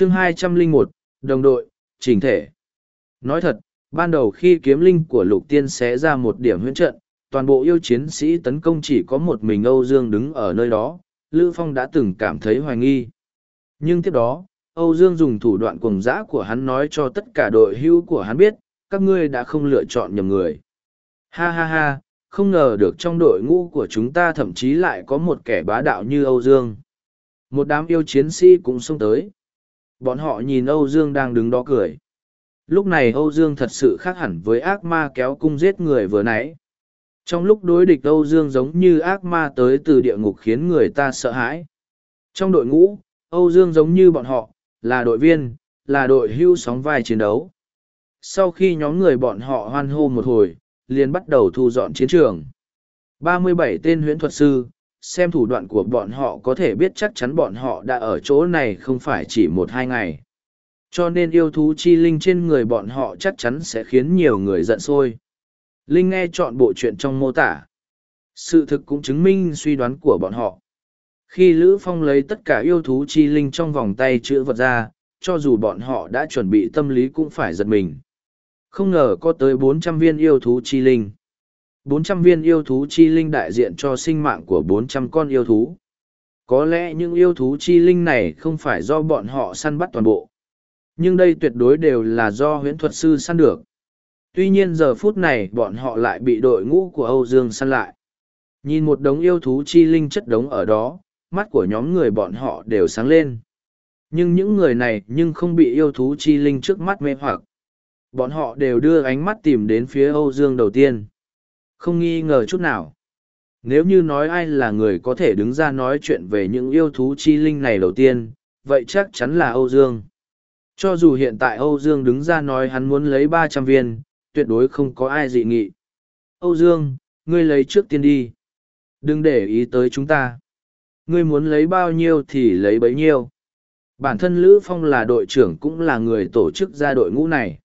chương hai trăm linh một, đồng đội, chỉnh thể. Nói thật, ban đầu khi kiếm linh của lục tiên xé ra một điểm huyễn trận, toàn bộ yêu chiến sĩ tấn công chỉ có một mình âu dương đứng ở nơi đó, lữ phong đã từng cảm thấy hoài nghi. Nhưng tiếp đó, âu dương dùng thủ đoạn cuồng dã của hắn nói cho tất cả đội hữu của hắn biết, các ngươi đã không lựa chọn nhầm người. Ha ha ha, không ngờ được trong đội ngũ của chúng ta thậm chí lại có một kẻ bá đạo như âu dương. Một đám yêu chiến sĩ cũng xông tới bọn họ nhìn âu dương đang đứng đó cười. Lúc này âu dương thật sự khác hẳn với ác ma kéo cung giết người vừa nãy. Trong lúc đối địch âu dương giống như ác ma tới từ địa ngục khiến người ta sợ hãi. Trong đội ngũ, âu dương giống như bọn họ, là đội viên, là đội hưu sóng vai chiến đấu. Sau khi nhóm người bọn họ hoan hô một hồi, liền bắt đầu thu dọn chiến trường. 37 tên huyễn thuật sư xem thủ đoạn của bọn họ có thể biết chắc chắn bọn họ đã ở chỗ này không phải chỉ một hai ngày. Cho nên yêu thú chi linh trên người bọn họ chắc chắn sẽ khiến nhiều người giận sôi. Linh nghe chọn bộ chuyện trong mô tả. Sự thực cũng chứng minh suy đoán của bọn họ. Khi lữ phong lấy tất cả yêu thú chi linh trong vòng tay chữ vật ra, cho dù bọn họ đã chuẩn bị tâm lý cũng phải giật mình. Không ngờ có tới 400 viên yêu thú chi linh. 400 viên yêu thú chi linh đại diện cho sinh mạng của 400 con yêu thú. Có lẽ những yêu thú chi linh này không phải do bọn họ săn bắt toàn bộ. Nhưng đây tuyệt đối đều là do huyễn thuật sư săn được. Tuy nhiên giờ phút này bọn họ lại bị đội ngũ của Âu Dương săn lại. Nhìn một đống yêu thú chi linh chất đống ở đó, mắt của nhóm người bọn họ đều sáng lên. Nhưng những người này nhưng không bị yêu thú chi linh trước mắt mê hoặc. Bọn họ đều đưa ánh mắt tìm đến phía Âu Dương đầu tiên. Không nghi ngờ chút nào. Nếu như nói ai là người có thể đứng ra nói chuyện về những yêu thú chi linh này đầu tiên, vậy chắc chắn là Âu Dương. Cho dù hiện tại Âu Dương đứng ra nói hắn muốn lấy ba trăm viên, tuyệt đối không có ai dị nghị. Âu Dương, ngươi lấy trước tiên đi. Đừng để ý tới chúng ta. Ngươi muốn lấy bao nhiêu thì lấy bấy nhiêu. Bản thân Lữ Phong là đội trưởng cũng là người tổ chức ra đội ngũ này.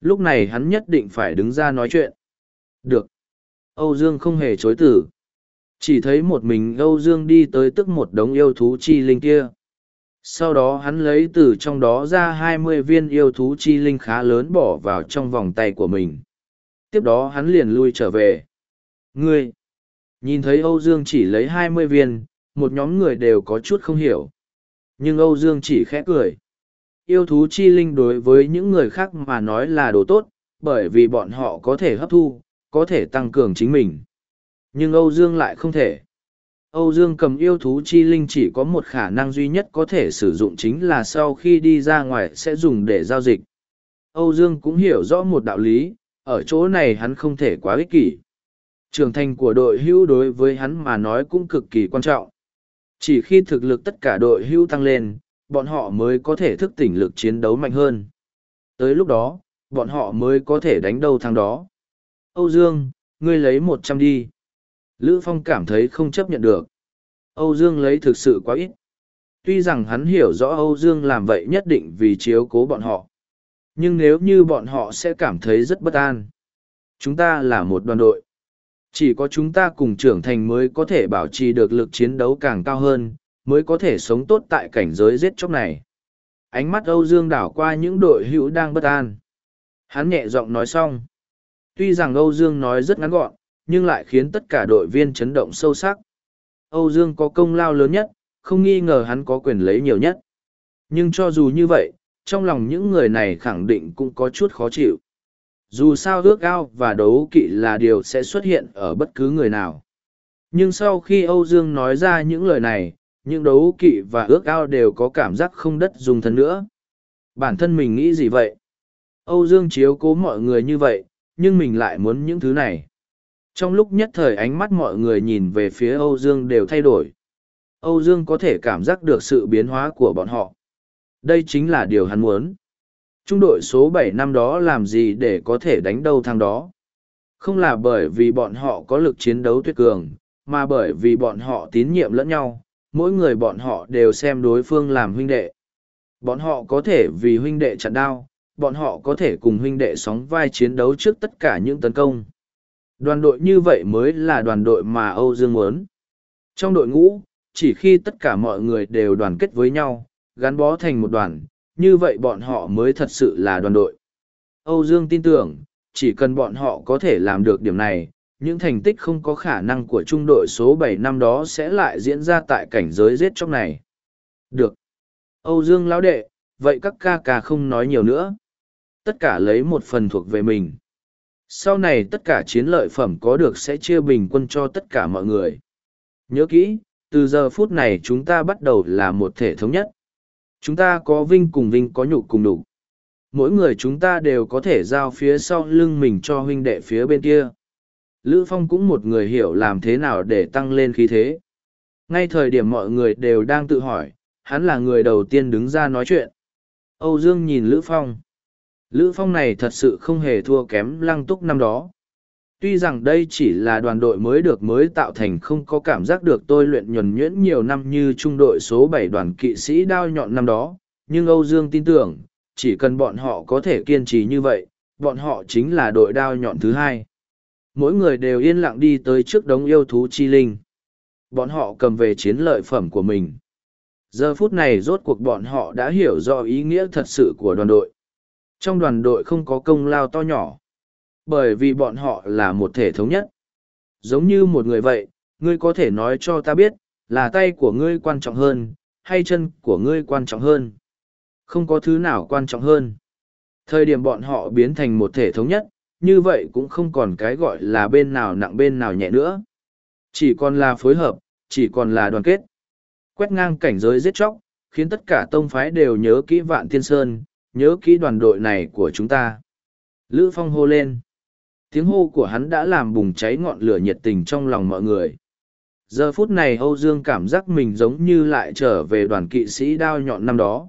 Lúc này hắn nhất định phải đứng ra nói chuyện. Được. Âu Dương không hề chối tử. Chỉ thấy một mình Âu Dương đi tới tức một đống yêu thú chi linh kia. Sau đó hắn lấy từ trong đó ra hai mươi viên yêu thú chi linh khá lớn bỏ vào trong vòng tay của mình. Tiếp đó hắn liền lui trở về. Ngươi! Nhìn thấy Âu Dương chỉ lấy hai mươi viên, một nhóm người đều có chút không hiểu. Nhưng Âu Dương chỉ khẽ cười. Yêu thú chi linh đối với những người khác mà nói là đồ tốt, bởi vì bọn họ có thể hấp thu, có thể tăng cường chính mình. Nhưng Âu Dương lại không thể. Âu Dương cầm yêu thú chi linh chỉ có một khả năng duy nhất có thể sử dụng chính là sau khi đi ra ngoài sẽ dùng để giao dịch. Âu Dương cũng hiểu rõ một đạo lý, ở chỗ này hắn không thể quá ích kỷ. Trưởng thành của đội hưu đối với hắn mà nói cũng cực kỳ quan trọng. Chỉ khi thực lực tất cả đội hưu tăng lên, bọn họ mới có thể thức tỉnh lực chiến đấu mạnh hơn. Tới lúc đó, bọn họ mới có thể đánh đâu thằng đó. Âu Dương, ngươi lấy một trăm đi. Lữ Phong cảm thấy không chấp nhận được. Âu Dương lấy thực sự quá ít. Tuy rằng hắn hiểu rõ Âu Dương làm vậy nhất định vì chiếu cố bọn họ. Nhưng nếu như bọn họ sẽ cảm thấy rất bất an. Chúng ta là một đoàn đội. Chỉ có chúng ta cùng trưởng thành mới có thể bảo trì được lực chiến đấu càng cao hơn, mới có thể sống tốt tại cảnh giới giết chóc này. Ánh mắt Âu Dương đảo qua những đội hữu đang bất an. Hắn nhẹ giọng nói xong. Tuy rằng Âu Dương nói rất ngắn gọn, nhưng lại khiến tất cả đội viên chấn động sâu sắc. Âu Dương có công lao lớn nhất, không nghi ngờ hắn có quyền lấy nhiều nhất. Nhưng cho dù như vậy, trong lòng những người này khẳng định cũng có chút khó chịu. Dù sao ước ao và đấu kỵ là điều sẽ xuất hiện ở bất cứ người nào. Nhưng sau khi Âu Dương nói ra những lời này, những đấu kỵ và ước ao đều có cảm giác không đất dùng thân nữa. Bản thân mình nghĩ gì vậy? Âu Dương chiếu cố mọi người như vậy, nhưng mình lại muốn những thứ này. Trong lúc nhất thời ánh mắt mọi người nhìn về phía Âu Dương đều thay đổi. Âu Dương có thể cảm giác được sự biến hóa của bọn họ. Đây chính là điều hắn muốn. Trung đội số bảy năm đó làm gì để có thể đánh đâu thằng đó. Không là bởi vì bọn họ có lực chiến đấu tuyệt cường, mà bởi vì bọn họ tín nhiệm lẫn nhau, mỗi người bọn họ đều xem đối phương làm huynh đệ. Bọn họ có thể vì huynh đệ chặn đao, bọn họ có thể cùng huynh đệ sóng vai chiến đấu trước tất cả những tấn công. Đoàn đội như vậy mới là đoàn đội mà Âu Dương muốn. Trong đội ngũ, chỉ khi tất cả mọi người đều đoàn kết với nhau, gắn bó thành một đoàn, như vậy bọn họ mới thật sự là đoàn đội. Âu Dương tin tưởng, chỉ cần bọn họ có thể làm được điểm này, những thành tích không có khả năng của trung đội số bảy năm đó sẽ lại diễn ra tại cảnh giới giết chóc này. Được. Âu Dương lão đệ, vậy các ca ca không nói nhiều nữa. Tất cả lấy một phần thuộc về mình. Sau này tất cả chiến lợi phẩm có được sẽ chia bình quân cho tất cả mọi người. Nhớ kỹ, từ giờ phút này chúng ta bắt đầu là một thể thống nhất. Chúng ta có vinh cùng vinh có nhục cùng nhục. Mỗi người chúng ta đều có thể giao phía sau lưng mình cho huynh đệ phía bên kia. Lữ Phong cũng một người hiểu làm thế nào để tăng lên khí thế. Ngay thời điểm mọi người đều đang tự hỏi, hắn là người đầu tiên đứng ra nói chuyện. Âu Dương nhìn Lữ Phong. Lữ Phong này thật sự không hề thua kém lăng túc năm đó. Tuy rằng đây chỉ là đoàn đội mới được mới tạo thành không có cảm giác được tôi luyện nhuần nhuyễn nhiều năm như trung đội số bảy đoàn kỵ sĩ đao nhọn năm đó, nhưng Âu Dương tin tưởng, chỉ cần bọn họ có thể kiên trì như vậy, bọn họ chính là đội đao nhọn thứ hai. Mỗi người đều yên lặng đi tới trước đống yêu thú chi linh. Bọn họ cầm về chiến lợi phẩm của mình. Giờ phút này rốt cuộc bọn họ đã hiểu rõ ý nghĩa thật sự của đoàn đội. Trong đoàn đội không có công lao to nhỏ. Bởi vì bọn họ là một thể thống nhất. Giống như một người vậy, ngươi có thể nói cho ta biết, là tay của ngươi quan trọng hơn, hay chân của ngươi quan trọng hơn. Không có thứ nào quan trọng hơn. Thời điểm bọn họ biến thành một thể thống nhất, như vậy cũng không còn cái gọi là bên nào nặng bên nào nhẹ nữa. Chỉ còn là phối hợp, chỉ còn là đoàn kết. Quét ngang cảnh giới giết chóc, khiến tất cả tông phái đều nhớ kỹ vạn thiên sơn, nhớ kỹ đoàn đội này của chúng ta. Lữ Phong hô lên. Tiếng hô của hắn đã làm bùng cháy ngọn lửa nhiệt tình trong lòng mọi người. Giờ phút này Âu Dương cảm giác mình giống như lại trở về đoàn kỵ sĩ đao nhọn năm đó.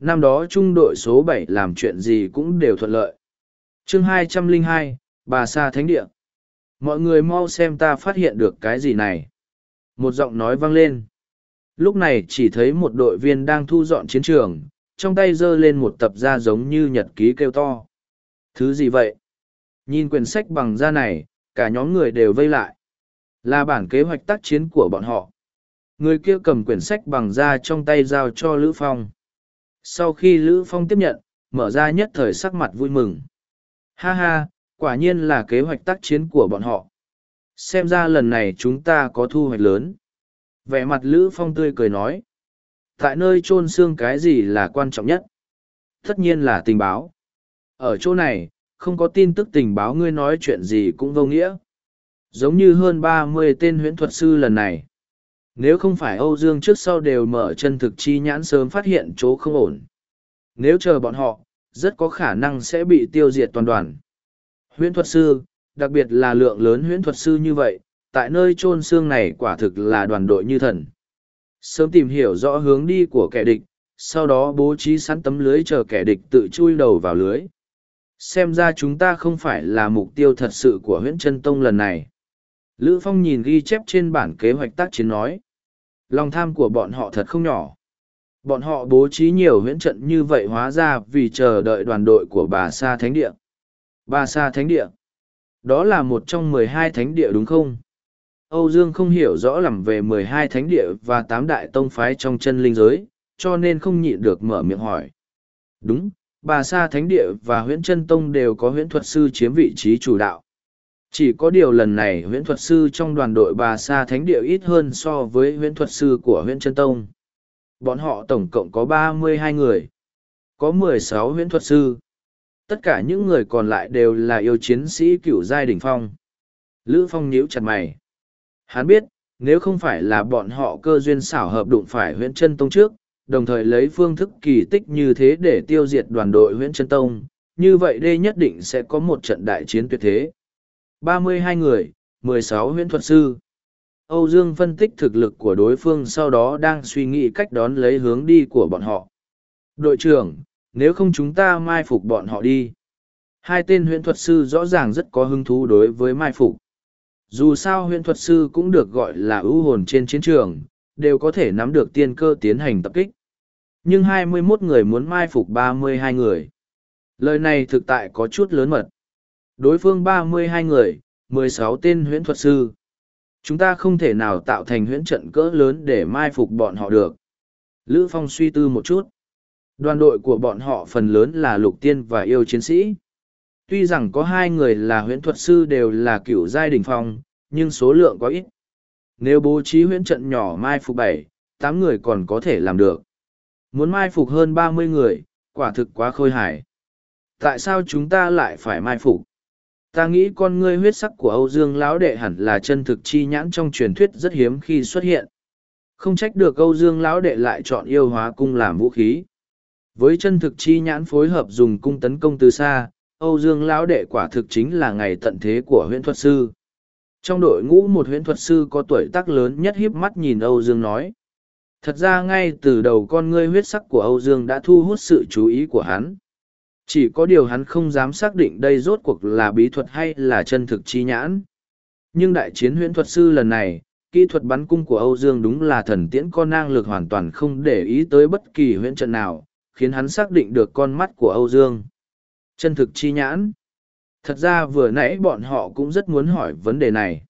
Năm đó trung đội số bảy làm chuyện gì cũng đều thuận lợi chương hai trăm linh hai, bà sa thánh địa mọi người mau xem ta phát hiện được cái gì này một giọng nói vang lên lúc này chỉ thấy một đội viên đang thu dọn chiến trường trong tay giơ lên một tập da giống như nhật ký kêu to thứ gì vậy nhìn quyển sách bằng da này cả nhóm người đều vây lại là bản kế hoạch tác chiến của bọn họ người kia cầm quyển sách bằng da trong tay giao cho lữ phong sau khi lữ phong tiếp nhận mở ra nhất thời sắc mặt vui mừng Ha ha, quả nhiên là kế hoạch tác chiến của bọn họ. Xem ra lần này chúng ta có thu hoạch lớn. Vẻ mặt Lữ Phong tươi cười nói. Tại nơi chôn xương cái gì là quan trọng nhất? Tất nhiên là tình báo. Ở chỗ này, không có tin tức tình báo ngươi nói chuyện gì cũng vô nghĩa. Giống như hơn ba mươi tên huyễn thuật sư lần này. Nếu không phải Âu Dương trước sau đều mở chân thực chi nhãn sớm phát hiện chỗ không ổn. Nếu chờ bọn họ, rất có khả năng sẽ bị tiêu diệt toàn đoàn. Huyễn thuật sư, đặc biệt là lượng lớn huyễn thuật sư như vậy, tại nơi chôn xương này quả thực là đoàn đội như thần. Sớm tìm hiểu rõ hướng đi của kẻ địch, sau đó bố trí sẵn tấm lưới chờ kẻ địch tự chui đầu vào lưới. Xem ra chúng ta không phải là mục tiêu thật sự của huyễn chân tông lần này. Lữ Phong nhìn ghi chép trên bản kế hoạch tác chiến nói. Lòng tham của bọn họ thật không nhỏ. Bọn họ bố trí nhiều huyễn trận như vậy hóa ra vì chờ đợi đoàn đội của bà Sa Thánh Địa. Bà Sa Thánh Địa. Đó là một trong mười hai thánh địa đúng không? Âu Dương không hiểu rõ lắm về mười hai thánh địa và tám đại tông phái trong chân linh giới, cho nên không nhịn được mở miệng hỏi. Đúng, bà Sa Thánh Địa và huyễn chân tông đều có huyễn thuật sư chiếm vị trí chủ đạo. Chỉ có điều lần này huyễn thuật sư trong đoàn đội bà Sa Thánh Địa ít hơn so với huyễn thuật sư của huyễn chân tông bọn họ tổng cộng có ba mươi hai người có mười sáu huyễn thuật sư tất cả những người còn lại đều là yêu chiến sĩ cựu giai đỉnh phong lữ phong nhíu chặt mày hắn biết nếu không phải là bọn họ cơ duyên xảo hợp đụng phải huyện chân tông trước đồng thời lấy phương thức kỳ tích như thế để tiêu diệt đoàn đội huyện chân tông như vậy đây nhất định sẽ có một trận đại chiến tuyệt thế ba mươi hai người mười sáu thuật sư Âu Dương phân tích thực lực của đối phương sau đó đang suy nghĩ cách đón lấy hướng đi của bọn họ. Đội trưởng, nếu không chúng ta mai phục bọn họ đi. Hai tên huyện thuật sư rõ ràng rất có hứng thú đối với mai phục. Dù sao huyện thuật sư cũng được gọi là ưu hồn trên chiến trường, đều có thể nắm được tiên cơ tiến hành tập kích. Nhưng 21 người muốn mai phục 32 người. Lời này thực tại có chút lớn mật. Đối phương 32 người, 16 tên huyễn thuật sư chúng ta không thể nào tạo thành huyễn trận cỡ lớn để mai phục bọn họ được lữ phong suy tư một chút Đoàn đội của bọn họ phần lớn là lục tiên và yêu chiến sĩ. Tuy rằng có hai người là huyễn thuật sư đều là cựu giai đỉnh phong, nhưng số lượng có ít. Nếu bố trí huyễn trận nhỏ mai phục bảy, tám người còn có thể làm được. Muốn mai phục hơn ba mươi người, quả thực quá khôi hài. Tại sao chúng ta lại phải mai phục? Ta nghĩ con ngươi huyết sắc của Âu Dương Lão Đệ hẳn là chân thực chi nhãn trong truyền thuyết rất hiếm khi xuất hiện. Không trách được Âu Dương Lão Đệ lại chọn yêu hóa cung làm vũ khí. Với chân thực chi nhãn phối hợp dùng cung tấn công từ xa, Âu Dương Lão Đệ quả thực chính là ngày tận thế của huyễn thuật sư. Trong đội ngũ một huyễn thuật sư có tuổi tác lớn nhất híp mắt nhìn Âu Dương nói. Thật ra ngay từ đầu con ngươi huyết sắc của Âu Dương đã thu hút sự chú ý của hắn. Chỉ có điều hắn không dám xác định đây rốt cuộc là bí thuật hay là chân thực chi nhãn. Nhưng đại chiến huyễn thuật sư lần này, kỹ thuật bắn cung của Âu Dương đúng là thần tiễn con năng lực hoàn toàn không để ý tới bất kỳ huyễn trận nào, khiến hắn xác định được con mắt của Âu Dương. Chân thực chi nhãn. Thật ra vừa nãy bọn họ cũng rất muốn hỏi vấn đề này.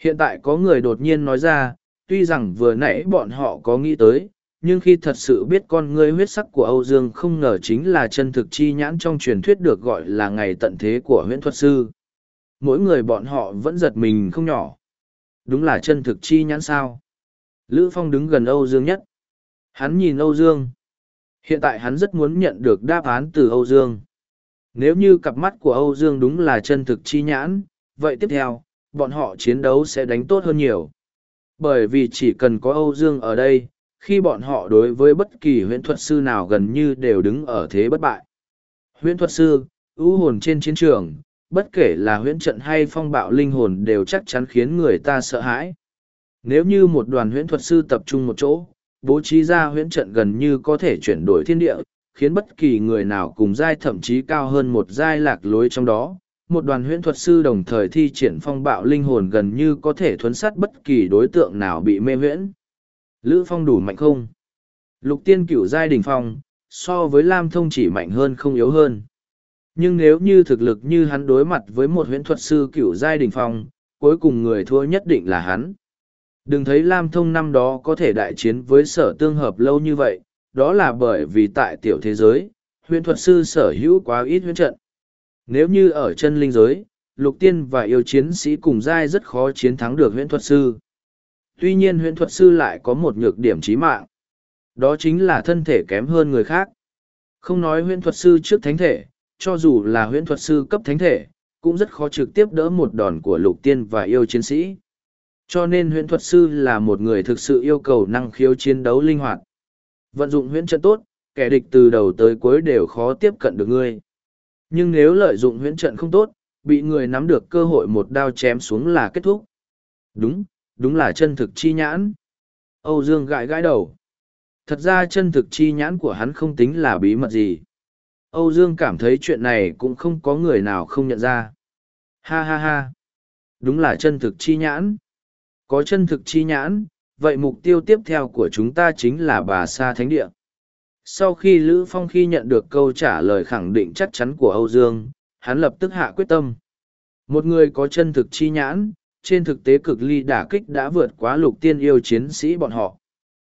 Hiện tại có người đột nhiên nói ra, tuy rằng vừa nãy bọn họ có nghĩ tới, nhưng khi thật sự biết con ngươi huyết sắc của Âu Dương không ngờ chính là chân thực chi nhãn trong truyền thuyết được gọi là ngày tận thế của huyễn thuật sư. Mỗi người bọn họ vẫn giật mình không nhỏ. Đúng là chân thực chi nhãn sao. Lữ Phong đứng gần Âu Dương nhất. Hắn nhìn Âu Dương. Hiện tại hắn rất muốn nhận được đáp án từ Âu Dương. Nếu như cặp mắt của Âu Dương đúng là chân thực chi nhãn, vậy tiếp theo, bọn họ chiến đấu sẽ đánh tốt hơn nhiều. Bởi vì chỉ cần có Âu Dương ở đây, khi bọn họ đối với bất kỳ huyễn thuật sư nào gần như đều đứng ở thế bất bại. Huyễn thuật sư, ưu hồn trên chiến trường, bất kể là huyễn trận hay phong bạo linh hồn đều chắc chắn khiến người ta sợ hãi. Nếu như một đoàn huyễn thuật sư tập trung một chỗ, bố trí ra huyễn trận gần như có thể chuyển đổi thiên địa, khiến bất kỳ người nào cùng giai thậm chí cao hơn một giai lạc lối trong đó. Một đoàn huyễn thuật sư đồng thời thi triển phong bạo linh hồn gần như có thể thuấn sát bất kỳ đối tượng nào bị mê huyễn. Lữ Phong đủ mạnh không? Lục tiên cửu giai đỉnh phong, so với Lam Thông chỉ mạnh hơn không yếu hơn. Nhưng nếu như thực lực như hắn đối mặt với một huyễn thuật sư cửu giai đỉnh phong, cuối cùng người thua nhất định là hắn. Đừng thấy Lam Thông năm đó có thể đại chiến với sở tương hợp lâu như vậy, đó là bởi vì tại tiểu thế giới, huyễn thuật sư sở hữu quá ít huyễn trận. Nếu như ở chân linh giới, lục tiên và yêu chiến sĩ cùng giai rất khó chiến thắng được huyễn thuật sư. Tuy nhiên huyễn thuật sư lại có một nhược điểm chí mạng. Đó chính là thân thể kém hơn người khác. Không nói huyễn thuật sư trước thánh thể, cho dù là huyễn thuật sư cấp thánh thể, cũng rất khó trực tiếp đỡ một đòn của lục tiên và yêu chiến sĩ. Cho nên huyễn thuật sư là một người thực sự yêu cầu năng khiếu chiến đấu linh hoạt. Vận dụng huyễn trận tốt, kẻ địch từ đầu tới cuối đều khó tiếp cận được ngươi. Nhưng nếu lợi dụng huyễn trận không tốt, bị người nắm được cơ hội một đao chém xuống là kết thúc. Đúng, đúng là chân thực chi nhãn. Âu Dương gãi gãi đầu. Thật ra chân thực chi nhãn của hắn không tính là bí mật gì. Âu Dương cảm thấy chuyện này cũng không có người nào không nhận ra. Ha ha ha. Đúng là chân thực chi nhãn. Có chân thực chi nhãn, vậy mục tiêu tiếp theo của chúng ta chính là bà Sa Thánh Địa. Sau khi Lữ Phong khi nhận được câu trả lời khẳng định chắc chắn của Âu Dương, hắn lập tức hạ quyết tâm. Một người có chân thực chi nhãn, trên thực tế cực ly đả kích đã vượt quá lục tiên yêu chiến sĩ bọn họ.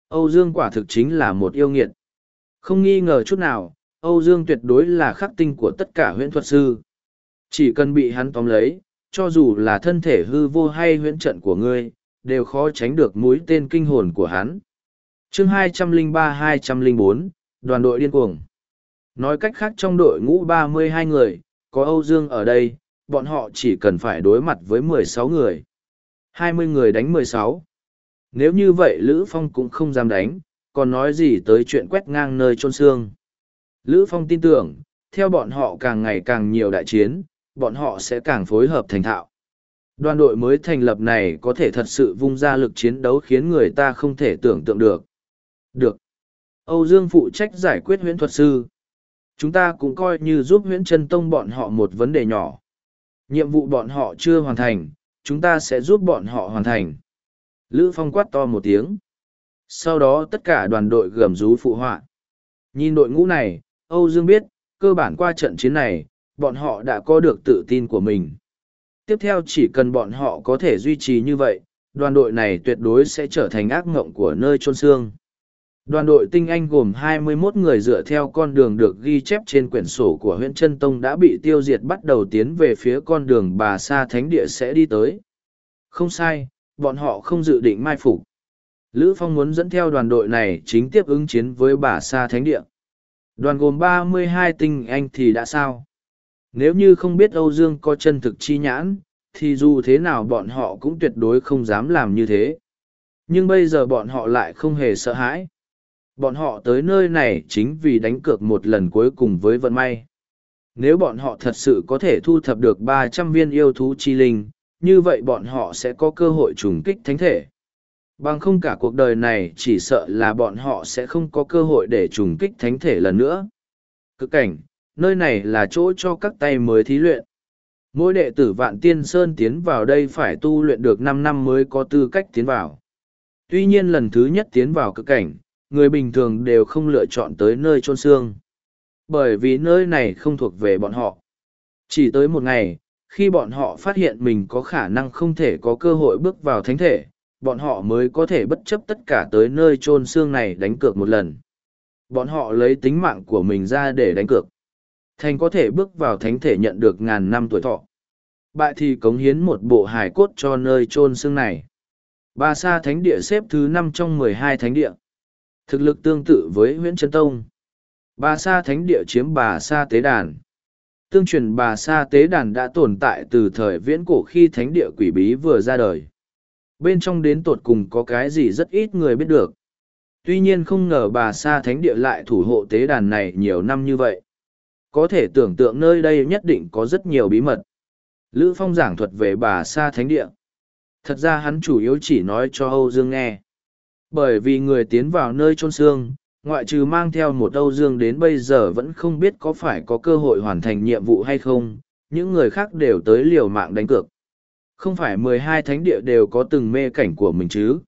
Âu Dương quả thực chính là một yêu nghiệt. Không nghi ngờ chút nào, Âu Dương tuyệt đối là khắc tinh của tất cả huyễn thuật sư. Chỉ cần bị hắn tóm lấy, cho dù là thân thể hư vô hay huyễn trận của ngươi, đều khó tránh được mũi tên kinh hồn của hắn. chương 203-204, đoàn đội điên cuồng. Nói cách khác trong đội ngũ 32 người, có Âu Dương ở đây, bọn họ chỉ cần phải đối mặt với 16 người. 20 người đánh 16. Nếu như vậy Lữ Phong cũng không dám đánh, còn nói gì tới chuyện quét ngang nơi trôn xương. Lữ Phong tin tưởng, theo bọn họ càng ngày càng nhiều đại chiến, bọn họ sẽ càng phối hợp thành thạo. Đoàn đội mới thành lập này có thể thật sự vung ra lực chiến đấu khiến người ta không thể tưởng tượng được. Được. Âu Dương phụ trách giải quyết huyễn thuật sư. Chúng ta cũng coi như giúp huyễn chân tông bọn họ một vấn đề nhỏ. Nhiệm vụ bọn họ chưa hoàn thành, chúng ta sẽ giúp bọn họ hoàn thành. Lữ Phong quát to một tiếng. Sau đó tất cả đoàn đội gầm rú phụ họa. Nhìn đội ngũ này, Âu Dương biết, cơ bản qua trận chiến này, bọn họ đã có được tự tin của mình. Tiếp theo chỉ cần bọn họ có thể duy trì như vậy, đoàn đội này tuyệt đối sẽ trở thành ác ngộng của nơi trôn xương. Đoàn đội tinh anh gồm 21 người dựa theo con đường được ghi chép trên quyển sổ của huyện Trân Tông đã bị tiêu diệt bắt đầu tiến về phía con đường bà Sa Thánh Địa sẽ đi tới. Không sai, bọn họ không dự định mai phục. Lữ Phong muốn dẫn theo đoàn đội này chính tiếp ứng chiến với bà Sa Thánh Địa. Đoàn gồm 32 tinh anh thì đã sao? Nếu như không biết Âu Dương có chân thực chi nhãn, thì dù thế nào bọn họ cũng tuyệt đối không dám làm như thế. Nhưng bây giờ bọn họ lại không hề sợ hãi. Bọn họ tới nơi này chính vì đánh cược một lần cuối cùng với vận may. Nếu bọn họ thật sự có thể thu thập được ba trăm viên yêu thú chi linh, như vậy bọn họ sẽ có cơ hội trùng kích thánh thể. Bằng không cả cuộc đời này chỉ sợ là bọn họ sẽ không có cơ hội để trùng kích thánh thể lần nữa. Cực cảnh, nơi này là chỗ cho các tay mới thí luyện. Mỗi đệ tử Vạn Tiên Sơn tiến vào đây phải tu luyện được năm năm mới có tư cách tiến vào. Tuy nhiên lần thứ nhất tiến vào cực cảnh, người bình thường đều không lựa chọn tới nơi trôn xương. Bởi vì nơi này không thuộc về bọn họ. Chỉ tới một ngày, khi bọn họ phát hiện mình có khả năng không thể có cơ hội bước vào thánh thể, bọn họ mới có thể bất chấp tất cả tới nơi trôn xương này đánh cược một lần. Bọn họ lấy tính mạng của mình ra để đánh cược. Thành có thể bước vào thánh thể nhận được ngàn năm tuổi thọ. Bại thì cống hiến một bộ hài cốt cho nơi trôn xương này. Ba sa thánh địa xếp thứ năm trong mười hai thánh địa. Thực lực tương tự với Huyễn Trân Tông. Bà Sa Thánh Địa chiếm Bà Sa Tế Đàn. Tương truyền Bà Sa Tế Đàn đã tồn tại từ thời viễn cổ khi Thánh Địa quỷ bí vừa ra đời. Bên trong đến tột cùng có cái gì rất ít người biết được. Tuy nhiên không ngờ Bà Sa Thánh Địa lại thủ hộ Tế Đàn này nhiều năm như vậy. Có thể tưởng tượng nơi đây nhất định có rất nhiều bí mật. Lữ Phong giảng thuật về Bà Sa Thánh Địa. Thật ra hắn chủ yếu chỉ nói cho Âu Dương nghe bởi vì người tiến vào nơi trôn xương, ngoại trừ mang theo một âu dương đến bây giờ vẫn không biết có phải có cơ hội hoàn thành nhiệm vụ hay không, những người khác đều tới liều mạng đánh cược không phải mười hai thánh địa đều có từng mê cảnh của mình chứ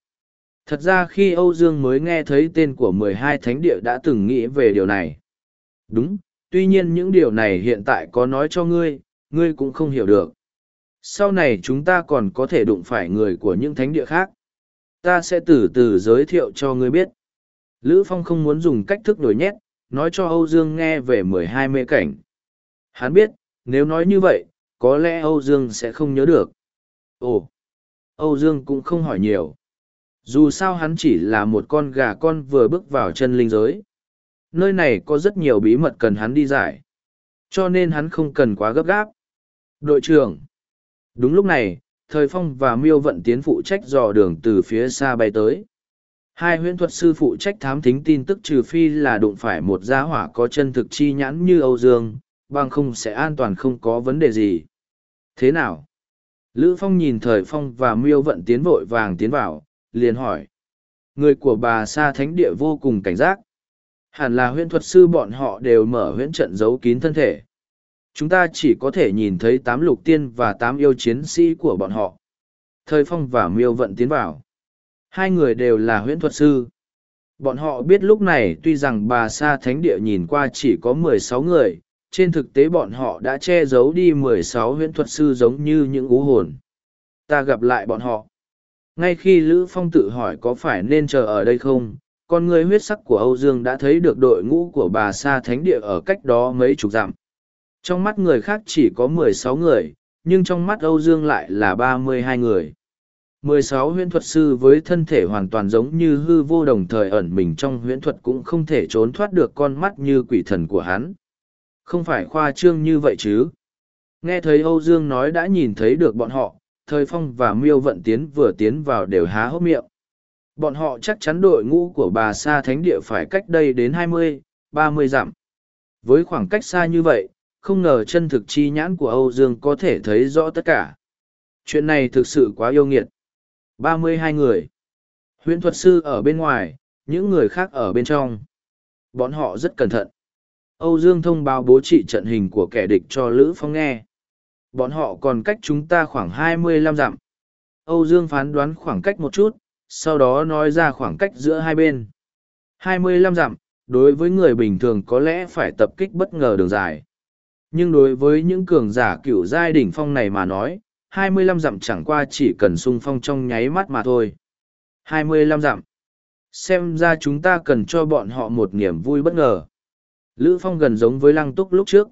thật ra khi âu dương mới nghe thấy tên của mười hai thánh địa đã từng nghĩ về điều này đúng tuy nhiên những điều này hiện tại có nói cho ngươi ngươi cũng không hiểu được. Sau này chúng ta còn có thể đụng phải người của những thánh địa khác. Ta sẽ từ từ giới thiệu cho ngươi biết. Lữ phong không muốn dùng cách thức đổi nhét, nói cho âu dương nghe về mười hai mê cảnh. Hắn biết, nếu nói như vậy, có lẽ âu dương sẽ không nhớ được. Ồ, âu dương cũng không hỏi nhiều. Dù sao hắn chỉ là một con gà con vừa bước vào chân linh giới nơi này có rất nhiều bí mật cần hắn đi giải. Cho nên hắn không cần quá gấp gáp. Đội trưởng. Đúng lúc này, thời phong và miêu vận tiến phụ trách dò đường từ phía xa bay tới. Hai huyễn thuật sư phụ trách thám thính tin tức trừ phi là đụng phải một gia hỏa có chân thực chi nhãn như âu dương, bằng không sẽ an toàn không có vấn đề gì. Thế nào? Lữ phong nhìn thời phong và miêu vận tiến vội vàng tiến vào, liền hỏi. Người của bà sa thánh địa vô cùng cảnh giác hẳn là huyễn thuật sư bọn họ đều mở huyễn trận giấu kín thân thể. Chúng ta chỉ có thể nhìn thấy tám lục tiên và tám yêu chiến sĩ của bọn họ. Thời phong và miêu vận tiến vào. Hai người đều là huyễn thuật sư. Bọn họ biết lúc này tuy rằng bà sa thánh địa nhìn qua chỉ có mười sáu người, trên thực tế bọn họ đã che giấu đi mười sáu huyễn thuật sư giống như những ú hồn. Ta gặp lại bọn họ. Ngay khi lữ phong tự hỏi có phải nên chờ ở đây không con người huyết sắc của âu dương đã thấy được đội ngũ của bà sa thánh địa ở cách đó mấy chục dặm trong mắt người khác chỉ có mười sáu người, nhưng trong mắt Âu Dương lại là ba mươi hai người. mười sáu huyễn thuật sư với thân thể hoàn toàn giống như hư vô đồng thời ẩn mình trong huyễn thuật cũng không thể trốn thoát được con mắt như quỷ thần của hắn. Không phải khoa trương như vậy chứ. Nghe thấy Âu Dương nói đã nhìn thấy được bọn họ, thời phong và miêu vận tiến vừa tiến vào đều há hốc miệng. Bọn họ chắc chắn đội ngũ của bà Sa Thánh Địa phải cách đây đến hai mươi, ba mươi dặm. Với khoảng cách xa như vậy, không ngờ chân thực chi nhãn của Âu Dương có thể thấy rõ tất cả. Chuyện này thực sự quá yêu nghiệt. ba mươi hai người. Huyễn thuật sư ở bên ngoài, những người khác ở bên trong. Bọn họ rất cẩn thận. Âu Dương thông báo bố trí trận hình của kẻ địch cho Lữ Phong nghe. Bọn họ còn cách chúng ta khoảng hai mươi lăm dặm. Âu Dương phán đoán khoảng cách một chút, sau đó nói ra khoảng cách giữa hai bên. hai mươi lăm dặm, đối với người bình thường có lẽ phải tập kích bất ngờ đường dài nhưng đối với những cường giả cựu giai đỉnh phong này mà nói, 25 dặm chẳng qua chỉ cần sung phong trong nháy mắt mà thôi. 25 dặm. xem ra chúng ta cần cho bọn họ một niềm vui bất ngờ lữ phong gần giống với lăng túc lúc trước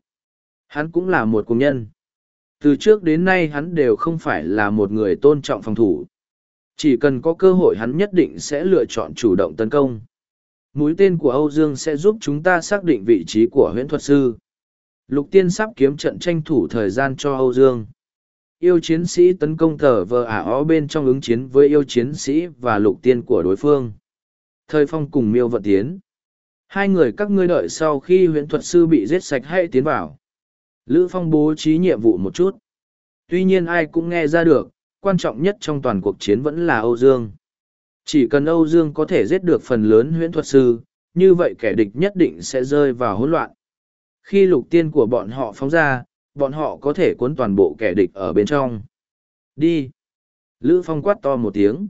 hắn cũng là một công nhân từ trước đến nay hắn đều không phải là một người tôn trọng phòng thủ chỉ cần có cơ hội hắn nhất định sẽ lựa chọn chủ động tấn công. Mũi tên của âu dương sẽ giúp chúng ta xác định vị trí của huyễn thuật sư. Lục tiên sắp kiếm trận tranh thủ thời gian cho âu dương. Yêu chiến sĩ tấn công tờ vờ ả ó bên trong ứng chiến với yêu chiến sĩ và lục tiên của đối phương. Thời phong cùng miêu vận tiến. Hai người các ngươi đợi sau khi huyễn thuật sư bị giết sạch hãy tiến vào. Lữ phong bố trí nhiệm vụ một chút. Tuy nhiên ai cũng nghe ra được quan trọng nhất trong toàn cuộc chiến vẫn là âu dương chỉ cần âu dương có thể giết được phần lớn huyễn thuật sư, như vậy kẻ địch nhất định sẽ rơi vào hỗn loạn khi lục tiên của bọn họ phóng ra, bọn họ có thể cuốn toàn bộ kẻ địch ở bên trong. Đi! Lữ Phong quát to một tiếng.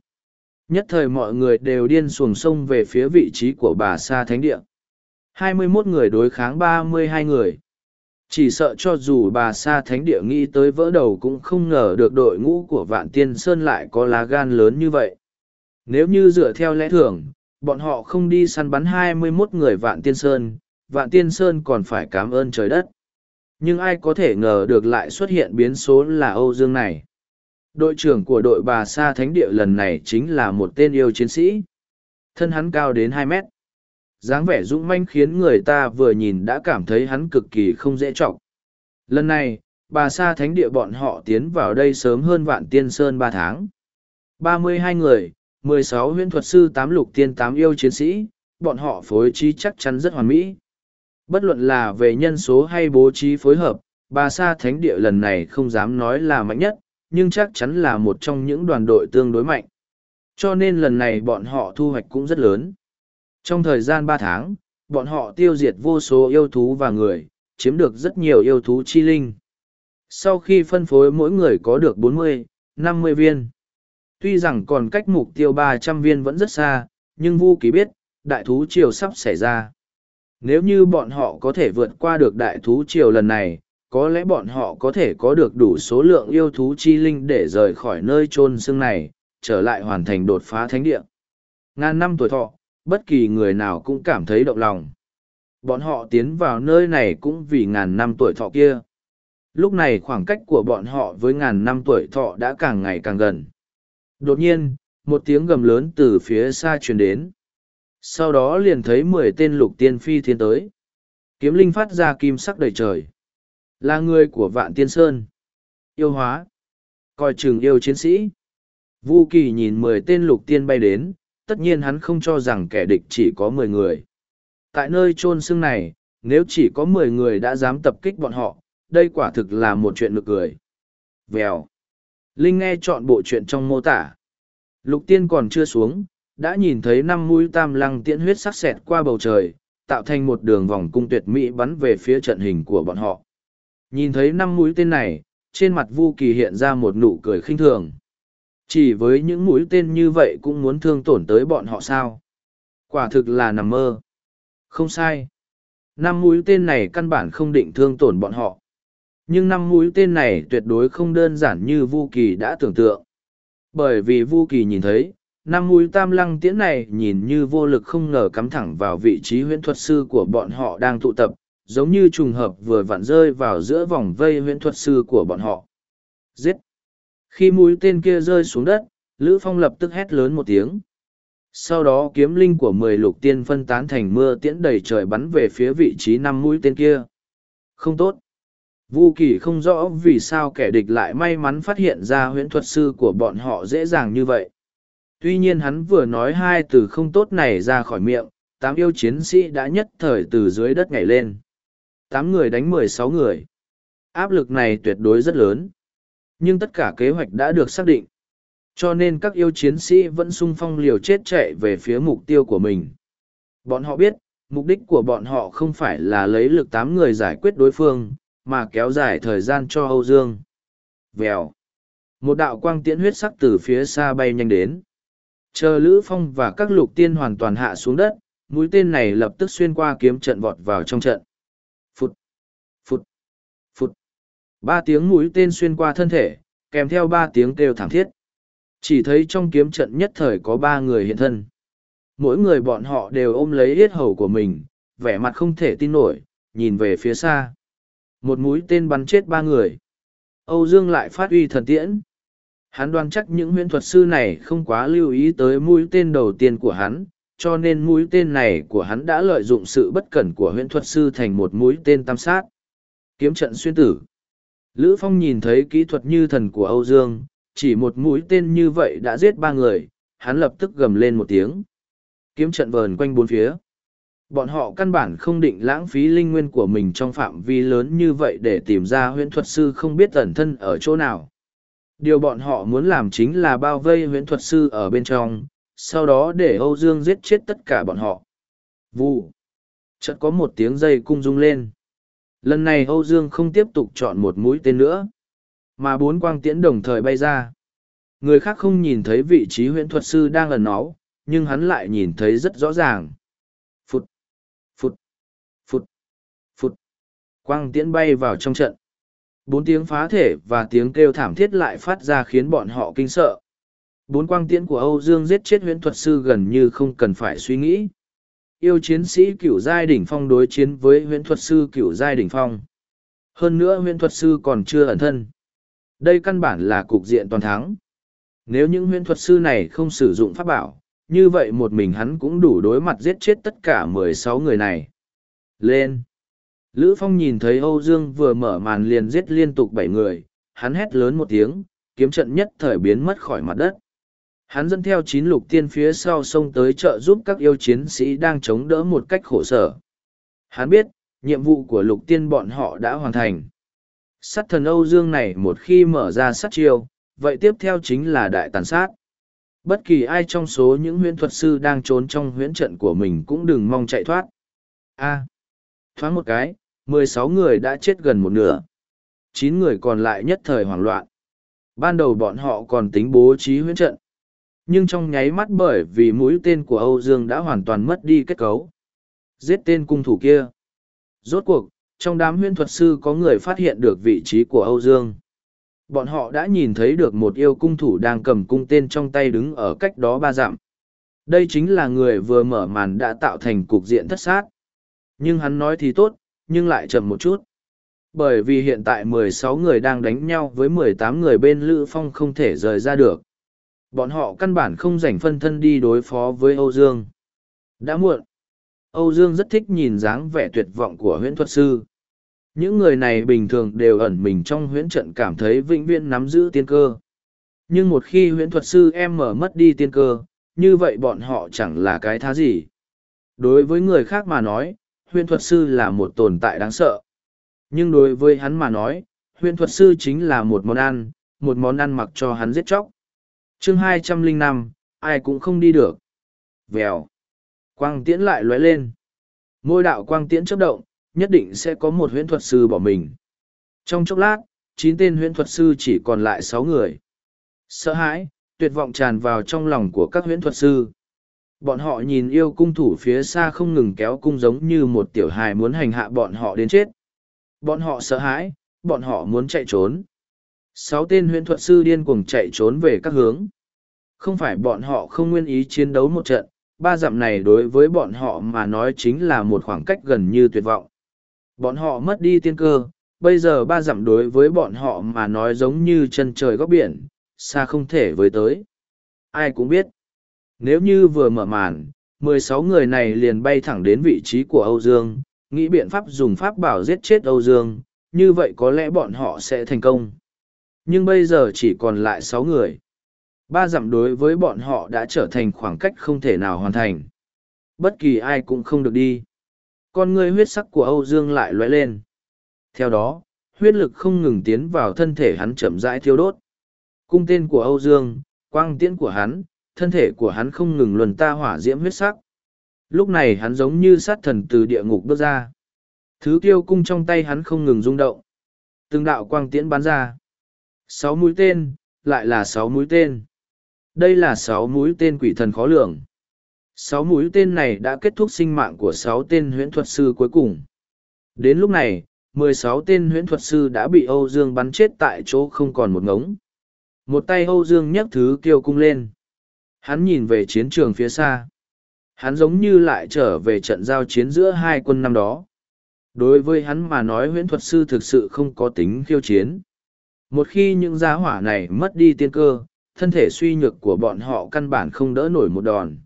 Nhất thời mọi người đều điên xuồng sông về phía vị trí của bà Sa Thánh Địa. 21 người đối kháng 32 người. Chỉ sợ cho dù bà Sa Thánh Địa nghĩ tới vỡ đầu cũng không ngờ được đội ngũ của Vạn Tiên Sơn lại có lá gan lớn như vậy. Nếu như dựa theo lẽ thường, bọn họ không đi săn bắn 21 người Vạn Tiên Sơn, Vạn Tiên Sơn còn phải cảm ơn trời đất. Nhưng ai có thể ngờ được lại xuất hiện biến số là âu dương này. Đội trưởng của đội bà sa thánh địa lần này chính là một tên yêu chiến sĩ. Thân hắn cao đến hai mét dáng vẻ dũng manh khiến người ta vừa nhìn đã cảm thấy hắn cực kỳ không dễ trọng lần này bà sa thánh địa bọn họ tiến vào đây sớm hơn vạn tiên sơn ba tháng ba mươi hai người mười sáu huyễn thuật sư tám lục tiên tám yêu chiến sĩ bọn họ phối trí chắc chắn rất hoàn mỹ Bất luận là về nhân số hay bố trí phối hợp, bà Sa Thánh Địa lần này không dám nói là mạnh nhất, nhưng chắc chắn là một trong những đoàn đội tương đối mạnh. Cho nên lần này bọn họ thu hoạch cũng rất lớn. Trong thời gian ba tháng, bọn họ tiêu diệt vô số yêu thú và người, chiếm được rất nhiều yêu thú chi linh. Sau khi phân phối mỗi người có được bốn mươi, năm mươi viên. Tuy rằng còn cách mục tiêu ba trăm viên vẫn rất xa, nhưng Vu Kỳ biết, đại thú triều sắp xảy ra. Nếu như bọn họ có thể vượt qua được đại thú triều lần này, có lẽ bọn họ có thể có được đủ số lượng yêu thú chi linh để rời khỏi nơi chôn xương này, trở lại hoàn thành đột phá thánh địa. Ngàn năm tuổi thọ, bất kỳ người nào cũng cảm thấy động lòng. Bọn họ tiến vào nơi này cũng vì ngàn năm tuổi thọ kia. Lúc này khoảng cách của bọn họ với ngàn năm tuổi thọ đã càng ngày càng gần. Đột nhiên, một tiếng gầm lớn từ phía xa truyền đến sau đó liền thấy mười tên lục tiên phi thiên tới kiếm linh phát ra kim sắc đầy trời là người của vạn tiên sơn yêu hóa coi chừng yêu chiến sĩ vu kỳ nhìn mười tên lục tiên bay đến tất nhiên hắn không cho rằng kẻ địch chỉ có mười người tại nơi chôn xương này nếu chỉ có mười người đã dám tập kích bọn họ đây quả thực là một chuyện nực cười vèo linh nghe chọn bộ chuyện trong mô tả lục tiên còn chưa xuống đã nhìn thấy năm mũi tam lăng tiễn huyết sắc xẹt qua bầu trời, tạo thành một đường vòng cung tuyệt mỹ bắn về phía trận hình của bọn họ. Nhìn thấy năm mũi tên này, trên mặt Vu Kỳ hiện ra một nụ cười khinh thường. Chỉ với những mũi tên như vậy cũng muốn thương tổn tới bọn họ sao? Quả thực là nằm mơ. Không sai. Năm mũi tên này căn bản không định thương tổn bọn họ. Nhưng năm mũi tên này tuyệt đối không đơn giản như Vu Kỳ đã tưởng tượng. Bởi vì Vu Kỳ nhìn thấy, năm mũi tam lăng tiễn này nhìn như vô lực không ngờ cắm thẳng vào vị trí huyễn thuật sư của bọn họ đang tụ tập giống như trùng hợp vừa vặn rơi vào giữa vòng vây huyễn thuật sư của bọn họ giết khi mũi tên kia rơi xuống đất, lữ phong lập tức hét lớn một tiếng. Sau đó kiếm linh của mười lục tiên phân tán thành mưa tiễn đầy trời bắn về phía vị trí năm mũi tên kia. Không tốt. Vu kỳ không rõ vì sao kẻ địch lại may mắn phát hiện ra huyễn thuật sư của bọn họ dễ dàng như vậy. Tuy nhiên hắn vừa nói hai từ không tốt này ra khỏi miệng, tám yêu chiến sĩ đã nhất thời từ dưới đất nhảy lên. Tám người đánh mười sáu người. Áp lực này tuyệt đối rất lớn nhưng tất cả kế hoạch đã được xác định. Cho nên các yêu chiến sĩ vẫn sung phong liều chết chạy về phía mục tiêu của mình. Bọn họ biết mục đích của bọn họ không phải là lấy lực tám người giải quyết đối phương mà kéo dài thời gian cho âu dương. Vèo. Một đạo quang tiễn huyết sắc từ phía xa bay nhanh đến. Chờ Lữ Phong và các lục tiên hoàn toàn hạ xuống đất, mũi tên này lập tức xuyên qua kiếm trận vọt vào trong trận. Phụt, phụt, phụt. Ba tiếng mũi tên xuyên qua thân thể, kèm theo ba tiếng kêu thảm thiết. Chỉ thấy trong kiếm trận nhất thời có ba người hiện thân. mỗi người bọn họ đều ôm lấy yết hầu của mình, vẻ mặt không thể tin nổi, nhìn về phía xa. Một mũi tên bắn chết ba người. Âu Dương lại phát uy thần tiễn. Hắn đoán chắc những huyễn thuật sư này không quá lưu ý tới mũi tên đầu tiên của hắn, cho nên mũi tên này của hắn đã lợi dụng sự bất cẩn của huyễn thuật sư thành một mũi tên tam sát. Kiếm trận xuyên tử. Lữ Phong nhìn thấy kỹ thuật như thần của Âu Dương, chỉ một mũi tên như vậy đã giết ba người, hắn lập tức gầm lên một tiếng. Kiếm trận vờn quanh bốn phía. Bọn họ căn bản không định lãng phí linh nguyên của mình trong phạm vi lớn như vậy để tìm ra huyễn thuật sư không biết ẩn thân ở chỗ nào. Điều bọn họ muốn làm chính là bao vây huyễn thuật sư ở bên trong, sau đó để Âu Dương giết chết tất cả bọn họ. Vụ. Chợt có một tiếng dây cung rung lên. Lần này Âu Dương không tiếp tục chọn một mũi tên nữa, mà bốn quang tiễn đồng thời bay ra. Người khác không nhìn thấy vị trí huyễn thuật sư đang ẩn náu, nhưng hắn lại nhìn thấy rất rõ ràng. Phụt, phụt, phụt, phụt. Quang tiễn bay vào trong trận. Bốn tiếng phá thể và tiếng kêu thảm thiết lại phát ra khiến bọn họ kinh sợ. Bốn quang tiễn của Âu Dương giết chết huyễn thuật sư gần như không cần phải suy nghĩ. Yêu chiến sĩ cựu giai đỉnh phong đối chiến với huyễn thuật sư cựu giai đỉnh phong. Hơn nữa huyễn thuật sư còn chưa ẩn thân. Đây căn bản là cục diện toàn thắng. Nếu những huyễn thuật sư này không sử dụng pháp bảo, như vậy một mình hắn cũng đủ đối mặt giết chết tất cả mười sáu người này. Lên! Lữ Phong nhìn thấy Âu Dương vừa mở màn liền giết liên tục bảy người, hắn hét lớn một tiếng, kiếm trận nhất thời biến mất khỏi mặt đất. Hắn dẫn theo chín lục tiên phía sau sông tới trợ giúp các yêu chiến sĩ đang chống đỡ một cách khổ sở. Hắn biết, nhiệm vụ của lục tiên bọn họ đã hoàn thành. Sắt thần Âu Dương này một khi mở ra sắt chiêu, vậy tiếp theo chính là đại tàn sát. Bất kỳ ai trong số những huyễn thuật sư đang trốn trong huyễn trận của mình cũng đừng mong chạy thoát. A. thoáng một cái, mười sáu người đã chết gần một nửa. chín người còn lại nhất thời hoảng loạn. Ban đầu bọn họ còn tính bố trí huyễn trận. Nhưng trong nháy mắt bởi vì mũi tên của Âu Dương đã hoàn toàn mất đi kết cấu. Giết tên cung thủ kia. Rốt cuộc, trong đám huyễn thuật sư có người phát hiện được vị trí của Âu Dương. Bọn họ đã nhìn thấy được một yêu cung thủ đang cầm cung tên trong tay đứng ở cách đó ba dặm. Đây chính là người vừa mở màn đã tạo thành cục diện thất sát. Nhưng hắn nói thì tốt, nhưng lại chậm một chút. Bởi vì hiện tại 16 người đang đánh nhau với 18 người bên Lữ Phong không thể rời ra được. Bọn họ căn bản không dành phân thân đi đối phó với Âu Dương. Đã muộn. Âu Dương rất thích nhìn dáng vẻ tuyệt vọng của huyễn thuật sư. Những người này bình thường đều ẩn mình trong huyễn trận cảm thấy vĩnh viễn nắm giữ tiên cơ. Nhưng một khi huyễn thuật sư em mở mất đi tiên cơ, như vậy bọn họ chẳng là cái thá gì. Đối với người khác mà nói, huyễn thuật sư là một tồn tại đáng sợ. Nhưng đối với hắn mà nói, huyễn thuật sư chính là một món ăn, một món ăn mặc cho hắn giết chóc chương hai trăm linh năm ai cũng không đi được. Vèo. Quang tiễn lại lóe lên. Môi đạo quang tiễn chấp động, nhất định sẽ có một huyễn thuật sư bỏ mình. Trong chốc lát, chín tên huyễn thuật sư chỉ còn lại sáu người. Sợ hãi, tuyệt vọng tràn vào trong lòng của các huyễn thuật sư. Bọn họ nhìn yêu cung thủ phía xa không ngừng kéo cung giống như một tiểu hài muốn hành hạ bọn họ đến chết. Bọn họ sợ hãi, bọn họ muốn chạy trốn. Sáu tên huyễn thuật sư điên cuồng chạy trốn về các hướng. Không phải bọn họ không nguyên ý chiến đấu một trận, ba dặm này đối với bọn họ mà nói chính là một khoảng cách gần như tuyệt vọng. Bọn họ mất đi tiên cơ, bây giờ ba dặm đối với bọn họ mà nói giống như chân trời góc biển, xa không thể với tới. Ai cũng biết, nếu như vừa mở màn, mười sáu người này liền bay thẳng đến vị trí của Âu Dương, nghĩ biện pháp dùng pháp bảo giết chết Âu Dương, như vậy có lẽ bọn họ sẽ thành công. Nhưng bây giờ chỉ còn lại sáu người. Ba dặm đối với bọn họ đã trở thành khoảng cách không thể nào hoàn thành. Bất kỳ ai cũng không được đi con ngươi huyết sắc của Âu Dương lại lóe lên. Theo đó, huyết lực không ngừng tiến vào thân thể hắn chậm rãi thiêu đốt. Cung tên của Âu Dương, quang tiễn của hắn, thân thể của hắn không ngừng luân ta hỏa diễm huyết sắc. Lúc này hắn giống như sát thần từ địa ngục bước ra. Thứ tiêu cung trong tay hắn không ngừng rung động. Từng đạo quang tiễn bắn ra. Sáu mũi tên, lại là sáu mũi tên. Đây là sáu mũi tên quỷ thần khó lường sáu mũi tên này đã kết thúc sinh mạng của sáu tên huyễn thuật sư cuối cùng đến lúc này mười sáu tên huyễn thuật sư đã bị âu dương bắn chết tại chỗ không còn một ngống một tay âu dương nhấc thứ kiêu cung lên hắn nhìn về chiến trường phía xa hắn giống như lại trở về trận giao chiến giữa hai quân năm đó. Đối với hắn mà nói huyễn thuật sư thực sự không có tính khiêu chiến. Một khi những giá hỏa này mất đi tiên cơ, thân thể suy nhược của bọn họ căn bản không đỡ nổi một đòn.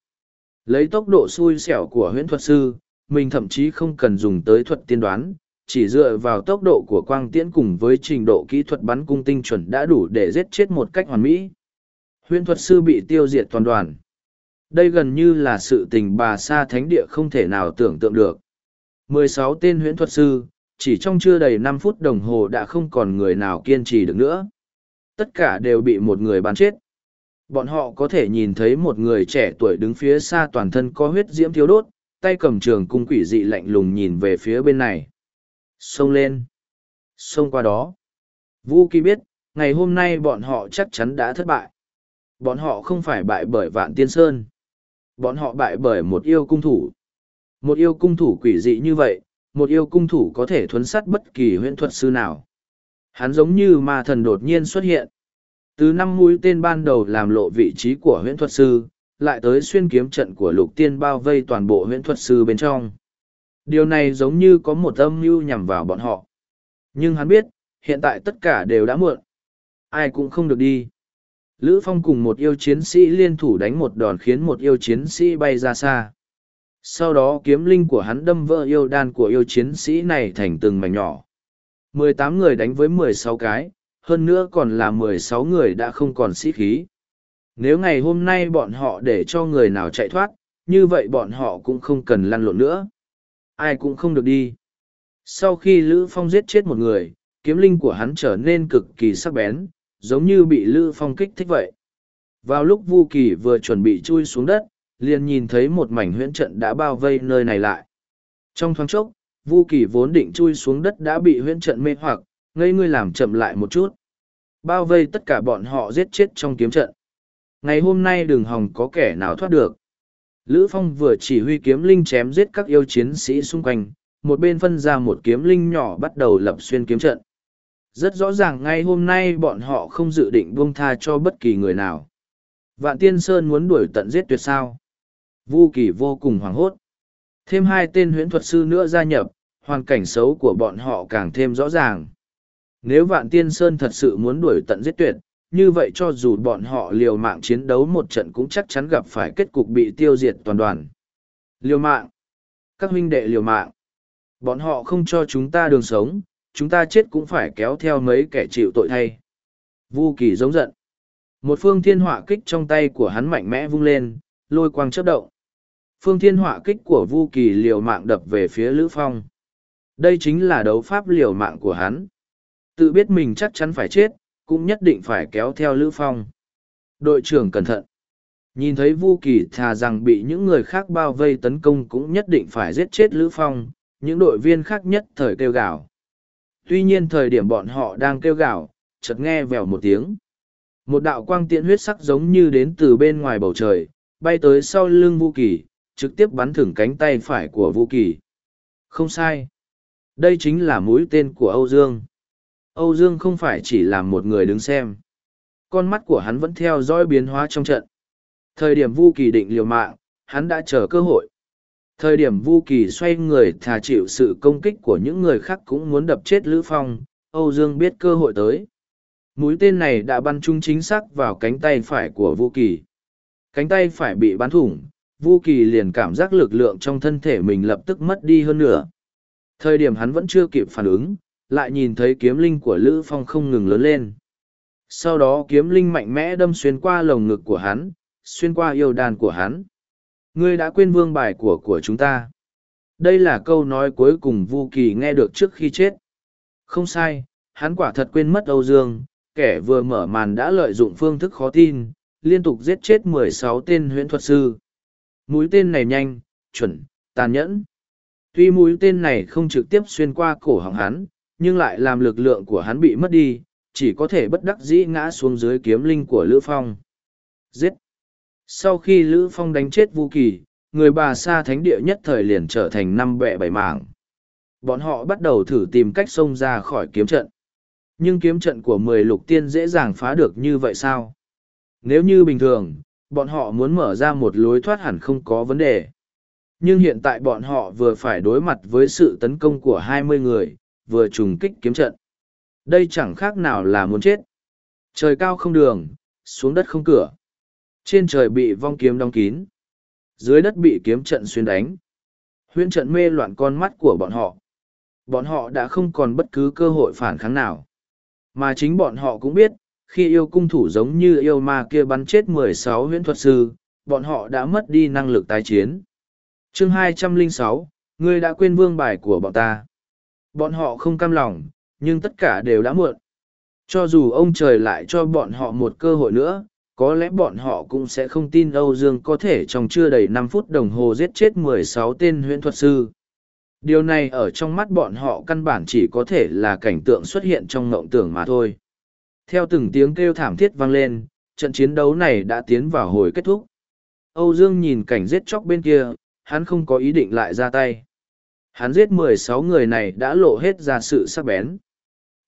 Lấy tốc độ xui xẻo của huyễn thuật sư, mình thậm chí không cần dùng tới thuật tiên đoán, chỉ dựa vào tốc độ của quang tiễn cùng với trình độ kỹ thuật bắn cung tinh chuẩn đã đủ để giết chết một cách hoàn mỹ. Huyễn thuật sư bị tiêu diệt toàn đoàn. Đây gần như là sự tình bà sa thánh địa không thể nào tưởng tượng được. 16 tên huyễn thuật sư, chỉ trong chưa đầy năm phút đồng hồ đã không còn người nào kiên trì được nữa. Tất cả đều bị một người bắn chết. Bọn họ có thể nhìn thấy một người trẻ tuổi đứng phía xa toàn thân có huyết diễm thiếu đốt, tay cầm trường cung quỷ dị lạnh lùng nhìn về phía bên này. Xông lên. Xông qua đó. vũ Kỳ biết, ngày hôm nay bọn họ chắc chắn đã thất bại. Bọn họ không phải bại bởi Vạn Tiên Sơn. Bọn họ bại bởi một yêu cung thủ. Một yêu cung thủ quỷ dị như vậy, một yêu cung thủ có thể thuấn sát bất kỳ huyễn thuật sư nào. Hắn giống như ma thần đột nhiên xuất hiện. Từ năm mũi tên ban đầu làm lộ vị trí của huyễn thuật sư, lại tới xuyên kiếm trận của lục tiên bao vây toàn bộ huyễn thuật sư bên trong. Điều này giống như có một âm mưu nhằm vào bọn họ. Nhưng hắn biết, hiện tại tất cả đều đã muộn. Ai cũng không được đi. Lữ Phong cùng một yêu chiến sĩ liên thủ đánh một đòn khiến một yêu chiến sĩ bay ra xa. Sau đó kiếm linh của hắn đâm vỡ yêu đan của yêu chiến sĩ này thành từng mảnh nhỏ. mười tám người đánh với mười sáu cái, hơn nữa còn là mười sáu người đã không còn sĩ khí. Nếu ngày hôm nay bọn họ để cho người nào chạy thoát, như vậy bọn họ cũng không cần lăn lộn nữa. Ai cũng không được đi. Sau khi Lữ Phong giết chết một người, kiếm linh của hắn trở nên cực kỳ sắc bén, giống như bị Lữ Phong kích thích vậy. Vào lúc Vu Kỳ vừa chuẩn bị chui xuống đất, liền nhìn thấy một mảnh huyễn trận đã bao vây nơi này lại. Trong thoáng chốc, Vu Kỳ vốn định chui xuống đất đã bị huyễn trận mê hoặc, ngây ngươi làm chậm lại một chút. Bao vây tất cả bọn họ giết chết trong kiếm trận. Ngày hôm nay đường hòng có kẻ nào thoát được. Lữ Phong vừa chỉ huy kiếm linh chém giết các yêu chiến sĩ xung quanh, một bên phân ra một kiếm linh nhỏ bắt đầu lập xuyên kiếm trận. Rất rõ ràng ngay hôm nay bọn họ không dự định buông tha cho bất kỳ người nào. Vạn Tiên Sơn muốn đuổi tận giết tuyệt sao. Vu Kỳ vô cùng hoảng hốt. Thêm hai tên huyễn thuật sư nữa gia nhập, hoàn cảnh xấu của bọn họ càng thêm rõ ràng. Nếu Vạn Tiên Sơn thật sự muốn đuổi tận giết tuyệt, như vậy cho dù bọn họ liều mạng chiến đấu một trận cũng chắc chắn gặp phải kết cục bị tiêu diệt toàn đoàn. Liều mạng. Các huynh đệ liều mạng. Bọn họ không cho chúng ta đường sống, chúng ta chết cũng phải kéo theo mấy kẻ chịu tội thay. Vu Kỳ giống giận. Một phương thiên hỏa kích trong tay của hắn mạnh mẽ vung lên, lôi quang chớp động. Phương thiên họa kích của Vu Kỳ liều mạng đập về phía Lữ Phong. Đây chính là đấu pháp liều mạng của hắn. Tự biết mình chắc chắn phải chết, cũng nhất định phải kéo theo Lữ Phong. Đội trưởng cẩn thận. Nhìn thấy Vu Kỳ thà rằng bị những người khác bao vây tấn công cũng nhất định phải giết chết Lữ Phong, những đội viên khác nhất thời kêu gào. Tuy nhiên thời điểm bọn họ đang kêu gào, chợt nghe vèo một tiếng. Một đạo quang tiện huyết sắc giống như đến từ bên ngoài bầu trời, bay tới sau lưng Vu Kỳ, trực tiếp bắn thủng cánh tay phải của Vu Kỳ. Không sai. Đây chính là mũi tên của Âu Dương. Âu Dương không phải chỉ là một người đứng xem. Con mắt của hắn vẫn theo dõi biến hóa trong trận. Thời điểm Vu Kỳ định liều mạng, hắn đã chờ cơ hội. Thời điểm Vu Kỳ xoay người thà chịu sự công kích của những người khác cũng muốn đập chết Lữ Phong, Âu Dương biết cơ hội tới. Mũi tên này đã bắn trúng chính xác vào cánh tay phải của Vu Kỳ. Cánh tay phải bị bắn thủng, Vu Kỳ liền cảm giác lực lượng trong thân thể mình lập tức mất đi hơn nữa. Thời điểm hắn vẫn chưa kịp phản ứng, lại nhìn thấy kiếm linh của Lữ Phong không ngừng lớn lên. Sau đó kiếm linh mạnh mẽ đâm xuyên qua lồng ngực của hắn, xuyên qua yêu đàn của hắn. Ngươi đã quên vương bài của của chúng ta. Đây là câu nói cuối cùng Vu Kỳ nghe được trước khi chết. Không sai, hắn quả thật quên mất Âu Dương, kẻ vừa mở màn đã lợi dụng phương thức khó tin, liên tục giết chết mười sáu tên huyễn thuật sư. Mũi tên này nhanh, chuẩn, tàn nhẫn. Tuy mũi tên này không trực tiếp xuyên qua cổ họng hắn, nhưng lại làm lực lượng của hắn bị mất đi, chỉ có thể bất đắc dĩ ngã xuống dưới kiếm linh của Lữ Phong. Giết! Sau khi Lữ Phong đánh chết Vu Kỳ, người bà sa thánh địa nhất thời liền trở thành năm bẹ bảy mảng. Bọn họ bắt đầu thử tìm cách xông ra khỏi kiếm trận. Nhưng kiếm trận của mười lục tiên dễ dàng phá được như vậy sao? Nếu như bình thường, bọn họ muốn mở ra một lối thoát hẳn không có vấn đề. Nhưng hiện tại bọn họ vừa phải đối mặt với sự tấn công của hai mươi người, vừa trùng kích kiếm trận. Đây chẳng khác nào là muốn chết. Trời cao không đường, xuống đất không cửa. Trên trời bị vong kiếm đóng kín. Dưới đất bị kiếm trận xuyên đánh. Huyễn trận mê loạn con mắt của bọn họ. Bọn họ đã không còn bất cứ cơ hội phản kháng nào. Mà chính bọn họ cũng biết, khi yêu cung thủ giống như yêu ma kia bắn chết mười sáu huyễn thuật sư, bọn họ đã mất đi năng lực tái chiến. chương hai trăm linh sáu, ngươi đã quên vương bài của bọn ta. Bọn họ không cam lòng, nhưng tất cả đều đã muộn. Cho dù ông trời lại cho bọn họ một cơ hội nữa, có lẽ bọn họ cũng sẽ không tin Âu Dương có thể trong chưa đầy năm phút đồng hồ giết chết mười sáu tên huyễn thuật sư. Điều này ở trong mắt bọn họ căn bản chỉ có thể là cảnh tượng xuất hiện trong ngộng tưởng mà thôi. Theo từng tiếng kêu thảm thiết vang lên, trận chiến đấu này đã tiến vào hồi kết thúc. Âu Dương nhìn cảnh giết chóc bên kia, hắn không có ý định lại ra tay. Hắn giết mười sáu người này đã lộ hết ra sự sắc bén.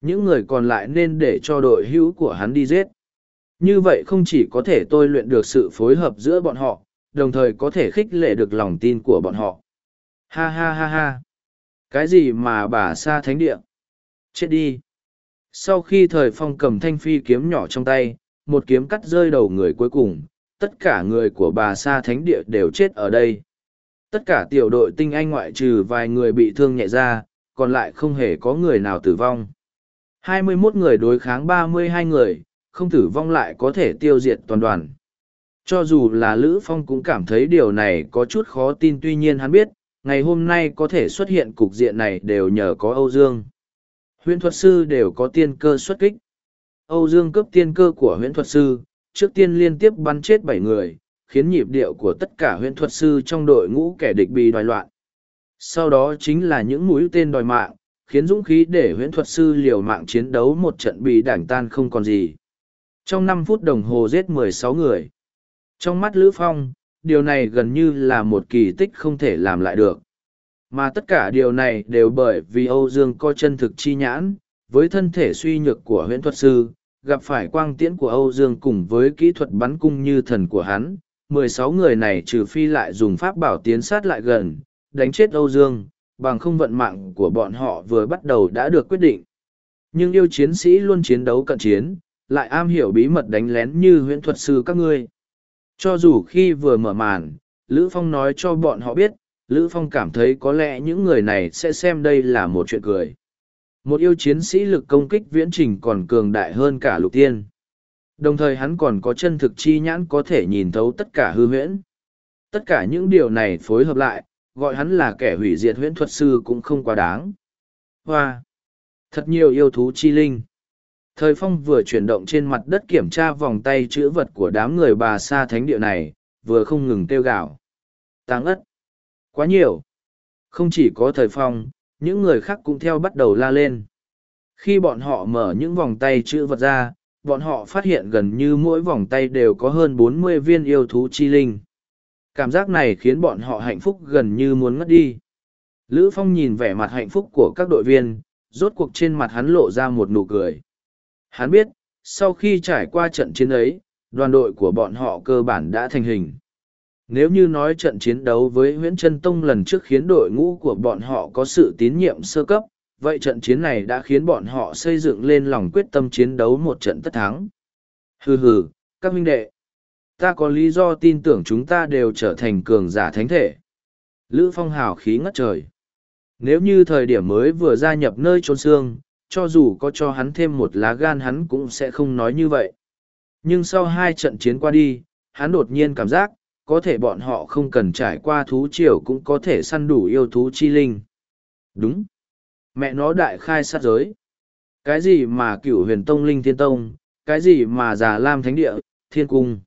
Những người còn lại nên để cho đội hữu của hắn đi giết. Như vậy không chỉ có thể tôi luyện được sự phối hợp giữa bọn họ, đồng thời có thể khích lệ được lòng tin của bọn họ. Ha ha ha ha. Cái gì mà bà xa thánh địa? Chết đi. Sau khi thời phong cầm thanh phi kiếm nhỏ trong tay, một kiếm cắt rơi đầu người cuối cùng, tất cả người của bà sa thánh địa đều chết ở đây. Tất cả tiểu đội tinh anh ngoại trừ vài người bị thương nhẹ ra, còn lại không hề có người nào tử vong. 21 người đối kháng 32 người, không tử vong lại có thể tiêu diệt toàn đoàn. Cho dù là Lữ Phong cũng cảm thấy điều này có chút khó tin tuy nhiên hắn biết, ngày hôm nay có thể xuất hiện cục diện này đều nhờ có Âu Dương. Huyễn thuật sư đều có tiên cơ xuất kích. Âu Dương cướp tiên cơ của huyễn thuật sư, trước tiên liên tiếp bắn chết bảy người, khiến nhịp điệu của tất cả huyễn thuật sư trong đội ngũ kẻ địch bị đòi loạn. Sau đó chính là những mũi tên đòi mạng, khiến dũng khí để huyễn thuật sư liều mạng chiến đấu một trận bị đảng tan không còn gì. Trong năm phút đồng hồ giết mười sáu người. Trong mắt Lữ Phong, điều này gần như là một kỳ tích không thể làm lại được. Mà tất cả điều này đều bởi vì Âu Dương có chân thực chi nhãn, với thân thể suy nhược của huyễn thuật sư, gặp phải quang tiễn của Âu Dương cùng với kỹ thuật bắn cung như thần của hắn, mười sáu người này trừ phi lại dùng pháp bảo tiến sát lại gần, đánh chết Âu Dương, bằng không vận mạng của bọn họ vừa bắt đầu đã được quyết định. Nhưng yêu chiến sĩ luôn chiến đấu cận chiến, lại am hiểu bí mật đánh lén như huyễn thuật sư các ngươi. Cho dù khi vừa mở màn, Lữ Phong nói cho bọn họ biết, Lữ Phong cảm thấy có lẽ những người này sẽ xem đây là một chuyện cười. Một yêu chiến sĩ lực công kích viễn trình còn cường đại hơn cả lục tiên. Đồng thời hắn còn có chân thực chi nhãn có thể nhìn thấu tất cả hư huyễn. Tất cả những điều này phối hợp lại, gọi hắn là kẻ hủy diệt huyễn thuật sư cũng không quá đáng. Hoa! Thật nhiều yêu thú chi linh. Thời phong vừa chuyển động trên mặt đất kiểm tra vòng tay chữ vật của đám người bà sa thánh địa này, vừa không ngừng tiêu gạo. Tăng ất! Quá nhiều! Không chỉ có thời phong, những người khác cũng theo bắt đầu la lên. Khi bọn họ mở những vòng tay chữ vật ra, bọn họ phát hiện gần như mỗi vòng tay đều có hơn bốn mươi viên yêu thú chi linh. Cảm giác này khiến bọn họ hạnh phúc gần như muốn ngất đi. Lữ Phong nhìn vẻ mặt hạnh phúc của các đội viên, rốt cuộc trên mặt hắn lộ ra một nụ cười. Hắn biết, sau khi trải qua trận chiến ấy, đoàn đội của bọn họ cơ bản đã thành hình. Nếu như nói trận chiến đấu với Huyễn Trân Tông lần trước khiến đội ngũ của bọn họ có sự tín nhiệm sơ cấp, vậy trận chiến này đã khiến bọn họ xây dựng lên lòng quyết tâm chiến đấu một trận tất thắng. Hừ hừ, các huynh đệ, ta có lý do tin tưởng chúng ta đều trở thành cường giả thánh thể. Lữ Phong hào khí ngất trời. Nếu như thời điểm mới vừa gia nhập nơi trôn xương, cho dù có cho hắn thêm một lá gan hắn cũng sẽ không nói như vậy. Nhưng sau hai trận chiến qua đi, hắn đột nhiên cảm giác, có thể bọn họ không cần trải qua thú triều cũng có thể săn đủ yêu thú chi linh. Đúng. Mẹ nó đại khai sát giới. Cái gì mà cửu huyền tông linh thiên tông, cái gì mà già lam thánh địa, thiên cung.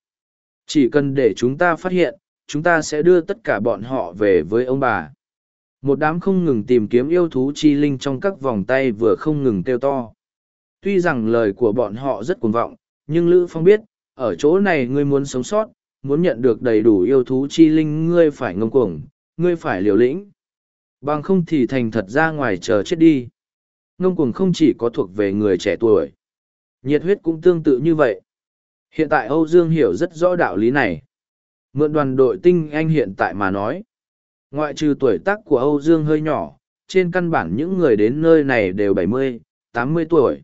Chỉ cần để chúng ta phát hiện, chúng ta sẽ đưa tất cả bọn họ về với ông bà. Một đám không ngừng tìm kiếm yêu thú chi linh trong các vòng tay vừa không ngừng kêu to. Tuy rằng lời của bọn họ rất cuồng vọng, nhưng Lữ Phong biết, ở chỗ này ngươi muốn sống sót, muốn nhận được đầy đủ yêu thú chi linh ngươi phải ngông cuồng, ngươi phải liều lĩnh. Bằng không thì thành thật ra ngoài chờ chết đi. Ngông cuồng không chỉ có thuộc về người trẻ tuổi. Nhiệt huyết cũng tương tự như vậy. Hiện tại Âu Dương hiểu rất rõ đạo lý này. Mượn đoàn đội tinh anh hiện tại mà nói. Ngoại trừ tuổi tác của Âu Dương hơi nhỏ, trên căn bản những người đến nơi này đều bảy mươi, tám mươi tuổi.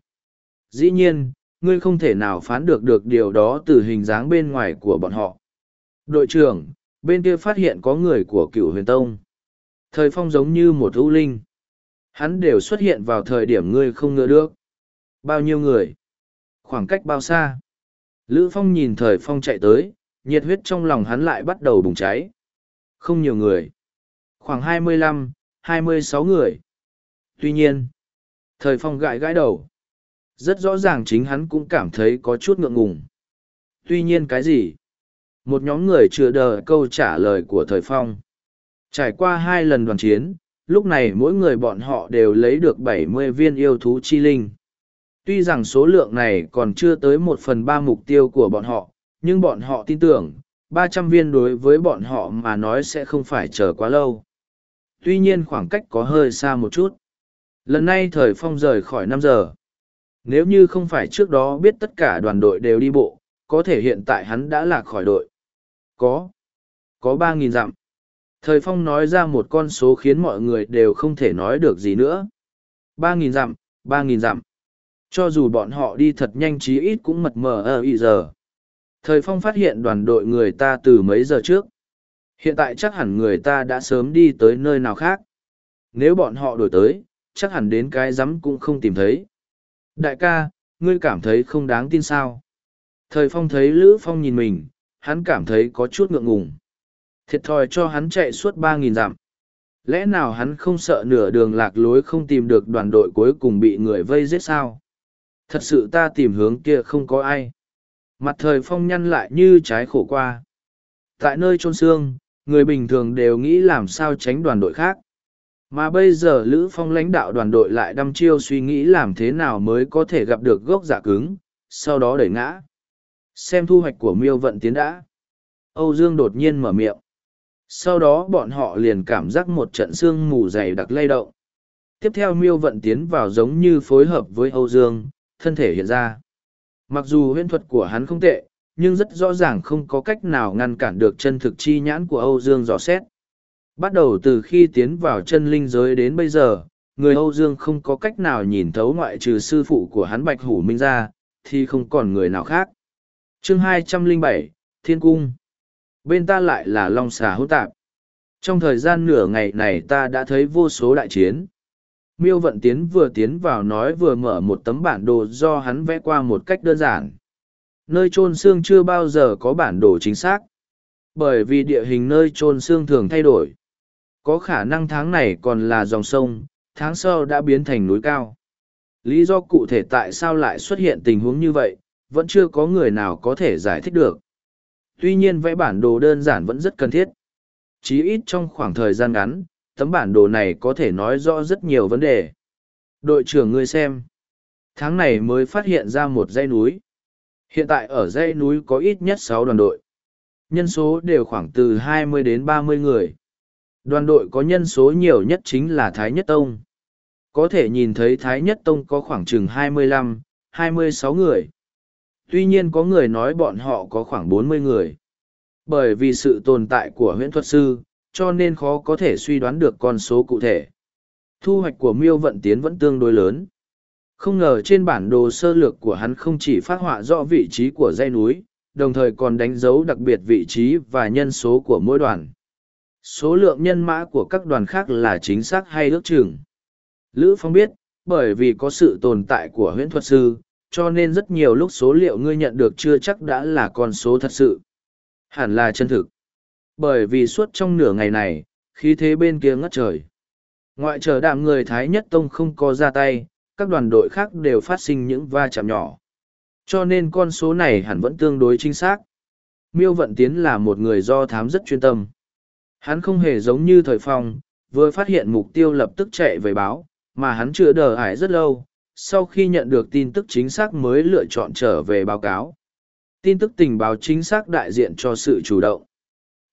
Dĩ nhiên, ngươi không thể nào phán được được điều đó từ hình dáng bên ngoài của bọn họ. Đội trưởng, bên kia phát hiện có người của cựu huyền tông. Thời phong giống như một ưu linh. Hắn đều xuất hiện vào thời điểm ngươi không ngờ được. Bao nhiêu người? Khoảng cách bao xa? Lữ phong nhìn thời phong chạy tới, nhiệt huyết trong lòng hắn lại bắt đầu bùng cháy. Không nhiều người. Khoảng hai mươi lăm, hai mươi sáu người. Tuy nhiên, thời phong gãi gãi đầu. Rất rõ ràng chính hắn cũng cảm thấy có chút ngượng ngùng. Tuy nhiên cái gì? Một nhóm người chưa đợi câu trả lời của thời phong. Trải qua hai lần đoàn chiến, lúc này mỗi người bọn họ đều lấy được bảy mươi viên yêu thú chi linh. Tuy rằng số lượng này còn chưa tới một phần ba mục tiêu của bọn họ, nhưng bọn họ tin tưởng, ba trăm viên đối với bọn họ mà nói sẽ không phải chờ quá lâu. Tuy nhiên khoảng cách có hơi xa một chút. Lần này thời phong rời khỏi năm giờ. Nếu như không phải trước đó biết tất cả đoàn đội đều đi bộ, có thể hiện tại hắn đã lạc khỏi đội. Có. Có ba nghìn dặm. Thời phong nói ra một con số khiến mọi người đều không thể nói được gì nữa. Ba nghìn dặm, ba nghìn dặm. Cho dù bọn họ đi thật nhanh chí ít cũng mật mờ ở ý giờ. Thời phong phát hiện đoàn đội người ta từ mấy giờ trước. Hiện tại chắc hẳn người ta đã sớm đi tới nơi nào khác. Nếu bọn họ đổi tới, chắc hẳn đến cái rắm cũng không tìm thấy. Đại ca, ngươi cảm thấy không đáng tin sao? Thời phong thấy Lữ Phong nhìn mình, hắn cảm thấy có chút ngượng ngùng. Thiệt thòi cho hắn chạy suốt ba nghìn dặm. Lẽ nào hắn không sợ nửa đường lạc lối không tìm được đoàn đội cuối cùng bị người vây giết sao? Thật sự ta tìm hướng kia không có ai. Mặt thời phong nhăn lại như trái khổ qua. Tại nơi trôn xương, người bình thường đều nghĩ làm sao tránh đoàn đội khác. Mà bây giờ Lữ Phong lãnh đạo đoàn đội lại đăm chiêu suy nghĩ làm thế nào mới có thể gặp được gốc giả cứng, sau đó đẩy ngã. Xem thu hoạch của miêu vận tiến đã. Âu Dương đột nhiên mở miệng. Sau đó bọn họ liền cảm giác một trận sương mù dày đặc lay động. Tiếp theo miêu vận tiến vào giống như phối hợp với Âu Dương, thân thể hiện ra. Mặc dù huyễn thuật của hắn không tệ, nhưng rất rõ ràng không có cách nào ngăn cản được chân thực chi nhãn của Âu Dương dò xét. Bắt đầu từ khi tiến vào chân linh giới đến bây giờ, người Âu Dương không có cách nào nhìn thấu ngoại trừ sư phụ của hắn Bạch Hủ Minh ra, thì không còn người nào khác chương 207, Thiên Cung Bên ta lại là Long Xà hỗn tạp. Trong thời gian nửa ngày này ta đã thấy vô số đại chiến. Miêu Vận Tiến vừa tiến vào nói vừa mở một tấm bản đồ do hắn vẽ qua một cách đơn giản. Nơi chôn xương chưa bao giờ có bản đồ chính xác. Bởi vì địa hình nơi chôn xương thường thay đổi. Có khả năng tháng này còn là dòng sông, tháng sau đã biến thành núi cao. Lý do cụ thể tại sao lại xuất hiện tình huống như vậy, vẫn chưa có người nào có thể giải thích được. Tuy nhiên vẽ bản đồ đơn giản vẫn rất cần thiết. Chí ít trong khoảng thời gian ngắn, tấm bản đồ này có thể nói rõ rất nhiều vấn đề. Đội trưởng ngươi xem. Tháng này mới phát hiện ra một dãy núi. Hiện tại ở dãy núi có ít nhất sáu đoàn đội. Nhân số đều khoảng từ hai mươi đến ba mươi người. Đoàn đội có nhân số nhiều nhất chính là Thái Nhất Tông. Có thể nhìn thấy Thái Nhất Tông có khoảng chừng hai mươi lăm, hai mươi sáu người. Tuy nhiên có người nói bọn họ có khoảng bốn mươi người. Bởi vì sự tồn tại của huyễn thuật sư, cho nên khó có thể suy đoán được con số cụ thể. Thu hoạch của miêu vận tiến vẫn tương đối lớn. Không ngờ trên bản đồ sơ lược của hắn không chỉ phát họa rõ vị trí của dãy núi, đồng thời còn đánh dấu đặc biệt vị trí và nhân số của mỗi đoàn. Số lượng nhân mã của các đoàn khác là chính xác hay ước chừng. Lữ Phong biết, bởi vì có sự tồn tại của huyễn thuật sư, cho nên rất nhiều lúc số liệu ngươi nhận được chưa chắc đã là con số thật sự. Hẳn là chân thực. Bởi vì suốt trong nửa ngày này, khí thế bên kia ngất trời. Ngoại trở đạm người Thái Nhất Tông không có ra tay, các đoàn đội khác đều phát sinh những va chạm nhỏ. Cho nên con số này hẳn vẫn tương đối chính xác. Miêu Vận Tiến là một người do thám rất chuyên tâm. Hắn không hề giống như thời phong, vừa phát hiện mục tiêu lập tức chạy về báo, mà hắn chưa đờ ải rất lâu, sau khi nhận được tin tức chính xác mới lựa chọn trở về báo cáo. Tin tức tình báo chính xác đại diện cho sự chủ động.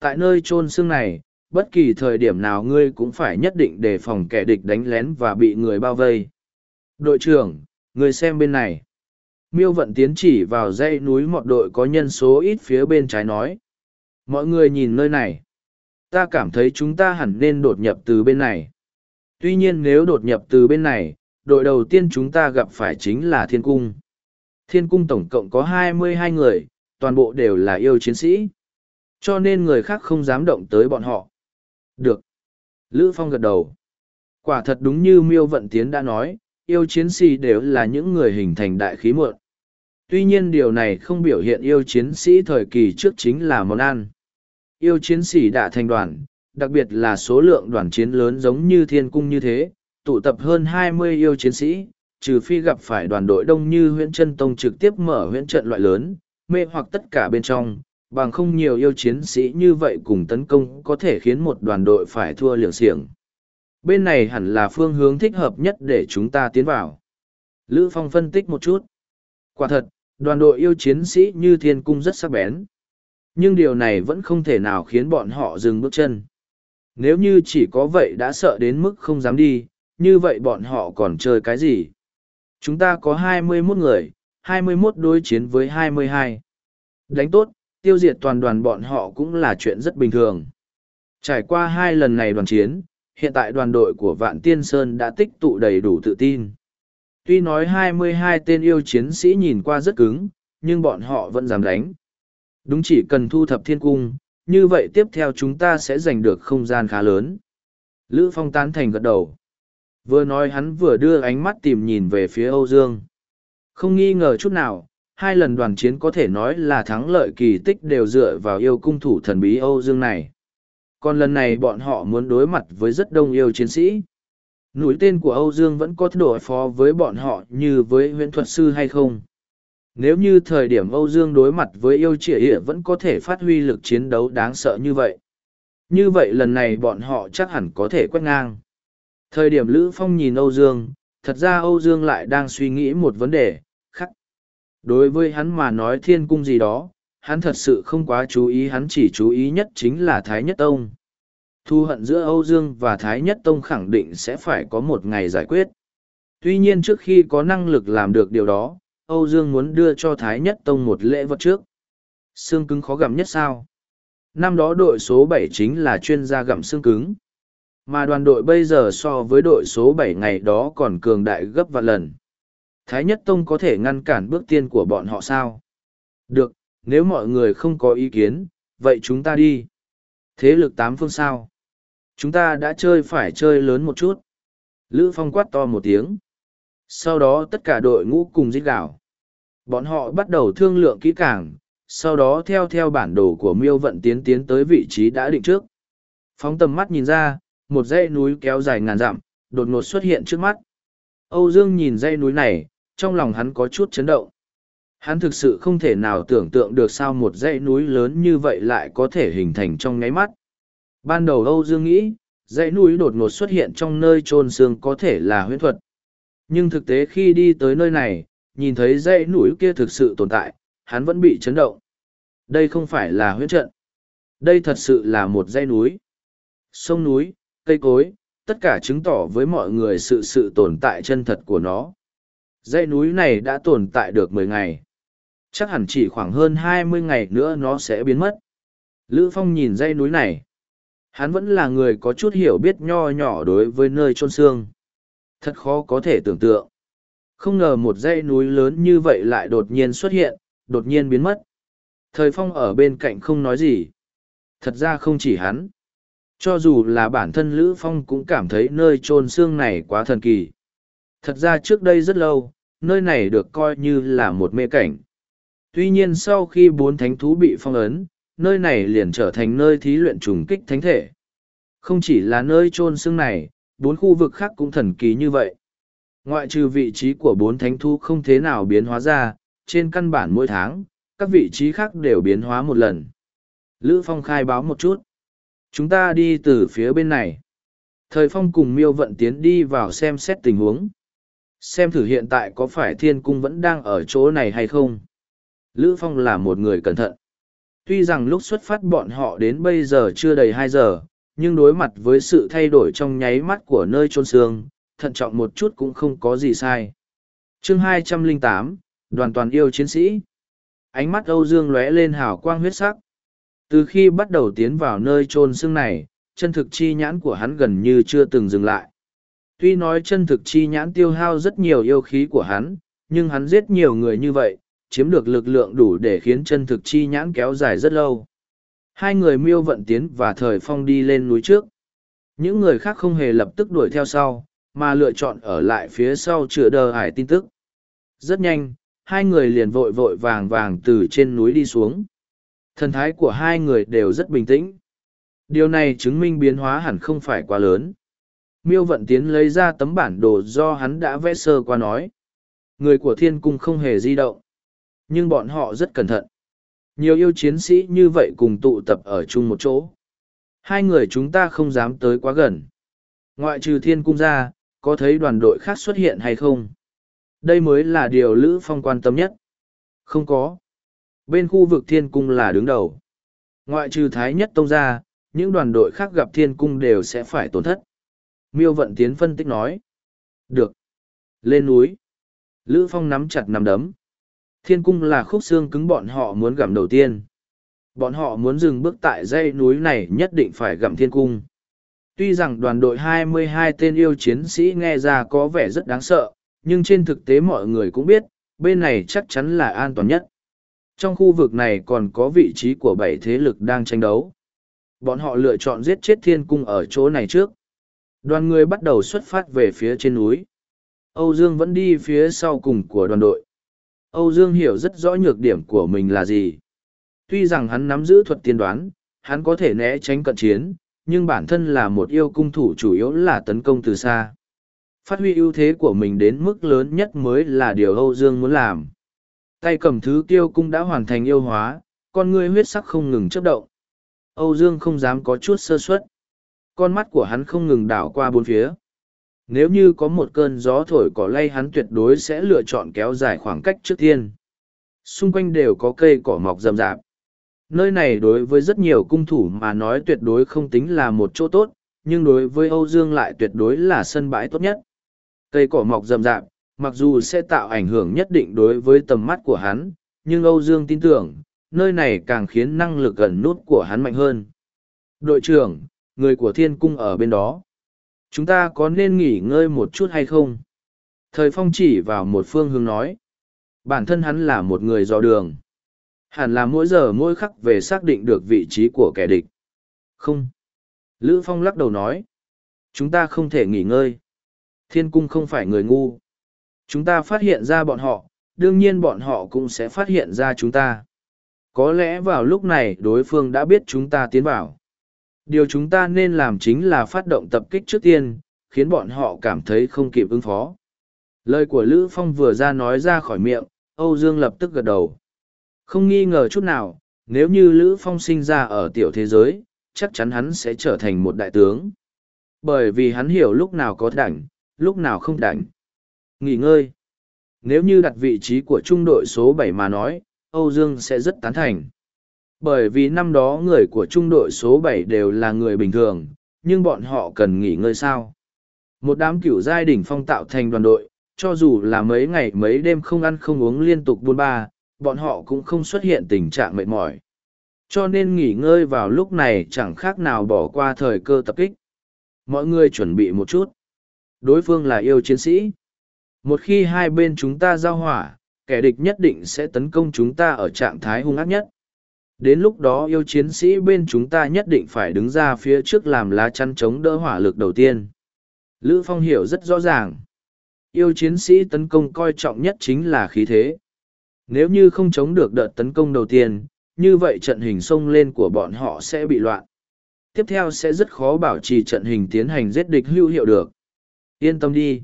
Tại nơi chôn xương này, bất kỳ thời điểm nào ngươi cũng phải nhất định đề phòng kẻ địch đánh lén và bị người bao vây. Đội trưởng, người xem bên này. Miêu vận tiến chỉ vào dãy núi một đội có nhân số ít phía bên trái nói. Mọi người nhìn nơi này. Ta cảm thấy chúng ta hẳn nên đột nhập từ bên này. Tuy nhiên nếu đột nhập từ bên này, đội đầu tiên chúng ta gặp phải chính là Thiên Cung. Thiên Cung tổng cộng có hai mươi hai người, toàn bộ đều là yêu chiến sĩ. Cho nên người khác không dám động tới bọn họ. Được. Lữ Phong gật đầu. Quả thật đúng như Miêu Vận Tiến đã nói, yêu chiến sĩ đều là những người hình thành đại khí muộn. Tuy nhiên điều này không biểu hiện yêu chiến sĩ thời kỳ trước chính là món ăn. Yêu chiến sĩ đã thành đoàn, đặc biệt là số lượng đoàn chiến lớn giống như thiên cung như thế, tụ tập hơn hai mươi yêu chiến sĩ, trừ phi gặp phải đoàn đội đông như huyện chân tông trực tiếp mở huyện trận loại lớn, mê hoặc tất cả bên trong, bằng không nhiều yêu chiến sĩ như vậy cùng tấn công có thể khiến một đoàn đội phải thua liều xiềng. Bên này hẳn là phương hướng thích hợp nhất để chúng ta tiến vào. Lữ Phong phân tích một chút. Quả thật, đoàn đội yêu chiến sĩ như thiên cung rất sắc bén. Nhưng điều này vẫn không thể nào khiến bọn họ dừng bước chân. Nếu như chỉ có vậy đã sợ đến mức không dám đi, như vậy bọn họ còn chơi cái gì? Chúng ta có 21 người, 21 đối chiến với 22. Đánh tốt, tiêu diệt toàn đoàn bọn họ cũng là chuyện rất bình thường. Trải qua hai lần này đoàn chiến, hiện tại đoàn đội của Vạn Tiên Sơn đã tích tụ đầy đủ tự tin. Tuy nói 22 tên yêu chiến sĩ nhìn qua rất cứng, nhưng bọn họ vẫn dám đánh. Đúng chỉ cần thu thập thiên cung, như vậy tiếp theo chúng ta sẽ giành được không gian khá lớn. Lữ Phong tán thành gật đầu. Vừa nói hắn vừa đưa ánh mắt tìm nhìn về phía Âu Dương. Không nghi ngờ chút nào, hai lần đoàn chiến có thể nói là thắng lợi kỳ tích đều dựa vào yêu cung thủ thần bí Âu Dương này. Còn lần này bọn họ muốn đối mặt với rất đông yêu chiến sĩ. Núi tên của Âu Dương vẫn có đối phó với bọn họ như với huyện thuật sư hay không? Nếu như thời điểm Âu Dương đối mặt với yêu trịa ỉa vẫn có thể phát huy lực chiến đấu đáng sợ như vậy. Như vậy lần này bọn họ chắc hẳn có thể quét ngang. Thời điểm Lữ Phong nhìn Âu Dương, thật ra Âu Dương lại đang suy nghĩ một vấn đề, khắc. Đối với hắn mà nói thiên cung gì đó, hắn thật sự không quá chú ý hắn chỉ chú ý nhất chính là Thái Nhất Tông. Thu hận giữa Âu Dương và Thái Nhất Tông khẳng định sẽ phải có một ngày giải quyết. Tuy nhiên trước khi có năng lực làm được điều đó, Âu Dương muốn đưa cho Thái Nhất Tông một lễ vật trước. Xương cứng khó gặm nhất sao? Năm đó đội số bảy chính là chuyên gia gặm xương cứng. Mà đoàn đội bây giờ so với đội số bảy ngày đó còn cường đại gấp vạn lần. Thái Nhất Tông có thể ngăn cản bước tiên của bọn họ sao? Được, nếu mọi người không có ý kiến, vậy chúng ta đi. Thế lực tám phương sao? Chúng ta đã chơi phải chơi lớn một chút. Lữ Phong quát to một tiếng. Sau đó tất cả đội ngũ cùng giết gạo. Bọn họ bắt đầu thương lượng kỹ càng, sau đó theo theo bản đồ của miêu vận tiến tiến tới vị trí đã định trước. Phóng tầm mắt nhìn ra, một dãy núi kéo dài ngàn dặm, đột ngột xuất hiện trước mắt. Âu Dương nhìn dãy núi này, trong lòng hắn có chút chấn động. Hắn thực sự không thể nào tưởng tượng được sao một dãy núi lớn như vậy lại có thể hình thành trong ngáy mắt. Ban đầu Âu Dương nghĩ, dãy núi đột ngột xuất hiện trong nơi trôn xương có thể là huyễn thuật. Nhưng thực tế khi đi tới nơi này, nhìn thấy dãy núi kia thực sự tồn tại, hắn vẫn bị chấn động. Đây không phải là huyễn trận. Đây thật sự là một dãy núi. Sông núi, cây cối, tất cả chứng tỏ với mọi người sự sự tồn tại chân thật của nó. Dãy núi này đã tồn tại được mười ngày. Chắc hẳn chỉ khoảng hơn hai mươi ngày nữa nó sẽ biến mất. Lữ Phong nhìn dãy núi này. Hắn vẫn là người có chút hiểu biết nho nhỏ đối với nơi trôn xương. Thật khó có thể tưởng tượng. Không ngờ một dãy núi lớn như vậy lại đột nhiên xuất hiện, đột nhiên biến mất. Thời phong ở bên cạnh không nói gì. Thật ra không chỉ hắn. Cho dù là bản thân Lữ Phong cũng cảm thấy nơi trôn xương này quá thần kỳ. Thật ra trước đây rất lâu, nơi này được coi như là một mê cảnh. Tuy nhiên sau khi bốn thánh thú bị phong ấn, nơi này liền trở thành nơi thí luyện trùng kích thánh thể. Không chỉ là nơi trôn xương này, bốn khu vực khác cũng thần kỳ như vậy. Ngoại trừ vị trí của bốn thánh thú không thế nào biến hóa ra, trên căn bản mỗi tháng, các vị trí khác đều biến hóa một lần. Lữ Phong khai báo một chút. Chúng ta đi từ phía bên này. Thời Phong cùng Miêu Vận tiến đi vào xem xét tình huống. Xem thử hiện tại có phải thiên cung vẫn đang ở chỗ này hay không. Lữ Phong là một người cẩn thận. Tuy rằng lúc xuất phát bọn họ đến bây giờ chưa đầy hai giờ, nhưng đối mặt với sự thay đổi trong nháy mắt của nơi trôn xương, thận trọng một chút cũng không có gì sai. chương 208, đoàn toàn yêu chiến sĩ. Ánh mắt Âu Dương lóe lên hào quang huyết sắc. Từ khi bắt đầu tiến vào nơi chôn xương này, chân thực chi nhãn của hắn gần như chưa từng dừng lại. Tuy nói chân thực chi nhãn tiêu hao rất nhiều yêu khí của hắn, nhưng hắn giết nhiều người như vậy, chiếm được lực lượng đủ để khiến chân thực chi nhãn kéo dài rất lâu. Hai người miêu vận tiến và thời phong đi lên núi trước. Những người khác không hề lập tức đuổi theo sau, mà lựa chọn ở lại phía sau chữa đờ hải tin tức. Rất nhanh, hai người liền vội vội vàng vàng từ trên núi đi xuống. Thần thái của hai người đều rất bình tĩnh. Điều này chứng minh biến hóa hẳn không phải quá lớn. Miêu vận tiến lấy ra tấm bản đồ do hắn đã vẽ sơ qua nói. Người của thiên cung không hề di động. Nhưng bọn họ rất cẩn thận. Nhiều yêu chiến sĩ như vậy cùng tụ tập ở chung một chỗ. Hai người chúng ta không dám tới quá gần. Ngoại trừ thiên cung ra, có thấy đoàn đội khác xuất hiện hay không? Đây mới là điều Lữ Phong quan tâm nhất. Không có. Bên khu vực thiên cung là đứng đầu. Ngoại trừ Thái Nhất Tông ra, những đoàn đội khác gặp thiên cung đều sẽ phải tổn thất. Miêu Vận Tiến phân tích nói. Được. Lên núi. Lữ Phong nắm chặt nắm đấm. Thiên cung là khúc xương cứng bọn họ muốn gặm đầu tiên. Bọn họ muốn dừng bước tại dãy núi này nhất định phải gặm thiên cung. Tuy rằng đoàn đội 22 tên yêu chiến sĩ nghe ra có vẻ rất đáng sợ, nhưng trên thực tế mọi người cũng biết, bên này chắc chắn là an toàn nhất. Trong khu vực này còn có vị trí của bảy thế lực đang tranh đấu. Bọn họ lựa chọn giết chết thiên cung ở chỗ này trước. Đoàn người bắt đầu xuất phát về phía trên núi. Âu Dương vẫn đi phía sau cùng của đoàn đội. Âu Dương hiểu rất rõ nhược điểm của mình là gì. Tuy rằng hắn nắm giữ thuật tiên đoán, hắn có thể né tránh cận chiến, nhưng bản thân là một yêu cung thủ chủ yếu là tấn công từ xa. Phát huy ưu thế của mình đến mức lớn nhất mới là điều Âu Dương muốn làm. Tay cầm thứ tiêu cung đã hoàn thành yêu hóa, con ngươi huyết sắc không ngừng chấp động. Âu Dương không dám có chút sơ suất. Con mắt của hắn không ngừng đảo qua bốn phía. Nếu như có một cơn gió thổi cỏ lay hắn tuyệt đối sẽ lựa chọn kéo dài khoảng cách trước tiên. Xung quanh đều có cây cỏ mọc rậm rạp. Nơi này đối với rất nhiều cung thủ mà nói tuyệt đối không tính là một chỗ tốt, nhưng đối với Âu Dương lại tuyệt đối là sân bãi tốt nhất. Cây cỏ mọc rậm rạp, mặc dù sẽ tạo ảnh hưởng nhất định đối với tầm mắt của hắn, nhưng Âu Dương tin tưởng, nơi này càng khiến năng lực gần nút của hắn mạnh hơn. Đội trưởng, người của thiên cung ở bên đó. Chúng ta có nên nghỉ ngơi một chút hay không? Thời phong chỉ vào một phương hướng nói. Bản thân hắn là một người dò đường. Hẳn là mỗi giờ mỗi khắc về xác định được vị trí của kẻ địch. Không. Lữ Phong lắc đầu nói. Chúng ta không thể nghỉ ngơi. Thiên cung không phải người ngu. Chúng ta phát hiện ra bọn họ, đương nhiên bọn họ cũng sẽ phát hiện ra chúng ta. Có lẽ vào lúc này đối phương đã biết chúng ta tiến vào. Điều chúng ta nên làm chính là phát động tập kích trước tiên, khiến bọn họ cảm thấy không kịp ứng phó. Lời của Lữ Phong vừa ra nói ra khỏi miệng, Âu Dương lập tức gật đầu. Không nghi ngờ chút nào, nếu như Lữ Phong sinh ra ở tiểu thế giới, chắc chắn hắn sẽ trở thành một đại tướng. Bởi vì hắn hiểu lúc nào có đảnh, lúc nào không đảnh. Nghỉ ngơi. Nếu như đặt vị trí của trung đội số bảy mà nói, Âu Dương sẽ rất tán thành. Bởi vì năm đó người của trung đội số bảy đều là người bình thường, nhưng bọn họ cần nghỉ ngơi sao. Một đám cửu giai đỉnh phong tạo thành đoàn đội, cho dù là mấy ngày mấy đêm không ăn không uống liên tục buôn ba, bọn họ cũng không xuất hiện tình trạng mệt mỏi. Cho nên nghỉ ngơi vào lúc này chẳng khác nào bỏ qua thời cơ tập kích. Mọi người chuẩn bị một chút. Đối phương là yêu chiến sĩ. Một khi hai bên chúng ta giao hỏa, kẻ địch nhất định sẽ tấn công chúng ta ở trạng thái hung ác nhất. Đến lúc đó yêu chiến sĩ bên chúng ta nhất định phải đứng ra phía trước làm lá chắn chống đỡ hỏa lực đầu tiên. Lữ Phong hiểu rất rõ ràng. Yêu chiến sĩ tấn công coi trọng nhất chính là khí thế. Nếu như không chống được đợt tấn công đầu tiên, như vậy trận hình xông lên của bọn họ sẽ bị loạn. Tiếp theo sẽ rất khó bảo trì trận hình tiến hành giết địch hữu hiệu được. Yên tâm đi.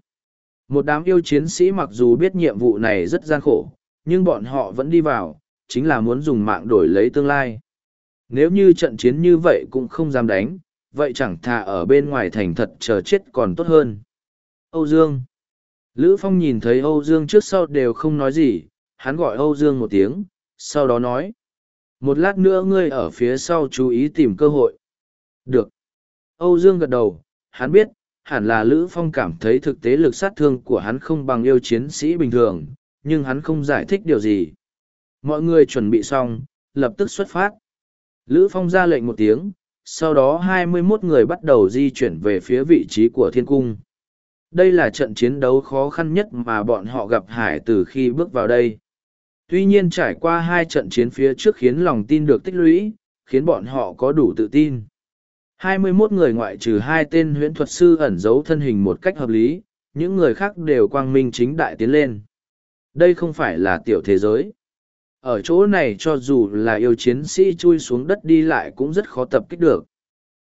Một đám yêu chiến sĩ mặc dù biết nhiệm vụ này rất gian khổ, nhưng bọn họ vẫn đi vào, chính là muốn dùng mạng đổi lấy tương lai. Nếu như trận chiến như vậy cũng không dám đánh, vậy chẳng thà ở bên ngoài thành thật chờ chết còn tốt hơn. Âu Dương Lữ Phong nhìn thấy Âu Dương trước sau đều không nói gì, hắn gọi Âu Dương một tiếng, sau đó nói. Một lát nữa ngươi ở phía sau chú ý tìm cơ hội. Được. Âu Dương gật đầu, hắn biết, hẳn là Lữ Phong cảm thấy thực tế lực sát thương của hắn không bằng yêu chiến sĩ bình thường, nhưng hắn không giải thích điều gì. Mọi người chuẩn bị xong, lập tức xuất phát. Lữ Phong ra lệnh một tiếng, sau đó 21 người bắt đầu di chuyển về phía vị trí của thiên cung. Đây là trận chiến đấu khó khăn nhất mà bọn họ gặp Hải từ khi bước vào đây. Tuy nhiên trải qua hai trận chiến phía trước khiến lòng tin được tích lũy, khiến bọn họ có đủ tự tin. 21 người ngoại trừ hai tên huyễn thuật sư ẩn giấu thân hình một cách hợp lý, những người khác đều quang minh chính đại tiến lên. Đây không phải là tiểu thế giới. Ở chỗ này cho dù là yêu chiến sĩ chui xuống đất đi lại cũng rất khó tập kích được.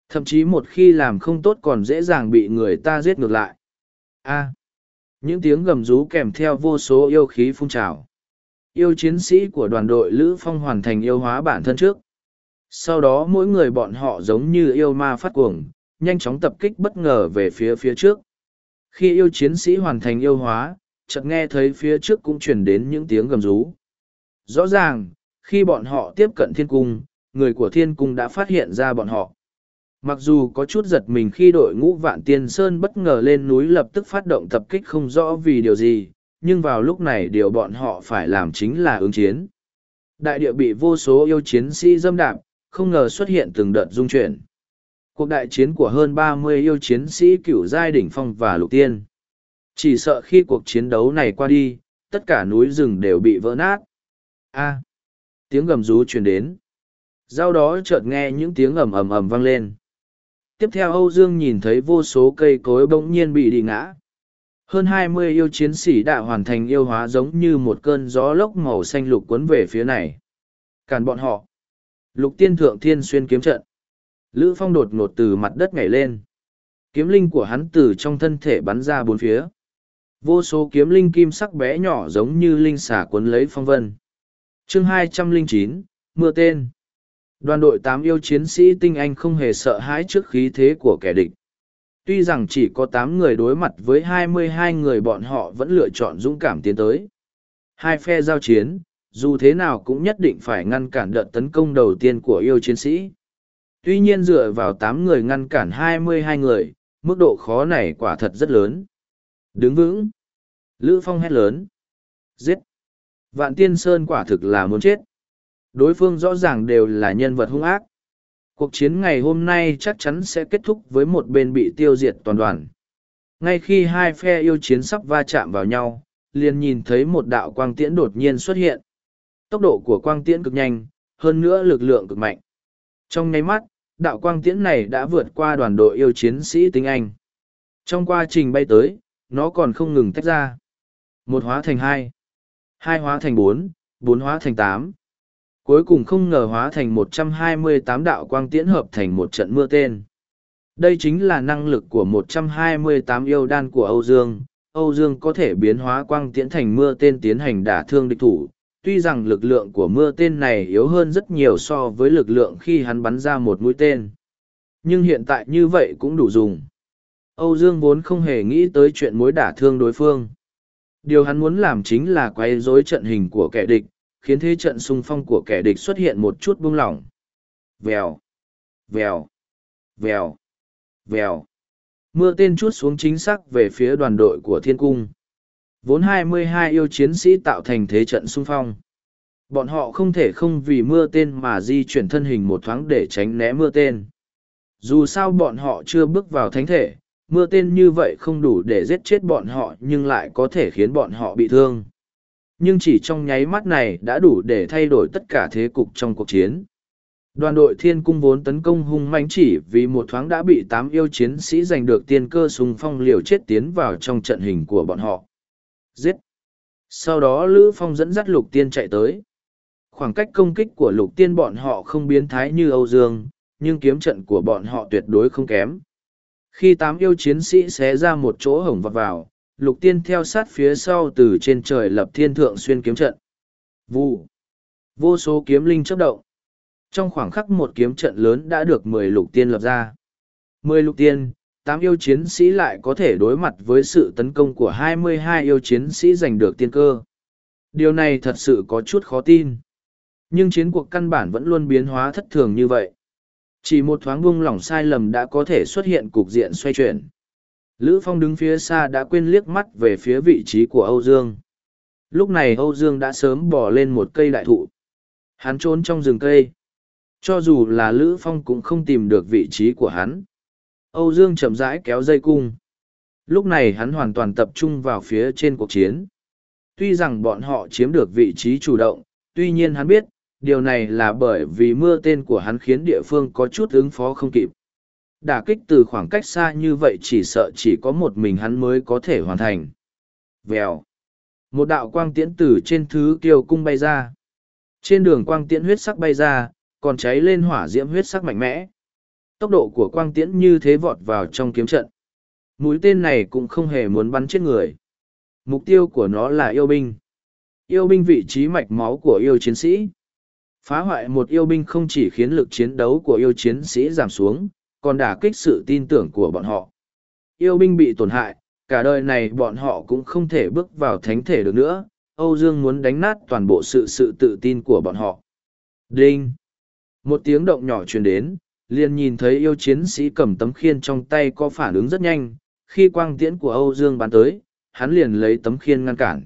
Thậm chí một khi làm không tốt còn dễ dàng bị người ta giết ngược lại. A. những tiếng gầm rú kèm theo vô số yêu khí phun trào. Yêu chiến sĩ của đoàn đội Lữ Phong hoàn thành yêu hóa bản thân trước. Sau đó mỗi người bọn họ giống như yêu ma phát cuồng, nhanh chóng tập kích bất ngờ về phía phía trước. Khi yêu chiến sĩ hoàn thành yêu hóa, chợt nghe thấy phía trước cũng truyền đến những tiếng gầm rú. Rõ ràng, khi bọn họ tiếp cận thiên cung, người của thiên cung đã phát hiện ra bọn họ. Mặc dù có chút giật mình khi đội ngũ vạn tiên sơn bất ngờ lên núi lập tức phát động tập kích không rõ vì điều gì, nhưng vào lúc này điều bọn họ phải làm chính là ứng chiến. Đại địa bị vô số yêu chiến sĩ dâm đạp, không ngờ xuất hiện từng đợt dung chuyển. Cuộc đại chiến của hơn ba mươi yêu chiến sĩ cửu giai đỉnh phong và lục tiên. Chỉ sợ khi cuộc chiến đấu này qua đi, tất cả núi rừng đều bị vỡ nát. A. À. tiếng gầm rú truyền đến. Sau đó chợt nghe những tiếng ầm ầm ầm vang lên. Tiếp theo Âu Dương nhìn thấy vô số cây cối bỗng nhiên bị đi ngã. Hơn hai mươi yêu chiến sĩ đã hoàn thành yêu hóa giống như một cơn gió lốc màu xanh lục cuốn về phía này. Cản bọn họ. Lục tiên thượng thiên xuyên kiếm trận. Lữ Phong đột ngột từ mặt đất nhảy lên. Kiếm linh của hắn từ trong thân thể bắn ra bốn phía. Vô số kiếm linh kim sắc bé nhỏ giống như linh xà cuốn lấy phong vân. chương hai trăm linh chín mưa tên. Đoàn đội tám yêu chiến sĩ tinh anh không hề sợ hãi trước khí thế của kẻ địch. Tuy rằng chỉ có tám người đối mặt với hai mươi hai người bọn họ vẫn lựa chọn dũng cảm tiến tới. Hai phe giao chiến, dù thế nào cũng nhất định phải ngăn cản đợt tấn công đầu tiên của yêu chiến sĩ. Tuy nhiên dựa vào tám người ngăn cản hai mươi hai người, mức độ khó này quả thật rất lớn. Đứng vững. Lữ Phong hét lớn. Giết. Vạn Tiên Sơn quả thực là muốn chết. Đối phương rõ ràng đều là nhân vật hung ác. Cuộc chiến ngày hôm nay chắc chắn sẽ kết thúc với một bên bị tiêu diệt toàn đoàn. Ngay khi hai phe yêu chiến sắp va chạm vào nhau, liền nhìn thấy một đạo quang tiễn đột nhiên xuất hiện. Tốc độ của quang tiễn cực nhanh, hơn nữa lực lượng cực mạnh. Trong nháy mắt, đạo quang tiễn này đã vượt qua đoàn đội yêu chiến sĩ tinh Anh. Trong quá trình bay tới, nó còn không ngừng tách ra. Một hóa thành hai, hai hóa thành bốn, bốn hóa thành tám. Cuối cùng không ngờ hóa thành một trăm hai mươi tám đạo quang tiễn hợp thành một trận mưa tên. Đây chính là năng lực của một trăm hai mươi tám yêu đan của Âu Dương. Âu Dương có thể biến hóa quang tiễn thành mưa tên tiến hành đả thương địch thủ, tuy rằng lực lượng của mưa tên này yếu hơn rất nhiều so với lực lượng khi hắn bắn ra một mũi tên. Nhưng hiện tại như vậy cũng đủ dùng. Âu dương vốn không hề nghĩ tới chuyện mối đả thương đối phương. Điều hắn muốn làm chính là quay dối trận hình của kẻ địch, khiến thế trận xung phong của kẻ địch xuất hiện một chút buông lỏng. Vèo. Vèo. Vèo. Vèo. Mưa tên chút xuống chính xác về phía đoàn đội của thiên cung vốn 22 yêu chiến sĩ tạo thành thế trận xung phong. Bọn họ không thể không vì mưa tên mà di chuyển thân hình một thoáng để tránh né mưa tên. Dù sao bọn họ chưa bước vào thánh thể, mưa tên như vậy không đủ để giết chết bọn họ nhưng lại có thể khiến bọn họ bị thương. Nhưng chỉ trong nháy mắt này đã đủ để thay đổi tất cả thế cục trong cuộc chiến. Đoàn đội thiên cung vốn tấn công hung mãnh chỉ vì một thoáng đã bị tám yêu chiến sĩ giành được tiên cơ sùng phong liều chết tiến vào trong trận hình của bọn họ. Giết! Sau đó Lữ Phong dẫn dắt lục tiên chạy tới. Khoảng cách công kích của lục tiên bọn họ không biến thái như Âu Dương, nhưng kiếm trận của bọn họ tuyệt đối không kém. Khi tám yêu chiến sĩ xé ra một chỗ hổng vọt vào, lục tiên theo sát phía sau từ trên trời lập thiên thượng xuyên kiếm trận. Vụ! Vô số kiếm linh chấp động. Trong khoảng khắc một kiếm trận lớn đã được mười lục tiên lập ra. Mười lục tiên, tám yêu chiến sĩ lại có thể đối mặt với sự tấn công của 22 yêu chiến sĩ giành được tiên cơ. Điều này thật sự có chút khó tin. Nhưng chiến cuộc căn bản vẫn luôn biến hóa thất thường như vậy. Chỉ một thoáng buông lỏng sai lầm đã có thể xuất hiện cục diện xoay chuyển. Lữ Phong đứng phía xa đã quên liếc mắt về phía vị trí của Âu Dương. Lúc này Âu Dương đã sớm bỏ lên một cây đại thụ. Hắn trốn trong rừng cây. Cho dù là Lữ Phong cũng không tìm được vị trí của hắn. Âu Dương chậm rãi kéo dây cung. Lúc này hắn hoàn toàn tập trung vào phía trên cuộc chiến. Tuy rằng bọn họ chiếm được vị trí chủ động, tuy nhiên hắn biết, điều này là bởi vì mưa tên của hắn khiến địa phương có chút ứng phó không kịp. Đả kích từ khoảng cách xa như vậy chỉ sợ chỉ có một mình hắn mới có thể hoàn thành. Vèo. Một đạo quang tiễn từ trên thứ kiều cung bay ra. Trên đường quang tiễn huyết sắc bay ra, còn cháy lên hỏa diễm huyết sắc mạnh mẽ. Tốc độ của quang tiễn như thế vọt vào trong kiếm trận. Mũi tên này cũng không hề muốn bắn chết người. Mục tiêu của nó là yêu binh. Yêu binh vị trí mạch máu của yêu chiến sĩ. Phá hoại một yêu binh không chỉ khiến lực chiến đấu của yêu chiến sĩ giảm xuống, còn đả kích sự tin tưởng của bọn họ. Yêu binh bị tổn hại, cả đời này bọn họ cũng không thể bước vào thánh thể được nữa. Âu Dương muốn đánh nát toàn bộ sự sự tự tin của bọn họ. Đinh! Một tiếng động nhỏ truyền đến, liền nhìn thấy yêu chiến sĩ cầm tấm khiên trong tay có phản ứng rất nhanh. Khi quang tiễn của Âu Dương bắn tới, hắn liền lấy tấm khiên ngăn cản.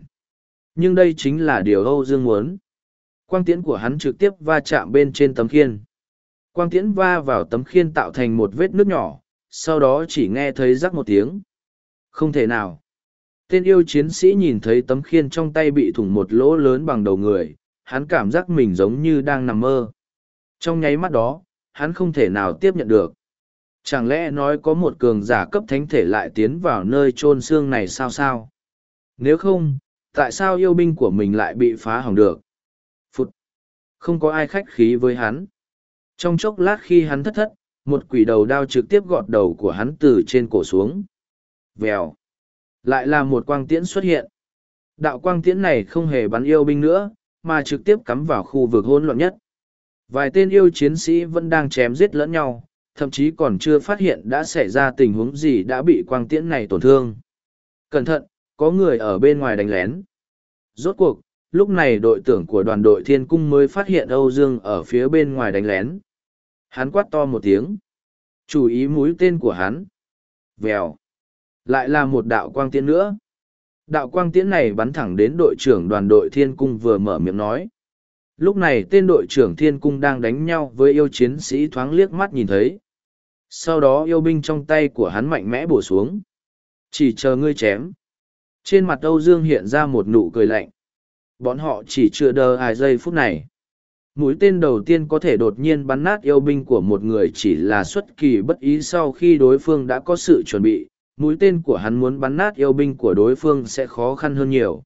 Nhưng đây chính là điều Âu Dương muốn. Quang tiễn của hắn trực tiếp va chạm bên trên tấm khiên. Quang tiễn va vào tấm khiên tạo thành một vết nước nhỏ, sau đó chỉ nghe thấy rắc một tiếng. Không thể nào. Tên yêu chiến sĩ nhìn thấy tấm khiên trong tay bị thủng một lỗ lớn bằng đầu người, hắn cảm giác mình giống như đang nằm mơ. Trong nháy mắt đó, hắn không thể nào tiếp nhận được. Chẳng lẽ nói có một cường giả cấp thánh thể lại tiến vào nơi chôn xương này sao sao? Nếu không, tại sao yêu binh của mình lại bị phá hỏng được? Phụt! Không có ai khách khí với hắn. Trong chốc lát khi hắn thất thất, một quỷ đầu đao trực tiếp gọt đầu của hắn từ trên cổ xuống. Vèo! Lại là một quang tiễn xuất hiện. Đạo quang tiễn này không hề bắn yêu binh nữa, mà trực tiếp cắm vào khu vực hỗn loạn nhất. Vài tên yêu chiến sĩ vẫn đang chém giết lẫn nhau, thậm chí còn chưa phát hiện đã xảy ra tình huống gì đã bị quang tiễn này tổn thương. Cẩn thận, có người ở bên ngoài đánh lén. Rốt cuộc, lúc này đội trưởng của đoàn đội thiên cung mới phát hiện Âu Dương ở phía bên ngoài đánh lén. Hắn quát to một tiếng. Chú ý mũi tên của hắn. Vèo. Lại là một đạo quang tiễn nữa. Đạo quang tiễn này bắn thẳng đến đội trưởng đoàn đội thiên cung vừa mở miệng nói. Lúc này tên đội trưởng thiên cung đang đánh nhau với yêu chiến sĩ thoáng liếc mắt nhìn thấy. Sau đó yêu binh trong tay của hắn mạnh mẽ bổ xuống. Chỉ chờ ngươi chém. Trên mặt Âu Dương hiện ra một nụ cười lạnh. Bọn họ chỉ chưa đờ hai giây phút này. Mũi tên đầu tiên có thể đột nhiên bắn nát yêu binh của một người chỉ là xuất kỳ bất ý sau khi đối phương đã có sự chuẩn bị. Mũi tên của hắn muốn bắn nát yêu binh của đối phương sẽ khó khăn hơn nhiều.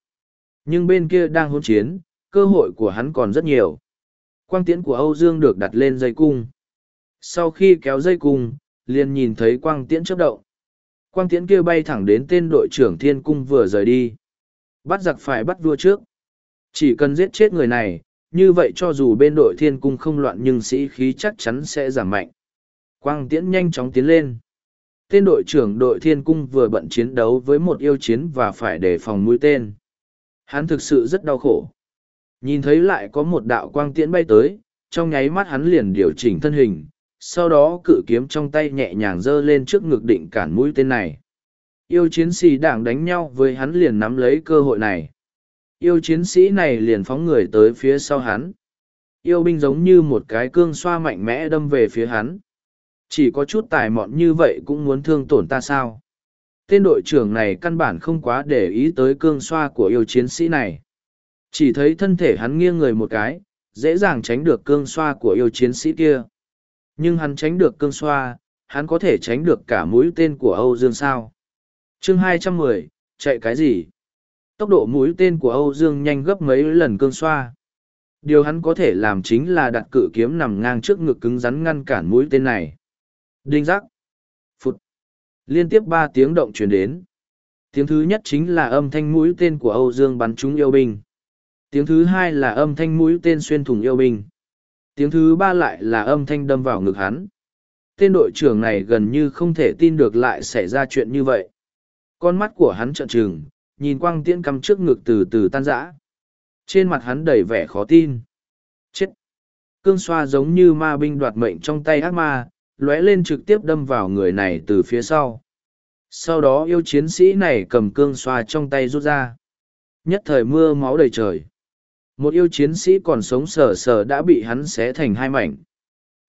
Nhưng bên kia đang hôn chiến, cơ hội của hắn còn rất nhiều. Quang tiễn của Âu Dương được đặt lên dây cung. Sau khi kéo dây cung, liền nhìn thấy quang tiễn chấp động. Quang tiễn kia bay thẳng đến tên đội trưởng thiên cung vừa rời đi. Bắt giặc phải bắt vua trước. Chỉ cần giết chết người này, như vậy cho dù bên đội thiên cung không loạn nhưng sĩ khí chắc chắn sẽ giảm mạnh. Quang tiễn nhanh chóng tiến lên. Tên đội trưởng đội thiên cung vừa bận chiến đấu với một yêu chiến và phải đề phòng mũi tên. Hắn thực sự rất đau khổ. Nhìn thấy lại có một đạo quang tiễn bay tới, trong nháy mắt hắn liền điều chỉnh thân hình, sau đó cự kiếm trong tay nhẹ nhàng giơ lên trước ngực định cản mũi tên này. Yêu chiến sĩ đảng đánh nhau với hắn liền nắm lấy cơ hội này. Yêu chiến sĩ này liền phóng người tới phía sau hắn. Yêu binh giống như một cái cương xoa mạnh mẽ đâm về phía hắn. Chỉ có chút tài mọn như vậy cũng muốn thương tổn ta sao? Tên đội trưởng này căn bản không quá để ý tới cương xoa của yêu chiến sĩ này. Chỉ thấy thân thể hắn nghiêng người một cái, dễ dàng tránh được cương xoa của yêu chiến sĩ kia. Nhưng hắn tránh được cương xoa, hắn có thể tránh được cả mũi tên của Âu Dương sao. chương 210, chạy cái gì? Tốc độ mũi tên của Âu Dương nhanh gấp mấy lần cương xoa. Điều hắn có thể làm chính là đặt cự kiếm nằm ngang trước ngực cứng rắn ngăn cản mũi tên này. Đinh giác. Phụt. Liên tiếp ba tiếng động truyền đến. Tiếng thứ nhất chính là âm thanh mũi tên của Âu Dương bắn trúng yêu binh. Tiếng thứ hai là âm thanh mũi tên xuyên thủng yêu binh. Tiếng thứ ba lại là âm thanh đâm vào ngực hắn. Tên đội trưởng này gần như không thể tin được lại xảy ra chuyện như vậy. Con mắt của hắn trợn trừng, nhìn quang tiễn cắm trước ngực từ từ tan rã. Trên mặt hắn đầy vẻ khó tin. Chết! Cương xoa giống như ma binh đoạt mệnh trong tay ác ma, lóe lên trực tiếp đâm vào người này từ phía sau. Sau đó yêu chiến sĩ này cầm cương xoa trong tay rút ra. Nhất thời mưa máu đầy trời. Một yêu chiến sĩ còn sống sờ sờ đã bị hắn xé thành hai mảnh.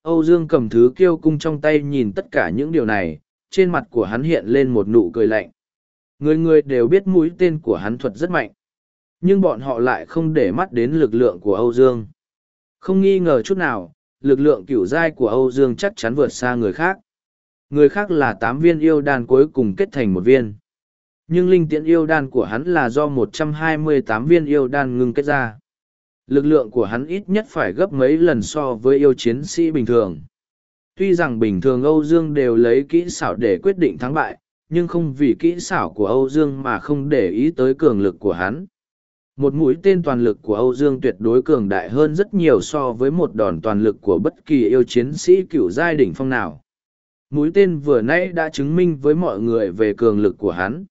Âu Dương cầm thứ kiêu cung trong tay nhìn tất cả những điều này, trên mặt của hắn hiện lên một nụ cười lạnh. Người người đều biết mũi tên của hắn thuật rất mạnh. Nhưng bọn họ lại không để mắt đến lực lượng của Âu Dương. Không nghi ngờ chút nào, lực lượng cửu giai của Âu Dương chắc chắn vượt xa người khác. Người khác là tám viên yêu đan cuối cùng kết thành một viên. Nhưng linh tiễn yêu đan của hắn là do 128 viên yêu đan ngưng kết ra. Lực lượng của hắn ít nhất phải gấp mấy lần so với yêu chiến sĩ bình thường. Tuy rằng bình thường Âu Dương đều lấy kỹ xảo để quyết định thắng bại, nhưng không vì kỹ xảo của Âu Dương mà không để ý tới cường lực của hắn. Một mũi tên toàn lực của Âu Dương tuyệt đối cường đại hơn rất nhiều so với một đòn toàn lực của bất kỳ yêu chiến sĩ cựu giai đỉnh phong nào. Mũi tên vừa nãy đã chứng minh với mọi người về cường lực của hắn.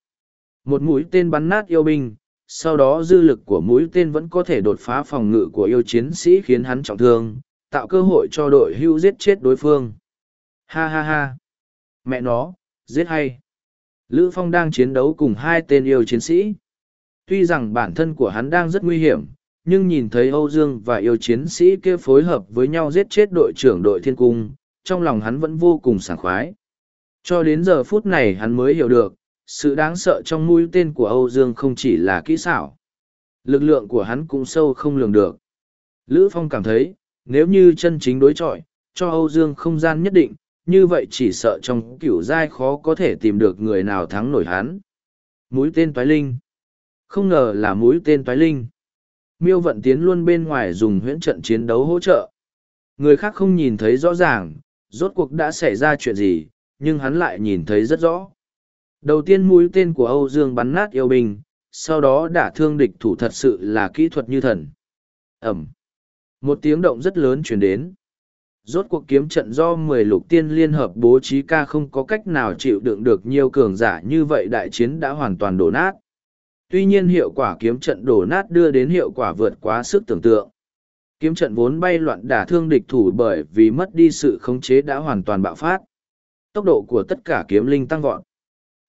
Một mũi tên bắn nát yêu binh, sau đó dư lực của mũi tên vẫn có thể đột phá phòng ngự của yêu chiến sĩ khiến hắn trọng thương, tạo cơ hội cho đội hưu giết chết đối phương. Ha ha ha! Mẹ nó, giết hay! Lữ Phong đang chiến đấu cùng hai tên yêu chiến sĩ. Tuy rằng bản thân của hắn đang rất nguy hiểm, nhưng nhìn thấy Âu Dương và yêu chiến sĩ kia phối hợp với nhau giết chết đội trưởng đội thiên cung, trong lòng hắn vẫn vô cùng sảng khoái. Cho đến giờ phút này hắn mới hiểu được, sự đáng sợ trong mũi tên của Âu Dương không chỉ là kỹ xảo. Lực lượng của hắn cũng sâu không lường được. Lữ Phong cảm thấy, nếu như chân chính đối chọi, cho Âu Dương không gian nhất định, như vậy chỉ sợ trong kiểu giai khó có thể tìm được người nào thắng nổi hắn. Mũi tên toái linh. Không ngờ là mũi tên toái linh. Miêu vận tiến luôn bên ngoài dùng huyễn trận chiến đấu hỗ trợ. Người khác không nhìn thấy rõ ràng, rốt cuộc đã xảy ra chuyện gì, nhưng hắn lại nhìn thấy rất rõ. Đầu tiên mũi tên của Âu Dương bắn nát yêu binh, sau đó đả thương địch thủ thật sự là kỹ thuật như thần. Ẩm. Một tiếng động rất lớn chuyển đến. Rốt cuộc kiếm trận do mười lục tiên liên hợp bố trí ca không có cách nào chịu đựng được nhiều cường giả như vậy đại chiến đã hoàn toàn đổ nát. Tuy nhiên hiệu quả kiếm trận đổ nát đưa đến hiệu quả vượt quá sức tưởng tượng. Kiếm trận vốn bay loạn đả thương địch thủ bởi vì mất đi sự khống chế đã hoàn toàn bạo phát. Tốc độ của tất cả kiếm linh tăng vọt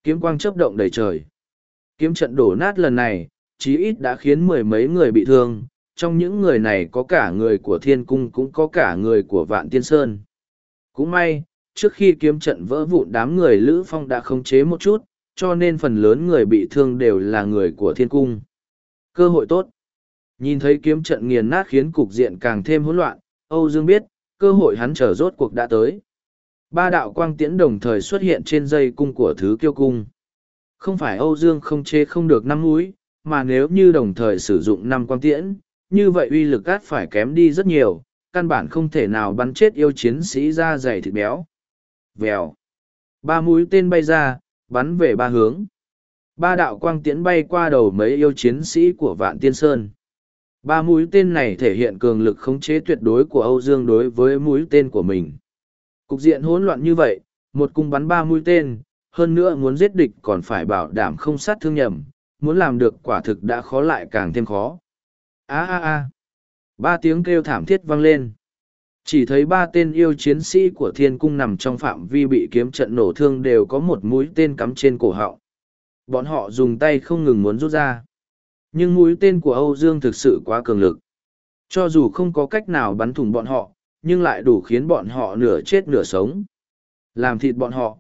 kiếm quang chớp động đầy trời. Kiếm trận đổ nát lần này, chí ít đã khiến mười mấy người bị thương, trong những người này có cả người của thiên cung cũng có cả người của vạn tiên sơn. Cũng may, trước khi kiếm trận vỡ vụn đám người Lữ Phong đã khống chế một chút, cho nên phần lớn người bị thương đều là người của thiên cung. Cơ hội tốt. Nhìn thấy kiếm trận nghiền nát khiến cục diện càng thêm hỗn loạn, Âu Dương biết, cơ hội hắn chờ rốt cuộc đã tới. Ba đạo quang tiễn đồng thời xuất hiện trên dây cung của thứ kiêu cung. Không phải Âu Dương không chê không được năm mũi, mà nếu như đồng thời sử dụng năm quang tiễn, như vậy uy lực át phải kém đi rất nhiều, căn bản không thể nào bắn chết yêu chiến sĩ ra dày thịt béo. Vèo. Ba mũi tên bay ra, bắn về ba hướng. Ba đạo quang tiễn bay qua đầu mấy yêu chiến sĩ của Vạn Tiên Sơn. Ba mũi tên này thể hiện cường lực khống chế tuyệt đối của Âu Dương đối với mũi tên của mình. Cục diện hỗn loạn như vậy, một cung bắn ba mũi tên, hơn nữa muốn giết địch còn phải bảo đảm không sát thương nhầm, muốn làm được quả thực đã khó lại càng thêm khó. a a a Ba tiếng kêu thảm thiết vang lên. Chỉ thấy ba tên yêu chiến sĩ của thiên cung nằm trong phạm vi bị kiếm trận nổ thương đều có một mũi tên cắm trên cổ họng. Bọn họ dùng tay không ngừng muốn rút ra. Nhưng mũi tên của Âu Dương thực sự quá cường lực. Cho dù không có cách nào bắn thủng bọn họ, nhưng lại đủ khiến bọn họ nửa chết nửa sống. Làm thịt bọn họ.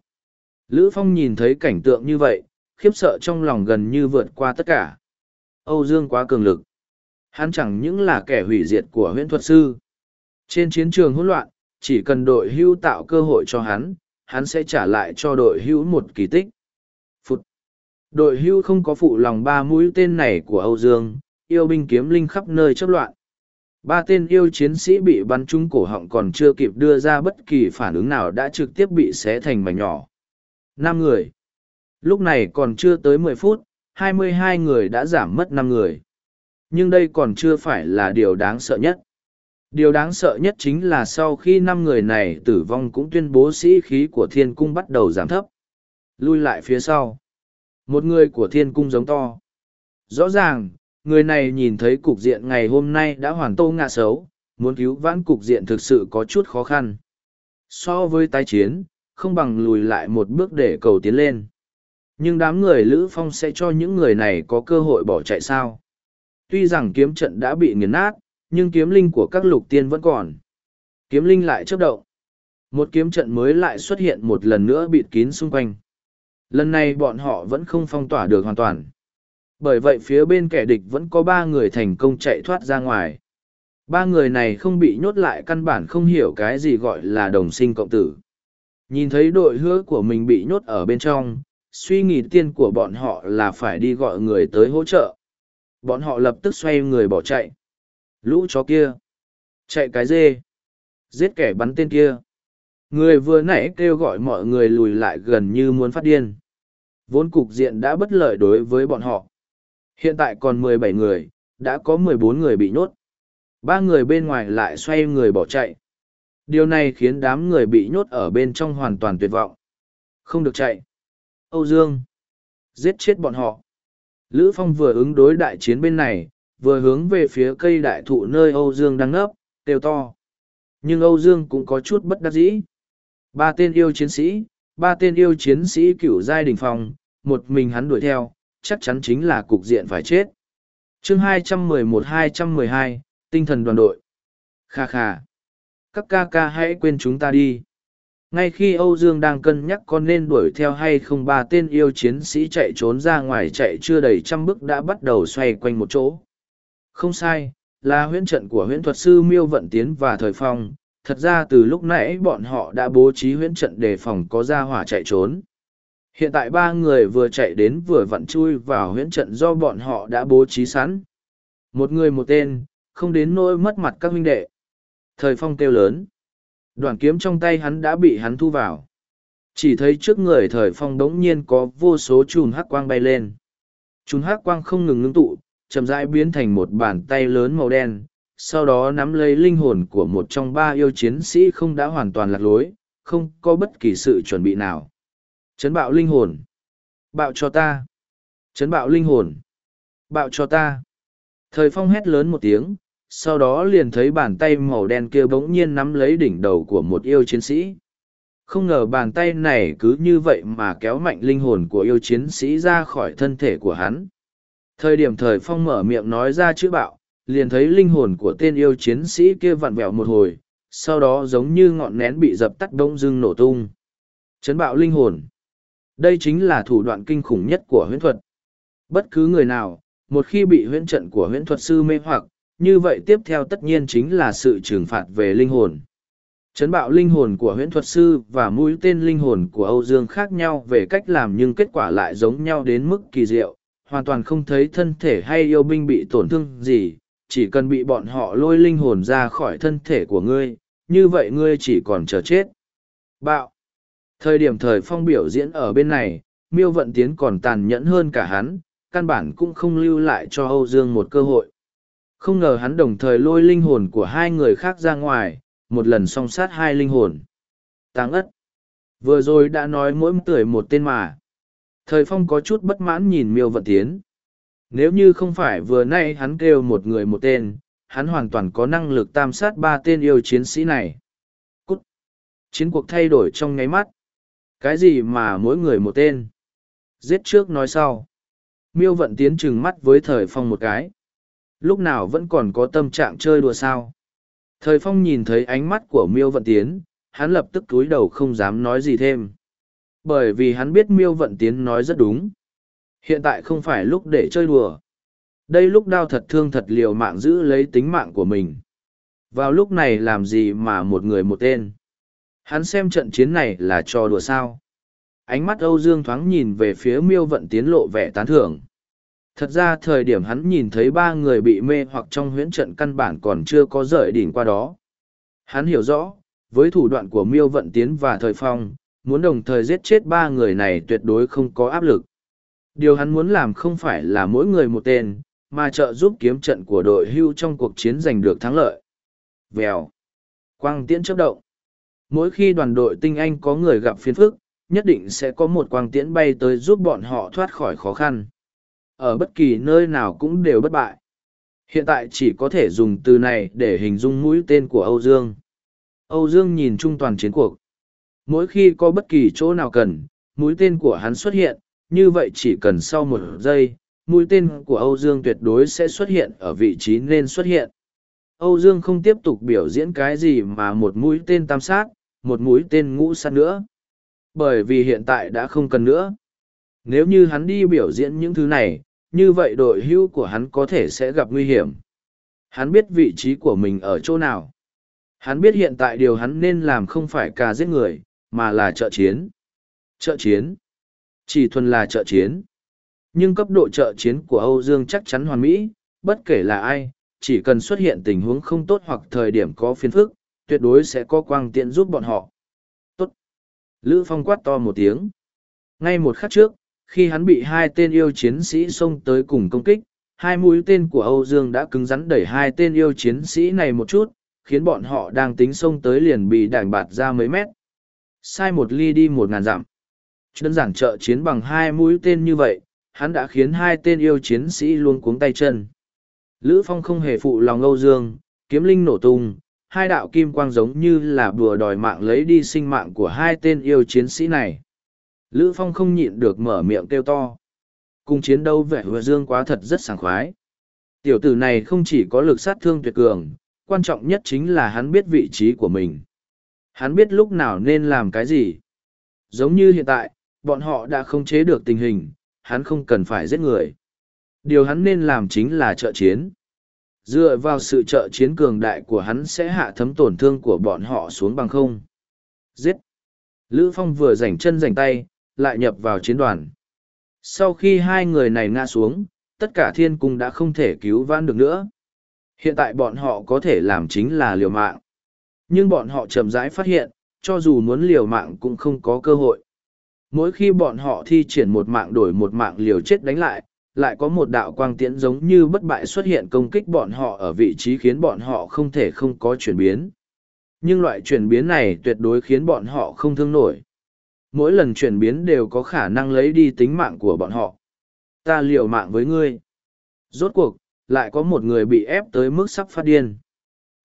Lữ Phong nhìn thấy cảnh tượng như vậy, khiếp sợ trong lòng gần như vượt qua tất cả. Âu Dương quá cường lực. Hắn chẳng những là kẻ hủy diệt của huyễn thuật sư. Trên chiến trường hỗn loạn, chỉ cần đội hưu tạo cơ hội cho hắn, hắn sẽ trả lại cho đội hưu một kỳ tích. Phụt. Đội hưu không có phụ lòng ba mũi tên này của Âu Dương, yêu binh kiếm linh khắp nơi chấp loạn. Ba tên yêu chiến sĩ bị bắn trúng cổ họng còn chưa kịp đưa ra bất kỳ phản ứng nào đã trực tiếp bị xé thành mảnh nhỏ. Năm người. Lúc này còn chưa tới mười phút, hai mươi hai người đã giảm mất năm người. Nhưng đây còn chưa phải là điều đáng sợ nhất. Điều đáng sợ nhất chính là sau khi năm người này tử vong cũng tuyên bố sĩ khí của thiên cung bắt đầu giảm thấp. Lui lại phía sau. Một người của thiên cung giống to. Rõ ràng, người này nhìn thấy cục diện ngày hôm nay đã hoàn tô ngạ xấu, muốn cứu vãn cục diện thực sự có chút khó khăn. So với tái chiến, không bằng lùi lại một bước để cầu tiến lên. Nhưng đám người Lữ Phong sẽ cho những người này có cơ hội bỏ chạy sao. Tuy rằng kiếm trận đã bị nghiền nát, nhưng kiếm linh của các lục tiên vẫn còn. Kiếm linh lại chấp động. Một kiếm trận mới lại xuất hiện một lần nữa bịt kín xung quanh. Lần này bọn họ vẫn không phong tỏa được hoàn toàn. Bởi vậy phía bên kẻ địch vẫn có ba người thành công chạy thoát ra ngoài. Ba người này không bị nhốt lại căn bản không hiểu cái gì gọi là đồng sinh cộng tử. Nhìn thấy đội hứa của mình bị nhốt ở bên trong, suy nghĩ tiên của bọn họ là phải đi gọi người tới hỗ trợ. Bọn họ lập tức xoay người bỏ chạy. Lũ chó kia. Chạy cái dê. Giết kẻ bắn tên kia. Người vừa nãy kêu gọi mọi người lùi lại gần như muốn phát điên. Vốn cục diện đã bất lợi đối với bọn họ. Hiện tại còn mười bảy người, đã có mười bốn người bị nhốt. Ba người bên ngoài lại xoay người bỏ chạy. Điều này khiến đám người bị nhốt ở bên trong hoàn toàn tuyệt vọng. Không được chạy. Âu Dương. Giết chết bọn họ. Lữ Phong vừa ứng đối đại chiến bên này, vừa hướng về phía cây đại thụ nơi Âu Dương đang ngấp, kêu to. Nhưng Âu Dương cũng có chút bất đắc dĩ. Ba tên yêu chiến sĩ, ba tên yêu chiến sĩ cửu giai đỉnh phòng, một mình hắn đuổi theo, chắc chắn chính là cục diện phải chết. chương 211-212, tinh thần đoàn đội. Kha kha. Các ca ca hãy quên chúng ta đi. Ngay khi Âu Dương đang cân nhắc con nên đuổi theo hay không ba tên yêu chiến sĩ chạy trốn ra ngoài chạy chưa đầy trăm bước đã bắt đầu xoay quanh một chỗ. Không sai, là huyễn trận của huyễn thuật sư Miêu Vận Tiến và Thời Phong. Thật ra từ lúc nãy bọn họ đã bố trí huyễn trận đề phòng có ra hỏa chạy trốn. Hiện tại ba người vừa chạy đến vừa vặn chui vào huyễn trận do bọn họ đã bố trí sẵn. Một người một tên, không đến nỗi mất mặt các huynh đệ. Thời phong kêu lớn. Đoạn kiếm trong tay hắn đã bị hắn thu vào. Chỉ thấy trước người thời phong đống nhiên có vô số chùm hắc quang bay lên. Chùm hắc quang không ngừng ngưng tụ, chậm rãi biến thành một bàn tay lớn màu đen, sau đó nắm lấy linh hồn của một trong ba yêu chiến sĩ không đã hoàn toàn lạc lối, không có bất kỳ sự chuẩn bị nào. Chấn bạo linh hồn. Bạo cho ta. Chấn bạo linh hồn. Bạo cho ta. Thời phong hét lớn một tiếng, sau đó liền thấy bàn tay màu đen kia bỗng nhiên nắm lấy đỉnh đầu của một yêu chiến sĩ. Không ngờ bàn tay này cứ như vậy mà kéo mạnh linh hồn của yêu chiến sĩ ra khỏi thân thể của hắn. Thời điểm thời phong mở miệng nói ra chữ bạo, liền thấy linh hồn của tên yêu chiến sĩ kia vặn vẹo một hồi, sau đó giống như ngọn nén bị dập tắt đông dưng nổ tung. Chấn bạo linh hồn. Đây chính là thủ đoạn kinh khủng nhất của huyễn thuật. Bất cứ người nào, một khi bị huyễn trận của huyễn thuật sư mê hoặc, như vậy tiếp theo tất nhiên chính là sự trừng phạt về linh hồn. Chấn bạo linh hồn của huyễn thuật sư và mũi tên linh hồn của Âu Dương khác nhau về cách làm nhưng kết quả lại giống nhau đến mức kỳ diệu, hoàn toàn không thấy thân thể hay yêu binh bị tổn thương gì, chỉ cần bị bọn họ lôi linh hồn ra khỏi thân thể của ngươi, như vậy ngươi chỉ còn chờ chết. Bạo! Thời điểm thời phong biểu diễn ở bên này, miêu vận tiến còn tàn nhẫn hơn cả hắn, căn bản cũng không lưu lại cho Âu Dương một cơ hội. Không ngờ hắn đồng thời lôi linh hồn của hai người khác ra ngoài, một lần song sát hai linh hồn. Tăng ất. Vừa rồi đã nói mỗi tuổi một tên mà. Thời phong có chút bất mãn nhìn miêu vận tiến. Nếu như không phải vừa nay hắn kêu một người một tên, hắn hoàn toàn có năng lực tam sát ba tên yêu chiến sĩ này. Cút! Chiến cuộc thay đổi trong ngáy mắt. Cái gì mà mỗi người một tên? Giết trước nói sau. Miêu vận tiến trừng mắt với thời phong một cái. Lúc nào vẫn còn có tâm trạng chơi đùa sao? Thời phong nhìn thấy ánh mắt của miêu vận tiến, hắn lập tức cúi đầu không dám nói gì thêm. Bởi vì hắn biết miêu vận tiến nói rất đúng. Hiện tại không phải lúc để chơi đùa. Đây lúc đau thật thương thật liều mạng giữ lấy tính mạng của mình. Vào lúc này làm gì mà một người một tên. Hắn xem trận chiến này là trò đùa sao. Ánh mắt Âu Dương thoáng nhìn về phía miêu vận tiến lộ vẻ tán thưởng. Thật ra thời điểm hắn nhìn thấy ba người bị mê hoặc trong huyễn trận căn bản còn chưa có rời đỉnh qua đó. Hắn hiểu rõ, với thủ đoạn của miêu vận tiến và thời phong, muốn đồng thời giết chết ba người này tuyệt đối không có áp lực. Điều hắn muốn làm không phải là mỗi người một tên, mà trợ giúp kiếm trận của đội hưu trong cuộc chiến giành được thắng lợi. Vèo. Quang tiễn chấp động. Mỗi khi đoàn đội tinh anh có người gặp phiền phức, nhất định sẽ có một quang tiễn bay tới giúp bọn họ thoát khỏi khó khăn. Ở bất kỳ nơi nào cũng đều bất bại. Hiện tại chỉ có thể dùng từ này để hình dung mũi tên của Âu Dương. Âu Dương nhìn chung toàn chiến cuộc. Mỗi khi có bất kỳ chỗ nào cần, mũi tên của hắn xuất hiện, như vậy chỉ cần sau một giây, mũi tên của Âu Dương tuyệt đối sẽ xuất hiện ở vị trí nên xuất hiện. Âu Dương không tiếp tục biểu diễn cái gì mà một mũi tên tam sát, một mũi tên ngũ sát nữa. Bởi vì hiện tại đã không cần nữa. Nếu như hắn đi biểu diễn những thứ này, như vậy đội hưu của hắn có thể sẽ gặp nguy hiểm. Hắn biết vị trí của mình ở chỗ nào. Hắn biết hiện tại điều hắn nên làm không phải cả giết người, mà là trợ chiến. Trợ chiến. Chỉ thuần là trợ chiến. Nhưng cấp độ trợ chiến của Âu Dương chắc chắn hoàn mỹ, bất kể là ai, chỉ cần xuất hiện tình huống không tốt hoặc thời điểm có phiền phức, tuyệt đối sẽ có quang tiện giúp bọn họ. Tốt. Lữ Phong quát to một tiếng. Ngay một khắc trước, khi hắn bị hai tên yêu chiến sĩ xông tới cùng công kích, hai mũi tên của Âu Dương đã cứng rắn đẩy hai tên yêu chiến sĩ này một chút, khiến bọn họ đang tính xông tới liền bị đảnh bạt ra mấy mét. Sai một ly đi một ngàn dặm. Đơn giản trợ chiến bằng hai mũi tên như vậy, hắn đã khiến hai tên yêu chiến sĩ luôn cuống tay chân. Lữ Phong không hề phụ lòng Âu Dương, kiếm linh nổ tung, hai đạo kim quang giống như là bùa đòi mạng lấy đi sinh mạng của hai tên yêu chiến sĩ này. Lữ Phong không nhịn được mở miệng kêu to. Cùng chiến đấu vẻ vừa dương quá thật rất sảng khoái. Tiểu tử này không chỉ có lực sát thương tuyệt cường, quan trọng nhất chính là hắn biết vị trí của mình. Hắn biết lúc nào nên làm cái gì. Giống như hiện tại, bọn họ đã không chế được tình hình, hắn không cần phải giết người. Điều hắn nên làm chính là trợ chiến. Dựa vào sự trợ chiến cường đại của hắn sẽ hạ thấm tổn thương của bọn họ xuống bằng không. Giết! Lữ Phong vừa rảnh chân rảnh tay, lại nhập vào chiến đoàn. Sau khi hai người này ngã xuống, tất cả thiên cung đã không thể cứu vãn được nữa. Hiện tại bọn họ có thể làm chính là liều mạng. Nhưng bọn họ chậm rãi phát hiện, cho dù muốn liều mạng cũng không có cơ hội. Mỗi khi bọn họ thi triển một mạng đổi một mạng liều chết đánh lại, lại có một đạo quang tiễn giống như bất bại xuất hiện công kích bọn họ ở vị trí khiến bọn họ không thể không có chuyển biến. Nhưng loại chuyển biến này tuyệt đối khiến bọn họ không thương nổi. Mỗi lần chuyển biến đều có khả năng lấy đi tính mạng của bọn họ. Ta liều mạng với ngươi. Rốt cuộc, lại có một người bị ép tới mức sắp phát điên.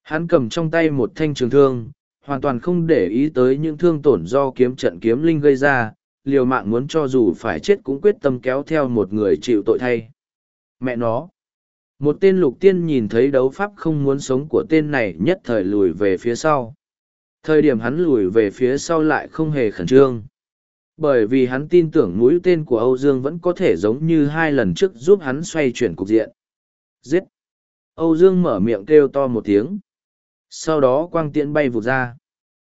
Hắn cầm trong tay một thanh trường thương, hoàn toàn không để ý tới những thương tổn do kiếm trận kiếm linh gây ra, liều mạng muốn cho dù phải chết cũng quyết tâm kéo theo một người chịu tội thay. Mẹ nó! Một tên lục tiên nhìn thấy đấu pháp không muốn sống của tên này nhất thời lùi về phía sau. Thời điểm hắn lùi về phía sau lại không hề khẩn trương. Bởi vì hắn tin tưởng mũi tên của Âu Dương vẫn có thể giống như hai lần trước giúp hắn xoay chuyển cục diện. Giết! Âu Dương mở miệng kêu to một tiếng. Sau đó quang tiễn bay vụt ra.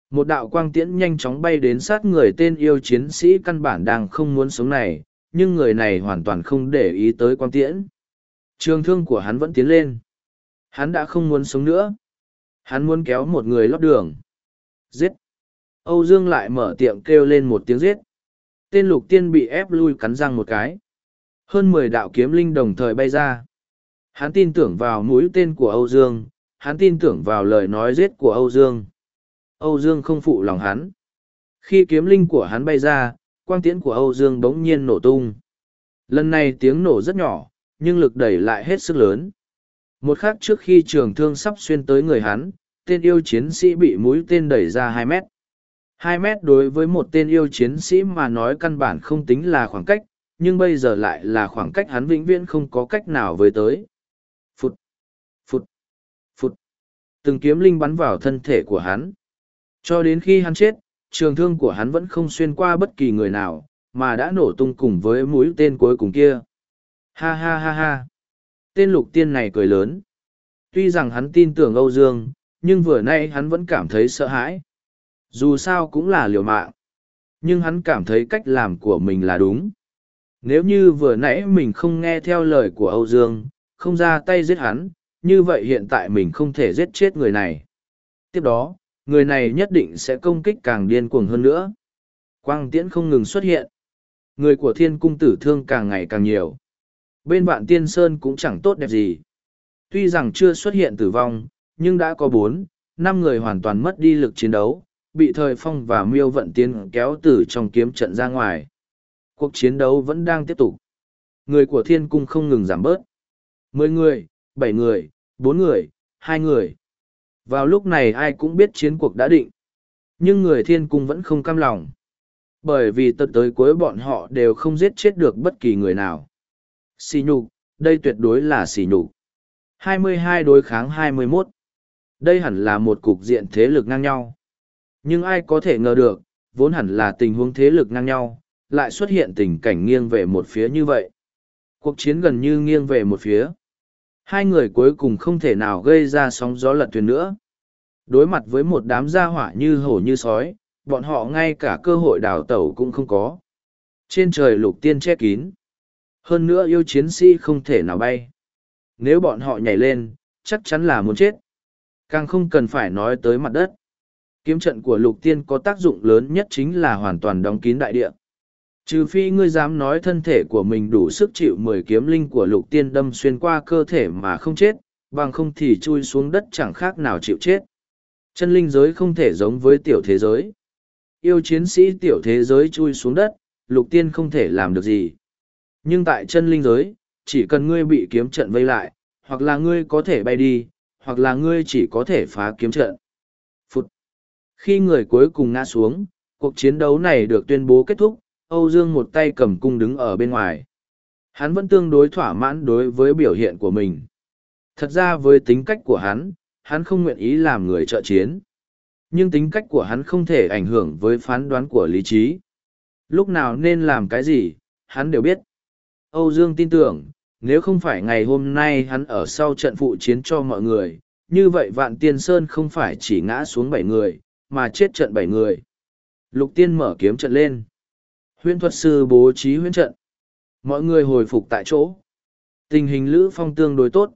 Một đạo quang tiễn nhanh chóng bay đến sát người tên yêu chiến sĩ căn bản đang không muốn sống này, nhưng người này hoàn toàn không để ý tới quang tiễn. Trường thương của hắn vẫn tiến lên. Hắn đã không muốn sống nữa. Hắn muốn kéo một người lót đường. Giết! Âu Dương lại mở tiệm kêu lên một tiếng giết. Tên lục tiên bị ép lui cắn răng một cái. Hơn mười đạo kiếm linh đồng thời bay ra. Hắn tin tưởng vào mũi tên của Âu Dương, hắn tin tưởng vào lời nói giết của Âu Dương. Âu Dương không phụ lòng hắn. Khi kiếm linh của hắn bay ra, quang tiễn của Âu Dương bỗng nhiên nổ tung. Lần này tiếng nổ rất nhỏ, nhưng lực đẩy lại hết sức lớn. Một khắc trước khi trường thương sắp xuyên tới người hắn, tên yêu chiến sĩ bị mũi tên đẩy ra hai mét. Hai mét đối với một tên yêu chiến sĩ mà nói căn bản không tính là khoảng cách, nhưng bây giờ lại là khoảng cách hắn vĩnh viễn không có cách nào với tới. Phụt, phụt, phụt. Từng kiếm linh bắn vào thân thể của hắn. Cho đến khi hắn chết, trường thương của hắn vẫn không xuyên qua bất kỳ người nào, mà đã nổ tung cùng với mũi tên cuối cùng kia. Ha ha ha ha. Tên lục tiên này cười lớn. Tuy rằng hắn tin tưởng Âu Dương, nhưng vừa nay hắn vẫn cảm thấy sợ hãi. Dù sao cũng là liều mạng. Nhưng hắn cảm thấy cách làm của mình là đúng. Nếu như vừa nãy mình không nghe theo lời của Âu Dương, không ra tay giết hắn, như vậy hiện tại mình không thể giết chết người này. Tiếp đó, người này nhất định sẽ công kích càng điên cuồng hơn nữa. Quang tiễn không ngừng xuất hiện. Người của thiên cung tử thương càng ngày càng nhiều. Bên vạn tiên sơn cũng chẳng tốt đẹp gì. Tuy rằng chưa xuất hiện tử vong, nhưng đã có bốn, năm người hoàn toàn mất đi lực chiến đấu, bị thời phong và miêu vận tiên kéo từ trong kiếm trận ra ngoài. Cuộc chiến đấu vẫn đang tiếp tục. Người của thiên cung không ngừng giảm bớt. Mười người, bảy người, bốn người, hai người. Vào lúc này ai cũng biết chiến cuộc đã định. Nhưng người thiên cung vẫn không cam lòng. Bởi vì tận tới cuối bọn họ đều không giết chết được bất kỳ người nào. Xì nhục, đây tuyệt đối là xì nhục. 22 đối kháng 21. Đây hẳn là một cục diện thế lực ngang nhau. Nhưng ai có thể ngờ được, vốn hẳn là tình huống thế lực ngang nhau, lại xuất hiện tình cảnh nghiêng về một phía như vậy. Cuộc chiến gần như nghiêng về một phía. Hai người cuối cùng không thể nào gây ra sóng gió lật thuyền nữa. Đối mặt với một đám gia hỏa như hổ như sói, bọn họ ngay cả cơ hội đào tẩu cũng không có. Trên trời lục tiên che kín. Hơn nữa yêu chiến sĩ không thể nào bay. Nếu bọn họ nhảy lên, chắc chắn là muốn chết. Càng không cần phải nói tới mặt đất. Kiếm trận của lục tiên có tác dụng lớn nhất chính là hoàn toàn đóng kín đại địa. Trừ phi ngươi dám nói thân thể của mình đủ sức chịu mười kiếm linh của lục tiên đâm xuyên qua cơ thể mà không chết, bằng không thì chui xuống đất chẳng khác nào chịu chết. Chân linh giới không thể giống với tiểu thế giới. Yêu chiến sĩ tiểu thế giới chui xuống đất, lục tiên không thể làm được gì. Nhưng tại chân linh giới, chỉ cần ngươi bị kiếm trận vây lại, hoặc là ngươi có thể bay đi, hoặc là ngươi chỉ có thể phá kiếm trận. Phút. Khi người cuối cùng ngã xuống, cuộc chiến đấu này được tuyên bố kết thúc, Âu Dương một tay cầm cung đứng ở bên ngoài. Hắn vẫn tương đối thỏa mãn đối với biểu hiện của mình. Thật ra với tính cách của hắn, hắn không nguyện ý làm người trợ chiến. Nhưng tính cách của hắn không thể ảnh hưởng với phán đoán của lý trí. Lúc nào nên làm cái gì, hắn đều biết. Âu Dương tin tưởng, nếu không phải ngày hôm nay hắn ở sau trận phụ chiến cho mọi người, như vậy Vạn Tiên Sơn không phải chỉ ngã xuống bảy người, mà chết trận bảy người. Lục Tiên mở kiếm trận lên. Huyễn thuật sư bố trí huyễn trận. Mọi người hồi phục tại chỗ. Tình hình Lữ Phong tương đối tốt.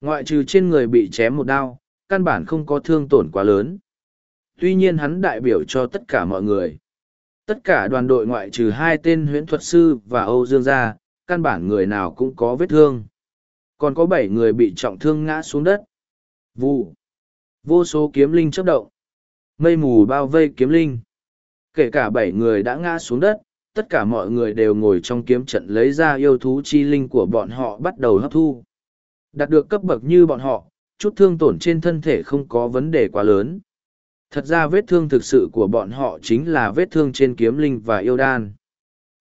Ngoại trừ trên người bị chém một đao, căn bản không có thương tổn quá lớn. Tuy nhiên hắn đại biểu cho tất cả mọi người. Tất cả đoàn đội ngoại trừ hai tên huyễn thuật sư và Âu Dương gia, căn bản người nào cũng có vết thương. Còn có bảy người bị trọng thương ngã xuống đất. Vụ. Vô số kiếm linh chấp động. Mây mù bao vây kiếm linh. Kể cả bảy người đã ngã xuống đất, tất cả mọi người đều ngồi trong kiếm trận lấy ra yêu thú chi linh của bọn họ bắt đầu hấp thu. Đạt được cấp bậc như bọn họ, chút thương tổn trên thân thể không có vấn đề quá lớn. Thật ra vết thương thực sự của bọn họ chính là vết thương trên kiếm linh và yêu đan.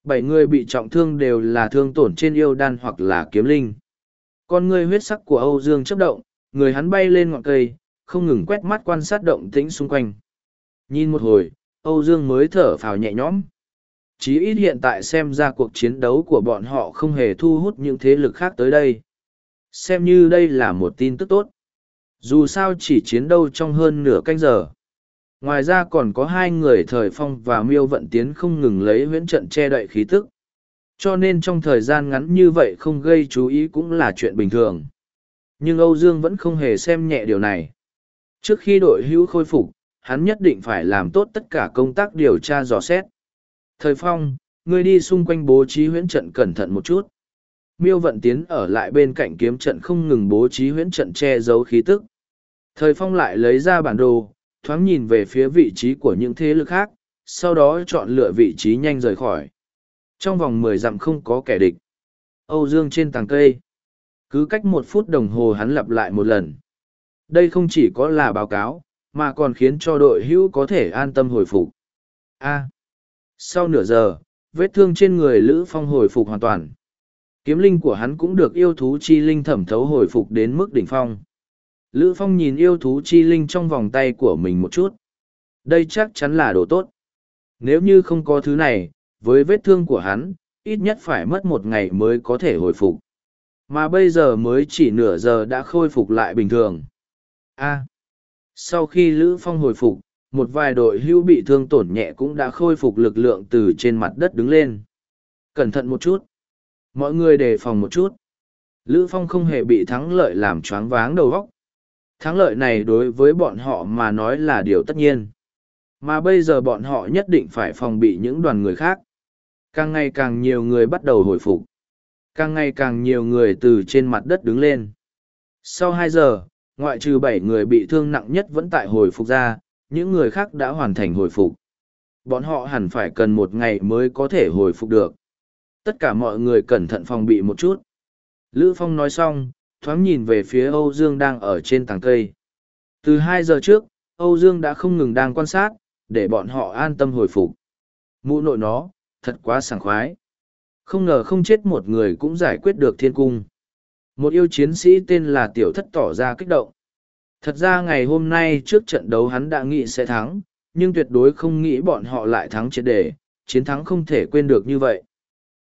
Bảy người bị trọng thương đều là thương tổn trên yêu đan hoặc là kiếm linh. Con người huyết sắc của Âu Dương chấp động, người hắn bay lên ngọn cây, không ngừng quét mắt quan sát động tĩnh xung quanh. Nhìn một hồi, Âu Dương mới thở phào nhẹ nhõm. Chí ít hiện tại xem ra cuộc chiến đấu của bọn họ không hề thu hút những thế lực khác tới đây. Xem như đây là một tin tức tốt. Dù sao chỉ chiến đấu trong hơn nửa canh giờ. Ngoài ra còn có hai người thời phong và miêu vận tiến không ngừng lấy huyễn trận che đậy khí tức. Cho nên trong thời gian ngắn như vậy không gây chú ý cũng là chuyện bình thường. Nhưng Âu Dương vẫn không hề xem nhẹ điều này. Trước khi đội hữu khôi phục, hắn nhất định phải làm tốt tất cả công tác điều tra dò xét. Thời phong, ngươi đi xung quanh bố trí huyễn trận cẩn thận một chút. Miêu vận tiến ở lại bên cạnh kiếm trận không ngừng bố trí huyễn trận che giấu khí tức. Thời phong lại lấy ra bản đồ, thoáng nhìn về phía vị trí của những thế lực khác, sau đó chọn lựa vị trí nhanh rời khỏi. Trong vòng mười dặm không có kẻ địch. Âu Dương trên tàng cây. Cứ cách một phút đồng hồ hắn lặp lại một lần. Đây không chỉ có là báo cáo, mà còn khiến cho đội hữu có thể an tâm hồi phục. A. Sau nửa giờ, vết thương trên người Lữ Phong hồi phục hoàn toàn. Kiếm linh của hắn cũng được yêu thú chi linh thẩm thấu hồi phục đến mức đỉnh phong. Lữ Phong nhìn yêu thú chi linh trong vòng tay của mình một chút. Đây chắc chắn là đồ tốt. Nếu như không có thứ này, với vết thương của hắn, ít nhất phải mất một ngày mới có thể hồi phục. Mà bây giờ mới chỉ nửa giờ đã khôi phục lại bình thường. A. sau khi Lữ Phong hồi phục, một vài đội hưu bị thương tổn nhẹ cũng đã khôi phục lực lượng từ trên mặt đất đứng lên. Cẩn thận một chút. Mọi người đề phòng một chút. Lữ Phong không hề bị thắng lợi làm choáng váng đầu óc. Thắng lợi này đối với bọn họ mà nói là điều tất nhiên. Mà bây giờ bọn họ nhất định phải phòng bị những đoàn người khác. Càng ngày càng nhiều người bắt đầu hồi phục. Càng ngày càng nhiều người từ trên mặt đất đứng lên. Sau hai giờ, ngoại trừ bảy người bị thương nặng nhất vẫn tại hồi phục ra, những người khác đã hoàn thành hồi phục. Bọn họ hẳn phải cần một ngày mới có thể hồi phục được. Tất cả mọi người cẩn thận phòng bị một chút. Lữ Phong nói xong, thoáng nhìn về phía Âu Dương đang ở trên tàng cây. Từ hai giờ trước, Âu Dương đã không ngừng đang quan sát, để bọn họ an tâm hồi phục. Mụ nội nó, thật quá sảng khoái. Không ngờ không chết một người cũng giải quyết được thiên cung. Một yêu chiến sĩ tên là Tiểu Thất tỏ ra kích động. Thật ra ngày hôm nay trước trận đấu hắn đã nghĩ sẽ thắng, nhưng tuyệt đối không nghĩ bọn họ lại thắng triệt đề, chiến thắng không thể quên được như vậy.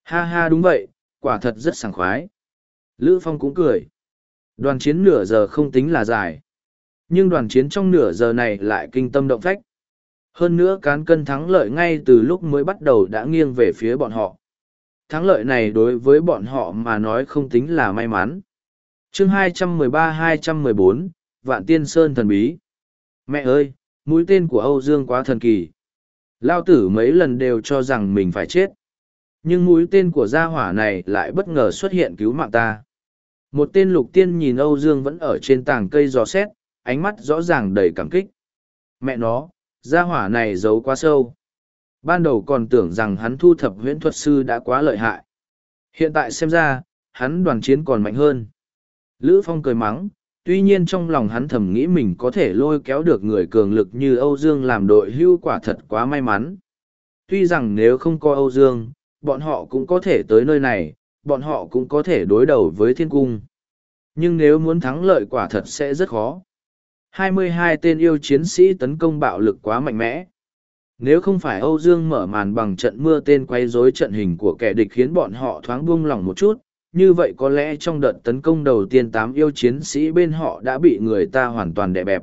Ha ha đúng vậy, quả thật rất sảng khoái. Lữ Phong cũng cười. Đoàn chiến nửa giờ không tính là dài. Nhưng đoàn chiến trong nửa giờ này lại kinh tâm động phách. Hơn nữa cán cân thắng lợi ngay từ lúc mới bắt đầu đã nghiêng về phía bọn họ. Thắng lợi này đối với bọn họ mà nói không tính là may mắn. chương 213-214, Vạn Tiên Sơn thần bí. Mẹ ơi, mũi tên của Âu Dương quá thần kỳ. Lao tử mấy lần đều cho rằng mình phải chết. Nhưng mũi tên của gia hỏa này lại bất ngờ xuất hiện cứu mạng ta. Một tên lục tiên nhìn Âu Dương vẫn ở trên tảng cây giò xét, ánh mắt rõ ràng đầy cảm kích. Mẹ nó, gia hỏa này giấu quá sâu. Ban đầu còn tưởng rằng hắn thu thập huyễn thuật sư đã quá lợi hại. Hiện tại xem ra, hắn đoàn chiến còn mạnh hơn. Lữ Phong cười mắng, tuy nhiên trong lòng hắn thầm nghĩ mình có thể lôi kéo được người cường lực như Âu Dương làm đội hưu quả thật quá may mắn. Tuy rằng nếu không có Âu Dương, bọn họ cũng có thể tới nơi này, bọn họ cũng có thể đối đầu với thiên cung. Nhưng nếu muốn thắng lợi quả thật sẽ rất khó. 22 tên yêu chiến sĩ tấn công bạo lực quá mạnh mẽ. Nếu không phải Âu Dương mở màn bằng trận mưa tên quay rối trận hình của kẻ địch khiến bọn họ thoáng buông lỏng một chút, như vậy có lẽ trong đợt tấn công đầu tiên tám yêu chiến sĩ bên họ đã bị người ta hoàn toàn đè bẹp.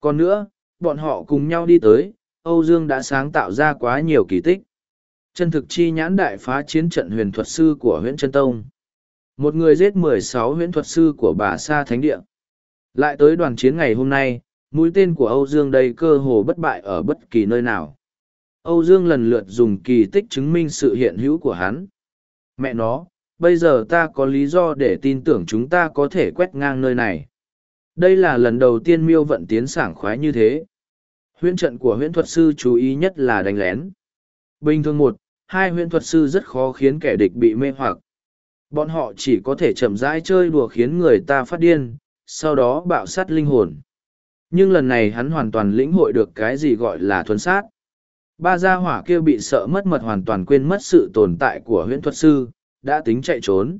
Còn nữa, bọn họ cùng nhau đi tới, Âu Dương đã sáng tạo ra quá nhiều kỳ tích. Chân thực chi nhãn đại phá chiến trận huyền thuật sư của huyện Trân Tông. Một người giết mười sáu huyễn thuật sư của bà Sa Thánh Địa. Lại tới đoàn chiến ngày hôm nay, mũi tên của Âu Dương đây cơ hồ bất bại ở bất kỳ nơi nào. Âu Dương lần lượt dùng kỳ tích chứng minh sự hiện hữu của hắn. Mẹ nó, bây giờ ta có lý do để tin tưởng chúng ta có thể quét ngang nơi này. Đây là lần đầu tiên miêu vận tiến sảng khoái như thế. Huyễn trận của huyễn thuật sư chú ý nhất là đánh lén. Bình thường một, hai huyễn thuật sư rất khó khiến kẻ địch bị mê hoặc. Bọn họ chỉ có thể chậm rãi chơi đùa khiến người ta phát điên, sau đó bạo sát linh hồn. Nhưng lần này hắn hoàn toàn lĩnh hội được cái gì gọi là thuấn sát. Ba gia hỏa kia bị sợ mất mật hoàn toàn quên mất sự tồn tại của huyễn thuật sư, đã tính chạy trốn.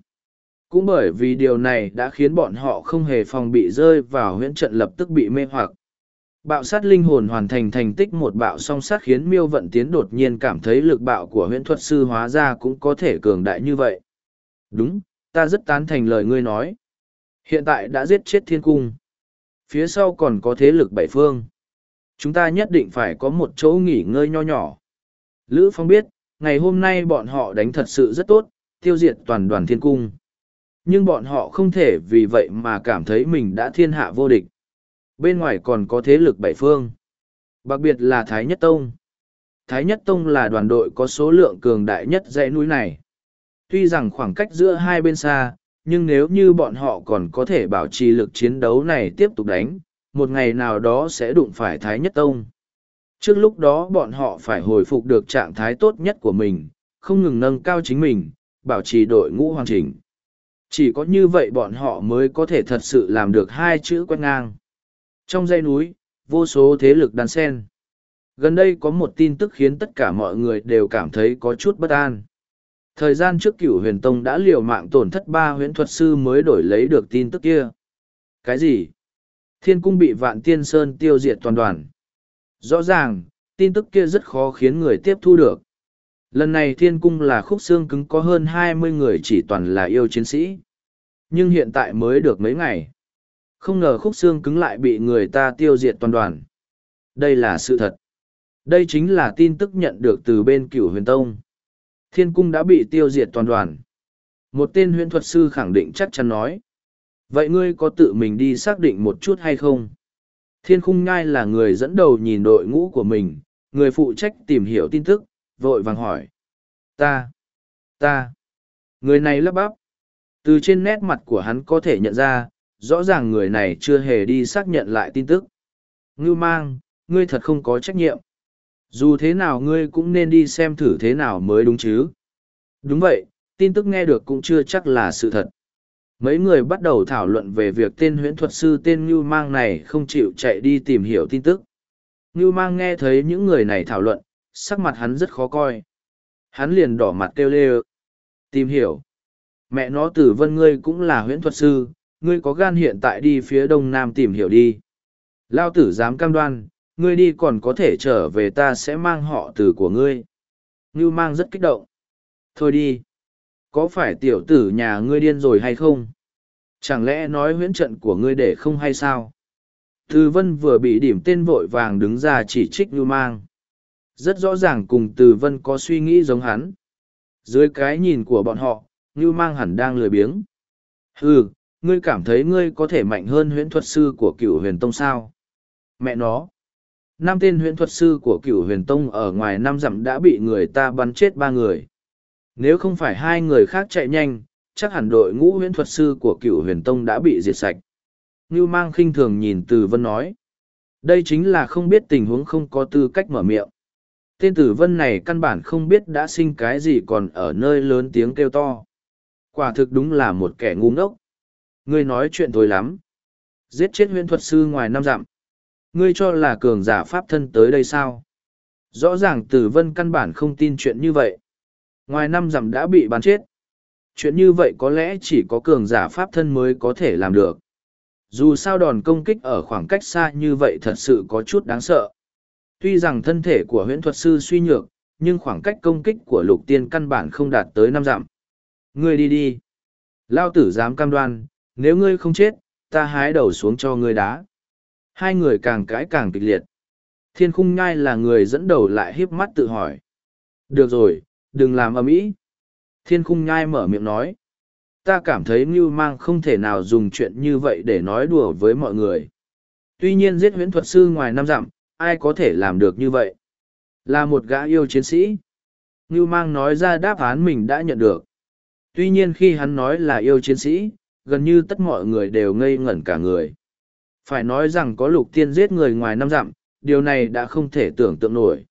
Cũng bởi vì điều này đã khiến bọn họ không hề phòng bị rơi vào huyễn trận lập tức bị mê hoặc. Bạo sát linh hồn hoàn thành thành tích một bạo song sát khiến miêu vận tiến đột nhiên cảm thấy lực bạo của huyễn thuật sư hóa ra cũng có thể cường đại như vậy. Đúng, ta rất tán thành lời ngươi nói. Hiện tại đã giết chết thiên cung. Phía sau còn có thế lực bảy phương. Chúng ta nhất định phải có một chỗ nghỉ ngơi nho nhỏ. Lữ Phong biết, ngày hôm nay bọn họ đánh thật sự rất tốt, tiêu diệt toàn đoàn thiên cung. Nhưng bọn họ không thể vì vậy mà cảm thấy mình đã thiên hạ vô địch. Bên ngoài còn có thế lực bảy phương. Đặc biệt là Thái Nhất Tông. Thái Nhất Tông là đoàn đội có số lượng cường đại nhất dãy núi này. Tuy rằng khoảng cách giữa hai bên xa, nhưng nếu như bọn họ còn có thể bảo trì lực chiến đấu này tiếp tục đánh, một ngày nào đó sẽ đụng phải Thái Nhất Tông. Trước lúc đó bọn họ phải hồi phục được trạng thái tốt nhất của mình, không ngừng nâng cao chính mình, bảo trì đội ngũ hoàn chỉnh. Chỉ có như vậy bọn họ mới có thể thật sự làm được hai chữ quét ngang. Trong dãy núi, vô số thế lực đàn sen. Gần đây có một tin tức khiến tất cả mọi người đều cảm thấy có chút bất an. Thời gian trước cửu huyền tông đã liều mạng tổn thất ba huyễn thuật sư mới đổi lấy được tin tức kia. Cái gì? Thiên cung bị vạn tiên sơn tiêu diệt toàn đoàn. Rõ ràng, tin tức kia rất khó khiến người tiếp thu được. Lần này thiên cung là khúc xương cứng có hơn hai mươi người chỉ toàn là yêu chiến sĩ. Nhưng hiện tại mới được mấy ngày. Không ngờ khúc xương cứng lại bị người ta tiêu diệt toàn đoàn. Đây là sự thật. Đây chính là tin tức nhận được từ bên cửu huyền tông. Thiên cung đã bị tiêu diệt toàn đoàn. Một tên huyền thuật sư khẳng định chắc chắn nói. Vậy ngươi có tự mình đi xác định một chút hay không? Thiên khung nhai là người dẫn đầu nhìn đội ngũ của mình, người phụ trách tìm hiểu tin tức, vội vàng hỏi. Ta, ta, người này lắp bắp. Từ trên nét mặt của hắn có thể nhận ra, rõ ràng người này chưa hề đi xác nhận lại tin tức. Ngưu mang, ngươi thật không có trách nhiệm. Dù thế nào ngươi cũng nên đi xem thử thế nào mới đúng chứ. Đúng vậy, tin tức nghe được cũng chưa chắc là sự thật. Mấy người bắt đầu thảo luận về việc tên huyễn thuật sư tên Ngưu Mang này không chịu chạy đi tìm hiểu tin tức. Ngưu Mang nghe thấy những người này thảo luận, sắc mặt hắn rất khó coi. Hắn liền đỏ mặt kêu lê Tìm hiểu. Mẹ nó tử vân ngươi cũng là huyễn thuật sư, ngươi có gan hiện tại đi phía đông nam tìm hiểu đi. Lao tử dám cam đoan, Ngươi đi còn có thể trở về ta sẽ mang họ từ của ngươi. Ngưu mang rất kích động. Thôi đi. Có phải tiểu tử nhà ngươi điên rồi hay không? Chẳng lẽ nói huyễn trận của ngươi để không hay sao? thư vân vừa bị điểm tên vội vàng đứng ra chỉ trích Ngưu mang. Rất rõ ràng cùng từ vân có suy nghĩ giống hắn. Dưới cái nhìn của bọn họ, Ngưu mang hẳn đang lười biếng. Ừ, ngươi cảm thấy ngươi có thể mạnh hơn huyễn thuật sư của cựu huyền tông sao? Mẹ nó! năm tên huyễn thuật sư của cựu huyền tông ở ngoài năm dặm đã bị người ta bắn chết ba người nếu không phải hai người khác chạy nhanh chắc hẳn đội ngũ huyễn thuật sư của cựu huyền tông đã bị diệt sạch ngưu mang khinh thường nhìn từ vân nói đây chính là không biết tình huống không có tư cách mở miệng tên tử vân này căn bản không biết đã sinh cái gì còn ở nơi lớn tiếng kêu to quả thực đúng là một kẻ ngu ngốc ngươi nói chuyện thôi lắm giết chết huyễn thuật sư ngoài năm dặm Ngươi cho là cường giả pháp thân tới đây sao? Rõ ràng tử vân căn bản không tin chuyện như vậy. Ngoài năm dặm đã bị bắn chết. Chuyện như vậy có lẽ chỉ có cường giả pháp thân mới có thể làm được. Dù sao đòn công kích ở khoảng cách xa như vậy thật sự có chút đáng sợ. Tuy rằng thân thể của huyễn thuật sư suy nhược, nhưng khoảng cách công kích của lục tiên căn bản không đạt tới năm dặm. Ngươi đi đi. Lao tử dám cam đoan, nếu ngươi không chết, ta hái đầu xuống cho ngươi đá. Hai người càng cãi càng kịch liệt. Thiên khung nhai là người dẫn đầu lại híp mắt tự hỏi. Được rồi đừng làm ầm ĩ. Thiên khung nhai mở miệng nói. Ta cảm thấy ngưu mang không thể nào dùng chuyện như vậy để nói đùa với mọi người. Tuy nhiên giết huyễn thuật sư ngoài năm dặm ai có thể làm được như vậy là một gã yêu chiến sĩ ngưu mang nói ra đáp án mình đã nhận được tuy nhiên khi hắn nói là yêu chiến sĩ gần như tất mọi người đều ngây ngẩn cả người phải nói rằng có lục tiên giết người ngoài năm dặm, điều này đã không thể tưởng tượng nổi.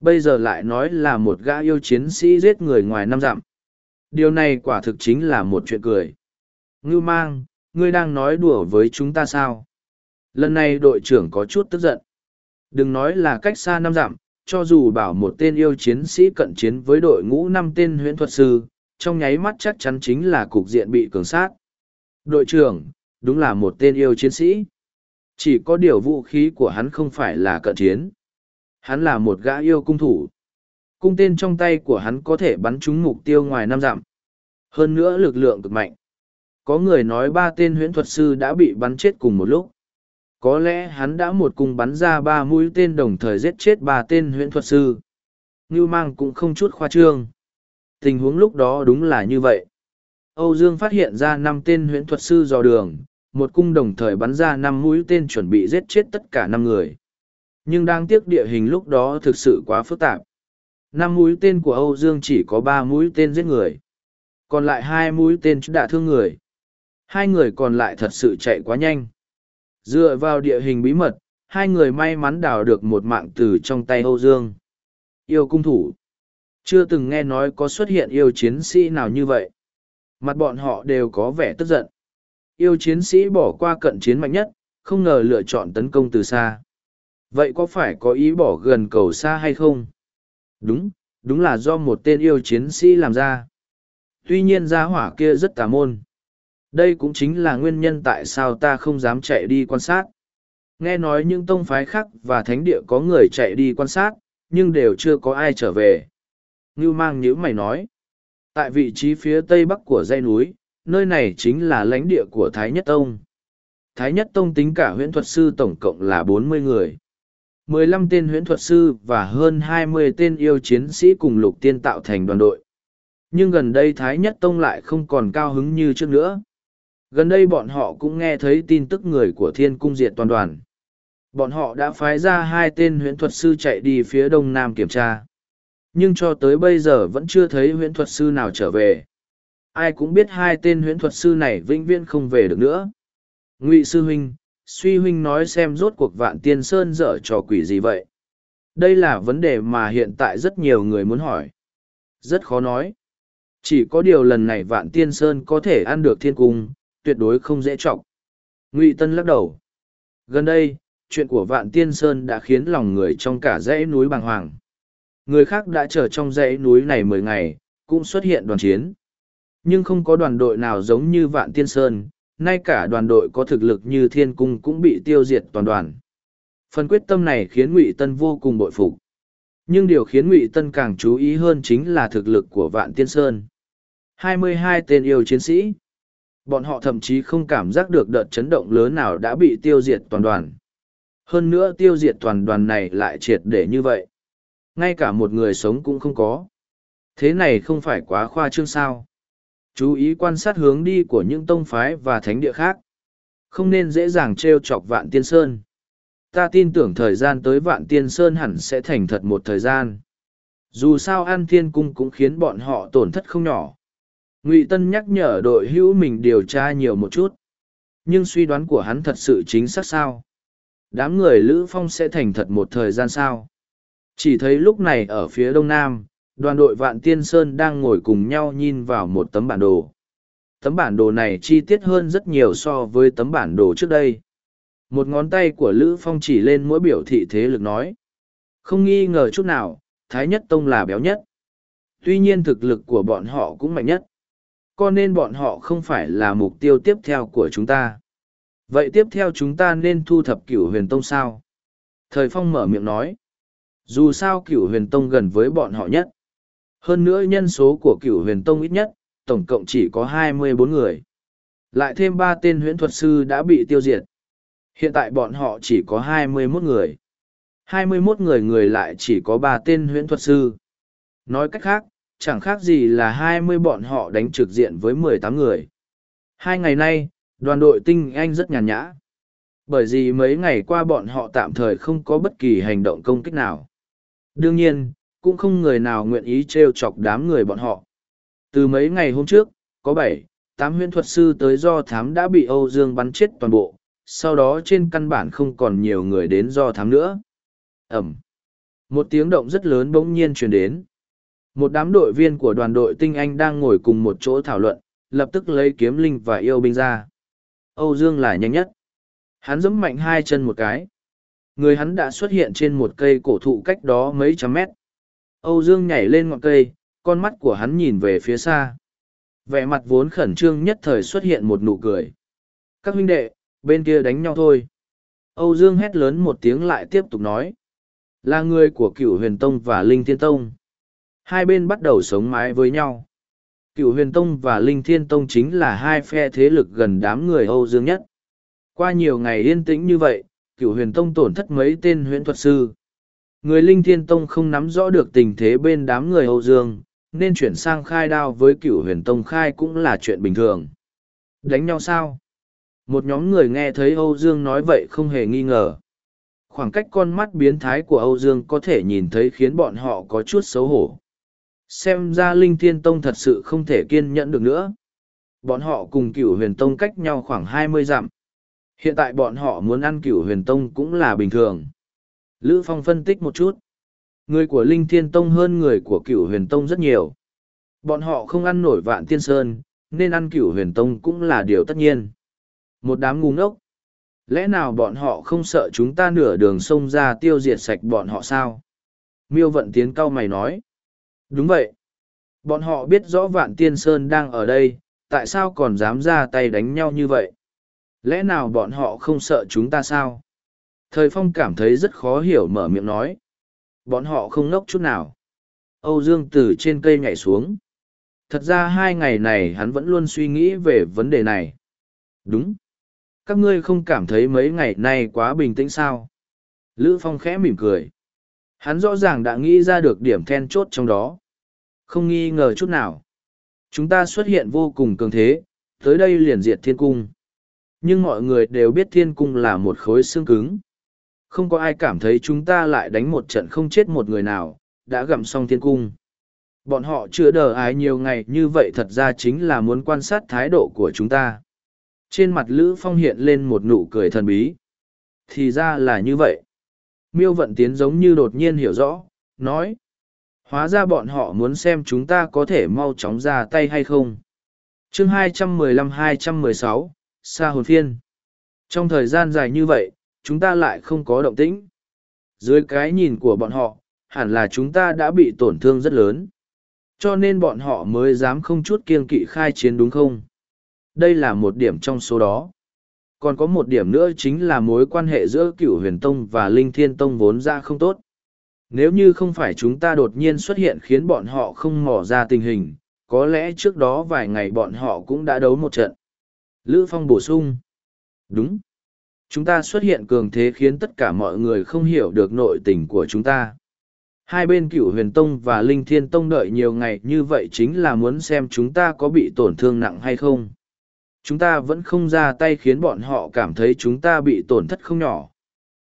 Bây giờ lại nói là một gã yêu chiến sĩ giết người ngoài năm dặm. Điều này quả thực chính là một chuyện cười. Ngưu mang, ngươi đang nói đùa với chúng ta sao? Lần này đội trưởng có chút tức giận. Đừng nói là cách xa năm dặm, cho dù bảo một tên yêu chiến sĩ cận chiến với đội ngũ năm tên huyễn thuật sư, trong nháy mắt chắc chắn chính là cục diện bị cường sát. Đội trưởng, đúng là một tên yêu chiến sĩ. Chỉ có điều vũ khí của hắn không phải là cận chiến. Hắn là một gã yêu cung thủ. Cung tên trong tay của hắn có thể bắn trúng mục tiêu ngoài năm dặm. Hơn nữa lực lượng cực mạnh. Có người nói ba tên huyễn thuật sư đã bị bắn chết cùng một lúc. Có lẽ hắn đã một cung bắn ra ba mũi tên đồng thời giết chết ba tên huyễn thuật sư. Ngưu mang cũng không chút khoa trương. Tình huống lúc đó đúng là như vậy. Âu Dương phát hiện ra năm tên huyễn thuật sư dò đường, một cung đồng thời bắn ra năm mũi tên chuẩn bị giết chết tất cả năm người nhưng đáng tiếc địa hình lúc đó thực sự quá phức tạp năm mũi tên của âu dương chỉ có ba mũi tên giết người còn lại hai mũi tên đã thương người hai người còn lại thật sự chạy quá nhanh dựa vào địa hình bí mật hai người may mắn đào được một mạng từ trong tay âu dương yêu cung thủ chưa từng nghe nói có xuất hiện yêu chiến sĩ nào như vậy mặt bọn họ đều có vẻ tức giận yêu chiến sĩ bỏ qua cận chiến mạnh nhất, không ngờ lựa chọn tấn công từ xa. Vậy có phải có ý bỏ gần cầu xa hay không? Đúng, đúng là do một tên yêu chiến sĩ làm ra. Tuy nhiên gia hỏa kia rất tà môn. Đây cũng chính là nguyên nhân tại sao ta không dám chạy đi quan sát. Nghe nói những tông phái khác và thánh địa có người chạy đi quan sát, nhưng đều chưa có ai trở về. Ngưu mang nhữ mày nói. Tại vị trí phía tây bắc của dãy núi, nơi này chính là lãnh địa của Thái Nhất Tông. Thái Nhất Tông tính cả huyễn thuật sư tổng cộng là bốn mươi người. mười lăm tên huyễn thuật sư và hơn hai mươi tên yêu chiến sĩ cùng lục tiên tạo thành đoàn đội. Nhưng gần đây Thái Nhất Tông lại không còn cao hứng như trước nữa. Gần đây bọn họ cũng nghe thấy tin tức người của thiên cung diệt toàn đoàn. Bọn họ đã phái ra hai tên huyễn thuật sư chạy đi phía đông nam kiểm tra. Nhưng cho tới bây giờ vẫn chưa thấy huyễn thuật sư nào trở về. Ai cũng biết hai tên huyễn thuật sư này vĩnh viễn không về được nữa. Ngụy sư huynh, suy huynh nói xem rốt cuộc vạn tiên sơn dở trò quỷ gì vậy. Đây là vấn đề mà hiện tại rất nhiều người muốn hỏi. Rất khó nói. Chỉ có điều lần này vạn tiên sơn có thể ăn được thiên cung tuyệt đối không dễ chọc. Ngụy tân lắc đầu. Gần đây chuyện của vạn tiên sơn đã khiến lòng người trong cả dãy núi bàng hoàng. Người khác đã chờ trong dãy núi này mười ngày cũng xuất hiện đoàn chiến. Nhưng không có đoàn đội nào giống như Vạn Tiên Sơn, nay cả đoàn đội có thực lực như Thiên Cung cũng bị tiêu diệt toàn đoàn. phần quyết tâm này khiến ngụy tân vô cùng bội phục. Nhưng điều khiến ngụy tân càng chú ý hơn chính là thực lực của vạn tiên sơn. 22 tên yêu chiến sĩ bọn họ thậm chí không cảm giác được đợt chấn động lớn nào đã bị tiêu diệt toàn đoàn. Hơn nữa tiêu diệt toàn đoàn này lại triệt để như vậy. Ngay cả một người sống cũng không có. Thế này không phải quá khoa trương sao? Chú ý quan sát hướng đi của những tông phái và thánh địa khác. Không nên dễ dàng trêu chọc vạn tiên sơn. Ta tin tưởng thời gian tới vạn tiên sơn hẳn sẽ thành thật một thời gian. Dù sao an thiên cung cũng khiến bọn họ tổn thất không nhỏ ngụy tân nhắc nhở đội hữu mình điều tra nhiều một chút nhưng suy đoán của hắn thật sự chính xác sao đám người lữ phong sẽ thành thật một thời gian sao chỉ thấy lúc này ở phía đông nam, đoàn đội Vạn Tiên Sơn đang ngồi cùng nhau nhìn vào một tấm bản đồ. Tấm bản đồ này chi tiết hơn rất nhiều so với tấm bản đồ trước đây. Một ngón tay của Lữ Phong chỉ lên mỗi biểu thị thế lực nói. Không nghi ngờ chút nào, Thái Nhất Tông là béo nhất. Tuy nhiên thực lực của bọn họ cũng mạnh nhất. Cho nên bọn họ không phải là mục tiêu tiếp theo của chúng ta. Vậy tiếp theo chúng ta nên thu thập cửu huyền tông sao? Thời Phong mở miệng nói. Dù sao cửu huyền tông gần với bọn họ nhất. Hơn nữa nhân số của cửu huyền tông ít nhất, tổng cộng chỉ có hai mươi bốn người. Lại thêm ba tên huyễn thuật sư đã bị tiêu diệt. Hiện tại bọn họ chỉ có hai mươi 21 người. hai mươi 21 người người lại chỉ có ba tên huyễn thuật sư. Nói cách khác, chẳng khác gì là hai mươi bọn họ đánh trực diện với mười tám người. Hai ngày nay, đoàn đội tinh anh rất nhàn nhã. Bởi vì mấy ngày qua bọn họ tạm thời không có bất kỳ hành động công kích nào. Đương nhiên, cũng không người nào nguyện ý trêu chọc đám người bọn họ. Từ mấy ngày hôm trước, có bảy, tám huyễn thuật sư tới do thám đã bị Âu Dương bắn chết toàn bộ, sau đó trên căn bản không còn nhiều người đến do thám nữa. Ẩm. Một tiếng động rất lớn bỗng nhiên truyền đến. Một đám đội viên của đoàn đội tinh anh đang ngồi cùng một chỗ thảo luận, lập tức lấy kiếm linh và yêu binh ra. Âu Dương là nhanh nhất. Hắn giẫm mạnh hai chân một cái. Người hắn đã xuất hiện trên một cây cổ thụ cách đó mấy trăm mét. Âu dương nhảy lên ngọn cây con mắt của hắn nhìn về phía xa. Vẻ mặt vốn khẩn trương nhất thời xuất hiện một nụ cười. Các huynh đệ bên kia đánh nhau thôi. Âu dương hét lớn một tiếng lại tiếp tục nói. Là người của cựu huyền tông và linh thiên tông hai bên bắt đầu sống mái với nhau cựu huyền tông và linh thiên tông chính là hai phe thế lực gần đám người âu dương nhất qua nhiều ngày yên tĩnh như vậy cựu huyền tông tổn thất mấy tên huyễn thuật sư. Người linh thiên tông không nắm rõ được tình thế bên đám người Âu Dương, nên chuyển sang khai đao với cựu huyền tông khai cũng là chuyện bình thường. Đánh nhau sao? Một nhóm người nghe thấy Âu Dương nói vậy không hề nghi ngờ. Khoảng cách con mắt biến thái của Âu Dương có thể nhìn thấy khiến bọn họ có chút xấu hổ. Xem ra Linh Thiên Tông thật sự không thể kiên nhẫn được nữa. Bọn họ cùng cựu huyền tông cách nhau khoảng hai mươi dặm. Hiện tại bọn họ muốn ăn cửu huyền tông cũng là bình thường. Lữ Phong phân tích một chút. Người của Linh Thiên Tông hơn người của cửu huyền tông rất nhiều. Bọn họ không ăn nổi vạn tiên sơn, nên ăn cửu huyền tông cũng là điều tất nhiên. Một đám ngu ngốc. Lẽ nào bọn họ không sợ chúng ta nửa đường sông ra tiêu diệt sạch bọn họ sao? Miêu vận tiến cao mày nói. Đúng vậy. Bọn họ biết rõ vạn tiên sơn đang ở đây, tại sao còn dám ra tay đánh nhau như vậy? lẽ nào bọn họ không sợ chúng ta sao? Thời phong cảm thấy rất khó hiểu mở miệng nói. Bọn họ không ngốc chút nào. Âu dương từ trên cây nhảy xuống. Thật ra hai ngày này hắn vẫn luôn suy nghĩ về vấn đề này. Đúng. Các ngươi không cảm thấy mấy ngày nay quá bình tĩnh sao? Lữ phong khẽ mỉm cười hắn rõ ràng đã nghĩ ra được điểm then chốt trong đó. Không nghi ngờ chút nào. Chúng ta xuất hiện vô cùng cường thế, tới đây liền diệt thiên cung. Nhưng mọi người đều biết thiên cung là một khối xương cứng. Không có ai cảm thấy chúng ta lại đánh một trận không chết một người nào, đã gặm xong thiên cung. Bọn họ chưa đờ ái nhiều ngày như vậy thật ra chính là muốn quan sát thái độ của chúng ta. Trên mặt lữ phong hiện lên một nụ cười thần bí. Thì ra là như vậy miêu vận tiến giống như đột nhiên hiểu rõ nói hóa ra bọn họ muốn xem chúng ta có thể mau chóng ra tay hay không chương 215-216, xa hồn phiên. Trong thời gian dài như vậy, chúng ta lại không có động tĩnh. Dưới cái nhìn của bọn họ, hẳn là chúng ta đã bị tổn thương rất lớn. Cho nên bọn họ mới dám không chút kiên kỵ khai chiến đúng không? Đây là một điểm trong số đó. Còn có một điểm nữa chính là mối quan hệ giữa cửu huyền tông và linh thiên tông vốn ra không tốt. Nếu như không phải chúng ta đột nhiên xuất hiện khiến bọn họ không mò ra tình hình, có lẽ trước đó vài ngày bọn họ cũng đã đấu một trận. Lữ Phong bổ sung. Đúng. Chúng ta xuất hiện cường thế khiến tất cả mọi người không hiểu được nội tình của chúng ta. Hai bên cửu huyền tông và linh thiên tông đợi nhiều ngày như vậy chính là muốn xem chúng ta có bị tổn thương nặng hay không. Chúng ta vẫn không ra tay khiến bọn họ cảm thấy chúng ta bị tổn thất không nhỏ.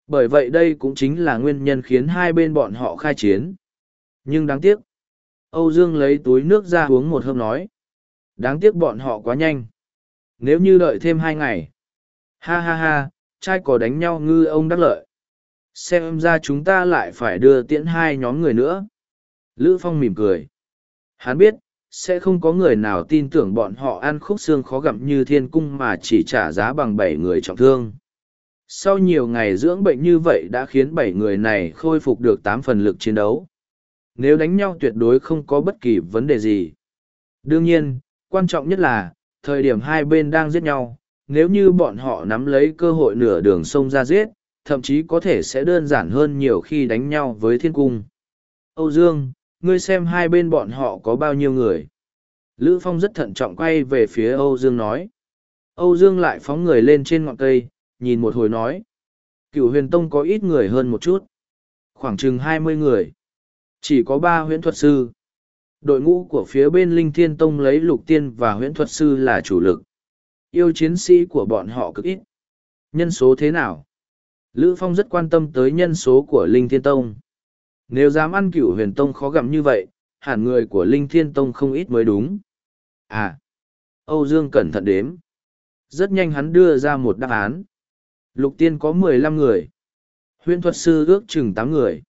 Bởi vậy đây cũng chính là nguyên nhân khiến hai bên bọn họ khai chiến. Nhưng đáng tiếc. Âu Dương lấy túi nước ra uống một hớp nói. Đáng tiếc bọn họ quá nhanh. Nếu như đợi thêm hai ngày. Ha ha ha, trai có đánh nhau ngư ông đắc lợi. Xem ra chúng ta lại phải đưa tiễn hai nhóm người nữa. Lữ Phong mỉm cười. Hắn biết, sẽ không có người nào tin tưởng bọn họ ăn khúc xương khó gặm như thiên cung mà chỉ trả giá bằng bảy người trọng thương. Sau nhiều ngày dưỡng bệnh như vậy đã khiến bảy người này khôi phục được tám phần lực chiến đấu. Nếu đánh nhau tuyệt đối không có bất kỳ vấn đề gì. Đương nhiên, quan trọng nhất là, thời điểm hai bên đang giết nhau, nếu như bọn họ nắm lấy cơ hội nửa đường sông ra giết, thậm chí có thể sẽ đơn giản hơn nhiều khi đánh nhau với thiên cung. Âu Dương, ngươi xem hai bên bọn họ có bao nhiêu người. Lữ Phong rất thận trọng quay về phía Âu Dương nói. Âu Dương lại phóng người lên trên ngọn cây, nhìn một hồi nói. Cựu huyền tông có ít người hơn một chút. Khoảng chừng hai mươi người. Chỉ có ba huyễn thuật sư. Đội ngũ của phía bên Linh Thiên Tông lấy lục tiên và huyễn thuật sư là chủ lực. Yêu chiến sĩ của bọn họ cực ít. Nhân số thế nào? Lữ Phong rất quan tâm tới nhân số của Linh Thiên Tông. Nếu dám ăn cửu huyền tông khó gặm như vậy, hẳn người của Linh Thiên Tông không ít mới đúng. À! Âu Dương cẩn thận đếm. Rất nhanh hắn đưa ra một đáp án. Lục tiên có mười lăm người. huyền thuật sư ước chừng tám người.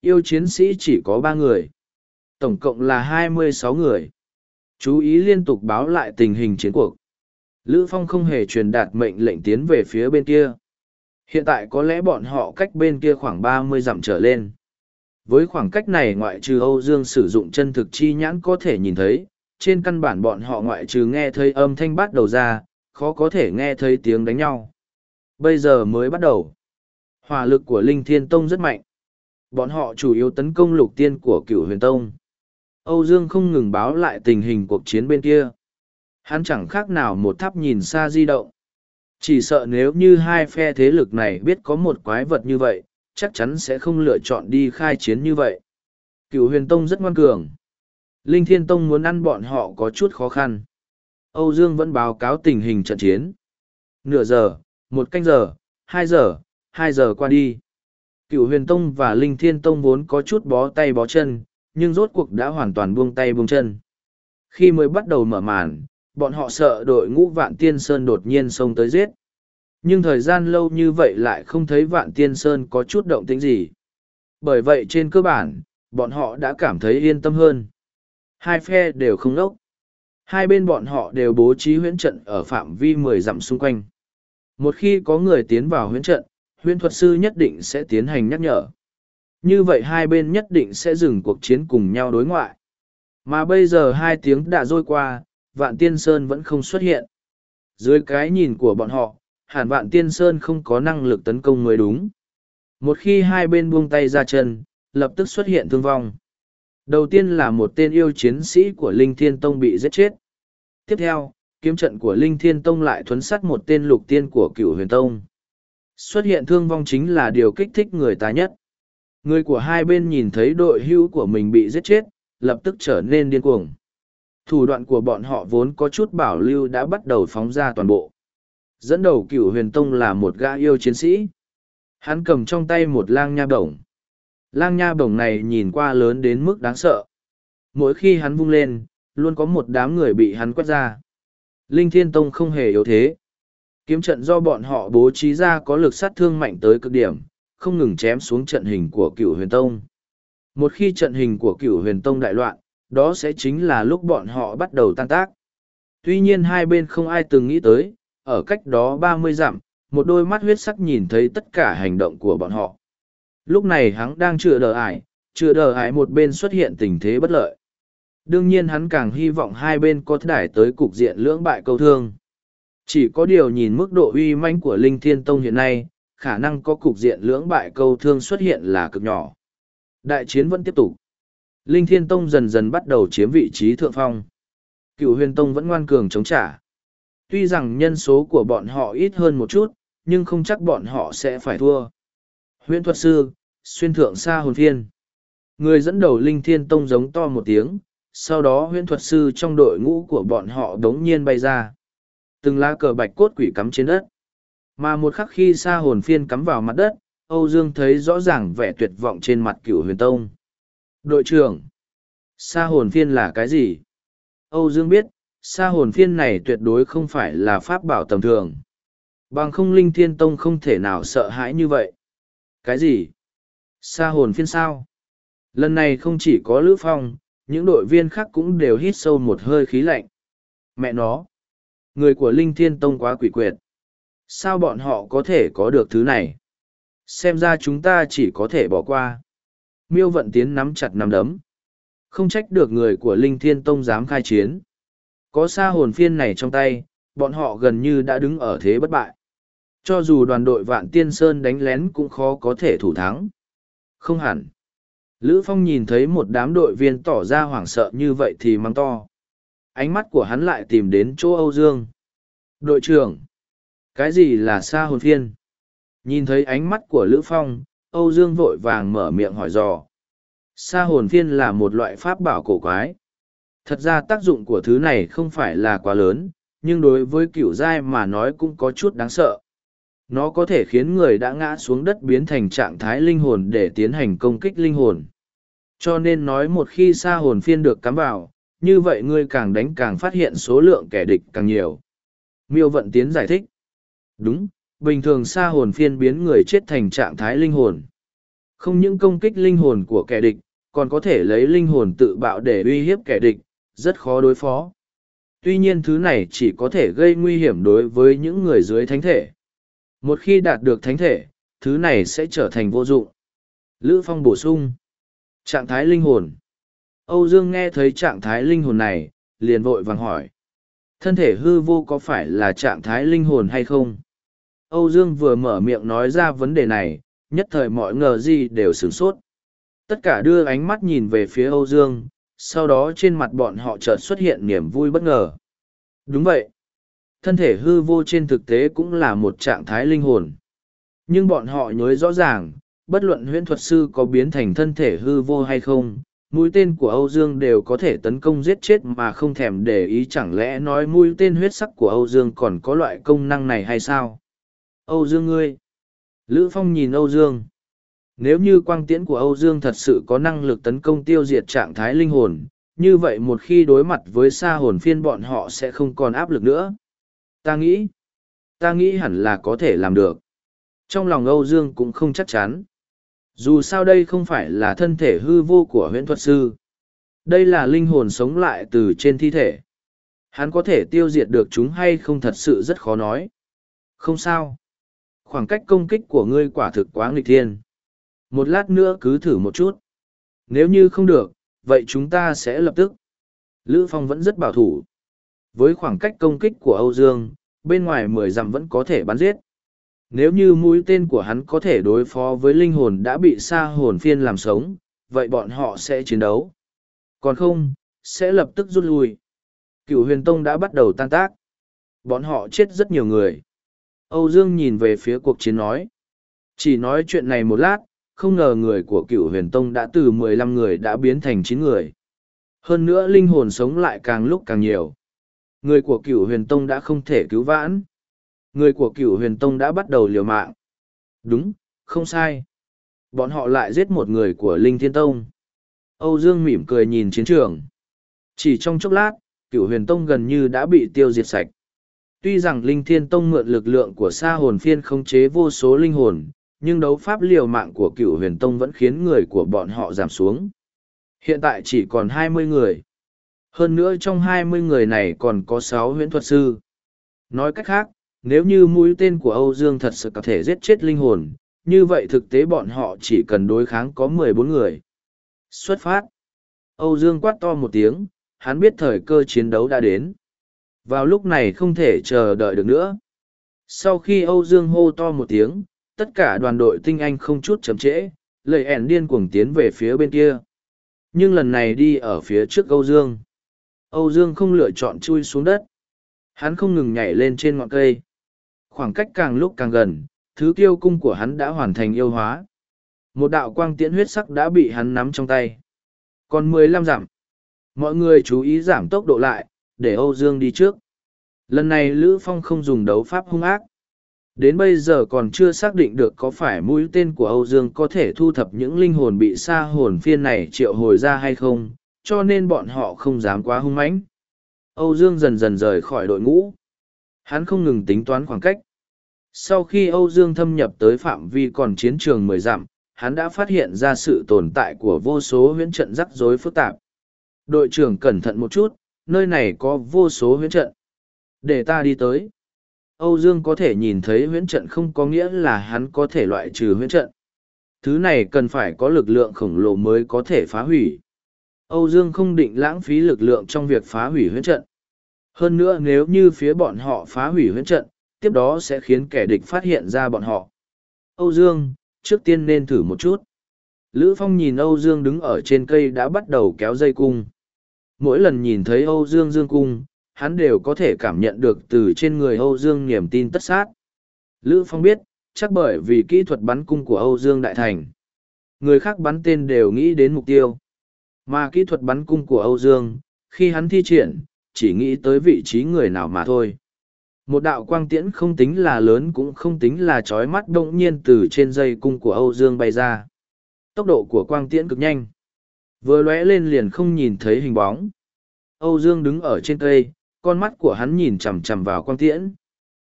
Yêu chiến sĩ chỉ có ba người. Tổng cộng là hai mươi sáu người. Chú ý liên tục báo lại tình hình chiến cuộc. Lữ Phong không hề truyền đạt mệnh lệnh tiến về phía bên kia. Hiện tại có lẽ bọn họ cách bên kia khoảng ba mươi dặm trở lên. Với khoảng cách này ngoại trừ Âu Dương sử dụng chân thực chi nhãn có thể nhìn thấy, trên căn bản bọn họ ngoại trừ nghe thấy âm thanh bắt đầu ra, khó có thể nghe thấy tiếng đánh nhau. Bây giờ mới bắt đầu. Hỏa lực của Linh Thiên Tông rất mạnh. Bọn họ chủ yếu tấn công lục tiên của cửu huyền tông. Âu Dương không ngừng báo lại tình hình cuộc chiến bên kia. Hắn chẳng khác nào một tháp nhìn xa di động. Chỉ sợ nếu như hai phe thế lực này biết có một quái vật như vậy, chắc chắn sẽ không lựa chọn đi khai chiến như vậy. Cựu huyền tông rất ngoan cường. Linh Thiên Tông muốn ăn bọn họ có chút khó khăn. Âu Dương vẫn báo cáo tình hình trận chiến. Nửa giờ, một canh giờ, hai giờ, hai giờ qua đi. Cựu huyền tông và Linh Thiên Tông vốn có chút bó tay bó chân, nhưng rốt cuộc đã hoàn toàn buông tay buông chân. Khi mới bắt đầu mở màn, bọn họ sợ đội ngũ vạn tiên sơn đột nhiên xông tới giết. Nhưng thời gian lâu như vậy lại không thấy vạn tiên sơn có chút động tĩnh gì. Bởi vậy trên cơ bản, bọn họ đã cảm thấy yên tâm hơn. Hai phe đều không nốc. Hai bên bọn họ đều bố trí huyễn trận ở phạm vi mười dặm xung quanh. Một khi có người tiến vào huyễn trận, huyễn thuật sư nhất định sẽ tiến hành nhắc nhở. Như vậy hai bên nhất định sẽ dừng cuộc chiến cùng nhau đối ngoại. Mà bây giờ hai tiếng đã trôi qua, vạn tiên sơn vẫn không xuất hiện. Dưới cái nhìn của bọn họ, Hàn vạn tiên sơn không có năng lực tấn công mới đúng. Một khi hai bên buông tay ra chân, lập tức xuất hiện thương vong. Đầu tiên là một tên yêu chiến sĩ của Linh Thiên Tông bị giết chết. Tiếp theo, kiếm trận của Linh Thiên Tông lại thuấn sắt một tên lục tiên của cửu huyền tông. Xuất hiện thương vong chính là điều kích thích người ta nhất. Người của hai bên nhìn thấy đội hữu của mình bị giết chết, lập tức trở nên điên cuồng. Thủ đoạn của bọn họ vốn có chút bảo lưu đã bắt đầu phóng ra toàn bộ. Dẫn đầu cửu huyền tông là một gã yêu chiến sĩ. Hắn cầm trong tay một lang nha bổng. Lang nha bổng này nhìn qua lớn đến mức đáng sợ. Mỗi khi hắn vung lên, luôn có một đám người bị hắn quét ra. Linh Thiên Tông không hề yếu thế. Kiếm trận do bọn họ bố trí ra có lực sát thương mạnh tới cực điểm, không ngừng chém xuống trận hình của cựu huyền tông. Một khi trận hình của cựu huyền tông đại loạn, đó sẽ chính là lúc bọn họ bắt đầu tan tác. Tuy nhiên hai bên không ai từng nghĩ tới, ở cách đó ba mươi dặm, một đôi mắt huyết sắc nhìn thấy tất cả hành động của bọn họ. Lúc này hắn đang chừa đờ ải, chừa đờ ải một bên xuất hiện tình thế bất lợi. Đương nhiên hắn càng hy vọng hai bên có đải tới cục diện lưỡng bại câu thương. Chỉ có điều nhìn mức độ uy manh của Linh Thiên Tông hiện nay, khả năng có cục diện lưỡng bại câu thương xuất hiện là cực nhỏ. Đại chiến vẫn tiếp tục. Linh Thiên Tông dần dần bắt đầu chiếm vị trí thượng phong. Cựu huyền Tông vẫn ngoan cường chống trả. Tuy rằng nhân số của bọn họ ít hơn một chút, nhưng không chắc bọn họ sẽ phải thua. Huyễn thuật sư, xuyên thượng xa hồn phiên. Người dẫn đầu Linh Thiên Tông giống to một tiếng, sau đó huyễn thuật sư trong đội ngũ của bọn họ đống nhiên bay ra. Từng lá cờ bạch cốt quỷ cắm trên đất. Mà một khắc khi xa hồn phiên cắm vào mặt đất, Âu Dương thấy rõ ràng vẻ tuyệt vọng trên mặt cửu huyền tông. Đội trưởng, xa hồn phiên là cái gì? Âu Dương biết, Sa hồn phiên này tuyệt đối không phải là pháp bảo tầm thường. Bằng không linh thiên tông không thể nào sợ hãi như vậy. Cái gì? Sa hồn phiên sao? Lần này không chỉ có Lữ Phong, những đội viên khác cũng đều hít sâu một hơi khí lạnh. Mẹ nó! Người của Linh Thiên Tông quá quỷ quyệt. Sao bọn họ có thể có được thứ này? Xem ra chúng ta chỉ có thể bỏ qua. Miêu vận tiến nắm chặt nắm đấm. Không trách được người của Linh Thiên Tông dám khai chiến. Có xa hồn phiên này trong tay, bọn họ gần như đã đứng ở thế bất bại. Cho dù đoàn đội Vạn Tiên Sơn đánh lén cũng khó có thể thủ thắng. Không hẳn. Lữ Phong nhìn thấy một đám đội viên tỏ ra hoảng sợ như vậy thì mang to. Ánh mắt của hắn lại tìm đến chỗ Âu Dương. Đội trưởng. Cái gì là xa hồn phiên? Nhìn thấy ánh mắt của Lữ Phong, Âu Dương vội vàng mở miệng hỏi dò. Sa hồn phiên là một loại pháp bảo cổ quái. Thật ra tác dụng của thứ này không phải là quá lớn, nhưng đối với cửu giai mà nói cũng có chút đáng sợ. Nó có thể khiến người đã ngã xuống đất biến thành trạng thái linh hồn để tiến hành công kích linh hồn. Cho nên nói một khi sa hồn phiên được cắm vào, như vậy ngươi càng đánh càng phát hiện số lượng kẻ địch càng nhiều. Miêu Vận Tiến giải thích. Đúng, bình thường sa hồn phiên biến người chết thành trạng thái linh hồn. Không những công kích linh hồn của kẻ địch, còn có thể lấy linh hồn tự bạo để uy hiếp kẻ địch, rất khó đối phó. Tuy nhiên thứ này chỉ có thể gây nguy hiểm đối với những người dưới thánh thể. Một khi đạt được thánh thể, thứ này sẽ trở thành vô dụng. Lữ Phong bổ sung. Trạng thái linh hồn. Âu Dương nghe thấy trạng thái linh hồn này, liền vội vàng hỏi. Thân thể hư vô có phải là trạng thái linh hồn hay không? Âu Dương vừa mở miệng nói ra vấn đề này, nhất thời mọi ngờ gì đều sửng sốt. Tất cả đưa ánh mắt nhìn về phía Âu Dương, sau đó trên mặt bọn họ chợt xuất hiện niềm vui bất ngờ. Đúng vậy. Thân thể hư vô trên thực tế cũng là một trạng thái linh hồn. Nhưng bọn họ nhớ rõ ràng, bất luận huyễn thuật sư có biến thành thân thể hư vô hay không, mũi tên của Âu Dương đều có thể tấn công giết chết mà không thèm để ý chẳng lẽ nói mũi tên huyết sắc của Âu Dương còn có loại công năng này hay sao? Âu Dương ngươi! Lữ Phong nhìn Âu Dương. Nếu như quang tiễn của Âu Dương thật sự có năng lực tấn công tiêu diệt trạng thái linh hồn, như vậy một khi đối mặt với sa hồn phiên bọn họ sẽ không còn áp lực nữa. Ta nghĩ, ta nghĩ hẳn là có thể làm được. Trong lòng Âu Dương cũng không chắc chắn. Dù sao đây không phải là thân thể hư vô của huyễn thuật sư. Đây là linh hồn sống lại từ trên thi thể. Hắn có thể tiêu diệt được chúng hay không thật sự rất khó nói. Không sao. Khoảng cách công kích của ngươi quả thực quá nghịch thiên. Một lát nữa cứ thử một chút. Nếu như không được, vậy chúng ta sẽ lập tức. Lữ Phong vẫn rất bảo thủ. Với khoảng cách công kích của Âu Dương, bên ngoài mười dặm vẫn có thể bắn giết. Nếu như mũi tên của hắn có thể đối phó với linh hồn đã bị sa hồn phiên làm sống, vậy bọn họ sẽ chiến đấu. Còn không, sẽ lập tức rút lui. Cựu huyền tông đã bắt đầu tan tác. Bọn họ chết rất nhiều người. Âu Dương nhìn về phía cuộc chiến nói. Chỉ nói chuyện này một lát, không ngờ người của cựu huyền tông đã từ mười lăm người đã biến thành chín người. Hơn nữa linh hồn sống lại càng lúc càng nhiều. Người của cựu huyền tông đã không thể cứu vãn. Người của cựu huyền tông đã bắt đầu liều mạng. Đúng, không sai. Bọn họ lại giết một người của Linh Thiên Tông. Âu Dương mỉm cười nhìn chiến trường. Chỉ trong chốc lát, cựu huyền tông gần như đã bị tiêu diệt sạch. Tuy rằng Linh Thiên Tông mượn lực lượng của sa hồn phiên khống chế vô số linh hồn, nhưng đấu pháp liều mạng của cựu huyền tông vẫn khiến người của bọn họ giảm xuống. Hiện tại chỉ còn hai mươi người. Hơn nữa trong hai mươi người này còn có sáu huyễn thuật sư. Nói cách khác, nếu như mũi tên của Âu Dương thật sự có thể giết chết linh hồn, như vậy thực tế bọn họ chỉ cần đối kháng có mười bốn người. Xuất phát. Âu Dương quát to một tiếng, hắn biết thời cơ chiến đấu đã đến. Vào lúc này không thể chờ đợi được nữa. Sau khi Âu Dương hô to một tiếng, tất cả đoàn đội tinh anh không chút chậm trễ, lời ẻn điên cuồng tiến về phía bên kia. Nhưng lần này đi ở phía trước Âu Dương. Âu Dương không lựa chọn chui xuống đất. Hắn không ngừng nhảy lên trên ngọn cây. Khoảng cách càng lúc càng gần, thứ tiêu cung của hắn đã hoàn thành yêu hóa. Một đạo quang tiễn huyết sắc đã bị hắn nắm trong tay. Còn mười lăm dặm. Mọi người chú ý giảm tốc độ lại, để Âu Dương đi trước. Lần này Lữ Phong không dùng đấu pháp hung ác. Đến bây giờ còn chưa xác định được có phải mũi tên của Âu Dương có thể thu thập những linh hồn bị sa hồn phiên này triệu hồi ra hay không, cho nên bọn họ không dám quá hung mãnh. Âu Dương dần dần rời khỏi đội ngũ. Hắn không ngừng tính toán khoảng cách. Sau khi Âu Dương thâm nhập tới phạm vi còn chiến trường mười dặm, hắn đã phát hiện ra sự tồn tại của vô số huyễn trận rắc rối phức tạp. Đội trưởng cẩn thận một chút, nơi này có vô số huyễn trận. Để ta đi tới. Âu Dương có thể nhìn thấy huyễn trận không có nghĩa là hắn có thể loại trừ huyễn trận. Thứ này cần phải có lực lượng khổng lồ mới có thể phá hủy. Âu Dương không định lãng phí lực lượng trong việc phá hủy huyễn trận. Hơn nữa nếu như phía bọn họ phá hủy huyễn trận, tiếp đó sẽ khiến kẻ địch phát hiện ra bọn họ. Âu Dương, trước tiên nên thử một chút. Lữ Phong nhìn Âu Dương đứng ở trên cây đã bắt đầu kéo dây cung. Mỗi lần nhìn thấy Âu Dương Dương cung, hắn đều có thể cảm nhận được từ trên người Âu Dương niềm tin tất sát. Lữ Phong biết, chắc bởi vì kỹ thuật bắn cung của Âu Dương Đại Thành. Người khác bắn tên đều nghĩ đến mục tiêu. Mà kỹ thuật bắn cung của Âu Dương, khi hắn thi triển, chỉ nghĩ tới vị trí người nào mà thôi. Một đạo quang tiễn không tính là lớn cũng không tính là trói mắt động nhiên từ trên dây cung của Âu Dương bay ra. Tốc độ của quang tiễn cực nhanh. Vừa lóe lên liền không nhìn thấy hình bóng. Âu Dương đứng ở trên cây, con mắt của hắn nhìn chằm chằm vào quang tiễn.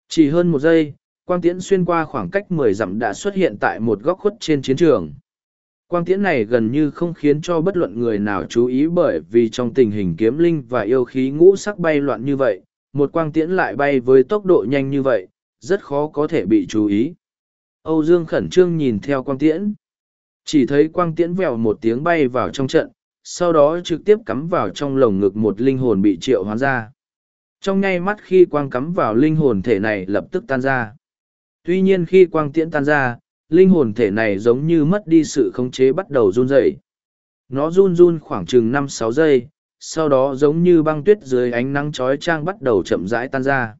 Chỉ hơn một giây, quang tiễn xuyên qua khoảng cách mười dặm đã xuất hiện tại một góc khuất trên chiến trường. Quang tiễn này gần như không khiến cho bất luận người nào chú ý bởi vì trong tình hình kiếm linh và yêu khí ngũ sắc bay loạn như vậy, một quang tiễn lại bay với tốc độ nhanh như vậy, rất khó có thể bị chú ý. Âu Dương khẩn trương nhìn theo quang tiễn. Chỉ thấy quang tiễn vèo một tiếng bay vào trong trận, sau đó trực tiếp cắm vào trong lồng ngực một linh hồn bị triệu hoán ra. Trong nháy mắt khi quang cắm vào linh hồn thể này lập tức tan ra. Tuy nhiên khi quang tiễn tan ra, linh hồn thể này giống như mất đi sự khống chế bắt đầu run rẩy. Nó run run khoảng chừng năm sáu giây, sau đó giống như băng tuyết dưới ánh nắng chói chang bắt đầu chậm rãi tan ra.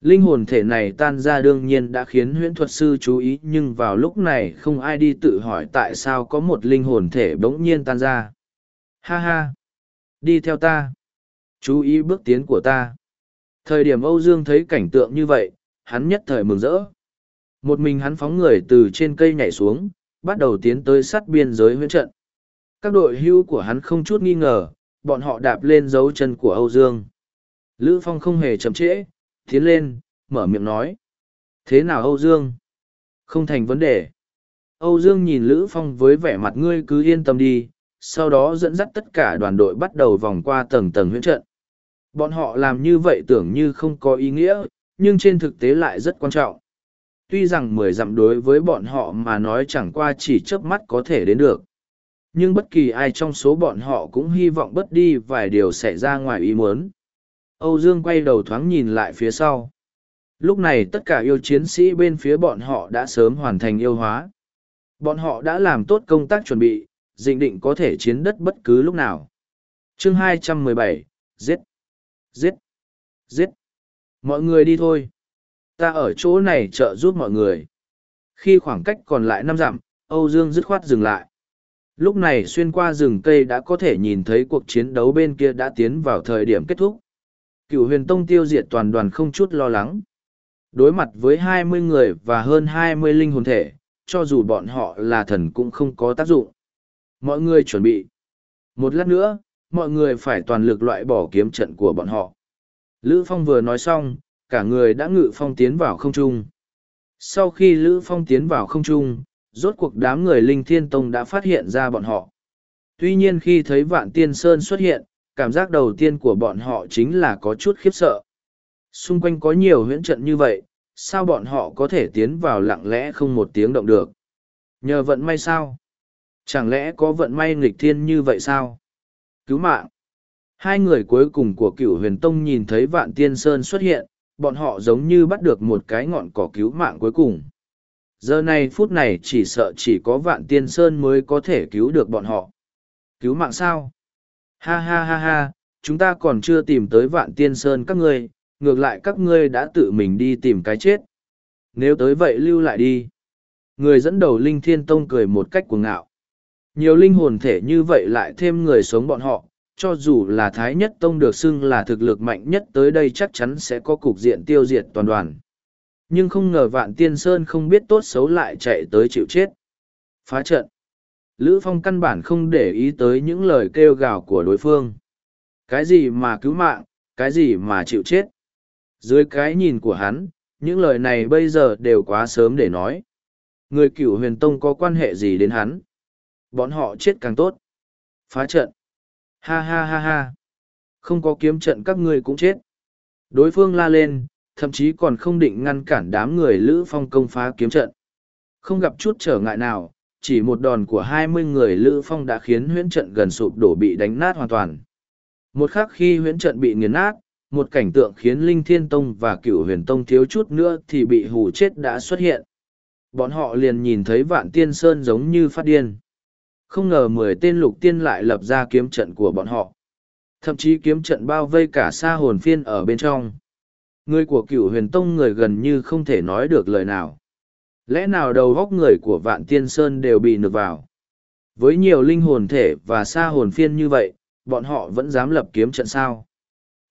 Linh hồn thể này tan ra đương nhiên đã khiến huyễn thuật sư chú ý nhưng vào lúc này không ai đi tự hỏi tại sao có một linh hồn thể bỗng nhiên tan ra. Ha ha! Đi theo ta! Chú ý bước tiến của ta! Thời điểm Âu Dương thấy cảnh tượng như vậy, hắn nhất thời mừng rỡ. Một mình hắn phóng người từ trên cây nhảy xuống, bắt đầu tiến tới sát biên giới huyễn trận. Các đội hưu của hắn không chút nghi ngờ, bọn họ đạp lên dấu chân của Âu Dương. Lữ Phong không hề chậm trễ, tiến lên, mở miệng nói. Thế nào Âu Dương? Không thành vấn đề. Âu Dương nhìn Lữ Phong với vẻ mặt ngươi cứ yên tâm đi, sau đó dẫn dắt tất cả đoàn đội bắt đầu vòng qua tầng tầng huyễn trận. Bọn họ làm như vậy tưởng như không có ý nghĩa, nhưng trên thực tế lại rất quan trọng. Tuy rằng mười dặm đối với bọn họ mà nói chẳng qua chỉ chớp mắt có thể đến được. Nhưng bất kỳ ai trong số bọn họ cũng hy vọng bất đi vài điều xảy ra ngoài ý muốn. Âu Dương quay đầu thoáng nhìn lại phía sau. Lúc này tất cả yêu chiến sĩ bên phía bọn họ đã sớm hoàn thành yêu hóa. Bọn họ đã làm tốt công tác chuẩn bị, định định có thể chiến đất bất cứ lúc nào. chương 217, giết, giết, giết. Mọi người đi thôi. Ta ở chỗ này trợ giúp mọi người. Khi khoảng cách còn lại năm dặm, Âu Dương dứt khoát dừng lại. Lúc này xuyên qua rừng cây đã có thể nhìn thấy cuộc chiến đấu bên kia đã tiến vào thời điểm kết thúc. Cựu huyền tông tiêu diệt toàn đoàn không chút lo lắng. Đối mặt với hai mươi người và hơn hai mươi linh hồn thể, cho dù bọn họ là thần cũng không có tác dụng. Mọi người chuẩn bị. Một lát nữa, mọi người phải toàn lực loại bỏ kiếm trận của bọn họ. Lữ Phong vừa nói xong, cả người đã ngự phong tiến vào không trung. Sau khi Lữ Phong tiến vào không trung, rốt cuộc đám người Linh Thiên Tông đã phát hiện ra bọn họ. Tuy nhiên khi thấy Vạn Tiên Sơn xuất hiện, cảm giác đầu tiên của bọn họ chính là có chút khiếp sợ. Xung quanh có nhiều huyễn trận như vậy, sao bọn họ có thể tiến vào lặng lẽ không một tiếng động được? Nhờ vận may sao? Chẳng lẽ có vận may nghịch thiên như vậy sao? Cứu mạng! Hai người cuối cùng của cửu huyền tông nhìn thấy vạn tiên sơn xuất hiện, bọn họ giống như bắt được một cái ngọn cỏ cứu mạng cuối cùng. Giờ này phút này chỉ sợ chỉ có vạn tiên sơn mới có thể cứu được bọn họ. Cứu mạng sao? Ha ha ha ha, chúng ta còn chưa tìm tới vạn tiên sơn các ngươi, ngược lại các ngươi đã tự mình đi tìm cái chết. Nếu tới vậy lưu lại đi. Người dẫn đầu Linh Thiên Tông cười một cách cuồng ngạo. Nhiều linh hồn thể như vậy lại thêm người sống bọn họ, cho dù là Thái Nhất Tông được xưng là thực lực mạnh nhất tới đây chắc chắn sẽ có cục diện tiêu diệt toàn đoàn. Nhưng không ngờ Vạn Tiên Sơn không biết tốt xấu lại chạy tới chịu chết. Phá trận. Lữ Phong căn bản không để ý tới những lời kêu gào của đối phương. Cái gì mà cứu mạng, cái gì mà chịu chết. Dưới cái nhìn của hắn, những lời này bây giờ đều quá sớm để nói. Người cửu huyền tông có quan hệ gì đến hắn? Bọn họ chết càng tốt. Phá trận. Ha ha ha ha. Không có kiếm trận các ngươi cũng chết. Đối phương la lên, thậm chí còn không định ngăn cản đám người Lữ Phong công phá kiếm trận. Không gặp chút trở ngại nào, chỉ một đòn của hai mươi người Lữ Phong đã khiến huyễn trận gần sụp đổ bị đánh nát hoàn toàn. Một khắc khi huyễn trận bị nghiền nát, một cảnh tượng khiến Linh Thiên Tông và cửu Huyền Tông thiếu chút nữa thì bị hù chết đã xuất hiện. Bọn họ liền nhìn thấy Vạn Tiên Sơn giống như phát điên. Không ngờ mười tên lục tiên lại lập ra kiếm trận của bọn họ. Thậm chí kiếm trận bao vây cả xa hồn phiên ở bên trong. Người của Cựu Huyền Tông người gần như không thể nói được lời nào. Lẽ nào đầu góc người của Vạn Tiên Sơn đều bị nực vào? Với nhiều linh hồn thể và xa hồn phiên như vậy, bọn họ vẫn dám lập kiếm trận sao?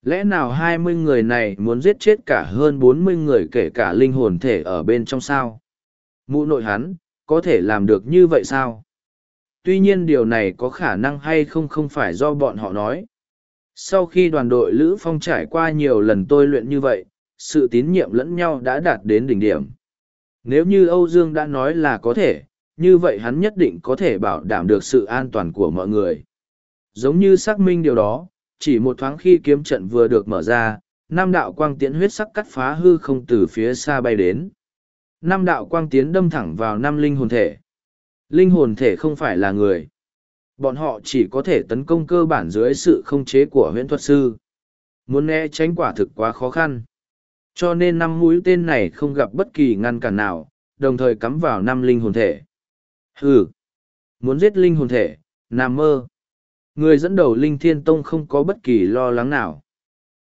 lẽ nào hai mươi người này muốn giết chết cả hơn bốn mươi người kể cả linh hồn thể ở bên trong sao mụ nội hắn có thể làm được như vậy sao tuy nhiên điều này có khả năng hay không không phải do bọn họ nói sau khi đoàn đội lữ phong trải qua nhiều lần tôi luyện như vậy sự tín nhiệm lẫn nhau đã đạt đến đỉnh điểm nếu như âu dương đã nói là có thể như vậy hắn nhất định có thể bảo đảm được sự an toàn của mọi người giống như xác minh điều đó chỉ một thoáng khi kiếm trận vừa được mở ra, năm đạo quang tiễn huyết sắc cắt phá hư không từ phía xa bay đến. Năm đạo quang tiến đâm thẳng vào năm linh hồn thể. Linh hồn thể không phải là người. Bọn họ chỉ có thể tấn công cơ bản dưới sự không chế của huyễn thuật sư. Muốn né tránh quả thực quá khó khăn. Cho nên năm mũi tên này không gặp bất kỳ ngăn cản nào, đồng thời cắm vào năm linh hồn thể. Hừ! Muốn giết linh hồn thể, nằm mơ. Người dẫn đầu Linh Thiên Tông không có bất kỳ lo lắng nào.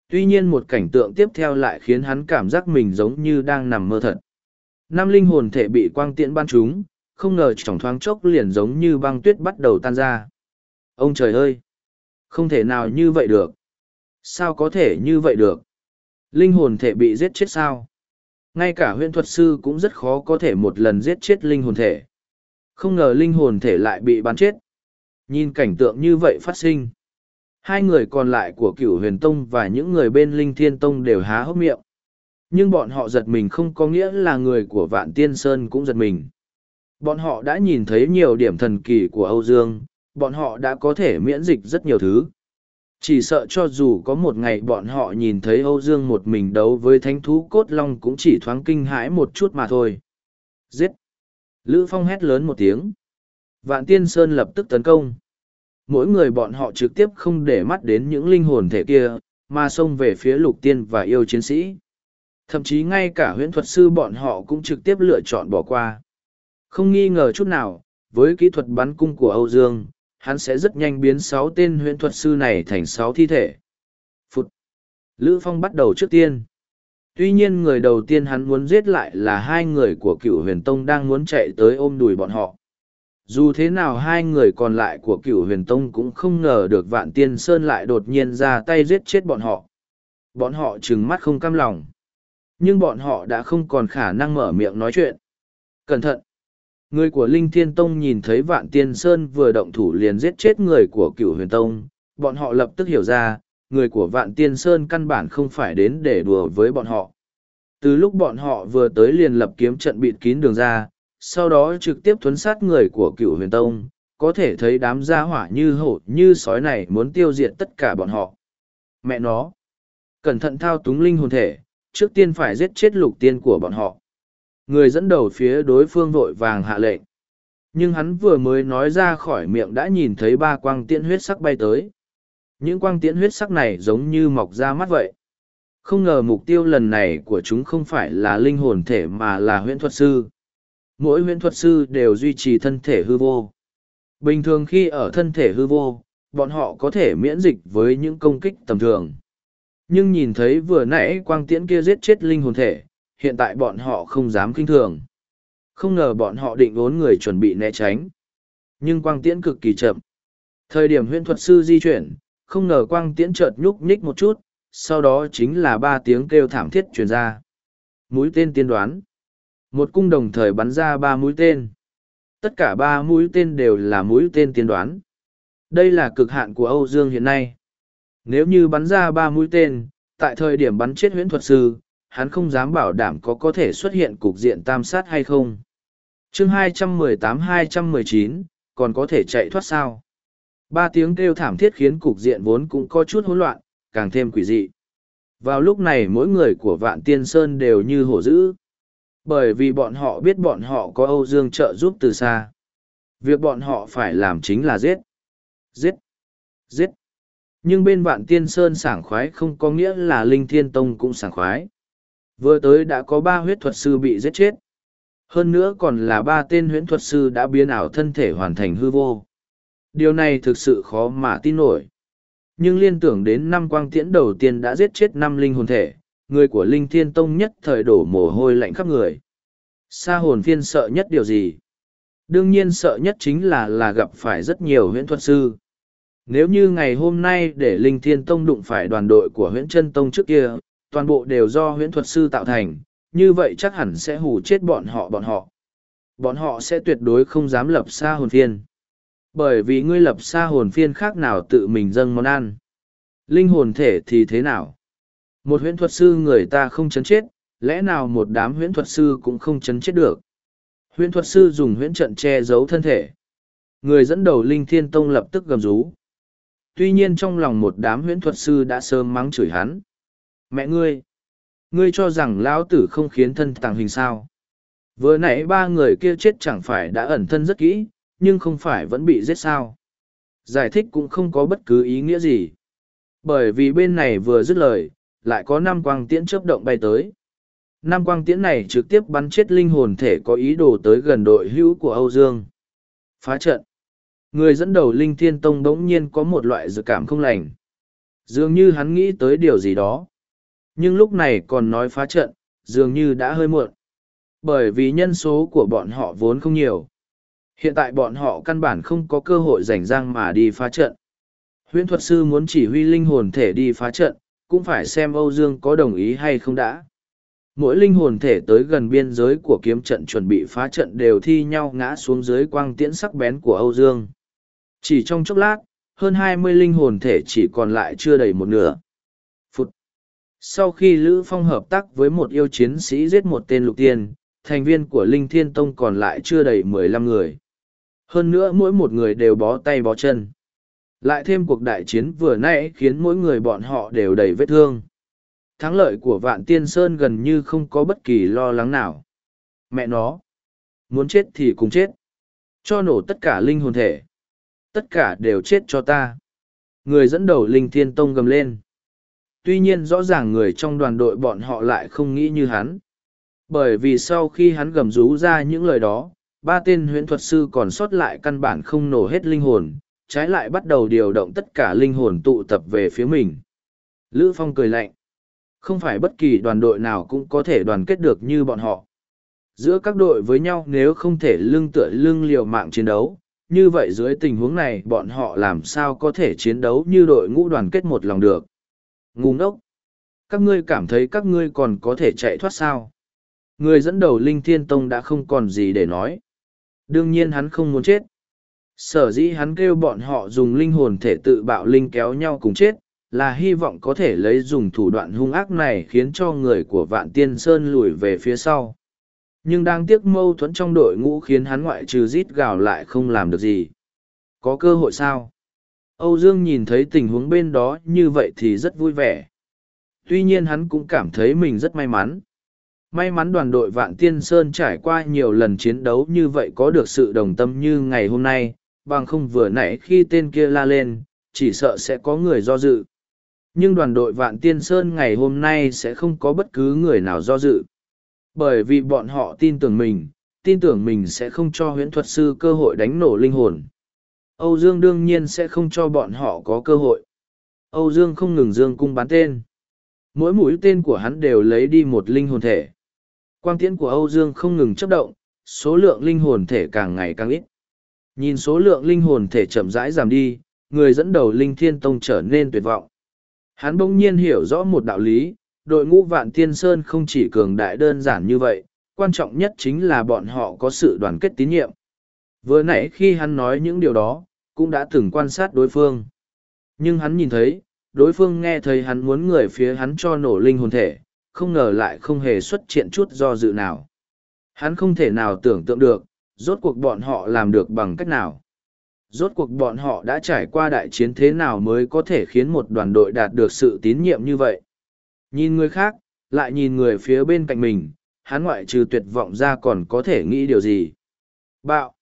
Tuy nhiên một cảnh tượng tiếp theo lại khiến hắn cảm giác mình giống như đang nằm mơ thật. Năm linh hồn thể bị quang tiễn ban chúng, không ngờ trong thoáng chốc liền giống như băng tuyết bắt đầu tan ra. Ông trời ơi! Không thể nào như vậy được. Sao có thể như vậy được? Linh hồn thể bị giết chết sao? Ngay cả huyện thuật sư cũng rất khó có thể một lần giết chết linh hồn thể. Không ngờ linh hồn thể lại bị bắn chết, Nhìn cảnh tượng như vậy phát sinh. Hai người còn lại của cửu huyền tông và những người bên linh thiên tông đều há hốc miệng. Nhưng bọn họ giật mình không có nghĩa là người của vạn tiên sơn cũng giật mình. Bọn họ đã nhìn thấy nhiều điểm thần kỳ của Âu Dương, bọn họ đã có thể miễn dịch rất nhiều thứ. Chỉ sợ cho dù có một ngày bọn họ nhìn thấy Âu Dương một mình đấu với thánh thú cốt long cũng chỉ thoáng kinh hãi một chút mà thôi. Giết! Lữ Phong hét lớn một tiếng. Vạn Tiên Sơn lập tức tấn công. Mỗi người bọn họ trực tiếp không để mắt đến những linh hồn thể kia, mà xông về phía lục tiên và yêu chiến sĩ. Thậm chí ngay cả huyễn thuật sư bọn họ cũng trực tiếp lựa chọn bỏ qua. Không nghi ngờ chút nào, với kỹ thuật bắn cung của Âu Dương, hắn sẽ rất nhanh biến sáu tên huyện thuật sư này thành sáu thi thể. Phụt! Lữ Phong bắt đầu trước tiên. Tuy nhiên người đầu tiên hắn muốn giết lại là hai người của cựu huyền tông đang muốn chạy tới ôm đùi bọn họ dù thế nào hai người còn lại của cựu huyền tông cũng không ngờ được vạn tiên sơn lại đột nhiên ra tay giết chết bọn họ bọn họ trừng mắt không cam lòng nhưng bọn họ đã không còn khả năng mở miệng nói chuyện cẩn thận người của linh thiên tông nhìn thấy vạn tiên sơn vừa động thủ liền giết chết người của cựu huyền tông bọn họ lập tức hiểu ra người của vạn tiên sơn căn bản không phải đến để đùa với bọn họ từ lúc bọn họ vừa tới liền lập kiếm trận bịt kín đường ra sau đó trực tiếp thuấn sát người của cựu huyền tông, có thể thấy đám gia hỏa như hổ như sói này muốn tiêu diệt tất cả bọn họ. Mẹ nó! Cẩn thận thao túng linh hồn thể, trước tiên phải giết chết lục tiên của bọn họ. Người dẫn đầu phía đối phương vội vàng hạ lệnh. Nhưng hắn vừa mới nói ra khỏi miệng đã nhìn thấy ba quang tiễn huyết sắc bay tới. Những quang tiễn huyết sắc này giống như mọc ra mắt vậy. Không ngờ mục tiêu lần này của chúng không phải là linh hồn thể mà là huyễn thuật sư. Mỗi huyễn thuật sư đều duy trì thân thể hư vô. Bình thường khi ở thân thể hư vô, bọn họ có thể miễn dịch với những công kích tầm thường. Nhưng nhìn thấy vừa nãy quang tiễn kia giết chết linh hồn thể, hiện tại bọn họ không dám kinh thường. Không ngờ bọn họ định ốn người chuẩn bị né tránh. Nhưng quang tiễn cực kỳ chậm. Thời điểm huyễn thuật sư di chuyển, không ngờ quang tiễn chợt nhúc nhích một chút, sau đó chính là ba tiếng kêu thảm thiết truyền ra. Mũi tên tiên đoán. Một cung đồng thời bắn ra ba mũi tên. Tất cả ba mũi tên đều là mũi tên tiên đoán. Đây là cực hạn của Âu Dương hiện nay. Nếu như bắn ra ba mũi tên, tại thời điểm bắn chết huyễn thuật sư, hắn không dám bảo đảm có có thể xuất hiện cục diện tam sát hay không. chương 218-219, còn có thể chạy thoát sao? Ba tiếng kêu thảm thiết khiến cục diện vốn cũng có chút hỗn loạn, càng thêm quỷ dị. Vào lúc này mỗi người của Vạn Tiên Sơn đều như hổ dữ. Bởi vì bọn họ biết bọn họ có Âu Dương trợ giúp từ xa. Việc bọn họ phải làm chính là giết. Giết. Giết. Nhưng bên Vạn Tiên Sơn sảng khoái không có nghĩa là Linh Thiên Tông cũng sảng khoái. Vừa tới đã có ba huyết thuật sư bị giết chết. Hơn nữa còn là ba tên huyễn thuật sư đã biến ảo thân thể hoàn thành hư vô. Điều này thực sự khó mà tin nổi. Nhưng liên tưởng đến năm quang tiễn đầu tiên đã giết chết năm linh hồn thể, người của Linh Thiên Tông nhất thời đổ mồ hôi lạnh khắp người. Sa hồn phiên sợ nhất điều gì? Đương nhiên sợ nhất chính là là gặp phải rất nhiều huyễn thuật sư. Nếu như ngày hôm nay để Linh Thiên Tông đụng phải đoàn đội của huyễn chân Tông trước kia, toàn bộ đều do huyễn thuật sư tạo thành, như vậy chắc hẳn sẽ hù chết bọn họ bọn họ. Bọn họ sẽ tuyệt đối không dám lập sa hồn phiên. Bởi vì ngươi lập sa hồn phiên khác nào tự mình dâng món ăn. Linh hồn thể thì thế nào? Một huyễn thuật sư người ta không chấn chết, lẽ nào một đám huyễn thuật sư cũng không chấn chết được? Huyễn thuật sư dùng huyễn trận che giấu thân thể. Người dẫn đầu Linh Thiên Tông lập tức gầm rú. Tuy nhiên trong lòng một đám huyễn thuật sư đã sớm mắng chửi hắn. Mẹ ngươi! Ngươi cho rằng lão tử không khiến thân tàng hình sao? Vừa nãy ba người kia chết chẳng phải đã ẩn thân rất kỹ, nhưng không phải vẫn bị giết sao. Giải thích cũng không có bất cứ ý nghĩa gì. Bởi vì bên này vừa dứt lời, lại có năm quang tiễn chớp động bay tới. Năm quang tiễn này trực tiếp bắn chết linh hồn thể có ý đồ tới gần đội hữu của Âu Dương. Phá trận. Người dẫn đầu Linh Thiên Tông đống nhiên có một loại dự cảm không lành. Dường như hắn nghĩ tới điều gì đó. Nhưng lúc này còn nói phá trận, dường như đã hơi muộn. Bởi vì nhân số của bọn họ vốn không nhiều. Hiện tại bọn họ căn bản không có cơ hội rảnh rang mà đi phá trận. Huyễn thuật sư muốn chỉ huy linh hồn thể đi phá trận, cũng phải xem Âu Dương có đồng ý hay không đã. Mỗi linh hồn thể tới gần biên giới của kiếm trận chuẩn bị phá trận đều thi nhau ngã xuống dưới quang tiễn sắc bén của Âu Dương. Chỉ trong chốc lát, hơn hai mươi linh hồn thể chỉ còn lại chưa đầy một nửa. Sau khi Lữ Phong hợp tác với một yêu chiến sĩ giết một tên lục tiên, thành viên của Linh Thiên Tông còn lại chưa đầy mười lăm người. Hơn nữa mỗi một người đều bó tay bó chân. Lại thêm cuộc đại chiến vừa nãy khiến mỗi người bọn họ đều đầy vết thương. Thắng lợi của Vạn Tiên Sơn gần như không có bất kỳ lo lắng nào. Mẹ nó! Muốn chết thì cùng chết. Cho nổ tất cả linh hồn thể. Tất cả đều chết cho ta. Người dẫn đầu Linh Thiên Tông gầm lên. Tuy nhiên rõ ràng người trong đoàn đội bọn họ lại không nghĩ như hắn. Bởi vì sau khi hắn gầm rú ra những lời đó, ba tên huyễn thuật sư còn sót lại căn bản không nổ hết linh hồn, trái lại bắt đầu điều động tất cả linh hồn tụ tập về phía mình. Lữ Phong cười lạnh. Không phải bất kỳ đoàn đội nào cũng có thể đoàn kết được như bọn họ. Giữa các đội với nhau nếu không thể lưng tựa lưng liều mạng chiến đấu, như vậy dưới tình huống này bọn họ làm sao có thể chiến đấu như đội ngũ đoàn kết một lòng được. Ngu ngốc! Các ngươi cảm thấy các ngươi còn có thể chạy thoát sao? Người dẫn đầu Linh Thiên Tông đã không còn gì để nói. Đương nhiên hắn không muốn chết. Sở dĩ hắn kêu bọn họ dùng linh hồn thể tự bạo linh kéo nhau cùng chết, là hy vọng có thể lấy dùng thủ đoạn hung ác này khiến cho người của Vạn Tiên Sơn lùi về phía sau. Nhưng đang tiếc mâu thuẫn trong đội ngũ khiến hắn ngoại trừ rít gào lại không làm được gì. Có cơ hội sao? Âu Dương nhìn thấy tình huống bên đó như vậy thì rất vui vẻ. Tuy nhiên hắn cũng cảm thấy mình rất may mắn. May mắn đoàn đội Vạn Tiên Sơn trải qua nhiều lần chiến đấu như vậy có được sự đồng tâm như ngày hôm nay, bằng không vừa nãy khi tên kia la lên, chỉ sợ sẽ có người do dự. Nhưng đoàn đội Vạn Tiên Sơn ngày hôm nay sẽ không có bất cứ người nào do dự. Bởi vì bọn họ tin tưởng mình, tin tưởng mình sẽ không cho huyễn thuật sư cơ hội đánh nổ linh hồn. Âu Dương đương nhiên sẽ không cho bọn họ có cơ hội. Âu Dương không ngừng dương cung bán tên. Mỗi mũi tên của hắn đều lấy đi một linh hồn thể. Quang tiễn của Âu Dương không ngừng chấp động, số lượng linh hồn thể càng ngày càng ít. Nhìn số lượng linh hồn thể chậm rãi giảm đi, người dẫn đầu Linh Thiên Tông trở nên tuyệt vọng. Hắn bỗng nhiên hiểu rõ một đạo lý, đội ngũ vạn tiên sơn không chỉ cường đại đơn giản như vậy, quan trọng nhất chính là bọn họ có sự đoàn kết tín nhiệm. Vừa nãy khi hắn nói những điều đó, cũng đã từng quan sát đối phương. Nhưng hắn nhìn thấy, đối phương nghe thấy hắn muốn người phía hắn cho nổ linh hồn thể, không ngờ lại không hề xuất hiện chút do dự nào. Hắn không thể nào tưởng tượng được, rốt cuộc bọn họ làm được bằng cách nào. Rốt cuộc bọn họ đã trải qua đại chiến thế nào mới có thể khiến một đoàn đội đạt được sự tín nhiệm như vậy. Nhìn người khác, lại nhìn người phía bên cạnh mình, hắn ngoại trừ tuyệt vọng ra còn có thể nghĩ điều gì. Bạo!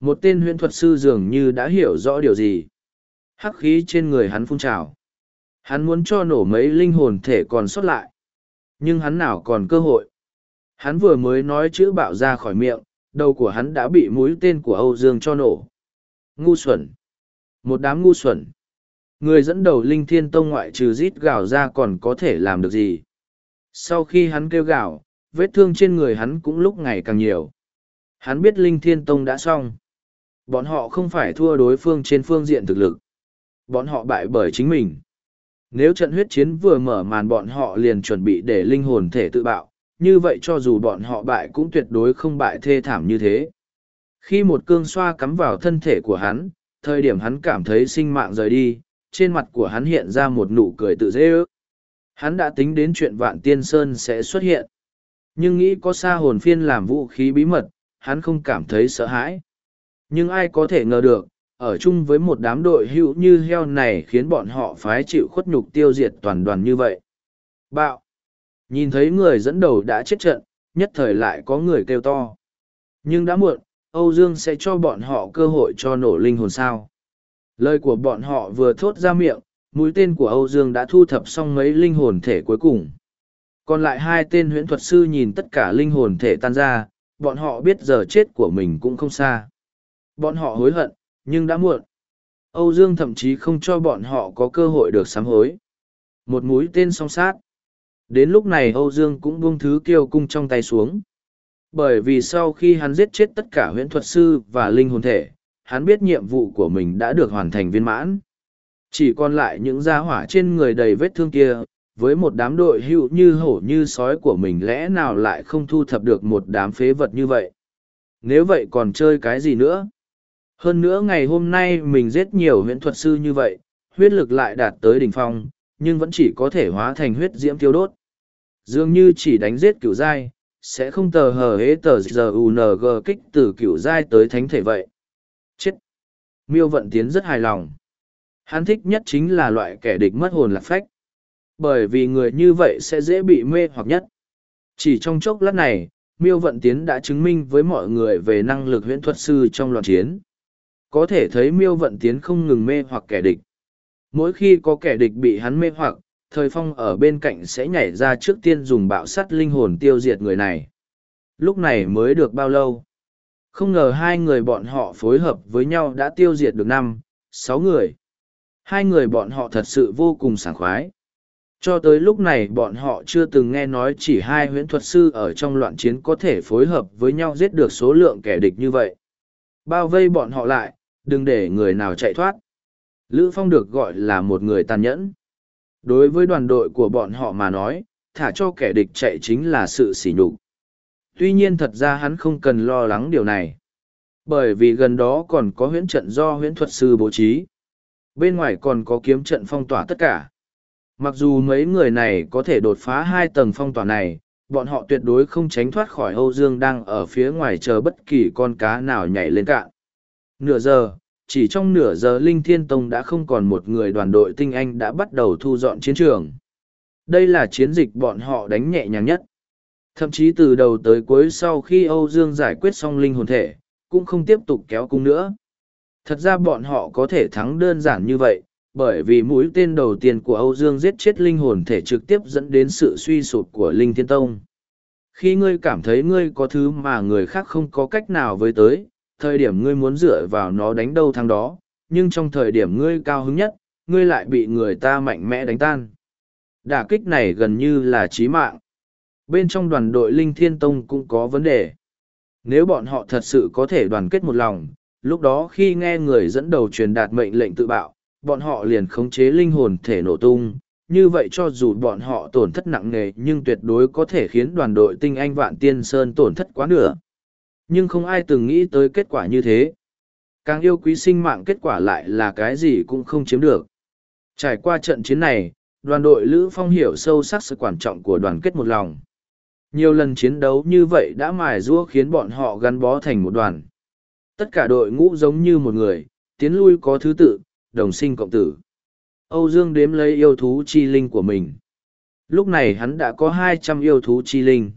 Một tên huyễn thuật sư dường như đã hiểu rõ điều gì. Hắc khí trên người hắn phun trào. Hắn muốn cho nổ mấy linh hồn thể còn sót lại. Nhưng hắn nào còn cơ hội. Hắn vừa mới nói chữ bạo ra khỏi miệng, đầu của hắn đã bị mũi tên của Âu Dương cho nổ. Ngu xuẩn. Một đám ngu xuẩn. Người dẫn đầu Linh Thiên Tông ngoại trừ rít gào ra còn có thể làm được gì. Sau khi hắn kêu gào, vết thương trên người hắn cũng lúc ngày càng nhiều. Hắn biết Linh Thiên Tông đã xong. Bọn họ không phải thua đối phương trên phương diện thực lực. Bọn họ bại bởi chính mình. Nếu trận huyết chiến vừa mở màn bọn họ liền chuẩn bị để linh hồn thể tự bạo, như vậy cho dù bọn họ bại cũng tuyệt đối không bại thê thảm như thế. Khi một cương xoa cắm vào thân thể của hắn, thời điểm hắn cảm thấy sinh mạng rời đi, trên mặt của hắn hiện ra một nụ cười tự dễ ước. Hắn đã tính đến chuyện vạn tiên sơn sẽ xuất hiện. Nhưng nghĩ có xa hồn phiên làm vũ khí bí mật, hắn không cảm thấy sợ hãi. Nhưng ai có thể ngờ được, ở chung với một đám đội hữu như heo này khiến bọn họ phái chịu khuất nhục tiêu diệt toàn đoàn như vậy. Bạo! Nhìn thấy người dẫn đầu đã chết trận, nhất thời lại có người kêu to. Nhưng đã muộn, Âu Dương sẽ cho bọn họ cơ hội cho nổ linh hồn sao. Lời của bọn họ vừa thốt ra miệng, mũi tên của Âu Dương đã thu thập xong mấy linh hồn thể cuối cùng. Còn lại hai tên huyễn thuật sư nhìn tất cả linh hồn thể tan ra, bọn họ biết giờ chết của mình cũng không xa. Bọn họ hối hận, nhưng đã muộn. Âu Dương thậm chí không cho bọn họ có cơ hội được sám hối. Một mũi tên song sát. Đến lúc này Âu Dương cũng buông thứ kiêu cung trong tay xuống. Bởi vì sau khi hắn giết chết tất cả huyễn thuật sư và linh hồn thể, hắn biết nhiệm vụ của mình đã được hoàn thành viên mãn. Chỉ còn lại những gia hỏa trên người đầy vết thương kia, với một đám đội hữu như hổ như sói của mình lẽ nào lại không thu thập được một đám phế vật như vậy. Nếu vậy còn chơi cái gì nữa? Hơn nữa ngày hôm nay mình giết nhiều huyễn thuật sư như vậy, huyết lực lại đạt tới đỉnh phong, nhưng vẫn chỉ có thể hóa thành huyết diễm tiêu đốt. Dường như chỉ đánh giết cửu giai, sẽ không tờ hờ hế tờ giờ UNG kích từ cửu giai tới thánh thể vậy. Chết! Miêu vận tiến rất hài lòng. Hắn thích nhất chính là loại kẻ địch mất hồn lạc phách. Bởi vì người như vậy sẽ dễ bị mê hoặc nhất. Chỉ trong chốc lát này, Miêu Vận Tiến đã chứng minh với mọi người về năng lực huyễn thuật sư trong loạn chiến. Có thể thấy Miêu Vận Tiến không ngừng mê hoặc kẻ địch. Mỗi khi có kẻ địch bị hắn mê hoặc, thời phong ở bên cạnh sẽ nhảy ra trước tiên dùng bạo sắt linh hồn tiêu diệt người này. Lúc này mới được bao lâu? Không ngờ hai người bọn họ phối hợp với nhau đã tiêu diệt được năm, sáu người. Hai người bọn họ thật sự vô cùng sảng khoái. Cho tới lúc này bọn họ chưa từng nghe nói chỉ hai huyễn thuật sư ở trong loạn chiến có thể phối hợp với nhau giết được số lượng kẻ địch như vậy. Bao vây bọn họ lại, đừng để người nào chạy thoát. Lữ Phong được gọi là một người tàn nhẫn. Đối với đoàn đội của bọn họ mà nói, thả cho kẻ địch chạy chính là sự sỉ nhục. Tuy nhiên thật ra hắn không cần lo lắng điều này. Bởi vì gần đó còn có huyễn trận do huyễn thuật sư bố trí. Bên ngoài còn có kiếm trận phong tỏa tất cả. Mặc dù mấy người này có thể đột phá hai tầng phong tỏa này, bọn họ tuyệt đối không tránh thoát khỏi Âu Dương đang ở phía ngoài chờ bất kỳ con cá nào nhảy lên cạn. Nửa giờ, chỉ trong nửa giờ Linh Thiên Tông đã không còn một người đoàn đội tinh anh đã bắt đầu thu dọn chiến trường. Đây là chiến dịch bọn họ đánh nhẹ nhàng nhất. Thậm chí từ đầu tới cuối sau khi Âu Dương giải quyết xong linh hồn thể, cũng không tiếp tục kéo cung nữa. Thật ra bọn họ có thể thắng đơn giản như vậy, bởi vì mũi tên đầu tiên của Âu Dương giết chết linh hồn thể trực tiếp dẫn đến sự suy sụp của Linh Thiên Tông. Khi ngươi cảm thấy ngươi có thứ mà người khác không có cách nào với tới, thời điểm ngươi muốn dựa vào nó đánh đâu thằng đó, nhưng trong thời điểm ngươi cao hứng nhất, ngươi lại bị người ta mạnh mẽ đánh tan. Đả kích này gần như là chí mạng. Bên trong đoàn đội Linh Thiên Tông cũng có vấn đề. Nếu bọn họ thật sự có thể đoàn kết một lòng, lúc đó khi nghe người dẫn đầu truyền đạt mệnh lệnh tự bạo, bọn họ liền khống chế linh hồn thể nổ tung. Như vậy cho dù bọn họ tổn thất nặng nề nhưng tuyệt đối có thể khiến đoàn đội tinh anh vạn tiên sơn tổn thất quá nửa. Nhưng không ai từng nghĩ tới kết quả như thế. Càng yêu quý sinh mạng kết quả lại là cái gì cũng không chiếm được. Trải qua trận chiến này, đoàn đội Lữ Phong hiểu sâu sắc sự quan trọng của đoàn kết một lòng. Nhiều lần chiến đấu như vậy đã mài rũa khiến bọn họ gắn bó thành một đoàn. Tất cả đội ngũ giống như một người, tiến lui có thứ tự, đồng sinh cộng tử. Âu Dương đếm lấy yêu thú chi linh của mình. Lúc này hắn đã có hai trăm yêu thú chi linh.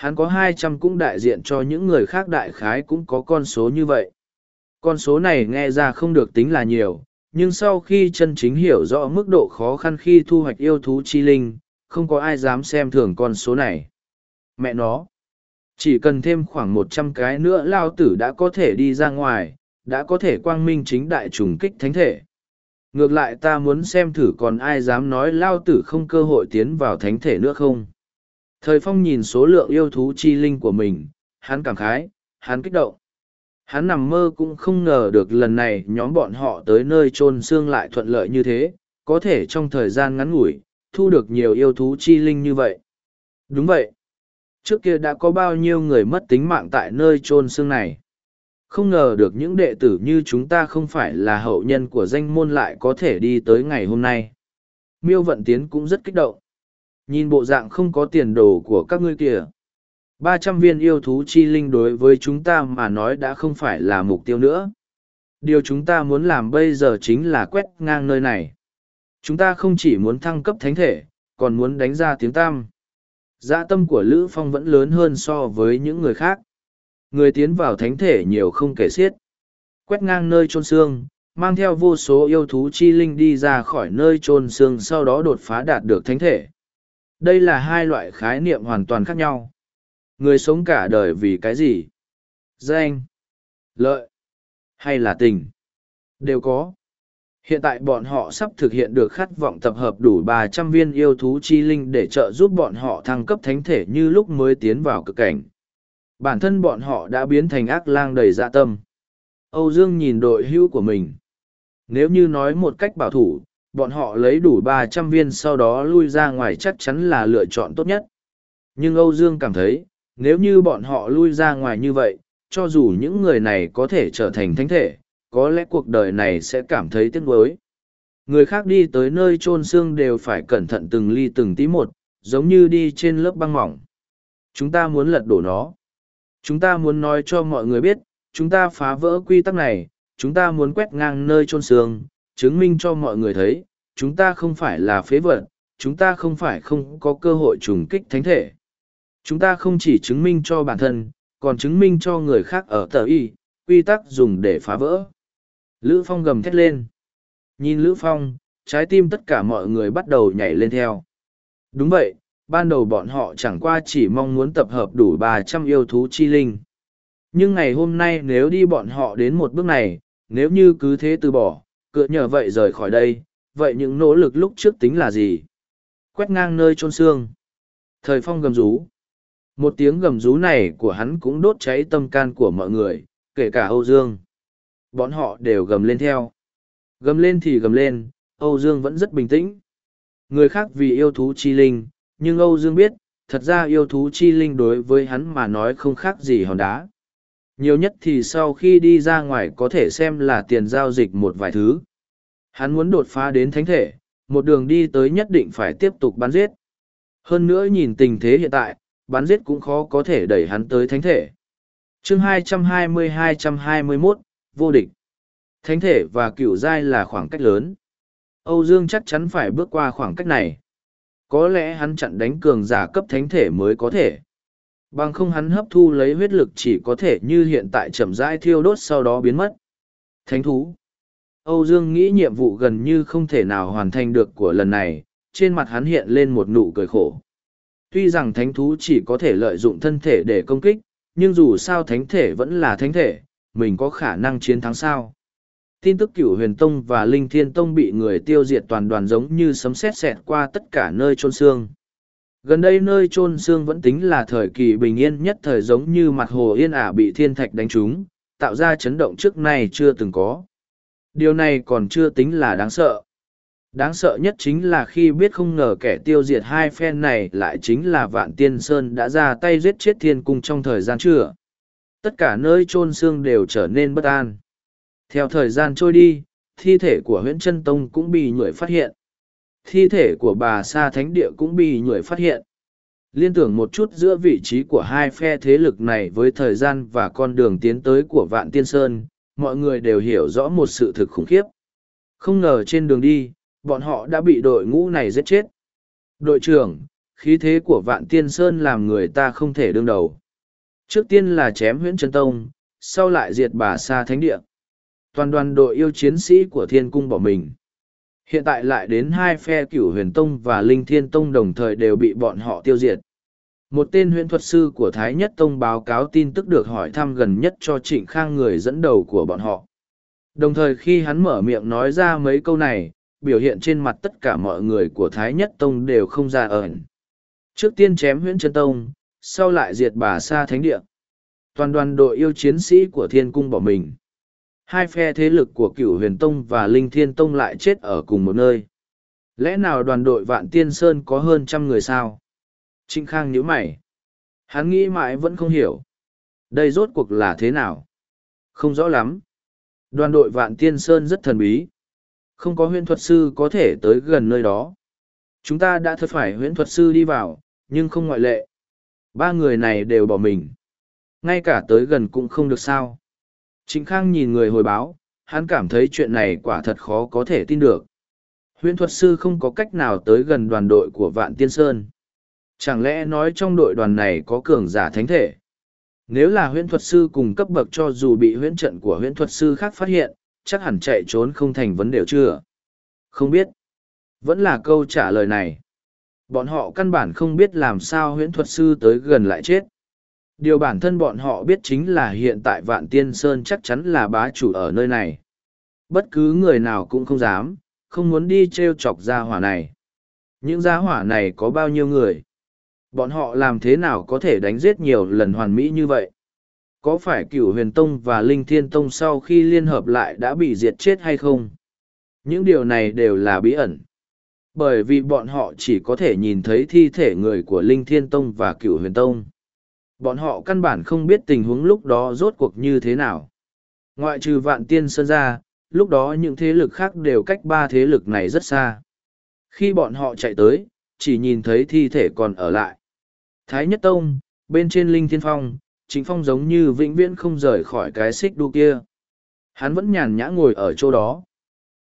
Hắn có hai trăm cũng đại diện cho những người khác đại khái cũng có con số như vậy. Con số này nghe ra không được tính là nhiều, nhưng sau khi chân chính hiểu rõ mức độ khó khăn khi thu hoạch yêu thú chi linh, không có ai dám xem thường con số này. Mẹ nó, chỉ cần thêm khoảng một trăm cái nữa lao tử đã có thể đi ra ngoài, đã có thể quang minh chính đại trùng kích thánh thể. Ngược lại ta muốn xem thử còn ai dám nói lao tử không cơ hội tiến vào thánh thể nữa không. Thời phong nhìn số lượng yêu thú chi linh của mình, hắn cảm khái, hắn kích động. Hắn nằm mơ cũng không ngờ được lần này nhóm bọn họ tới nơi chôn xương lại thuận lợi như thế, có thể trong thời gian ngắn ngủi, thu được nhiều yêu thú chi linh như vậy. Đúng vậy. Trước kia đã có bao nhiêu người mất tính mạng tại nơi chôn xương này. Không ngờ được những đệ tử như chúng ta không phải là hậu nhân của danh môn lại có thể đi tới ngày hôm nay. Miêu Vận Tiến cũng rất kích động. Nhìn bộ dạng không có tiền đồ của các ngươi kìa. Ba trăm viên yêu thú chi linh đối với chúng ta mà nói đã không phải là mục tiêu nữa. Điều chúng ta muốn làm bây giờ chính là quét ngang nơi này. Chúng ta không chỉ muốn thăng cấp thánh thể, còn muốn đánh ra tiếng tam. Dạ tâm của Lữ Phong vẫn lớn hơn so với những người khác. Người tiến vào thánh thể nhiều không kể xiết. Quét ngang nơi trôn xương, mang theo vô số yêu thú chi linh đi ra khỏi nơi trôn xương sau đó đột phá đạt được thánh thể. Đây là hai loại khái niệm hoàn toàn khác nhau. Người sống cả đời vì cái gì? Danh, lợi, hay là tình? Đều có. Hiện tại bọn họ sắp thực hiện được khát vọng tập hợp đủ ba trăm viên yêu thú chi linh để trợ giúp bọn họ thăng cấp thánh thể như lúc mới tiến vào cực cảnh. Bản thân bọn họ đã biến thành ác lang đầy dạ tâm. Âu Dương nhìn đội hữu của mình. Nếu như nói một cách bảo thủ, bọn họ lấy đủ ba trăm viên sau đó lui ra ngoài chắc chắn là lựa chọn tốt nhất. Nhưng Âu Dương cảm thấy, nếu như bọn họ lui ra ngoài như vậy, cho dù những người này có thể trở thành thánh thể, có lẽ cuộc đời này sẽ cảm thấy tiếc nuối. Người khác đi tới nơi chôn xương đều phải cẩn thận từng ly từng tí một, giống như đi trên lớp băng mỏng. Chúng ta muốn lật đổ nó. Chúng ta muốn nói cho mọi người biết, chúng ta phá vỡ quy tắc này, chúng ta muốn quét ngang nơi chôn xương, chứng minh cho mọi người thấy, chúng ta không phải là phế vật, chúng ta không phải không có cơ hội trùng kích thánh thể. Chúng ta không chỉ chứng minh cho bản thân, còn chứng minh cho người khác ở tờ y, quy tắc dùng để phá vỡ. Lữ Phong gầm thét lên. Nhìn Lữ Phong, trái tim tất cả mọi người bắt đầu nhảy lên theo. Đúng vậy, ban đầu bọn họ chẳng qua chỉ mong muốn tập hợp đủ ba trăm yêu thú chi linh. Nhưng ngày hôm nay nếu đi bọn họ đến một bước này, nếu như cứ thế từ bỏ, cựa nhờ vậy rời khỏi đây, vậy những nỗ lực lúc trước tính là gì? Quét ngang nơi trôn xương. Thời phong gầm rú. Một tiếng gầm rú này của hắn cũng đốt cháy tâm can của mọi người, kể cả Âu Dương. Bọn họ đều gầm lên theo. Gầm lên thì gầm lên, Âu Dương vẫn rất bình tĩnh. Người khác vì yêu thú chi linh, nhưng Âu Dương biết, thật ra yêu thú chi linh đối với hắn mà nói không khác gì hòn đá. Nhiều nhất thì sau khi đi ra ngoài có thể xem là tiền giao dịch một vài thứ. Hắn muốn đột phá đến thánh thể, một đường đi tới nhất định phải tiếp tục bắn giết. Hơn nữa nhìn tình thế hiện tại, bắn giết cũng khó có thể đẩy hắn tới thánh thể. chương 220-221, vô địch. Thánh thể và cựu giai là khoảng cách lớn. Âu Dương chắc chắn phải bước qua khoảng cách này. Có lẽ hắn chặn đánh cường giả cấp thánh thể mới có thể. Bằng không hắn hấp thu lấy huyết lực chỉ có thể như hiện tại chậm rãi thiêu đốt sau đó biến mất. Thánh thú. Âu Dương nghĩ nhiệm vụ gần như không thể nào hoàn thành được của lần này, trên mặt hắn hiện lên một nụ cười khổ. Tuy rằng thánh thú chỉ có thể lợi dụng thân thể để công kích, nhưng dù sao thánh thể vẫn là thánh thể, mình có khả năng chiến thắng sao. Tin tức cửu huyền tông và linh thiên tông bị người tiêu diệt toàn đoàn giống như sấm sét xẹt qua tất cả nơi trôn xương. Gần đây nơi trôn xương vẫn tính là thời kỳ bình yên nhất thời giống như mặt hồ yên ả bị thiên thạch đánh trúng, tạo ra chấn động trước nay chưa từng có. Điều này còn chưa tính là đáng sợ. Đáng sợ nhất chính là khi biết không ngờ kẻ tiêu diệt hai phen này lại chính là Vạn Tiên Sơn đã ra tay giết chết thiên cung trong thời gian chưa. Tất cả nơi chôn xương đều trở nên bất an. Theo thời gian trôi đi, thi thể của huyện Trân Tông cũng bị người phát hiện. Thi thể của bà Sa Thánh Địa cũng bị người phát hiện. Liên tưởng một chút giữa vị trí của hai phe thế lực này với thời gian và con đường tiến tới của Vạn Tiên Sơn, mọi người đều hiểu rõ một sự thực khủng khiếp. Không ngờ trên đường đi, bọn họ đã bị đội ngũ này giết chết. Đội trưởng, khí thế của Vạn Tiên Sơn làm người ta không thể đương đầu. Trước tiên là chém huyễn trân tông, sau lại diệt bà Sa Thánh Địa. Toàn đoàn đội yêu chiến sĩ của Thiên Cung bỏ mình. Hiện tại lại đến hai phe cửu huyền tông và linh thiên tông đồng thời đều bị bọn họ tiêu diệt. Một tên huyền thuật sư của Thái Nhất Tông báo cáo tin tức được hỏi thăm gần nhất cho Trịnh Khang người dẫn đầu của bọn họ. Đồng thời khi hắn mở miệng nói ra mấy câu này, biểu hiện trên mặt tất cả mọi người của Thái Nhất Tông đều không ra ẩn. Trước tiên chém huyễn chân tông, sau lại diệt bà sa thánh địa. Toàn đoàn đội yêu chiến sĩ của thiên cung bỏ mình. Hai phe thế lực của cửu huyền tông và linh thiên tông lại chết ở cùng một nơi. Lẽ nào đoàn đội vạn tiên sơn có hơn trăm người sao? Trịnh Khang nhíu mày. Hắn nghĩ mãi vẫn không hiểu. Đây rốt cuộc là thế nào? Không rõ lắm. Đoàn đội vạn tiên sơn rất thần bí. Không có huyễn thuật sư có thể tới gần nơi đó. Chúng ta đã thật phải huyễn thuật sư đi vào, nhưng không ngoại lệ. Ba người này đều bỏ mình. Ngay cả tới gần cũng không được sao. Trịnh Khang nhìn người hồi báo, hắn cảm thấy chuyện này quả thật khó có thể tin được. Huyễn thuật sư không có cách nào tới gần đoàn đội của Vạn Tiên Sơn. Chẳng lẽ nói trong đội đoàn này có cường giả thánh thể? Nếu là huyễn thuật sư cùng cấp bậc cho dù bị huyễn trận của huyễn thuật sư khác phát hiện, chắc hẳn chạy trốn không thành vấn đề chưa? Không biết. Vẫn là câu trả lời này. Bọn họ căn bản không biết làm sao huyễn thuật sư tới gần lại chết. Điều bản thân bọn họ biết chính là hiện tại Vạn Tiên Sơn chắc chắn là bá chủ ở nơi này. Bất cứ người nào cũng không dám, không muốn đi treo chọc gia hỏa này. Những gia hỏa này có bao nhiêu người? Bọn họ làm thế nào có thể đánh giết nhiều lần hoàn mỹ như vậy? Có phải cửu huyền tông và linh thiên tông sau khi liên hợp lại đã bị diệt chết hay không? Những điều này đều là bí ẩn. Bởi vì bọn họ chỉ có thể nhìn thấy thi thể người của linh thiên tông và cửu huyền tông. Bọn họ căn bản không biết tình huống lúc đó rốt cuộc như thế nào. Ngoại trừ vạn tiên sơn ra, lúc đó những thế lực khác đều cách ba thế lực này rất xa. Khi bọn họ chạy tới, chỉ nhìn thấy thi thể còn ở lại. Thái Nhất Tông, bên trên Linh Thiên Phong, chính phong giống như vĩnh viễn không rời khỏi cái xích đu kia. Hắn vẫn nhàn nhã ngồi ở chỗ đó.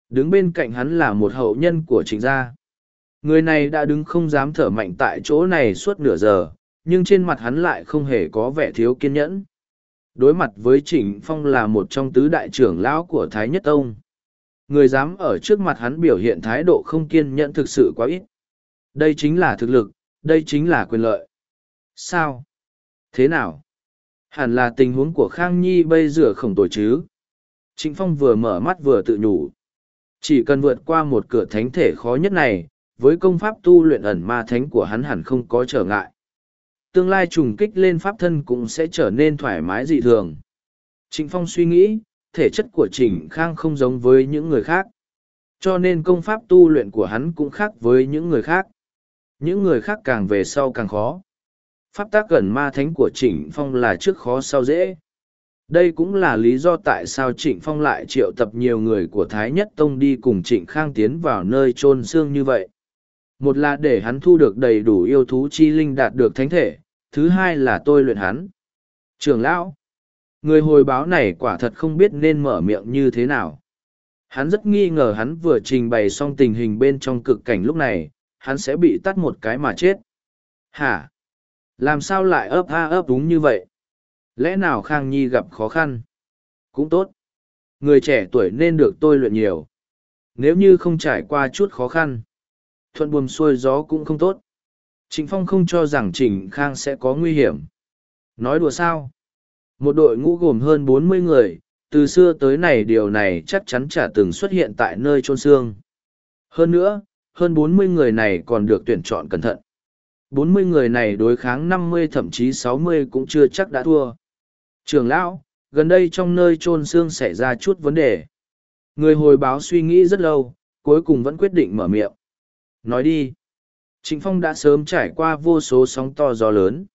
Đứng bên cạnh hắn là một hậu nhân của chính gia. Người này đã đứng không dám thở mạnh tại chỗ này suốt nửa giờ, nhưng trên mặt hắn lại không hề có vẻ thiếu kiên nhẫn. Đối mặt với Trịnh Phong là một trong tứ đại trưởng lão của Thái Nhất Tông. Người dám ở trước mặt hắn biểu hiện thái độ không kiên nhẫn thực sự quá ít. Đây chính là thực lực, đây chính là quyền lợi. Sao? Thế nào? Hẳn là tình huống của Khang Nhi bây giờ khổng tồi chứ. Trịnh Phong vừa mở mắt vừa tự nhủ. Chỉ cần vượt qua một cửa thánh thể khó nhất này, với công pháp tu luyện ẩn ma thánh của hắn hẳn không có trở ngại. Tương lai trùng kích lên pháp thân cũng sẽ trở nên thoải mái dị thường. Trịnh Phong suy nghĩ, thể chất của Trịnh Khang không giống với những người khác. Cho nên công pháp tu luyện của hắn cũng khác với những người khác. Những người khác càng về sau càng khó. Pháp tác gần ma thánh của Trịnh Phong là trước khó sau dễ. Đây cũng là lý do tại sao Trịnh Phong lại triệu tập nhiều người của Thái Nhất Tông đi cùng Trịnh Khang tiến vào nơi trôn xương như vậy. Một là để hắn thu được đầy đủ yêu thú chi linh đạt được thánh thể, thứ hai là tôi luyện hắn. Trường lão, người hồi báo này quả thật không biết nên mở miệng như thế nào. Hắn rất nghi ngờ hắn vừa trình bày xong tình hình bên trong cực cảnh lúc này, hắn sẽ bị tắt một cái mà chết. Hả? Làm sao lại ấp a ấp đúng như vậy? Lẽ nào Khang Nhi gặp khó khăn? Cũng tốt. Người trẻ tuổi nên được tôi luyện nhiều. Nếu như không trải qua chút khó khăn, thuận buồm xuôi gió cũng không tốt. Trịnh Phong không cho rằng Trịnh Khang sẽ có nguy hiểm. Nói đùa sao? Một đội ngũ gồm hơn bốn mươi người, từ xưa tới nay điều này chắc chắn chả từng xuất hiện tại nơi trôn xương. Hơn nữa, hơn bốn mươi người này còn được tuyển chọn cẩn thận. bốn mươi người này đối kháng năm mươi thậm chí sáu mươi cũng chưa chắc đã thua. Trường lão, gần đây trong nơi trôn xương xảy ra chút vấn đề. Người hồi báo suy nghĩ rất lâu, cuối cùng vẫn quyết định mở miệng. Nói đi. Trịnh Phong đã sớm trải qua vô số sóng to gió lớn.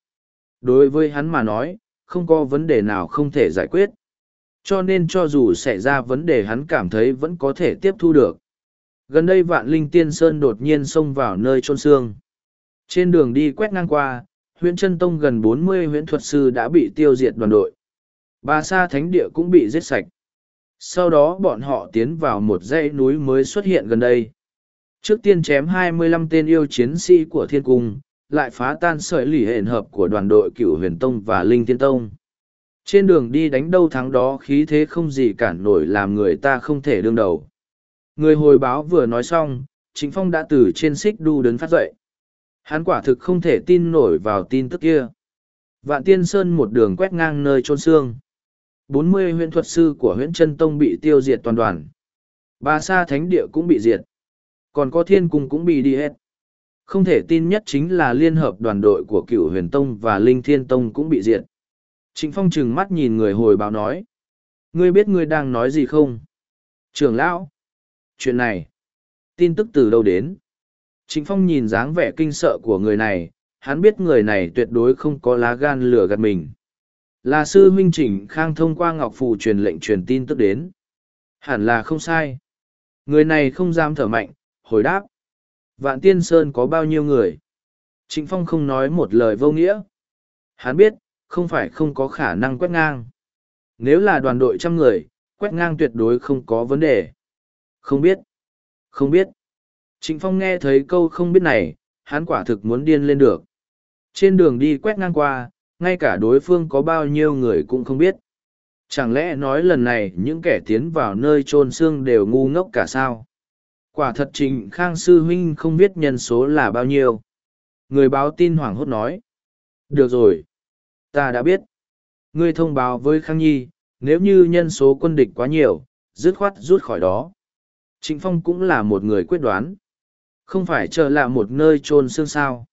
Đối với hắn mà nói, không có vấn đề nào không thể giải quyết. Cho nên cho dù xảy ra vấn đề hắn cảm thấy vẫn có thể tiếp thu được. Gần đây vạn linh tiên sơn đột nhiên xông vào nơi trôn xương. Trên đường đi quét ngang qua, huyện chân tông gần bốn mươi huyện thuật sư đã bị tiêu diệt đoàn đội. Ba sa thánh địa cũng bị giết sạch. Sau đó bọn họ tiến vào một dãy núi mới xuất hiện gần đây. Trước tiên chém 25 tên yêu chiến sĩ của thiên cung, lại phá tan sợi lì hện hợp của đoàn đội cựu huyền tông và linh thiên tông. Trên đường đi đánh đâu thắng đó khí thế không gì cản nổi làm người ta không thể đương đầu. Người hồi báo vừa nói xong, chính phong đã từ trên xích đu đến phát dậy. Hắn quả thực không thể tin nổi vào tin tức kia. Vạn tiên sơn một đường quét ngang nơi trôn xương. 40 huyện thuật sư của huyện chân tông bị tiêu diệt toàn đoàn. Ba sa thánh địa cũng bị diệt. Còn có thiên cung cũng bị đi hết. Không thể tin nhất chính là liên hợp đoàn đội của cựu huyền tông và linh thiên tông cũng bị diệt. Trịnh Phong trừng mắt nhìn người hồi báo nói. Ngươi biết ngươi đang nói gì không? Trường lão. Chuyện này. Tin tức từ đâu đến? Trịnh Phong nhìn dáng vẻ kinh sợ của người này, hắn biết người này tuyệt đối không có lá gan lừa gạt mình. Là sư huynh Trịnh Khang thông qua Ngọc Phù truyền lệnh truyền tin tức đến. Hẳn là không sai. Người này không dám thở mạnh, hồi đáp. Vạn Tiên Sơn có bao nhiêu người? Trịnh Phong không nói một lời vô nghĩa. Hắn biết, không phải không có khả năng quét ngang. Nếu là đoàn đội trăm người, quét ngang tuyệt đối không có vấn đề. Không biết. Không biết. Trịnh Phong nghe thấy câu không biết này, hắn quả thực muốn điên lên được. Trên đường đi quét ngang qua, ngay cả đối phương có bao nhiêu người cũng không biết. Chẳng lẽ nói lần này những kẻ tiến vào nơi trôn xương đều ngu ngốc cả sao? Quả thật Trịnh Khang Sư Huynh không biết nhân số là bao nhiêu. Người báo tin hoảng hốt nói. Được rồi. Ta đã biết. Ngươi thông báo với Khang Nhi, nếu như nhân số quân địch quá nhiều, dứt khoát rút khỏi đó. Trịnh Phong cũng là một người quyết đoán. Không phải chờ lạ một nơi trôn xương sao.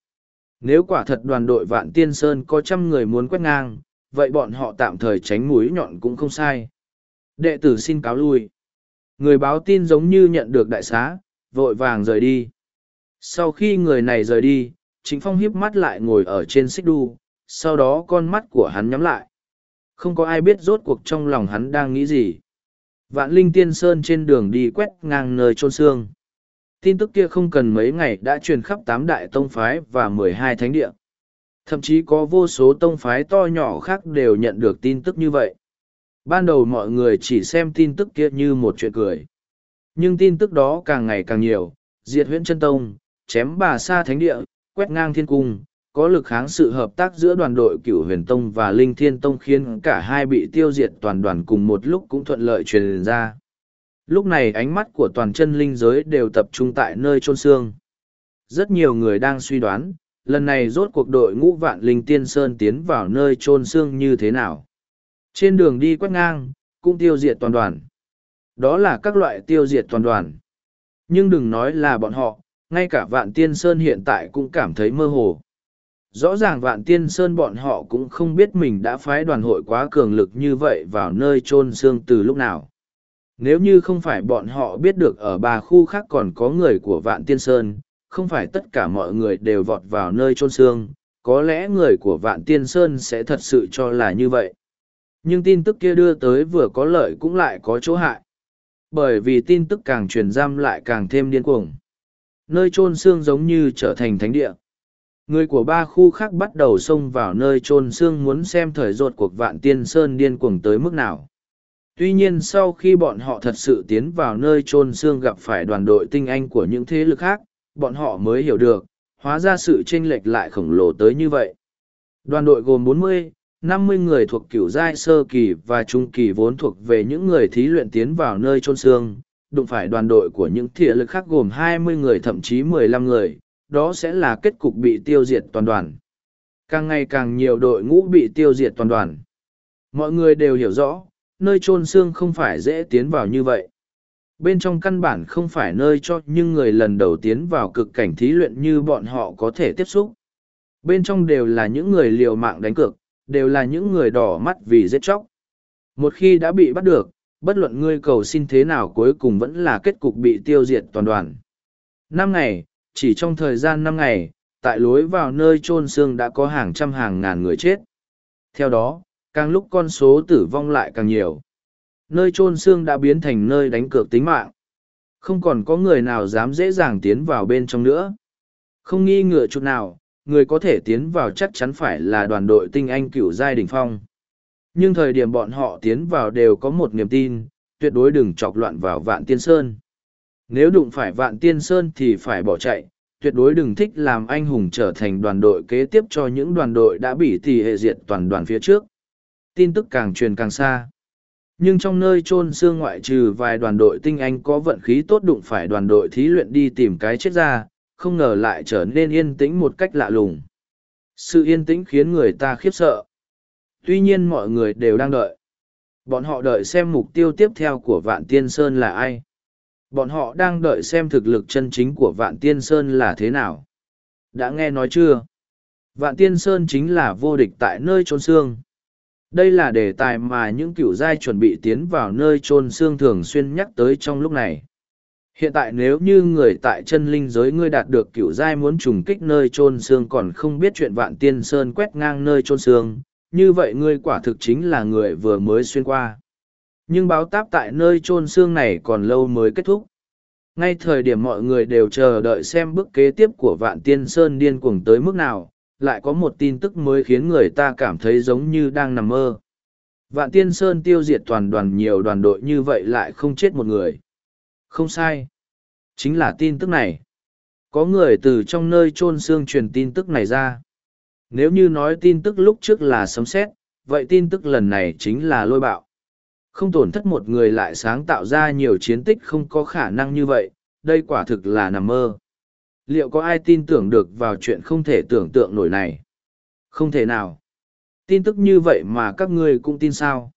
Nếu quả thật đoàn đội Vạn Tiên Sơn có trăm người muốn quét ngang, vậy bọn họ tạm thời tránh mũi nhọn cũng không sai. Đệ tử xin cáo lui. Người báo tin giống như nhận được đại xá, vội vàng rời đi. Sau khi người này rời đi, chính phong hiếp mắt lại ngồi ở trên xích đu, sau đó con mắt của hắn nhắm lại. Không có ai biết rốt cuộc trong lòng hắn đang nghĩ gì. Vạn linh tiên sơn trên đường đi quét ngang nơi trôn xương. Tin tức kia không cần mấy ngày đã truyền khắp tám đại tông phái và mười hai thánh địa. Thậm chí có vô số tông phái to nhỏ khác đều nhận được tin tức như vậy. Ban đầu mọi người chỉ xem tin tức kia như một chuyện cười. Nhưng tin tức đó càng ngày càng nhiều, diệt huyễn chân tông, chém bà sa thánh địa, quét ngang thiên cung, có lực kháng sự hợp tác giữa đoàn đội cửu huyền tông và linh thiên tông khiến cả hai bị tiêu diệt toàn đoàn cùng một lúc cũng thuận lợi truyền ra. Lúc này ánh mắt của toàn chân linh giới đều tập trung tại nơi trôn xương. Rất nhiều người đang suy đoán, lần này rốt cuộc đội ngũ vạn linh tiên sơn tiến vào nơi trôn xương như thế nào. Trên đường đi quét ngang, cũng tiêu diệt toàn đoàn. Đó là các loại tiêu diệt toàn đoàn. Nhưng đừng nói là bọn họ, ngay cả vạn tiên sơn hiện tại cũng cảm thấy mơ hồ. Rõ ràng vạn tiên sơn bọn họ cũng không biết mình đã phái đoàn hội quá cường lực như vậy vào nơi chôn xương từ lúc nào. Nếu như không phải bọn họ biết được ở ba khu khác còn có người của vạn tiên sơn, không phải tất cả mọi người đều vọt vào nơi chôn xương, có lẽ người của vạn tiên sơn sẽ thật sự cho là như vậy. Nhưng tin tức kia đưa tới vừa có lợi cũng lại có chỗ hại. Bởi vì tin tức càng truyền giam lại càng thêm điên cuồng. Nơi chôn xương giống như trở thành thánh địa. Người của ba khu khác bắt đầu xông vào nơi chôn xương muốn xem thời rột cuộc vạn tiên sơn điên cuồng tới mức nào. Tuy nhiên sau khi bọn họ thật sự tiến vào nơi chôn xương gặp phải đoàn đội tinh anh của những thế lực khác, bọn họ mới hiểu được, hóa ra sự chênh lệch lại khổng lồ tới như vậy. Đoàn đội gồm 40, năm mươi người thuộc cửu giai sơ kỳ và trung kỳ vốn thuộc về những người thí luyện tiến vào nơi trôn xương, đụng phải đoàn đội của những thịa lực khác gồm hai mươi người thậm chí mười lăm người, đó sẽ là kết cục bị tiêu diệt toàn đoàn. Càng ngày càng nhiều đội ngũ bị tiêu diệt toàn đoàn. Mọi người đều hiểu rõ, nơi trôn xương không phải dễ tiến vào như vậy. Bên trong căn bản không phải nơi cho những người lần đầu tiến vào cực cảnh thí luyện như bọn họ có thể tiếp xúc. Bên trong đều là những người liều mạng đánh cược, đều là những người đỏ mắt vì giết chóc. Một khi đã bị bắt được, bất luận ngươi cầu xin thế nào cuối cùng vẫn là kết cục bị tiêu diệt toàn đoàn. Năm ngày, chỉ trong thời gian năm ngày, tại lối vào nơi chôn xương đã có hàng trăm hàng ngàn người chết. Theo đó, càng lúc con số tử vong lại càng nhiều. Nơi chôn xương đã biến thành nơi đánh cược tính mạng. Không còn có người nào dám dễ dàng tiến vào bên trong nữa. Không nghi ngờ chút nào, người có thể tiến vào chắc chắn phải là đoàn đội tinh anh cựu giai đỉnh phong. Nhưng thời điểm bọn họ tiến vào đều có một niềm tin, tuyệt đối đừng chọc loạn vào vạn tiên sơn. Nếu đụng phải vạn tiên sơn thì phải bỏ chạy, tuyệt đối đừng thích làm anh hùng trở thành đoàn đội kế tiếp cho những đoàn đội đã bị tỷ hệ diệt toàn đoàn phía trước. Tin tức càng truyền càng xa. Nhưng trong nơi chôn xương ngoại trừ vài đoàn đội tinh anh có vận khí tốt đụng phải đoàn đội thí luyện đi tìm cái chết ra, không ngờ lại trở nên yên tĩnh một cách lạ lùng. Sự yên tĩnh khiến người ta khiếp sợ. Tuy nhiên mọi người đều đang đợi. Bọn họ đợi xem mục tiêu tiếp theo của Vạn Tiên Sơn là ai. Bọn họ đang đợi xem thực lực chân chính của Vạn Tiên Sơn là thế nào. Đã nghe nói chưa? Vạn Tiên Sơn chính là vô địch tại nơi trôn xương. Đây là đề tài mà những cựu giai chuẩn bị tiến vào nơi trôn xương thường xuyên nhắc tới trong lúc này. Hiện tại nếu như người tại chân linh giới ngươi đạt được cựu giai muốn trùng kích nơi trôn xương còn không biết chuyện vạn tiên sơn quét ngang nơi trôn xương, như vậy ngươi quả thực chính là người vừa mới xuyên qua. Nhưng báo táp tại nơi trôn xương này còn lâu mới kết thúc. Ngay thời điểm mọi người đều chờ đợi xem bước kế tiếp của vạn tiên sơn điên cuồng tới mức nào, lại có một tin tức mới khiến người ta cảm thấy giống như đang nằm mơ. Vạn tiên sơn tiêu diệt toàn đoàn nhiều đoàn đội như vậy lại không chết một người. Không sai. Chính là tin tức này. Có người từ trong nơi chôn xương truyền tin tức này ra. Nếu như nói tin tức lúc trước là sấm xét, vậy tin tức lần này chính là lôi bạo. Không tổn thất một người lại sáng tạo ra nhiều chiến tích không có khả năng như vậy, đây quả thực là nằm mơ. Liệu có ai tin tưởng được vào chuyện không thể tưởng tượng nổi này? Không thể nào. Tin tức như vậy mà các ngươi cũng tin sao?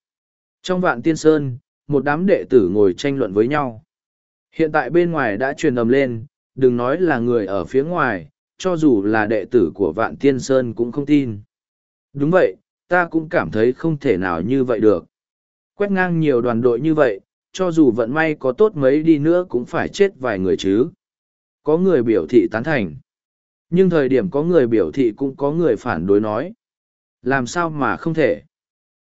Trong vạn tiên sơn, một đám đệ tử ngồi tranh luận với nhau. Hiện tại bên ngoài đã truyền âm lên, đừng nói là người ở phía ngoài, cho dù là đệ tử của Vạn Tiên Sơn cũng không tin. Đúng vậy, ta cũng cảm thấy không thể nào như vậy được. Quét ngang nhiều đoàn đội như vậy, cho dù vận may có tốt mấy đi nữa cũng phải chết vài người chứ. Có người biểu thị tán thành. Nhưng thời điểm có người biểu thị cũng có người phản đối nói. Làm sao mà không thể?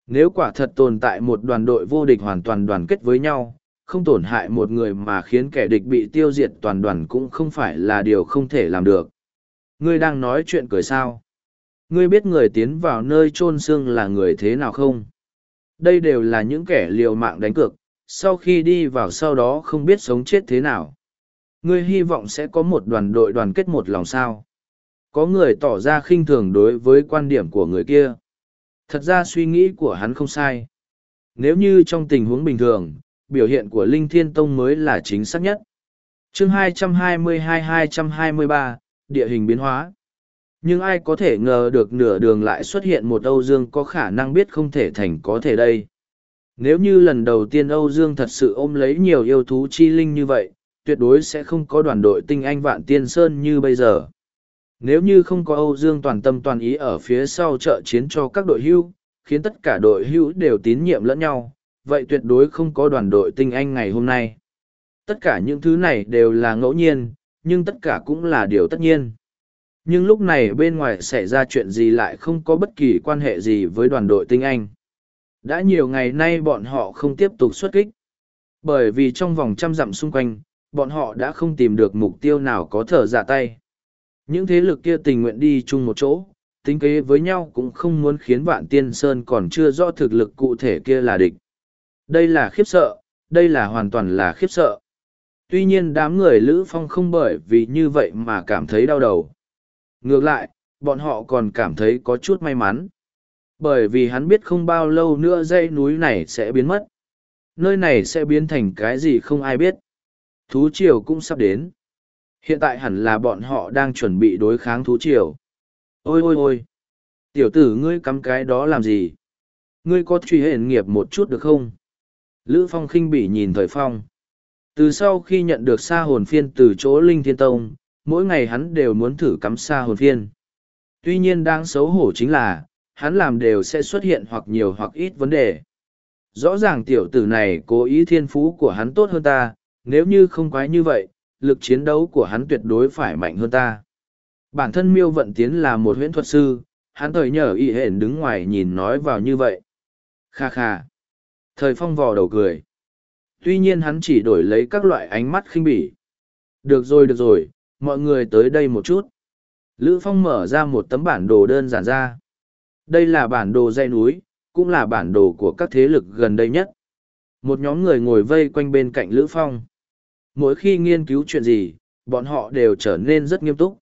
Nếu quả thật tồn tại một đoàn đội vô địch hoàn toàn đoàn kết với nhau, không tổn hại một người mà khiến kẻ địch bị tiêu diệt toàn đoàn cũng không phải là điều không thể làm được. Ngươi đang nói chuyện cười sao? Ngươi biết người tiến vào nơi chôn xương là người thế nào không? Đây đều là những kẻ liều mạng đánh cược, sau khi đi vào sau đó không biết sống chết thế nào. Ngươi hy vọng sẽ có một đoàn đội đoàn kết một lòng sao. Có người tỏ ra khinh thường đối với quan điểm của người kia. Thật ra suy nghĩ của hắn không sai. Nếu như trong tình huống bình thường, biểu hiện của Linh Thiên Tông mới là chính xác nhất. chương 222-223, địa hình biến hóa. Nhưng ai có thể ngờ được nửa đường lại xuất hiện một Âu Dương có khả năng biết không thể thành có thể đây. Nếu như lần đầu tiên Âu Dương thật sự ôm lấy nhiều yêu thú chi linh như vậy, tuyệt đối sẽ không có đoàn đội tinh anh vạn tiên sơn như bây giờ. Nếu như không có Âu Dương toàn tâm toàn ý ở phía sau trợ chiến cho các đội hưu, khiến tất cả đội hưu đều tín nhiệm lẫn nhau, vậy tuyệt đối không có đoàn đội tinh anh ngày hôm nay. Tất cả những thứ này đều là ngẫu nhiên, nhưng tất cả cũng là điều tất nhiên. Nhưng lúc này bên ngoài xảy ra chuyện gì lại không có bất kỳ quan hệ gì với đoàn đội tinh anh. Đã nhiều ngày nay bọn họ không tiếp tục xuất kích. Bởi vì trong vòng trăm dặm xung quanh, bọn họ đã không tìm được mục tiêu nào có thở dạ tay. Những thế lực kia tình nguyện đi chung một chỗ, tính kế với nhau cũng không muốn khiến vạn tiên sơn còn chưa rõ thực lực cụ thể kia là địch. Đây là khiếp sợ, đây là hoàn toàn là khiếp sợ. Tuy nhiên đám người Lữ Phong không bởi vì như vậy mà cảm thấy đau đầu. Ngược lại, bọn họ còn cảm thấy có chút may mắn. Bởi vì hắn biết không bao lâu nữa dãy núi này sẽ biến mất. Nơi này sẽ biến thành cái gì không ai biết. Thú triều cũng sắp đến. Hiện tại hẳn là bọn họ đang chuẩn bị đối kháng thú triều. Ôi ôi ôi! Tiểu tử ngươi cắm cái đó làm gì? Ngươi có truy hển nghiệp một chút được không? Lữ Phong khinh bỉ nhìn thời Phong. Từ sau khi nhận được sa hồn phiên từ chỗ Linh Thiên Tông, mỗi ngày hắn đều muốn thử cắm sa hồn phiên. Tuy nhiên đang xấu hổ chính là, hắn làm đều sẽ xuất hiện hoặc nhiều hoặc ít vấn đề. Rõ ràng tiểu tử này cố ý thiên phú của hắn tốt hơn ta, nếu như không quái như vậy, lực chiến đấu của hắn tuyệt đối phải mạnh hơn ta. Bản thân miêu vận tiến là một huyễn thuật sư, hắn thời nhờ y hển đứng ngoài nhìn nói vào như vậy. Kha kha. Thời phong vò đầu cười. Tuy nhiên hắn chỉ đổi lấy các loại ánh mắt khinh bỉ. Được rồi được rồi, mọi người tới đây một chút. Lữ Phong mở ra một tấm bản đồ đơn giản ra. Đây là bản đồ dây núi, cũng là bản đồ của các thế lực gần đây nhất. Một nhóm người ngồi vây quanh bên cạnh Lữ Phong. Mỗi khi nghiên cứu chuyện gì, bọn họ đều trở nên rất nghiêm túc.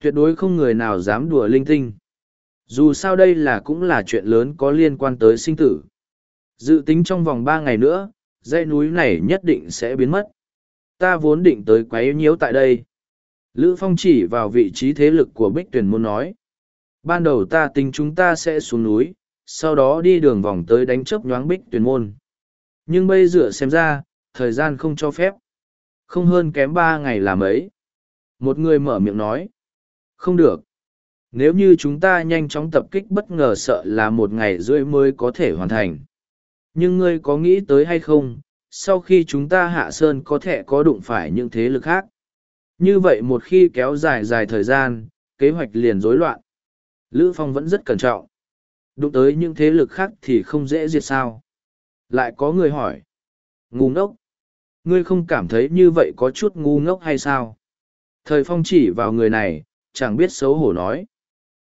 Tuyệt đối không người nào dám đùa linh tinh. Dù sao đây là cũng là chuyện lớn có liên quan tới sinh tử. Dự tính trong vòng ba ngày nữa, dãy núi này nhất định sẽ biến mất. Ta vốn định tới quấy nhiễu tại đây. Lữ Phong chỉ vào vị trí thế lực của Bích Tuyền Môn nói. Ban đầu ta tính chúng ta sẽ xuống núi, sau đó đi đường vòng tới đánh chớp nhoáng Bích Tuyền Môn. Nhưng bây giờ xem ra, thời gian không cho phép. Không hơn kém ba ngày là mấy. Một người mở miệng nói. Không được. Nếu như chúng ta nhanh chóng tập kích bất ngờ sợ là một ngày rưỡi mới có thể hoàn thành. Nhưng ngươi có nghĩ tới hay không, sau khi chúng ta hạ sơn có thể có đụng phải những thế lực khác. Như vậy một khi kéo dài dài thời gian, kế hoạch liền rối loạn. Lữ Phong vẫn rất cẩn trọng. Đụng tới những thế lực khác thì không dễ diệt sao. Lại có người hỏi. Ngu ngốc. Ngươi không cảm thấy như vậy có chút ngu ngốc hay sao? Thời Phong chỉ vào người này, chẳng biết xấu hổ nói.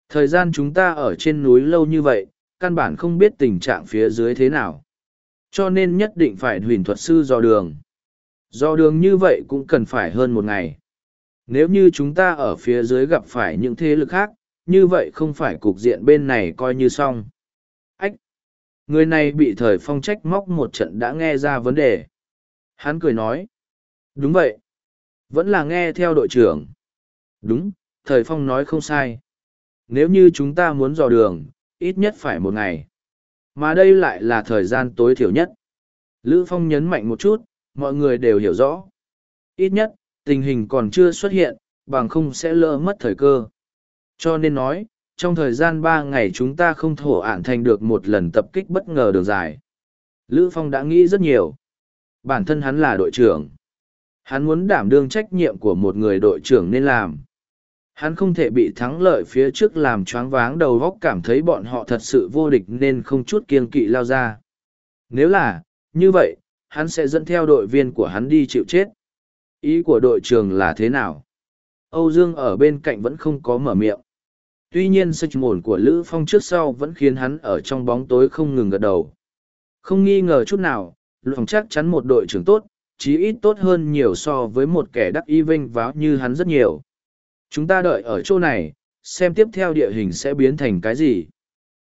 Thời gian chúng ta ở trên núi lâu như vậy, căn bản không biết tình trạng phía dưới thế nào. Cho nên nhất định phải huyền thuật sư dò đường. dò đường như vậy cũng cần phải hơn một ngày. Nếu như chúng ta ở phía dưới gặp phải những thế lực khác, như vậy không phải cục diện bên này coi như xong. Ách! Người này bị thời phong trách móc một trận đã nghe ra vấn đề. Hắn cười nói. Đúng vậy. Vẫn là nghe theo đội trưởng. Đúng, thời phong nói không sai. Nếu như chúng ta muốn dò đường, ít nhất phải một ngày. Mà đây lại là thời gian tối thiểu nhất. Lữ Phong nhấn mạnh một chút, mọi người đều hiểu rõ. Ít nhất, tình hình còn chưa xuất hiện, bằng không sẽ lỡ mất thời cơ. Cho nên nói, trong thời gian ba ngày chúng ta không thổ ản thành được một lần tập kích bất ngờ đường dài. Lữ Phong đã nghĩ rất nhiều. Bản thân hắn là đội trưởng. Hắn muốn đảm đương trách nhiệm của một người đội trưởng nên làm. Hắn không thể bị thắng lợi phía trước làm choáng váng đầu góc cảm thấy bọn họ thật sự vô địch nên không chút kiên kỵ lao ra. Nếu là, như vậy, hắn sẽ dẫn theo đội viên của hắn đi chịu chết. Ý của đội trưởng là thế nào? Âu Dương ở bên cạnh vẫn không có mở miệng. Tuy nhiên sạch mồn của Lữ Phong trước sau vẫn khiến hắn ở trong bóng tối không ngừng gật đầu. Không nghi ngờ chút nào, lòng chắc chắn một đội trưởng tốt, chí ít tốt hơn nhiều so với một kẻ đắc y vinh váo như hắn rất nhiều. Chúng ta đợi ở chỗ này, xem tiếp theo địa hình sẽ biến thành cái gì.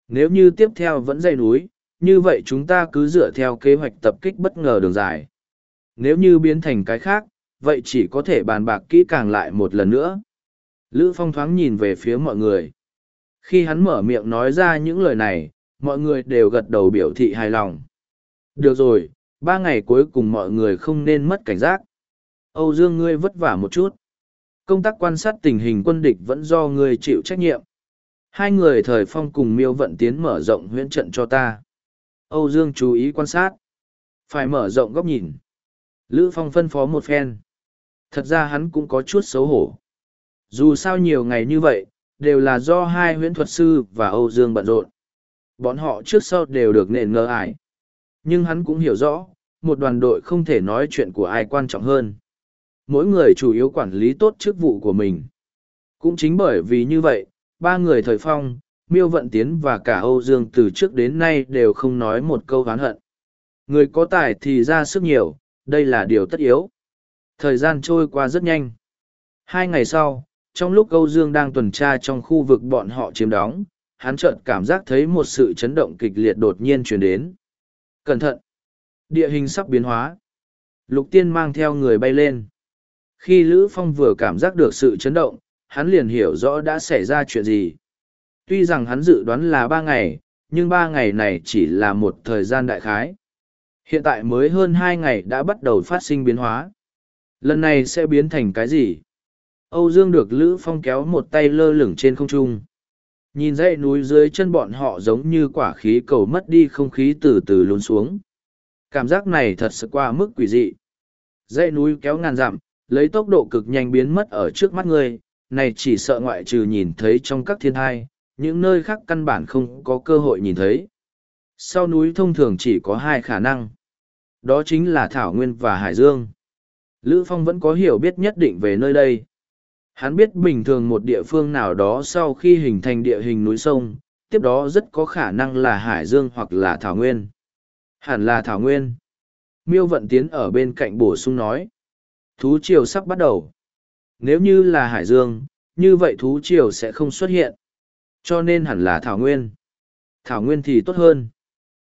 Nếu như tiếp theo vẫn dây núi, như vậy chúng ta cứ dựa theo kế hoạch tập kích bất ngờ đường dài. Nếu như biến thành cái khác, vậy chỉ có thể bàn bạc kỹ càng lại một lần nữa. Lữ Phong thoáng nhìn về phía mọi người. Khi hắn mở miệng nói ra những lời này, mọi người đều gật đầu biểu thị hài lòng. Được rồi, ba ngày cuối cùng mọi người không nên mất cảnh giác. Âu Dương ngươi vất vả một chút. Công tác quan sát tình hình quân địch vẫn do ngươi chịu trách nhiệm. Hai người thời phong cùng miêu vận tiến mở rộng huyễn trận cho ta. Âu Dương chú ý quan sát. Phải mở rộng góc nhìn. Lữ Phong phân phó một phen. Thật ra hắn cũng có chút xấu hổ. Dù sao nhiều ngày như vậy, đều là do hai huyễn thuật sư và Âu Dương bận rộn. Bọn họ trước sau đều được nền ngờ ải. Nhưng hắn cũng hiểu rõ, một đoàn đội không thể nói chuyện của ai quan trọng hơn. Mỗi người chủ yếu quản lý tốt chức vụ của mình. Cũng chính bởi vì như vậy, ba người thời phong, Miêu Vận Tiến và cả Âu Dương từ trước đến nay đều không nói một câu oán hận. Người có tài thì ra sức nhiều, đây là điều tất yếu. Thời gian trôi qua rất nhanh. Hai ngày sau, trong lúc Âu Dương đang tuần tra trong khu vực bọn họ chiếm đóng, hắn chợt cảm giác thấy một sự chấn động kịch liệt đột nhiên chuyển đến. Cẩn thận! Địa hình sắp biến hóa. Lục tiên mang theo người bay lên. Khi Lữ Phong vừa cảm giác được sự chấn động, hắn liền hiểu rõ đã xảy ra chuyện gì. Tuy rằng hắn dự đoán là ba ngày, nhưng ba ngày này chỉ là một thời gian đại khái. Hiện tại mới hơn hai ngày đã bắt đầu phát sinh biến hóa. Lần này sẽ biến thành cái gì? Âu Dương được Lữ Phong kéo một tay lơ lửng trên không trung. Nhìn dãy núi dưới chân bọn họ giống như quả khí cầu mất đi không khí từ từ lún xuống. Cảm giác này thật sự qua mức quỷ dị. Dãy núi kéo ngàn dặm, lấy tốc độ cực nhanh biến mất ở trước mắt người, này chỉ sợ ngoại trừ nhìn thấy trong các thiên thai, những nơi khác căn bản không có cơ hội nhìn thấy. Sau núi thông thường chỉ có hai khả năng. Đó chính là Thảo Nguyên và Hải Dương. Lữ Phong vẫn có hiểu biết nhất định về nơi đây. Hắn biết bình thường một địa phương nào đó sau khi hình thành địa hình núi sông, tiếp đó rất có khả năng là Hải Dương hoặc là Thảo Nguyên. Hẳn là Thảo Nguyên. Miêu Vận Tiến ở bên cạnh bổ sung nói. Thú triều sắp bắt đầu. Nếu như là Hải Dương, như vậy thú triều sẽ không xuất hiện. Cho nên hẳn là Thảo Nguyên. Thảo Nguyên thì tốt hơn.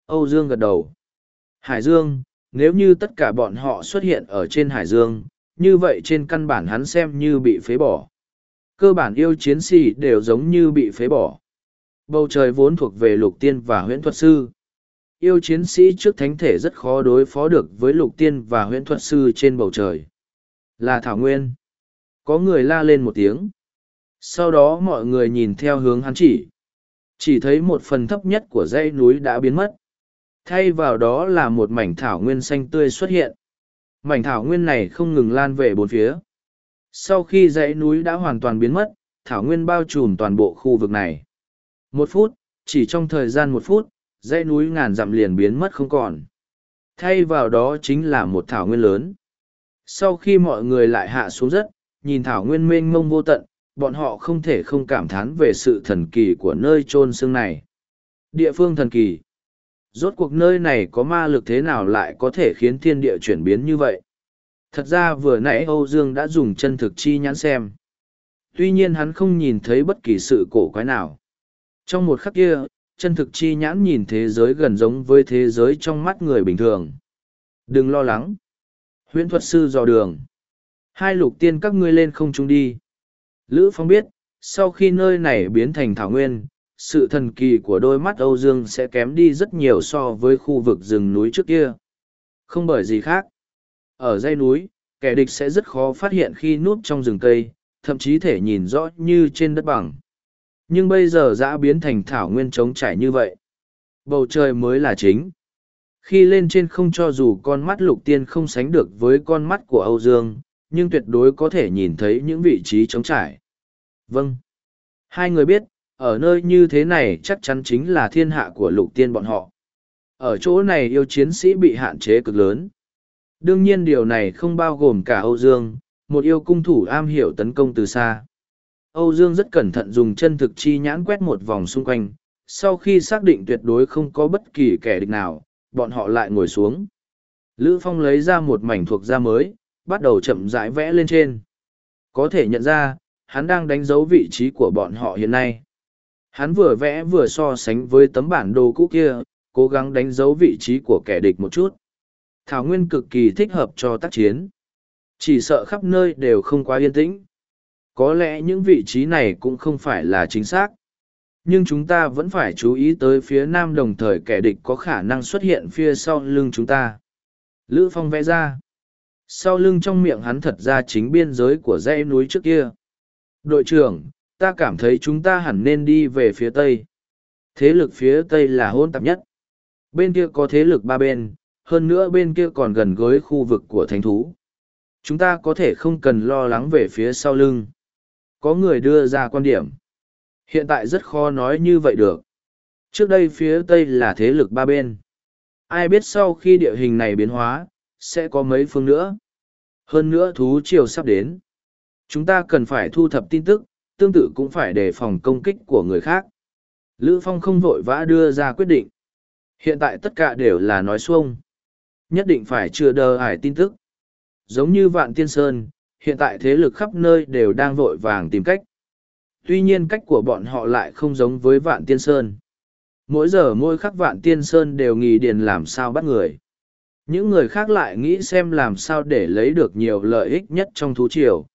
Âu Dương gật đầu. Hải Dương, nếu như tất cả bọn họ xuất hiện ở trên Hải Dương, như vậy trên căn bản hắn xem như bị phế bỏ. Cơ bản yêu chiến sĩ đều giống như bị phế bỏ. Bầu trời vốn thuộc về lục tiên và huyễn thuật sư. Yêu chiến sĩ trước thánh thể rất khó đối phó được với lục tiên và huyễn thuật sư trên bầu trời. Là Thảo Nguyên. Có người la lên một tiếng. Sau đó mọi người nhìn theo hướng hắn chỉ. Chỉ thấy một phần thấp nhất của dãy núi đã biến mất. Thay vào đó là một mảnh thảo nguyên xanh tươi xuất hiện. Mảnh thảo nguyên này không ngừng lan về bốn phía. Sau khi dãy núi đã hoàn toàn biến mất, thảo nguyên bao trùm toàn bộ khu vực này. Một phút, chỉ trong thời gian một phút, dãy núi ngàn dặm liền biến mất không còn. Thay vào đó chính là một thảo nguyên lớn. Sau khi mọi người lại hạ xuống rất, nhìn thảo nguyên mênh mông vô tận, bọn họ không thể không cảm thán về sự thần kỳ của nơi chôn xương này. Địa phương thần kỳ. Rốt cuộc nơi này có ma lực thế nào lại có thể khiến thiên địa chuyển biến như vậy? Thật ra vừa nãy Âu Dương đã dùng chân thực chi nhãn xem. Tuy nhiên hắn không nhìn thấy bất kỳ sự cổ quái nào. Trong một khắc kia, chân thực chi nhãn nhìn thế giới gần giống với thế giới trong mắt người bình thường. Đừng lo lắng. Huyễn thuật sư dò đường. Hai lục tiên các ngươi lên không trung đi. Lữ Phong biết, sau khi nơi này biến thành thảo nguyên, sự thần kỳ của đôi mắt Âu Dương sẽ kém đi rất nhiều so với khu vực rừng núi trước kia. Không bởi gì khác. Ở dãy núi, kẻ địch sẽ rất khó phát hiện khi núp trong rừng cây, thậm chí thể nhìn rõ như trên đất bằng. Nhưng bây giờ giã biến thành thảo nguyên trống trải như vậy. Bầu trời mới là chính. Khi lên trên không cho dù con mắt lục tiên không sánh được với con mắt của Âu Dương, nhưng tuyệt đối có thể nhìn thấy những vị trí trống trải. Vâng. Hai người biết, ở nơi như thế này chắc chắn chính là thiên hạ của lục tiên bọn họ. Ở chỗ này yêu chiến sĩ bị hạn chế cực lớn. Đương nhiên điều này không bao gồm cả Âu Dương, một yêu cung thủ am hiểu tấn công từ xa. Âu Dương rất cẩn thận dùng chân thực chi nhãn quét một vòng xung quanh, sau khi xác định tuyệt đối không có bất kỳ kẻ địch nào, bọn họ lại ngồi xuống. Lữ Phong lấy ra một mảnh thuộc da mới, bắt đầu chậm rãi vẽ lên trên. Có thể nhận ra, hắn đang đánh dấu vị trí của bọn họ hiện nay. Hắn vừa vẽ vừa so sánh với tấm bản đồ cũ kia, cố gắng đánh dấu vị trí của kẻ địch một chút. Thảo Nguyên cực kỳ thích hợp cho tác chiến. Chỉ sợ khắp nơi đều không quá yên tĩnh. Có lẽ những vị trí này cũng không phải là chính xác. Nhưng chúng ta vẫn phải chú ý tới phía nam đồng thời kẻ địch có khả năng xuất hiện phía sau lưng chúng ta. Lữ Phong vẽ ra. Sau lưng trong miệng hắn thật ra chính biên giới của dãy núi trước kia. Đội trưởng, ta cảm thấy chúng ta hẳn nên đi về phía tây thế lực phía tây là hôn tạp nhất bên kia có thế lực ba bên hơn nữa bên kia còn gần gối khu vực của thánh thú chúng ta có thể không cần lo lắng về phía sau lưng có người đưa ra quan điểm hiện tại rất khó nói như vậy được trước đây phía tây là thế lực ba bên ai biết sau khi địa hình này biến hóa sẽ có mấy phương nữa hơn nữa thú triều sắp đến chúng ta cần phải thu thập tin tức tương tự cũng phải đề phòng công kích của người khác. Lữ Phong không vội vã đưa ra quyết định. Hiện tại tất cả đều là nói xuông. Nhất định phải chưa đờ ải tin tức. Giống như Vạn Tiên Sơn, hiện tại thế lực khắp nơi đều đang vội vàng tìm cách. Tuy nhiên cách của bọn họ lại không giống với Vạn Tiên Sơn. Mỗi giờ mỗi khắc Vạn Tiên Sơn đều nghỉ điền làm sao bắt người. Những người khác lại nghĩ xem làm sao để lấy được nhiều lợi ích nhất trong thú triều.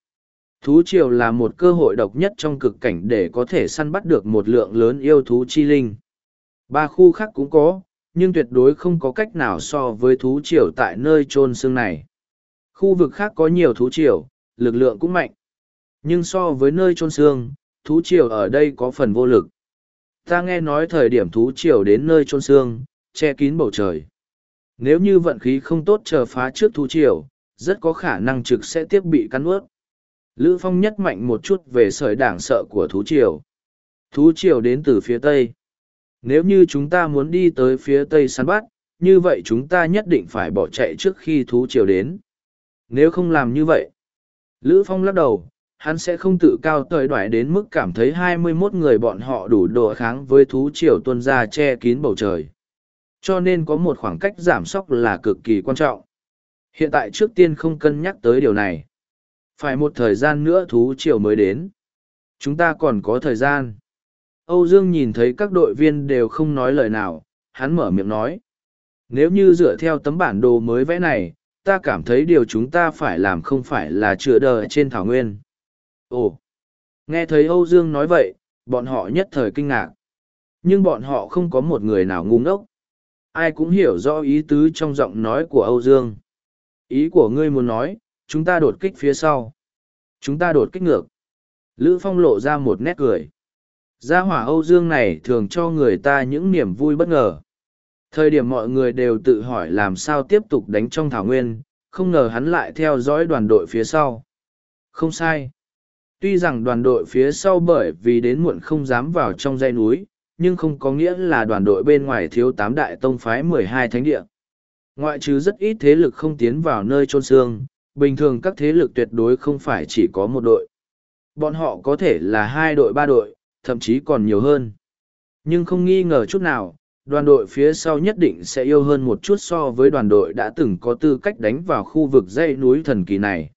Thú triều là một cơ hội độc nhất trong cực cảnh để có thể săn bắt được một lượng lớn yêu thú chi linh. Ba khu khác cũng có, nhưng tuyệt đối không có cách nào so với thú triều tại nơi trôn xương này. Khu vực khác có nhiều thú triều, lực lượng cũng mạnh. Nhưng so với nơi trôn xương, thú triều ở đây có phần vô lực. Ta nghe nói thời điểm thú triều đến nơi trôn xương, che kín bầu trời. Nếu như vận khí không tốt chờ phá trước thú triều, rất có khả năng trực sẽ tiếp bị cắn ướt. Lữ Phong nhất mạnh một chút về sợi đảng sợ của thú triều. Thú triều đến từ phía tây. Nếu như chúng ta muốn đi tới phía tây săn bắt, như vậy chúng ta nhất định phải bỏ chạy trước khi thú triều đến. Nếu không làm như vậy, Lữ Phong lắc đầu, hắn sẽ không tự cao tời đoại đến mức cảm thấy hai mươi 21 người bọn họ đủ độ kháng với thú triều tuân ra che kín bầu trời. Cho nên có một khoảng cách giảm sóc là cực kỳ quan trọng. Hiện tại trước tiên không cân nhắc tới điều này. Phải một thời gian nữa thú triều mới đến. Chúng ta còn có thời gian. Âu Dương nhìn thấy các đội viên đều không nói lời nào, hắn mở miệng nói. Nếu như dựa theo tấm bản đồ mới vẽ này, ta cảm thấy điều chúng ta phải làm không phải là chữa đời trên thảo nguyên. Ồ! Nghe thấy Âu Dương nói vậy, bọn họ nhất thời kinh ngạc. Nhưng bọn họ không có một người nào ngu ngốc. Ai cũng hiểu rõ ý tứ trong giọng nói của Âu Dương. Ý của ngươi muốn nói, chúng ta đột kích phía sau. Chúng ta đột kích ngược. Lữ Phong lộ ra một nét cười. Gia hỏa Âu Dương này thường cho người ta những niềm vui bất ngờ. Thời điểm mọi người đều tự hỏi làm sao tiếp tục đánh trong thảo nguyên, không ngờ hắn lại theo dõi đoàn đội phía sau. Không sai. Tuy rằng đoàn đội phía sau bởi vì đến muộn không dám vào trong dãy núi, nhưng không có nghĩa là đoàn đội bên ngoài thiếu tám đại tông phái mười hai thánh địa. Ngoại trừ rất ít thế lực không tiến vào nơi trôn xương, bình thường các thế lực tuyệt đối không phải chỉ có một đội. Bọn họ có thể là hai đội ba đội, thậm chí còn nhiều hơn. Nhưng không nghi ngờ chút nào, đoàn đội phía sau nhất định sẽ yêu hơn một chút so với đoàn đội đã từng có tư cách đánh vào khu vực dãy núi thần kỳ này.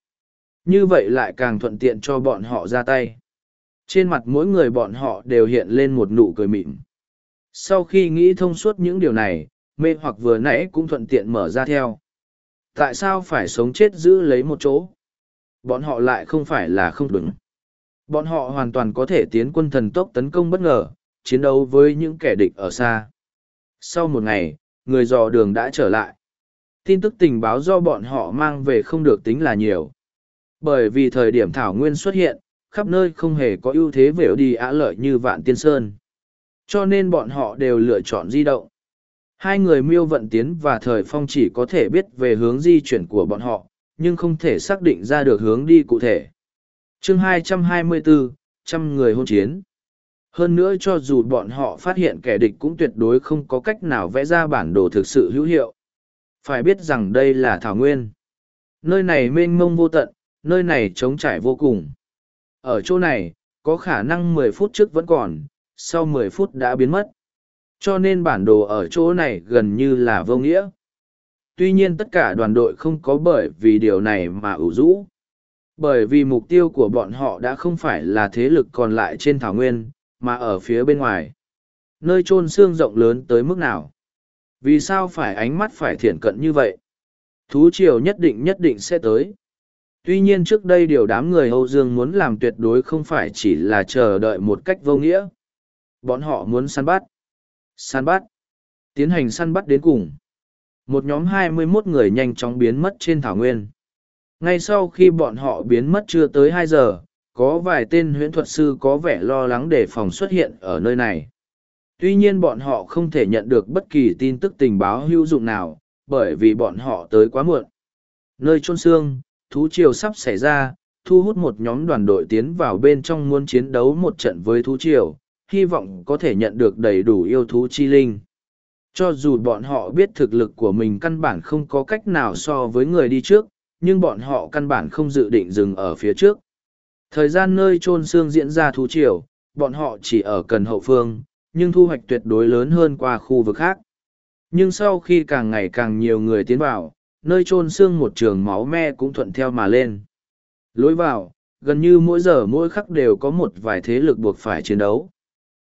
Như vậy lại càng thuận tiện cho bọn họ ra tay. Trên mặt mỗi người bọn họ đều hiện lên một nụ cười mịn. Sau khi nghĩ thông suốt những điều này, mê hoặc vừa nãy cũng thuận tiện mở ra theo. Tại sao phải sống chết giữ lấy một chỗ? Bọn họ lại không phải là không đúng. Bọn họ hoàn toàn có thể tiến quân thần tốc tấn công bất ngờ, chiến đấu với những kẻ địch ở xa. Sau một ngày, người dò đường đã trở lại. Tin tức tình báo do bọn họ mang về không được tính là nhiều. Bởi vì thời điểm Thảo Nguyên xuất hiện, khắp nơi không hề có ưu thế về đi á lợi như Vạn Tiên Sơn. Cho nên bọn họ đều lựa chọn di động. Hai người miêu vận tiến và thời phong chỉ có thể biết về hướng di chuyển của bọn họ, nhưng không thể xác định ra được hướng đi cụ thể. chương 224, trăm người hôn chiến. Hơn nữa cho dù bọn họ phát hiện kẻ địch cũng tuyệt đối không có cách nào vẽ ra bản đồ thực sự hữu hiệu. Phải biết rằng đây là Thảo Nguyên. Nơi này mênh mông vô tận, nơi này trống trải vô cùng. Ở chỗ này, có khả năng mười phút trước vẫn còn, sau mười phút đã biến mất. Cho nên bản đồ ở chỗ này gần như là vô nghĩa. Tuy nhiên tất cả đoàn đội không có bởi vì điều này mà ủ rũ. Bởi vì mục tiêu của bọn họ đã không phải là thế lực còn lại trên thảo nguyên, mà ở phía bên ngoài. Nơi chôn xương rộng lớn tới mức nào? Vì sao phải ánh mắt phải thiện cận như vậy? Thú triều nhất định nhất định sẽ tới. Tuy nhiên trước đây điều đám người Âu Dương muốn làm tuyệt đối không phải chỉ là chờ đợi một cách vô nghĩa. Bọn họ muốn săn bắt. Săn bắt. Tiến hành săn bắt đến cùng. Một nhóm 21 người nhanh chóng biến mất trên thảo nguyên. Ngay sau khi bọn họ biến mất chưa tới hai giờ, có vài tên huyễn thuật sư có vẻ lo lắng đề phòng xuất hiện ở nơi này. Tuy nhiên bọn họ không thể nhận được bất kỳ tin tức tình báo hữu dụng nào, bởi vì bọn họ tới quá muộn. Nơi trôn xương, thú triều sắp xảy ra, thu hút một nhóm đoàn đội tiến vào bên trong muốn chiến đấu một trận với thú triều, hy vọng có thể nhận được đầy đủ yêu thú chi linh. Cho dù bọn họ biết thực lực của mình căn bản không có cách nào so với người đi trước, nhưng bọn họ căn bản không dự định dừng ở phía trước. Thời gian nơi trôn xương diễn ra thú triều, bọn họ chỉ ở cần hậu phương, nhưng thu hoạch tuyệt đối lớn hơn qua khu vực khác. Nhưng sau khi càng ngày càng nhiều người tiến vào, nơi trôn xương một trường máu me cũng thuận theo mà lên. Lối vào, gần như mỗi giờ mỗi khắc đều có một vài thế lực buộc phải chiến đấu.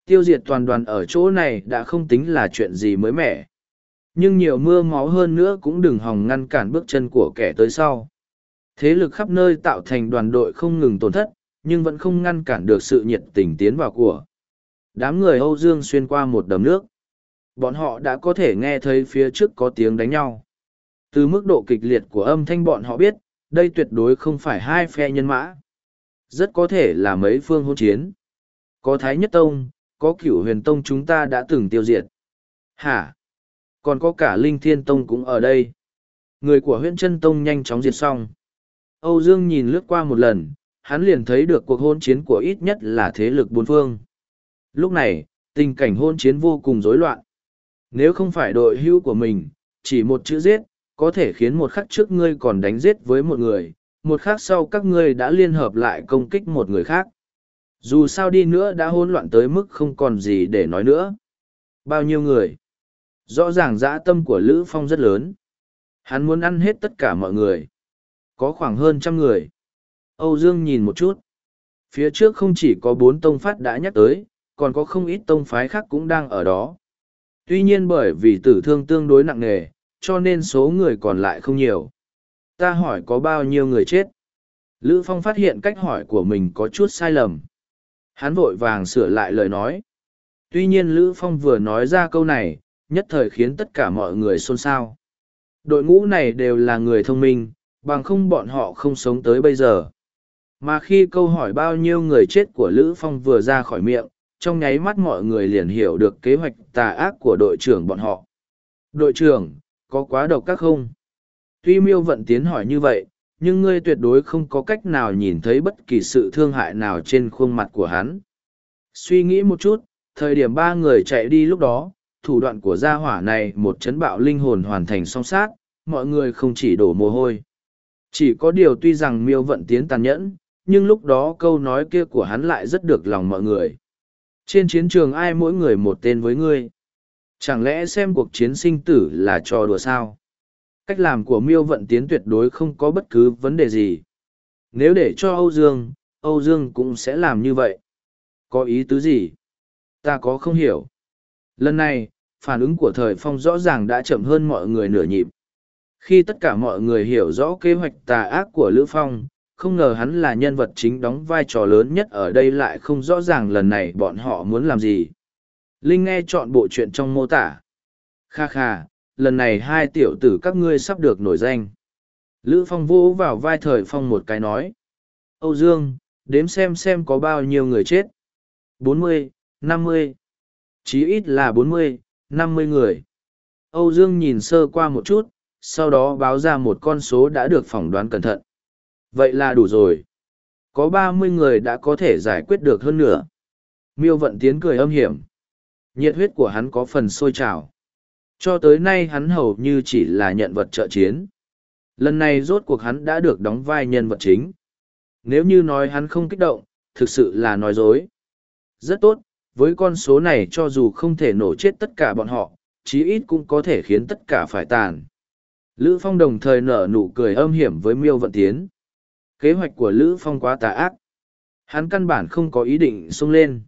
Tiêu diệt toàn đoàn ở chỗ này đã không tính là chuyện gì mới mẻ. Nhưng nhiều mưa máu hơn nữa cũng đừng hòng ngăn cản bước chân của kẻ tới sau. Thế lực khắp nơi tạo thành đoàn đội không ngừng tổn thất, nhưng vẫn không ngăn cản được sự nhiệt tình tiến vào của. Đám người Âu Dương xuyên qua một đầm nước. Bọn họ đã có thể nghe thấy phía trước có tiếng đánh nhau. Từ mức độ kịch liệt của âm thanh bọn họ biết, đây tuyệt đối không phải hai phe nhân mã. Rất có thể là mấy phương hôn chiến. Có Thái Nhất Tông, có cửu huyền tông chúng ta đã từng tiêu diệt. Hả? Còn có cả Linh Thiên Tông cũng ở đây. Người của huyện chân Tông nhanh chóng diệt xong. Âu Dương nhìn lướt qua một lần, hắn liền thấy được cuộc hôn chiến của ít nhất là thế lực bốn phương. Lúc này, tình cảnh hôn chiến vô cùng rối loạn. Nếu không phải đội hưu của mình, chỉ một chữ giết, có thể khiến một khắc trước ngươi còn đánh giết với một người, một khắc sau các ngươi đã liên hợp lại công kích một người khác. Dù sao đi nữa đã hỗn loạn tới mức không còn gì để nói nữa. Bao nhiêu người? Rõ ràng dã tâm của Lữ Phong rất lớn. Hắn muốn ăn hết tất cả mọi người. Có khoảng hơn trăm người. Âu Dương nhìn một chút. Phía trước không chỉ có bốn tông phát đã nhắc tới, còn có không ít tông phái khác cũng đang ở đó. Tuy nhiên bởi vì tử thương tương đối nặng nề, cho nên số người còn lại không nhiều. Ta hỏi có bao nhiêu người chết? Lữ Phong phát hiện cách hỏi của mình có chút sai lầm. Hắn vội vàng sửa lại lời nói. Tuy nhiên Lữ Phong vừa nói ra câu này, nhất thời khiến tất cả mọi người xôn xao. Đội ngũ này đều là người thông minh, bằng không bọn họ không sống tới bây giờ. Mà khi câu hỏi bao nhiêu người chết của Lữ Phong vừa ra khỏi miệng, trong nháy mắt mọi người liền hiểu được kế hoạch tà ác của đội trưởng bọn họ. Đội trưởng, có quá độc các không? Tuy miêu vận tiến hỏi như vậy, nhưng ngươi tuyệt đối không có cách nào nhìn thấy bất kỳ sự thương hại nào trên khuôn mặt của hắn. Suy nghĩ một chút, thời điểm ba người chạy đi lúc đó, thủ đoạn của gia hỏa này một chấn bạo linh hồn hoàn thành song sát, mọi người không chỉ đổ mồ hôi. Chỉ có điều tuy rằng miêu vận tiến tàn nhẫn, nhưng lúc đó câu nói kia của hắn lại rất được lòng mọi người. Trên chiến trường ai mỗi người một tên với ngươi? Chẳng lẽ xem cuộc chiến sinh tử là trò đùa sao? Cách làm của miêu vận tiến tuyệt đối không có bất cứ vấn đề gì. Nếu để cho Âu Dương, Âu Dương cũng sẽ làm như vậy. Có ý tứ gì? Ta có không hiểu. Lần này, phản ứng của thời phong rõ ràng đã chậm hơn mọi người nửa nhịp. Khi tất cả mọi người hiểu rõ kế hoạch tà ác của Lữ Phong, không ngờ hắn là nhân vật chính đóng vai trò lớn nhất ở đây lại không rõ ràng lần này bọn họ muốn làm gì. Linh nghe chọn bộ chuyện trong mô tả. Kha kha, lần này hai tiểu tử các ngươi sắp được nổi danh. Lữ Phong vỗ vào vai thời Phong một cái nói. Âu Dương, đếm xem xem có bao nhiêu người chết. bốn mươi, năm mươi, Chí ít là bốn mươi, năm mươi người. Âu Dương nhìn sơ qua một chút, sau đó báo ra một con số đã được phỏng đoán cẩn thận. Vậy là đủ rồi. Có ba mươi người đã có thể giải quyết được hơn nữa. Miêu vận tiến cười âm hiểm. Nhiệt huyết của hắn có phần sôi trào. Cho tới nay hắn hầu như chỉ là nhận vật trợ chiến. Lần này rốt cuộc hắn đã được đóng vai nhân vật chính. Nếu như nói hắn không kích động, thực sự là nói dối. Rất tốt, với con số này cho dù không thể nổ chết tất cả bọn họ, chí ít cũng có thể khiến tất cả phải tàn. Lữ Phong đồng thời nở nụ cười âm hiểm với Miêu Vận Tiến. Kế hoạch của Lữ Phong quá tà ác. Hắn căn bản không có ý định xông lên.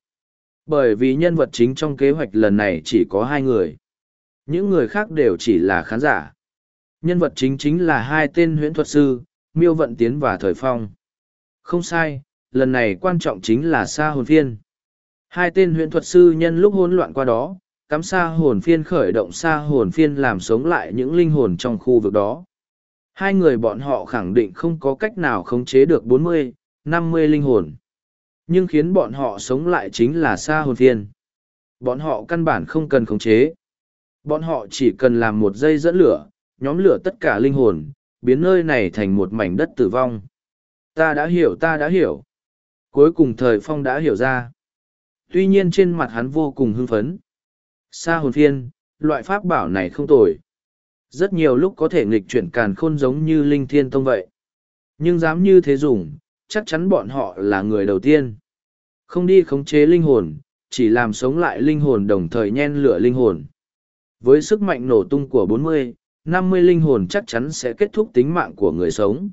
Bởi vì nhân vật chính trong kế hoạch lần này chỉ có hai người. Những người khác đều chỉ là khán giả. Nhân vật chính chính là hai tên huyễn thuật sư, Miêu Vận Tiến và Thời Phong. Không sai, lần này quan trọng chính là Sa Hồn Phiên. Hai tên huyễn thuật sư nhân lúc hỗn loạn qua đó, cắm Sa Hồn Phiên khởi động Sa Hồn Phiên làm sống lại những linh hồn trong khu vực đó. Hai người bọn họ khẳng định không có cách nào khống chế được bốn mươi, năm mươi linh hồn. Nhưng khiến bọn họ sống lại chính là Sa Hồn Thiên. Bọn họ căn bản không cần khống chế. Bọn họ chỉ cần làm một dây dẫn lửa, nhóm lửa tất cả linh hồn, biến nơi này thành một mảnh đất tử vong. Ta đã hiểu ta đã hiểu. Cuối cùng thời phong đã hiểu ra. Tuy nhiên trên mặt hắn vô cùng hưng phấn. Sa hồn phiên, loại pháp bảo này không tồi. Rất nhiều lúc có thể nghịch chuyển càn khôn giống như linh thiên tông vậy. Nhưng dám như thế dùng, chắc chắn bọn họ là người đầu tiên. Không đi khống chế linh hồn, chỉ làm sống lại linh hồn đồng thời nhen lửa linh hồn. Với sức mạnh nổ tung của 40, 50 linh hồn chắc chắn sẽ kết thúc tính mạng của người sống.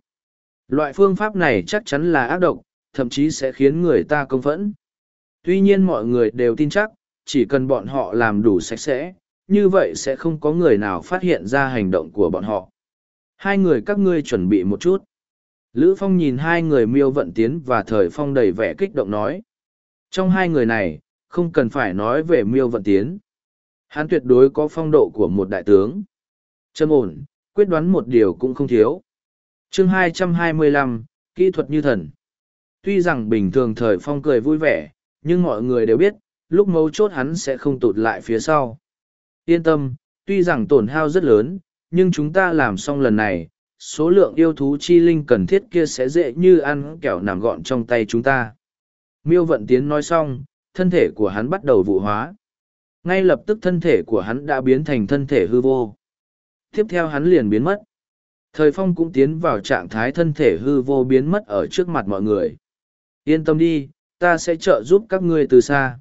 Loại phương pháp này chắc chắn là ác độc, thậm chí sẽ khiến người ta công phẫn. Tuy nhiên mọi người đều tin chắc, chỉ cần bọn họ làm đủ sạch sẽ, như vậy sẽ không có người nào phát hiện ra hành động của bọn họ. Hai người các ngươi chuẩn bị một chút. Lữ Phong nhìn hai người miêu vận tiến và thời phong đầy vẻ kích động nói. Trong hai người này, không cần phải nói về miêu vận tiến. Hắn tuyệt đối có phong độ của một đại tướng. Châm ổn, quyết đoán một điều cũng không thiếu. chương 225, kỹ thuật như thần. Tuy rằng bình thường thời phong cười vui vẻ, nhưng mọi người đều biết, lúc mấu chốt hắn sẽ không tụt lại phía sau. Yên tâm, tuy rằng tổn hao rất lớn, nhưng chúng ta làm xong lần này, số lượng yêu thú chi linh cần thiết kia sẽ dễ như ăn kẹo nằm gọn trong tay chúng ta. Miêu vận tiến nói xong, thân thể của hắn bắt đầu vụ hóa. Ngay lập tức thân thể của hắn đã biến thành thân thể hư vô. Tiếp theo hắn liền biến mất. Thời phong cũng tiến vào trạng thái thân thể hư vô biến mất ở trước mặt mọi người. Yên tâm đi, ta sẽ trợ giúp các ngươi từ xa.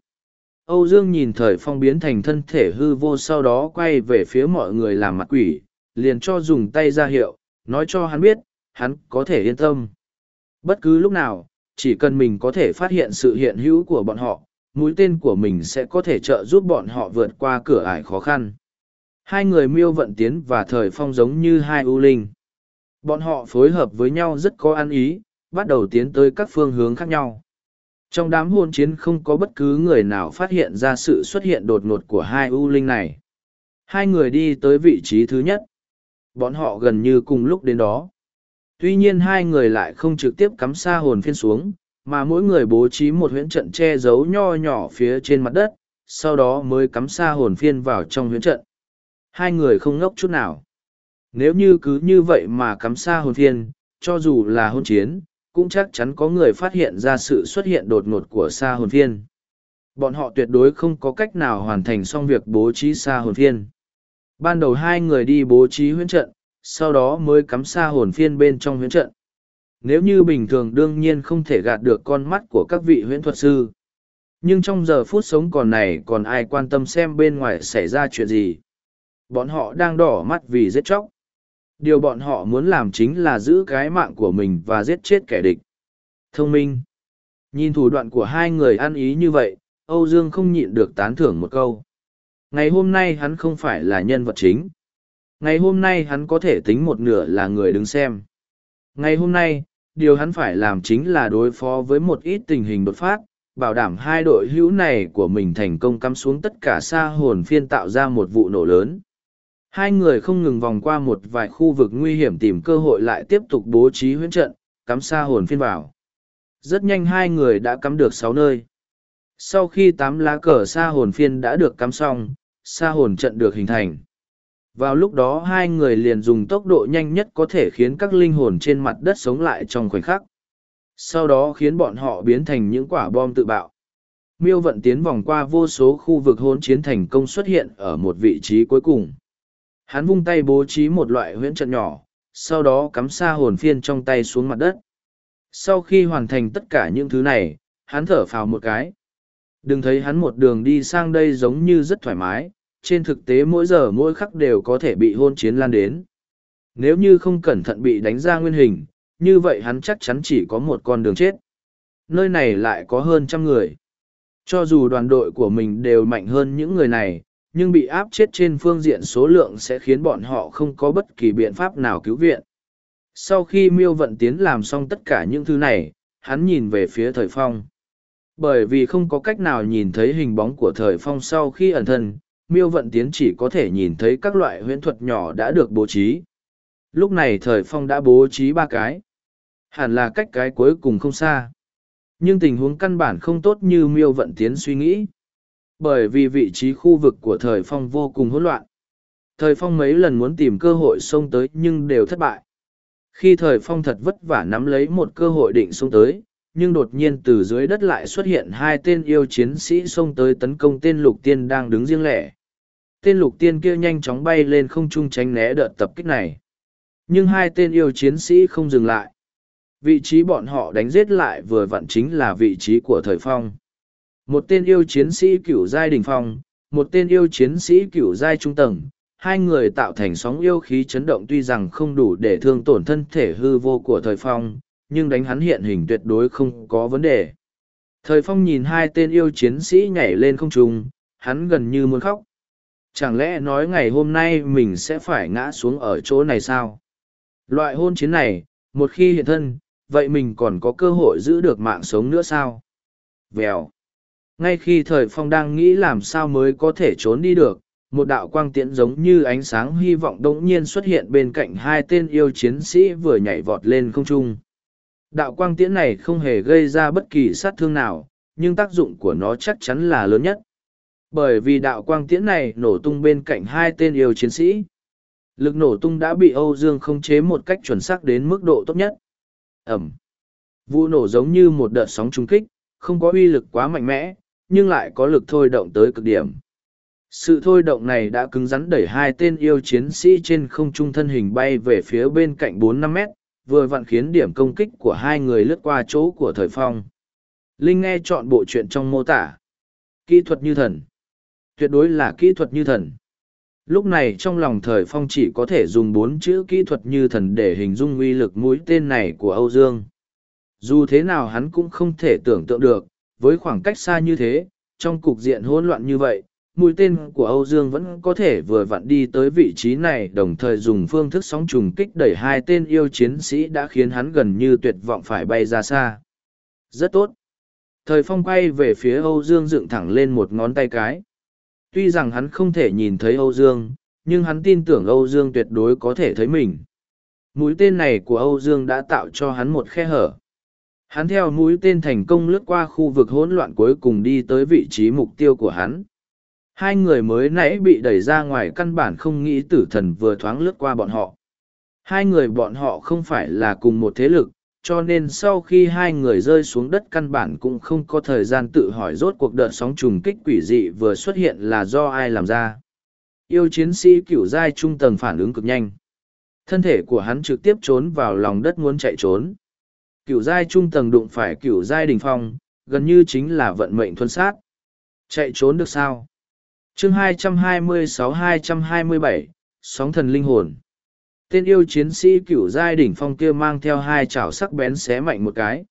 Âu Dương nhìn thời phong biến thành thân thể hư vô sau đó quay về phía mọi người làm mặt quỷ, liền cho dùng tay ra hiệu, nói cho hắn biết, hắn có thể yên tâm. Bất cứ lúc nào, chỉ cần mình có thể phát hiện sự hiện hữu của bọn họ, mũi tên của mình sẽ có thể trợ giúp bọn họ vượt qua cửa ải khó khăn. Hai người miêu vận tiến và thời phong giống như hai ưu linh. Bọn họ phối hợp với nhau rất có ăn ý, bắt đầu tiến tới các phương hướng khác nhau. Trong đám hôn chiến không có bất cứ người nào phát hiện ra sự xuất hiện đột ngột của hai ưu linh này. Hai người đi tới vị trí thứ nhất. Bọn họ gần như cùng lúc đến đó. Tuy nhiên hai người lại không trực tiếp cắm xa hồn phiên xuống, mà mỗi người bố trí một huyễn trận che giấu nho nhỏ phía trên mặt đất, sau đó mới cắm xa hồn phiên vào trong huyễn trận. Hai người không ngốc chút nào. Nếu như cứ như vậy mà cắm xa hồn phiên, cho dù là hôn chiến, cũng chắc chắn có người phát hiện ra sự xuất hiện đột ngột của xa hồn phiên. Bọn họ tuyệt đối không có cách nào hoàn thành xong việc bố trí xa hồn phiên. Ban đầu hai người đi bố trí huyễn trận, sau đó mới cắm xa hồn phiên bên trong huyễn trận. Nếu như bình thường đương nhiên không thể gạt được con mắt của các vị huyễn thuật sư. Nhưng trong giờ phút sống còn này còn ai quan tâm xem bên ngoài xảy ra chuyện gì. Bọn họ đang đỏ mắt vì giết chóc. Điều bọn họ muốn làm chính là giữ cái mạng của mình và giết chết kẻ địch. Thông minh. Nhìn thủ đoạn của hai người ăn ý như vậy, Âu Dương không nhịn được tán thưởng một câu. Ngày hôm nay hắn không phải là nhân vật chính. Ngày hôm nay hắn có thể tính một nửa là người đứng xem. Ngày hôm nay, điều hắn phải làm chính là đối phó với một ít tình hình đột phát, bảo đảm hai đội hữu này của mình thành công cắm xuống tất cả xa hồn phiên tạo ra một vụ nổ lớn. Hai người không ngừng vòng qua một vài khu vực nguy hiểm tìm cơ hội lại tiếp tục bố trí huyễn trận, cắm xa hồn phiên vào. Rất nhanh hai người đã cắm được sáu nơi. Sau khi tám lá cờ Sa hồn phiên đã được cắm xong, Sa hồn trận được hình thành. Vào lúc đó hai người liền dùng tốc độ nhanh nhất có thể khiến các linh hồn trên mặt đất sống lại trong khoảnh khắc. Sau đó khiến bọn họ biến thành những quả bom tự bạo. Miêu vận tiến vòng qua vô số khu vực hỗn chiến thành công xuất hiện ở một vị trí cuối cùng. Hắn vung tay bố trí một loại huyễn trận nhỏ, sau đó cắm xa hồn phiên trong tay xuống mặt đất. Sau khi hoàn thành tất cả những thứ này, hắn thở phào một cái. Đừng thấy hắn một đường đi sang đây giống như rất thoải mái, trên thực tế mỗi giờ mỗi khắc đều có thể bị hôn chiến lan đến. Nếu như không cẩn thận bị đánh ra nguyên hình, như vậy hắn chắc chắn chỉ có một con đường chết. Nơi này lại có hơn trăm người. Cho dù đoàn đội của mình đều mạnh hơn những người này, nhưng bị áp chết trên phương diện số lượng sẽ khiến bọn họ không có bất kỳ biện pháp nào cứu viện. Sau khi miêu vận tiến làm xong tất cả những thứ này, hắn nhìn về phía thời phong. Bởi vì không có cách nào nhìn thấy hình bóng của thời phong sau khi ẩn thân, miêu vận tiến chỉ có thể nhìn thấy các loại huyễn thuật nhỏ đã được bố trí. Lúc này thời phong đã bố trí ba cái. Hẳn là cách cái cuối cùng không xa. Nhưng tình huống căn bản không tốt như miêu vận tiến suy nghĩ. Bởi vì vị trí khu vực của thời phong vô cùng hỗn loạn. Thời phong mấy lần muốn tìm cơ hội xông tới nhưng đều thất bại. Khi thời phong thật vất vả nắm lấy một cơ hội định xông tới, nhưng đột nhiên từ dưới đất lại xuất hiện hai tên yêu chiến sĩ xông tới tấn công tên lục tiên đang đứng riêng lẻ. Tên lục tiên kia nhanh chóng bay lên không trung tránh né đợt tập kích này. Nhưng hai tên yêu chiến sĩ không dừng lại. Vị trí bọn họ đánh giết lại vừa vặn chính là vị trí của thời phong. Một tên yêu chiến sĩ cửu giai đỉnh phong, một tên yêu chiến sĩ cửu giai trung tầng, hai người tạo thành sóng yêu khí chấn động tuy rằng không đủ để thương tổn thân thể hư vô của thời phong, nhưng đánh hắn hiện hình tuyệt đối không có vấn đề. Thời phong nhìn hai tên yêu chiến sĩ nhảy lên không trung, hắn gần như muốn khóc. Chẳng lẽ nói ngày hôm nay mình sẽ phải ngã xuống ở chỗ này sao? Loại hôn chiến này, một khi hiện thân, vậy mình còn có cơ hội giữ được mạng sống nữa sao? Vèo. Ngay khi thời phong đang nghĩ làm sao mới có thể trốn đi được, một đạo quang tiễn giống như ánh sáng hy vọng đống nhiên xuất hiện bên cạnh hai tên yêu chiến sĩ vừa nhảy vọt lên không trung. Đạo quang tiễn này không hề gây ra bất kỳ sát thương nào, nhưng tác dụng của nó chắc chắn là lớn nhất. Bởi vì đạo quang tiễn này nổ tung bên cạnh hai tên yêu chiến sĩ. Lực nổ tung đã bị Âu Dương khống chế một cách chuẩn xác đến mức độ tốt nhất. Ẩm. Vụ nổ giống như một đợt sóng trung kích, không có uy lực quá mạnh mẽ, nhưng lại có lực thôi động tới cực điểm. Sự thôi động này đã cứng rắn đẩy hai tên yêu chiến sĩ trên không trung thân hình bay về phía bên cạnh bốn năm mét, vừa vặn khiến điểm công kích của hai người lướt qua chỗ của thời phong. Linh nghe chọn bộ chuyện trong mô tả. Kỹ thuật như thần. Tuyệt đối là kỹ thuật như thần. Lúc này trong lòng thời phong chỉ có thể dùng bốn chữ kỹ thuật như thần để hình dung uy lực mũi tên này của Âu Dương. Dù thế nào hắn cũng không thể tưởng tượng được, với khoảng cách xa như thế, trong cục diện hỗn loạn như vậy, mũi tên của Âu Dương vẫn có thể vừa vặn đi tới vị trí này đồng thời dùng phương thức sóng trùng kích đẩy hai tên yêu chiến sĩ đã khiến hắn gần như tuyệt vọng phải bay ra xa. Rất tốt. Thời phong quay về phía Âu Dương dựng thẳng lên một ngón tay cái. Tuy rằng hắn không thể nhìn thấy Âu Dương, nhưng hắn tin tưởng Âu Dương tuyệt đối có thể thấy mình. Mũi tên này của Âu Dương đã tạo cho hắn một khe hở. Hắn theo mũi tên thành công lướt qua khu vực hỗn loạn cuối cùng đi tới vị trí mục tiêu của hắn. Hai người mới nãy bị đẩy ra ngoài căn bản không nghĩ tử thần vừa thoáng lướt qua bọn họ. Hai người bọn họ không phải là cùng một thế lực, cho nên sau khi hai người rơi xuống đất căn bản cũng không có thời gian tự hỏi rốt cuộc đợt sóng trùng kích quỷ dị vừa xuất hiện là do ai làm ra. Yêu chiến sĩ cửu giai trung tầng phản ứng cực nhanh. Thân thể của hắn trực tiếp trốn vào lòng đất muốn chạy trốn. Cửu giai trung tầng đụng phải cửu giai đình phong, gần như chính là vận mệnh thuân sát. Chạy trốn được sao? Chương 226-227, sóng thần linh hồn. Tên yêu chiến sĩ cựu giai đỉnh phong kia mang theo hai chảo sắc bén xé mạnh một cái.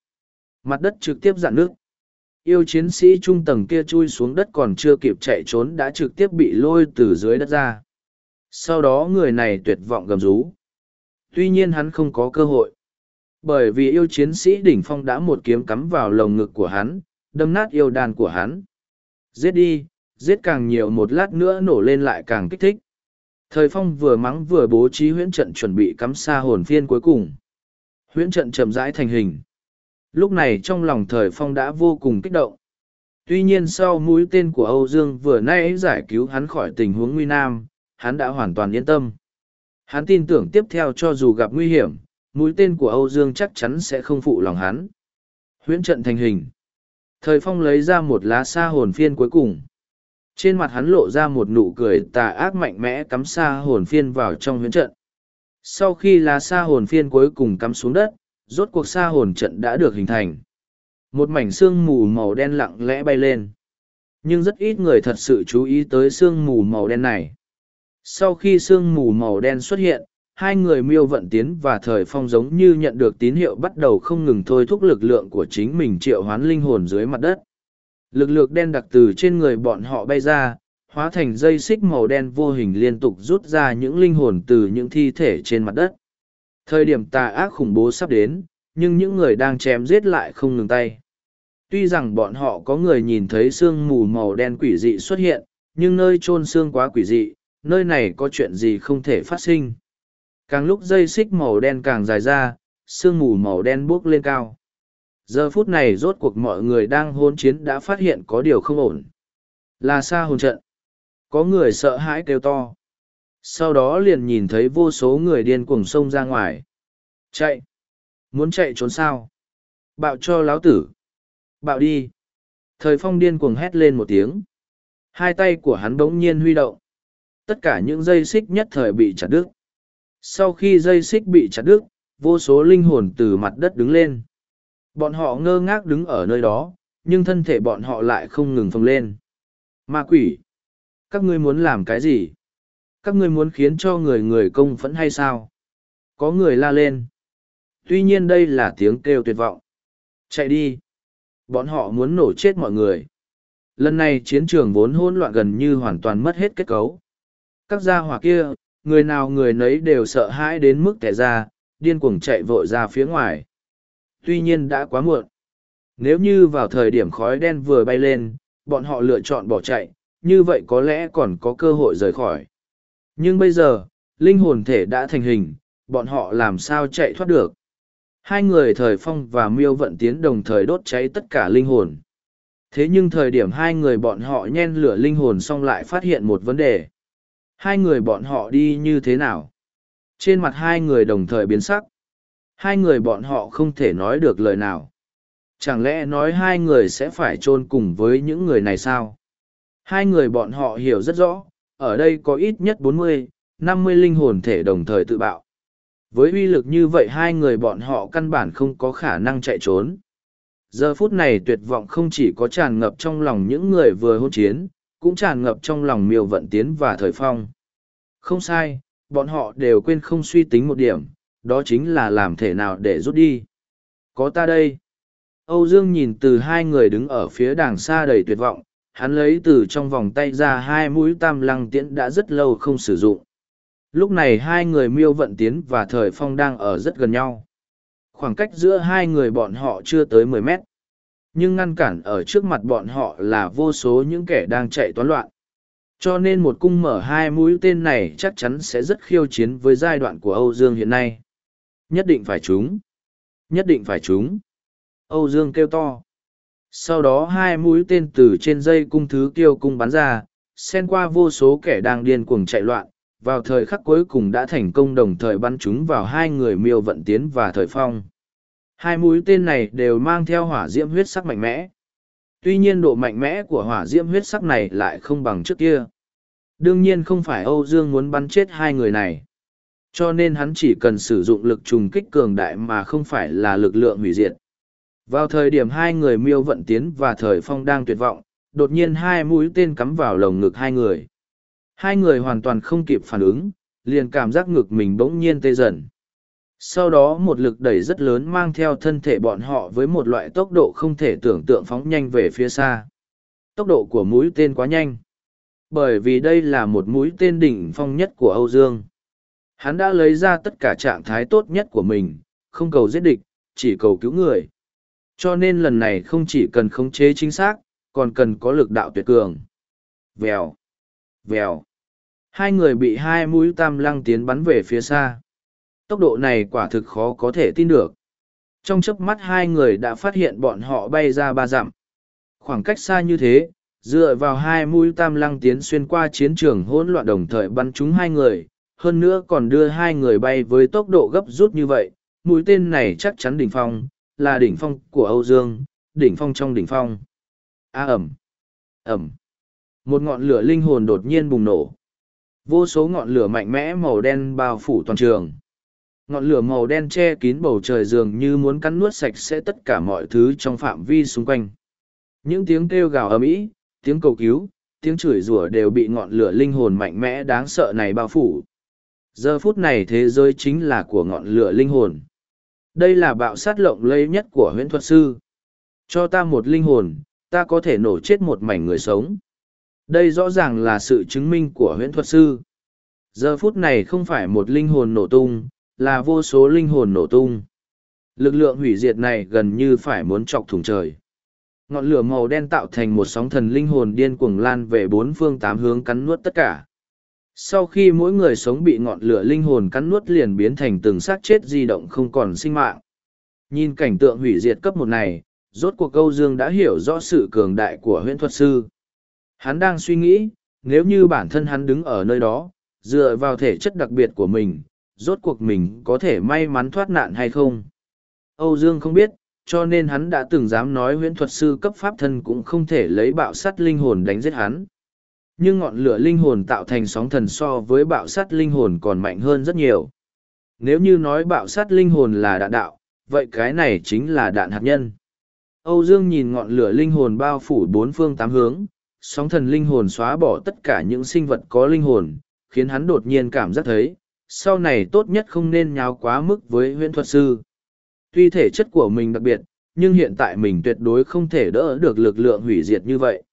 Mặt đất trực tiếp dạn nước. Yêu chiến sĩ trung tầng kia chui xuống đất còn chưa kịp chạy trốn đã trực tiếp bị lôi từ dưới đất ra. Sau đó người này tuyệt vọng gầm rú. Tuy nhiên hắn không có cơ hội. Bởi vì yêu chiến sĩ đỉnh phong đã một kiếm cắm vào lồng ngực của hắn đâm nát yêu đan của hắn. Giết đi giết càng nhiều một lát nữa nổ lên lại càng kích thích Thời phong vừa mắng vừa bố trí huyễn trận chuẩn bị cắm xa hồn phiên cuối cùng. Huyễn trận chậm rãi thành hình. Lúc này trong lòng thời phong đã vô cùng kích động. Tuy nhiên sau mũi tên của Âu Dương vừa nãy giải cứu hắn khỏi tình huống nguy nam, hắn đã hoàn toàn yên tâm. Hắn tin tưởng tiếp theo cho dù gặp nguy hiểm, mũi tên của Âu Dương chắc chắn sẽ không phụ lòng hắn. Huyễn trận thành hình. Thời phong lấy ra một lá sa hồn phiên cuối cùng. Trên mặt hắn lộ ra một nụ cười tà ác mạnh mẽ cắm xa hồn phiên vào trong huyễn trận. Sau khi lá xa hồn phiên cuối cùng cắm xuống đất, rốt cuộc xa hồn trận đã được hình thành. Một mảnh sương mù màu đen lặng lẽ bay lên. Nhưng rất ít người thật sự chú ý tới sương mù màu đen này. Sau khi sương mù màu đen xuất hiện, hai người miêu vận tiến và thời phong giống như nhận được tín hiệu bắt đầu không ngừng thôi thúc lực lượng của chính mình triệu hoán linh hồn dưới mặt đất lực lượng đen đặc từ trên người bọn họ bay ra, hóa thành dây xích màu đen vô hình liên tục rút ra những linh hồn từ những thi thể trên mặt đất. Thời điểm tà ác khủng bố sắp đến, nhưng những người đang chém giết lại không ngừng tay. Tuy rằng bọn họ có người nhìn thấy sương mù màu đen quỷ dị xuất hiện, nhưng nơi chôn xương quá quỷ dị, nơi này có chuyện gì không thể phát sinh. Càng lúc dây xích màu đen càng dài ra sương mù màu đen buốc lên cao giờ phút này rốt cuộc mọi người đang hôn chiến đã phát hiện có điều không ổn. Là xa hồn trận. Có người sợ hãi kêu to. Sau đó liền nhìn thấy vô số người điên cuồng xông ra ngoài. Chạy. Muốn chạy trốn sao? Bạo cho láo tử. Bạo đi. Thời phong điên cuồng hét lên một tiếng. Hai tay của hắn bỗng nhiên huy động. Tất cả những dây xích nhất thời bị chặt đứt. Sau khi dây xích bị chặt đứt, vô số linh hồn từ mặt đất đứng lên. Bọn họ ngơ ngác đứng ở nơi đó, nhưng thân thể bọn họ lại không ngừng phồng lên. Ma quỷ! Các ngươi muốn làm cái gì? Các ngươi muốn khiến cho người người công phẫn hay sao? Có người la lên. Tuy nhiên đây là tiếng kêu tuyệt vọng. Chạy đi. Bọn họ muốn nổ chết mọi người. Lần này chiến trường vốn hỗn loạn gần như hoàn toàn mất hết kết cấu. Các gia hỏa kia, người nào người nấy đều sợ hãi đến mức tẻ ra, điên cuồng chạy vội ra phía ngoài. Tuy nhiên đã quá muộn. Nếu như vào thời điểm khói đen vừa bay lên, bọn họ lựa chọn bỏ chạy, như vậy có lẽ còn có cơ hội rời khỏi. Nhưng bây giờ, linh hồn thể đã thành hình, bọn họ làm sao chạy thoát được. Hai người thời phong và miêu vận tiến đồng thời đốt cháy tất cả linh hồn. Thế nhưng thời điểm hai người bọn họ nhen lửa linh hồn xong lại phát hiện một vấn đề. Hai người bọn họ đi như thế nào? Trên mặt hai người đồng thời biến sắc. Hai người bọn họ không thể nói được lời nào. Chẳng lẽ nói hai người sẽ phải chôn cùng với những người này sao? Hai người bọn họ hiểu rất rõ, ở đây có ít nhất bốn mươi, năm mươi linh hồn thể đồng thời tự bạo. Với uy lực như vậy hai người bọn họ căn bản không có khả năng chạy trốn. Giờ phút này tuyệt vọng không chỉ có tràn ngập trong lòng những người vừa hôn chiến, cũng tràn ngập trong lòng miêu vận tiến và thời phong. Không sai, bọn họ đều quên không suy tính một điểm, đó chính là làm thể nào để rút đi. Có ta đây. Âu Dương nhìn từ hai người đứng ở phía đàng xa đầy tuyệt vọng, hắn lấy từ trong vòng tay ra hai mũi tam lăng tiễn đã rất lâu không sử dụng. Lúc này hai người miêu vận tiến và thời phong đang ở rất gần nhau. Khoảng cách giữa hai người bọn họ chưa tới mười mét. Nhưng ngăn cản ở trước mặt bọn họ là vô số những kẻ đang chạy toán loạn. Cho nên một cung mở hai mũi tên này chắc chắn sẽ rất khiêu chiến với giai đoạn của Âu Dương hiện nay. Nhất định phải trúng. Nhất định phải trúng. Âu Dương kêu to. Sau đó hai mũi tên từ trên dây cung thứ kiêu cung bắn ra, xen qua vô số kẻ đang điên cuồng chạy loạn, vào thời khắc cuối cùng đã thành công đồng thời bắn chúng vào hai người miêu vận tiến và thời phong. Hai mũi tên này đều mang theo hỏa diễm huyết sắc mạnh mẽ. Tuy nhiên độ mạnh mẽ của hỏa diễm huyết sắc này lại không bằng trước kia. Đương nhiên không phải Âu Dương muốn bắn chết hai người này. Cho nên hắn chỉ cần sử dụng lực trùng kích cường đại mà không phải là lực lượng hủy diệt. Vào thời điểm hai người miêu vận tiến và thời phong đang tuyệt vọng, đột nhiên hai mũi tên cắm vào lồng ngực hai người. Hai người hoàn toàn không kịp phản ứng, liền cảm giác ngực mình bỗng nhiên tê dần. Sau đó một lực đẩy rất lớn mang theo thân thể bọn họ với một loại tốc độ không thể tưởng tượng phóng nhanh về phía xa. Tốc độ của mũi tên quá nhanh. Bởi vì đây là một mũi tên đỉnh phong nhất của Âu Dương. Hắn đã lấy ra tất cả trạng thái tốt nhất của mình, không cầu giết địch, chỉ cầu cứu người. Cho nên lần này không chỉ cần khống chế chính xác, còn cần có lực đạo tuyệt cường. Vèo, vèo. Hai người bị hai mũi tam lăng tiến bắn về phía xa. Tốc độ này quả thực khó có thể tin được. Trong chớp mắt hai người đã phát hiện bọn họ bay ra ba dặm. Khoảng cách xa như thế, dựa vào hai mũi tam lăng tiến xuyên qua chiến trường hỗn loạn đồng thời bắn trúng hai người, hơn nữa còn đưa hai người bay với tốc độ gấp rút như vậy. Mũi tên này chắc chắn đỉnh phong, là đỉnh phong của Âu Dương, đỉnh phong trong đỉnh phong. A ẩm, ẩm. Một ngọn lửa linh hồn đột nhiên bùng nổ. Vô số ngọn lửa mạnh mẽ màu đen bao phủ toàn trường. Ngọn lửa màu đen che kín bầu trời dường như muốn cắn nuốt sạch sẽ tất cả mọi thứ trong phạm vi xung quanh. Những tiếng kêu gào ầm ĩ, tiếng cầu cứu, tiếng chửi rủa đều bị ngọn lửa linh hồn mạnh mẽ đáng sợ này bao phủ. Giờ phút này thế giới chính là của ngọn lửa linh hồn. Đây là bạo sát lộng lây nhất của huyễn thuật sư. Cho ta một linh hồn, ta có thể nổ chết một mảnh người sống. Đây rõ ràng là sự chứng minh của huyễn thuật sư. Giờ phút này không phải một linh hồn nổ tung, là vô số linh hồn nổ tung. Lực lượng hủy diệt này gần như phải muốn chọc thủng trời. Ngọn lửa màu đen tạo thành một sóng thần linh hồn điên cuồng lan về bốn phương tám hướng cắn nuốt tất cả. Sau khi mỗi người sống bị ngọn lửa linh hồn cắn nuốt liền biến thành từng xác chết di động không còn sinh mạng. Nhìn cảnh tượng hủy diệt cấp một này, rốt cuộc câu dương đã hiểu rõ sự cường đại của huyễn thuật sư. Hắn đang suy nghĩ, nếu như bản thân hắn đứng ở nơi đó, dựa vào thể chất đặc biệt của mình, rốt cuộc mình có thể may mắn thoát nạn hay không. Âu Dương không biết, cho nên hắn đã từng dám nói huyễn thuật sư cấp pháp thân cũng không thể lấy bạo sắt linh hồn đánh giết hắn. Nhưng ngọn lửa linh hồn tạo thành sóng thần so với bạo sát linh hồn còn mạnh hơn rất nhiều. Nếu như nói bạo sát linh hồn là đạn đạo, vậy cái này chính là đạn hạt nhân. Âu Dương nhìn ngọn lửa linh hồn bao phủ bốn phương tám hướng, sóng thần linh hồn xóa bỏ tất cả những sinh vật có linh hồn, khiến hắn đột nhiên cảm giác thấy, sau này tốt nhất không nên nháo quá mức với huyễn thuật sư. Tuy thể chất của mình đặc biệt, nhưng hiện tại mình tuyệt đối không thể đỡ được lực lượng hủy diệt như vậy.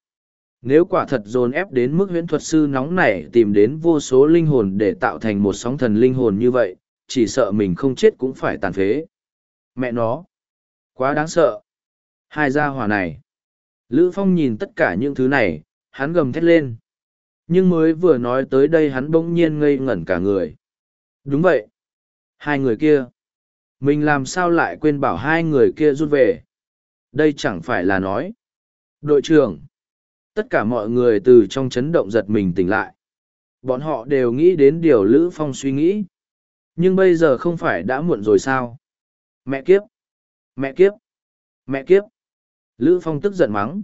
Nếu quả thật dồn ép đến mức huyễn thuật sư nóng nảy tìm đến vô số linh hồn để tạo thành một sóng thần linh hồn như vậy, chỉ sợ mình không chết cũng phải tàn phế. Mẹ nó! Quá đáng sợ! Hai gia hỏa này! Lữ Phong nhìn tất cả những thứ này, hắn gầm thét lên. Nhưng mới vừa nói tới đây hắn bỗng nhiên ngây ngẩn cả người. Đúng vậy! Hai người kia! Mình làm sao lại quên bảo hai người kia rút về? Đây chẳng phải là nói. Đội trưởng! Tất cả mọi người từ trong chấn động giật mình tỉnh lại. Bọn họ đều nghĩ đến điều Lữ Phong suy nghĩ. Nhưng bây giờ không phải đã muộn rồi sao? Mẹ kiếp! Mẹ kiếp! Mẹ kiếp! Lữ Phong tức giận mắng.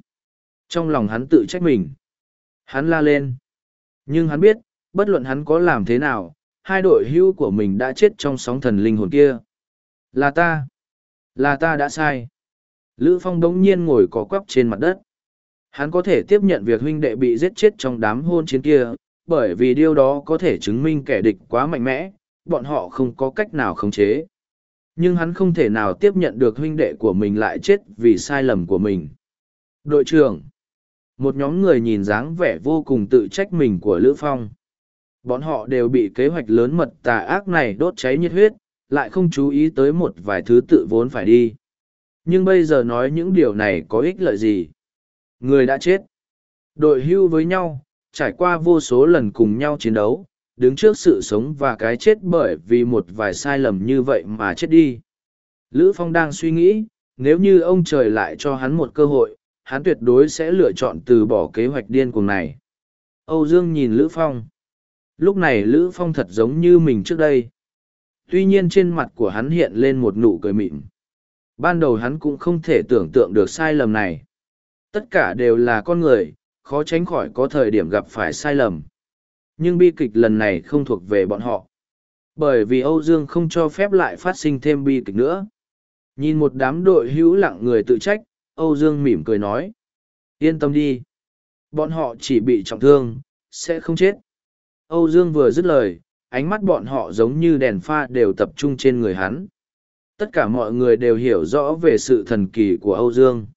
Trong lòng hắn tự trách mình. Hắn la lên. Nhưng hắn biết, bất luận hắn có làm thế nào, hai đội hưu của mình đã chết trong sóng thần linh hồn kia. Là ta. Là ta đã sai. Lữ Phong đống nhiên ngồi có quắp trên mặt đất. Hắn có thể tiếp nhận việc huynh đệ bị giết chết trong đám hôn chiến kia, bởi vì điều đó có thể chứng minh kẻ địch quá mạnh mẽ, bọn họ không có cách nào khống chế. Nhưng hắn không thể nào tiếp nhận được huynh đệ của mình lại chết vì sai lầm của mình. Đội trưởng Một nhóm người nhìn dáng vẻ vô cùng tự trách mình của Lữ Phong. Bọn họ đều bị kế hoạch lớn mật tà ác này đốt cháy nhiệt huyết, lại không chú ý tới một vài thứ tự vốn phải đi. Nhưng bây giờ nói những điều này có ích lợi gì? Người đã chết. Đội hưu với nhau, trải qua vô số lần cùng nhau chiến đấu, đứng trước sự sống và cái chết bởi vì một vài sai lầm như vậy mà chết đi. Lữ Phong đang suy nghĩ, nếu như ông trời lại cho hắn một cơ hội, hắn tuyệt đối sẽ lựa chọn từ bỏ kế hoạch điên cuồng này. Âu Dương nhìn Lữ Phong. Lúc này Lữ Phong thật giống như mình trước đây. Tuy nhiên trên mặt của hắn hiện lên một nụ cười mịn. Ban đầu hắn cũng không thể tưởng tượng được sai lầm này. Tất cả đều là con người, khó tránh khỏi có thời điểm gặp phải sai lầm. Nhưng bi kịch lần này không thuộc về bọn họ. Bởi vì Âu Dương không cho phép lại phát sinh thêm bi kịch nữa. Nhìn một đám đội hữu lặng người tự trách, Âu Dương mỉm cười nói. Yên tâm đi. Bọn họ chỉ bị trọng thương, sẽ không chết. Âu Dương vừa dứt lời, ánh mắt bọn họ giống như đèn pha đều tập trung trên người hắn. Tất cả mọi người đều hiểu rõ về sự thần kỳ của Âu Dương.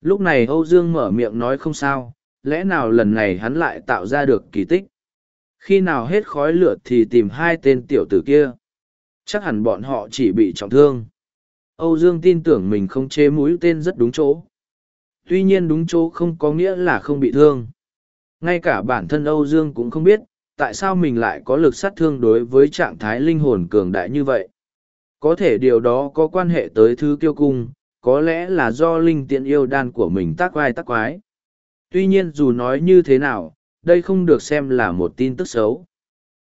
Lúc này Âu Dương mở miệng nói không sao, lẽ nào lần này hắn lại tạo ra được kỳ tích. Khi nào hết khói lửa thì tìm hai tên tiểu tử kia. Chắc hẳn bọn họ chỉ bị trọng thương. Âu Dương tin tưởng mình không chế mũi tên rất đúng chỗ. Tuy nhiên đúng chỗ không có nghĩa là không bị thương. Ngay cả bản thân Âu Dương cũng không biết, tại sao mình lại có lực sát thương đối với trạng thái linh hồn cường đại như vậy. Có thể điều đó có quan hệ tới thứ kiêu cung, có lẽ là do linh tiện yêu đan của mình tác vai tác quái. Tuy nhiên dù nói như thế nào, đây không được xem là một tin tức xấu.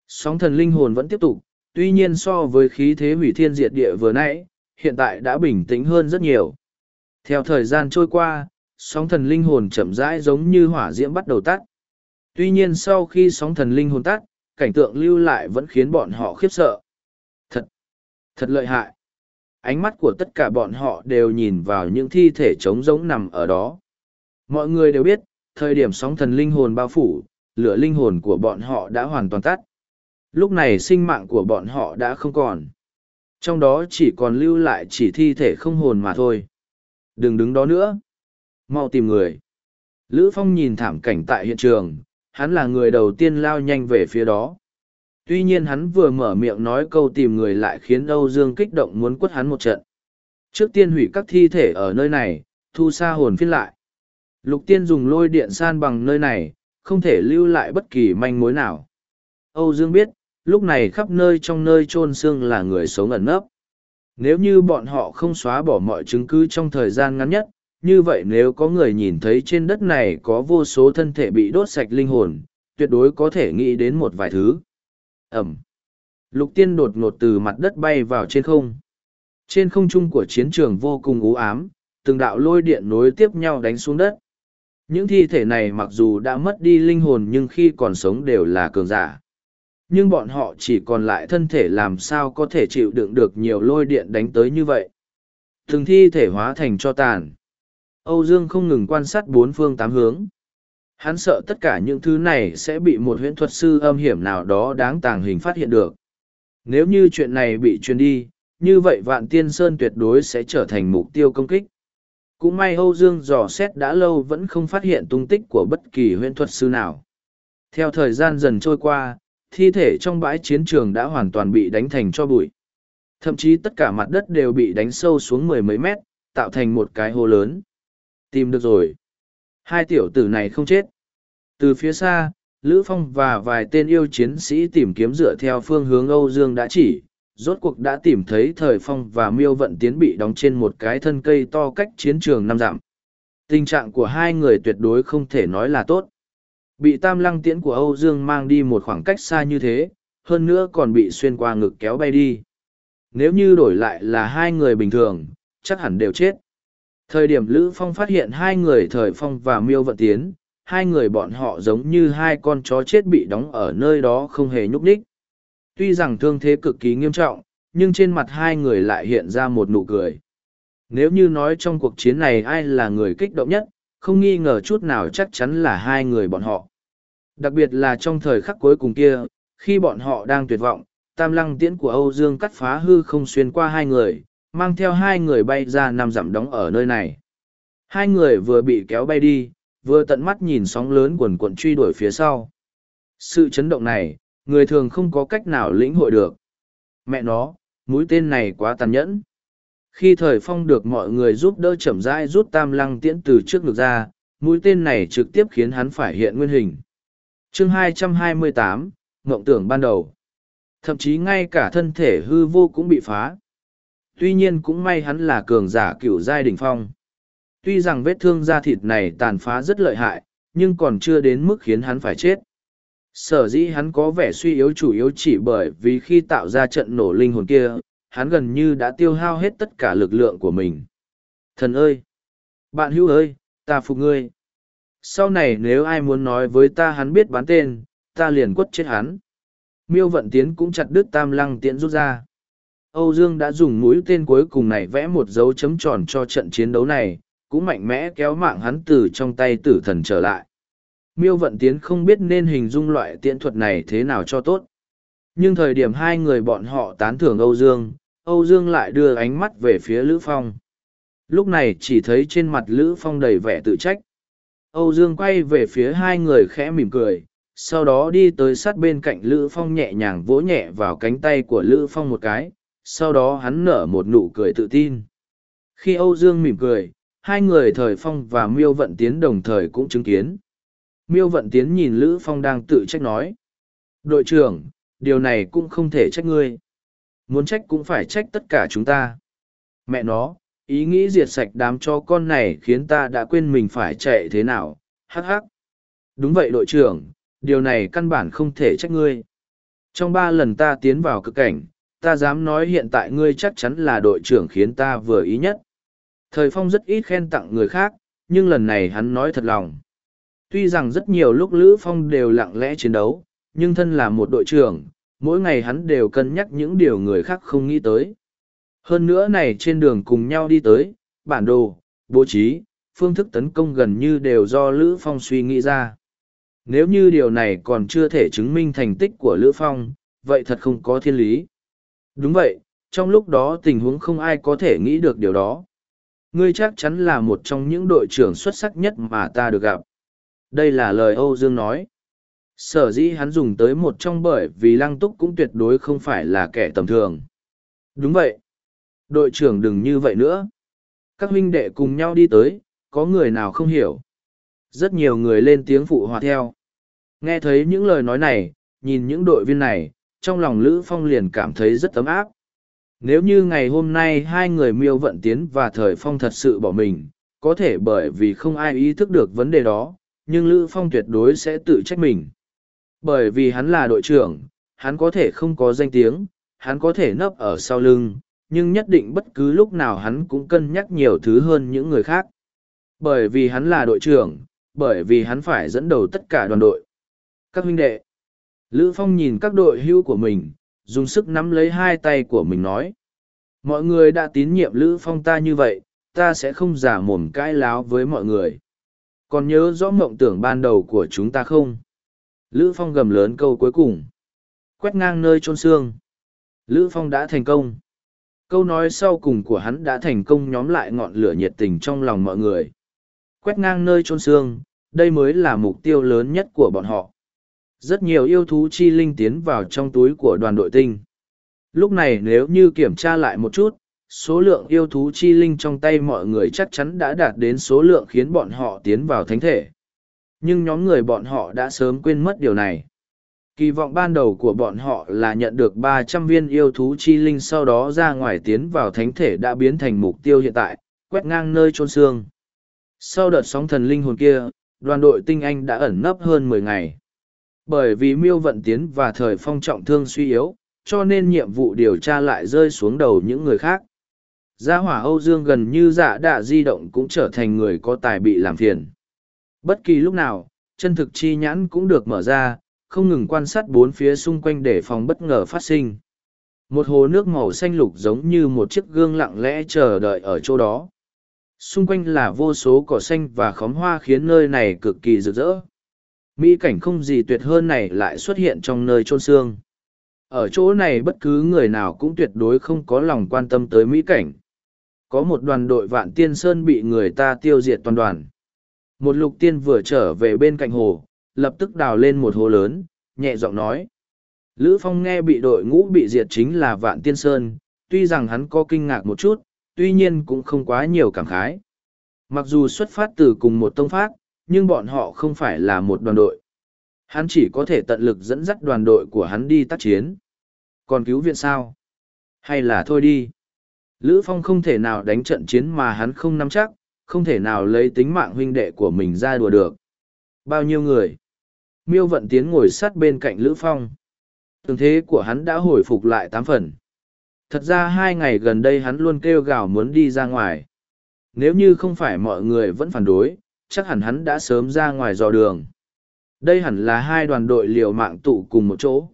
Sóng thần linh hồn vẫn tiếp tục, tuy nhiên so với khí thế hủy thiên diệt địa vừa nãy, hiện tại đã bình tĩnh hơn rất nhiều. Theo thời gian trôi qua, sóng thần linh hồn chậm rãi giống như hỏa diễm bắt đầu tắt. Tuy nhiên sau khi sóng thần linh hồn tắt, cảnh tượng lưu lại vẫn khiến bọn họ khiếp sợ. Thật, thật lợi hại ánh mắt của tất cả bọn họ đều nhìn vào những thi thể trống rỗng nằm ở đó. Mọi người đều biết, thời điểm sóng thần linh hồn bao phủ, lửa linh hồn của bọn họ đã hoàn toàn tắt. Lúc này sinh mạng của bọn họ đã không còn. Trong đó chỉ còn lưu lại chỉ thi thể không hồn mà thôi. Đừng đứng đó nữa. Mau tìm người. Lữ Phong nhìn thảm cảnh tại hiện trường, hắn là người đầu tiên lao nhanh về phía đó. Tuy nhiên hắn vừa mở miệng nói câu tìm người lại khiến Âu Dương kích động muốn quất hắn một trận. Trước tiên hủy các thi thể ở nơi này, thu xa hồn phiên lại. Lục tiên dùng lôi điện san bằng nơi này, không thể lưu lại bất kỳ manh mối nào. Âu Dương biết, lúc này khắp nơi trong nơi chôn xương là người sống ẩn nấp. Nếu như bọn họ không xóa bỏ mọi chứng cứ trong thời gian ngắn nhất, như vậy nếu có người nhìn thấy trên đất này có vô số thân thể bị đốt sạch linh hồn, tuyệt đối có thể nghĩ đến một vài thứ ẩm. Lục tiên đột ngột từ mặt đất bay vào trên không. Trên không trung của chiến trường vô cùng u ám, từng đạo lôi điện nối tiếp nhau đánh xuống đất. Những thi thể này mặc dù đã mất đi linh hồn nhưng khi còn sống đều là cường giả. Nhưng bọn họ chỉ còn lại thân thể làm sao có thể chịu đựng được nhiều lôi điện đánh tới như vậy? Từng thi thể hóa thành cho tàn. Âu dương không ngừng quan sát bốn phương tám hướng hắn sợ tất cả những thứ này sẽ bị một huyễn thuật sư âm hiểm nào đó đáng tàng hình phát hiện được nếu như chuyện này bị truyền đi như vậy vạn tiên sơn tuyệt đối sẽ trở thành mục tiêu công kích. Cũng may Âu Dương dò xét đã lâu vẫn không phát hiện tung tích của bất kỳ huyễn thuật sư nào. Theo thời gian dần trôi qua, thi thể trong bãi chiến trường đã hoàn toàn bị đánh thành cho bụi. Thậm chí tất cả mặt đất đều bị đánh sâu xuống mười mấy mét, tạo thành một cái hố lớn. Tìm được rồi. Hai tiểu tử này không chết. Từ phía xa, Lữ Phong và vài tên yêu chiến sĩ tìm kiếm dựa theo phương hướng Âu Dương đã chỉ, rốt cuộc đã tìm thấy thời phong và miêu vận tiến bị đóng trên một cái thân cây to cách chiến trường năm dặm. Tình trạng của hai người tuyệt đối không thể nói là tốt. Bị tam lăng tiễn của Âu Dương mang đi một khoảng cách xa như thế, hơn nữa còn bị xuyên qua ngực kéo bay đi. Nếu như đổi lại là hai người bình thường, chắc hẳn đều chết. Thời điểm Lữ Phong phát hiện hai người thời phong và miêu vận tiến, hai người bọn họ giống như hai con chó chết bị đóng ở nơi đó không hề nhúc nhích. Tuy rằng thương thế cực kỳ nghiêm trọng, nhưng trên mặt hai người lại hiện ra một nụ cười. Nếu như nói trong cuộc chiến này ai là người kích động nhất, không nghi ngờ chút nào chắc chắn là hai người bọn họ. Đặc biệt là trong thời khắc cuối cùng kia, khi bọn họ đang tuyệt vọng, tam lăng tiễn của Âu Dương cắt phá hư không xuyên qua hai người, mang theo hai người bay ra nằm dặm đóng ở nơi này. Hai người vừa bị kéo bay đi, vừa tận mắt nhìn sóng lớn quần quận truy đuổi phía sau. Sự chấn động này, người thường không có cách nào lĩnh hội được. Mẹ nó, mũi tên này quá tàn nhẫn. Khi thời phong được mọi người giúp đỡ chậm rãi rút tam lăng tiễn từ trước ngực ra, mũi tên này trực tiếp khiến hắn phải hiện nguyên hình. chương 228, Ngộng tưởng ban đầu. Thậm chí ngay cả thân thể hư vô cũng bị phá. Tuy nhiên cũng may hắn là cường giả cựu giai đỉnh phong. Tuy rằng vết thương da thịt này tàn phá rất lợi hại, nhưng còn chưa đến mức khiến hắn phải chết. Sở dĩ hắn có vẻ suy yếu chủ yếu chỉ bởi vì khi tạo ra trận nổ linh hồn kia, hắn gần như đã tiêu hao hết tất cả lực lượng của mình. Thần ơi! Bạn hữu ơi, ta phục ngươi! Sau này nếu ai muốn nói với ta hắn biết bán tên, ta liền quất chết hắn. Miêu vận tiến cũng chặt đứt tam lăng tiễn rút ra. Âu Dương đã dùng mũi tên cuối cùng này vẽ một dấu chấm tròn cho trận chiến đấu này, cũng mạnh mẽ kéo mạng hắn từ trong tay tử thần trở lại. Miêu vận tiến không biết nên hình dung loại tiện thuật này thế nào cho tốt. Nhưng thời điểm hai người bọn họ tán thưởng Âu Dương, Âu Dương lại đưa ánh mắt về phía Lữ Phong. Lúc này chỉ thấy trên mặt Lữ Phong đầy vẻ tự trách. Âu Dương quay về phía hai người khẽ mỉm cười, sau đó đi tới sát bên cạnh Lữ Phong nhẹ nhàng vỗ nhẹ vào cánh tay của Lữ Phong một cái, sau đó hắn nở một nụ cười tự tin. Khi Âu Dương mỉm cười, hai người thời Phong và Miêu Vận Tiến đồng thời cũng chứng kiến. Miêu Vận Tiến nhìn Lữ Phong đang tự trách nói. Đội trưởng, điều này cũng không thể trách ngươi. Muốn trách cũng phải trách tất cả chúng ta. Mẹ nó, ý nghĩ diệt sạch đám cho con này khiến ta đã quên mình phải chạy thế nào, hắc hắc. Đúng vậy đội trưởng, điều này căn bản không thể trách ngươi. Trong ba lần ta tiến vào cực cảnh, ta dám nói hiện tại ngươi chắc chắn là đội trưởng khiến ta vừa ý nhất. Thời Phong rất ít khen tặng người khác, nhưng lần này hắn nói thật lòng. Tuy rằng rất nhiều lúc Lữ Phong đều lặng lẽ chiến đấu, nhưng thân là một đội trưởng, mỗi ngày hắn đều cân nhắc những điều người khác không nghĩ tới. Hơn nữa này trên đường cùng nhau đi tới, bản đồ, bố trí, phương thức tấn công gần như đều do Lữ Phong suy nghĩ ra. Nếu như điều này còn chưa thể chứng minh thành tích của Lữ Phong, vậy thật không có thiên lý. Đúng vậy, trong lúc đó tình huống không ai có thể nghĩ được điều đó. Ngươi chắc chắn là một trong những đội trưởng xuất sắc nhất mà ta được gặp. Đây là lời Âu Dương nói. Sở dĩ hắn dùng tới một trong bởi vì lăng túc cũng tuyệt đối không phải là kẻ tầm thường. Đúng vậy. Đội trưởng đừng như vậy nữa. Các huynh đệ cùng nhau đi tới, có người nào không hiểu. Rất nhiều người lên tiếng phụ hòa theo. Nghe thấy những lời nói này, nhìn những đội viên này, trong lòng Lữ Phong liền cảm thấy rất ấm áp. Nếu như ngày hôm nay hai người miêu vận tiến và thời phong thật sự bỏ mình, có thể bởi vì không ai ý thức được vấn đề đó, nhưng Lữ Phong tuyệt đối sẽ tự trách mình. Bởi vì hắn là đội trưởng, hắn có thể không có danh tiếng, hắn có thể nấp ở sau lưng, nhưng nhất định bất cứ lúc nào hắn cũng cân nhắc nhiều thứ hơn những người khác. Bởi vì hắn là đội trưởng, bởi vì hắn phải dẫn đầu tất cả đoàn đội. Các huynh đệ, Lữ Phong nhìn các đội hưu của mình, dùng sức nắm lấy hai tay của mình nói. Mọi người đã tín nhiệm Lữ Phong ta như vậy, ta sẽ không giả mồm cãi láo với mọi người. Còn nhớ rõ mộng tưởng ban đầu của chúng ta không? Lữ Phong gầm lớn câu cuối cùng. Quét ngang nơi trôn xương. Lữ Phong đã thành công. câu nói sau cùng của hắn đã thành công nhóm lại ngọn lửa nhiệt tình trong lòng mọi người quét ngang nơi trôn xương đây mới là mục tiêu lớn nhất của bọn họ rất nhiều yêu thú chi linh tiến vào trong túi của đoàn đội tinh. Lúc này nếu như kiểm tra lại một chút, số lượng yêu thú chi linh trong tay mọi người chắc chắn đã đạt đến số lượng khiến bọn họ tiến vào thánh thể. Nhưng nhóm người bọn họ đã sớm quên mất điều này. Kỳ vọng ban đầu của bọn họ là nhận được ba trăm viên yêu thú chi linh sau đó ra ngoài tiến vào thánh thể đã biến thành mục tiêu hiện tại, quét ngang nơi trôn xương. Sau đợt sóng thần linh hồn kia, đoàn đội tinh anh đã ẩn nấp hơn mười ngày bởi vì miêu vận tiến và thời phong trọng thương suy yếu, cho nên nhiệm vụ điều tra lại rơi xuống đầu những người khác. Gia hỏa âu dương gần như dạ đạ di động cũng trở thành người có tài bị làm phiền. Bất kỳ lúc nào, chân thực chi nhãn cũng được mở ra, không ngừng quan sát bốn phía xung quanh để phòng bất ngờ phát sinh. Một hồ nước màu xanh lục giống như một chiếc gương lặng lẽ chờ đợi ở chỗ đó. Xung quanh là vô số cỏ xanh và khóm hoa khiến nơi này cực kỳ rực rỡ mỹ cảnh không gì tuyệt hơn này lại xuất hiện trong nơi trôn xương. Ở chỗ này bất cứ người nào cũng tuyệt đối không có lòng quan tâm tới mỹ cảnh. Có một đoàn đội vạn tiên sơn bị người ta tiêu diệt toàn đoàn. Một lục tiên vừa trở về bên cạnh hồ, lập tức đào lên một hồ lớn, nhẹ giọng nói. Lữ phong nghe bị đội ngũ bị diệt chính là vạn tiên sơn, tuy rằng hắn có kinh ngạc một chút, tuy nhiên cũng không quá nhiều cảm khái. Mặc dù xuất phát từ cùng một tông phát nhưng bọn họ không phải là một đoàn đội. Hắn chỉ có thể tận lực dẫn dắt đoàn đội của hắn đi tác chiến. Còn cứu viện sao? Hay là thôi đi? Lữ phong không thể nào đánh trận chiến mà hắn không nắm chắc, không thể nào lấy tính mạng huynh đệ của mình ra đùa được. Bao nhiêu người? Miêu vận tiến ngồi sát bên cạnh lữ phong. Tương thế của hắn đã hồi phục lại tám phần. Thật ra hai ngày gần đây hắn luôn kêu gào muốn đi ra ngoài. Nếu như không phải mọi người vẫn phản đối chắc hẳn hắn đã sớm ra ngoài dò đường. Đây hẳn là hai đoàn đội liều mạng tụ cùng một chỗ.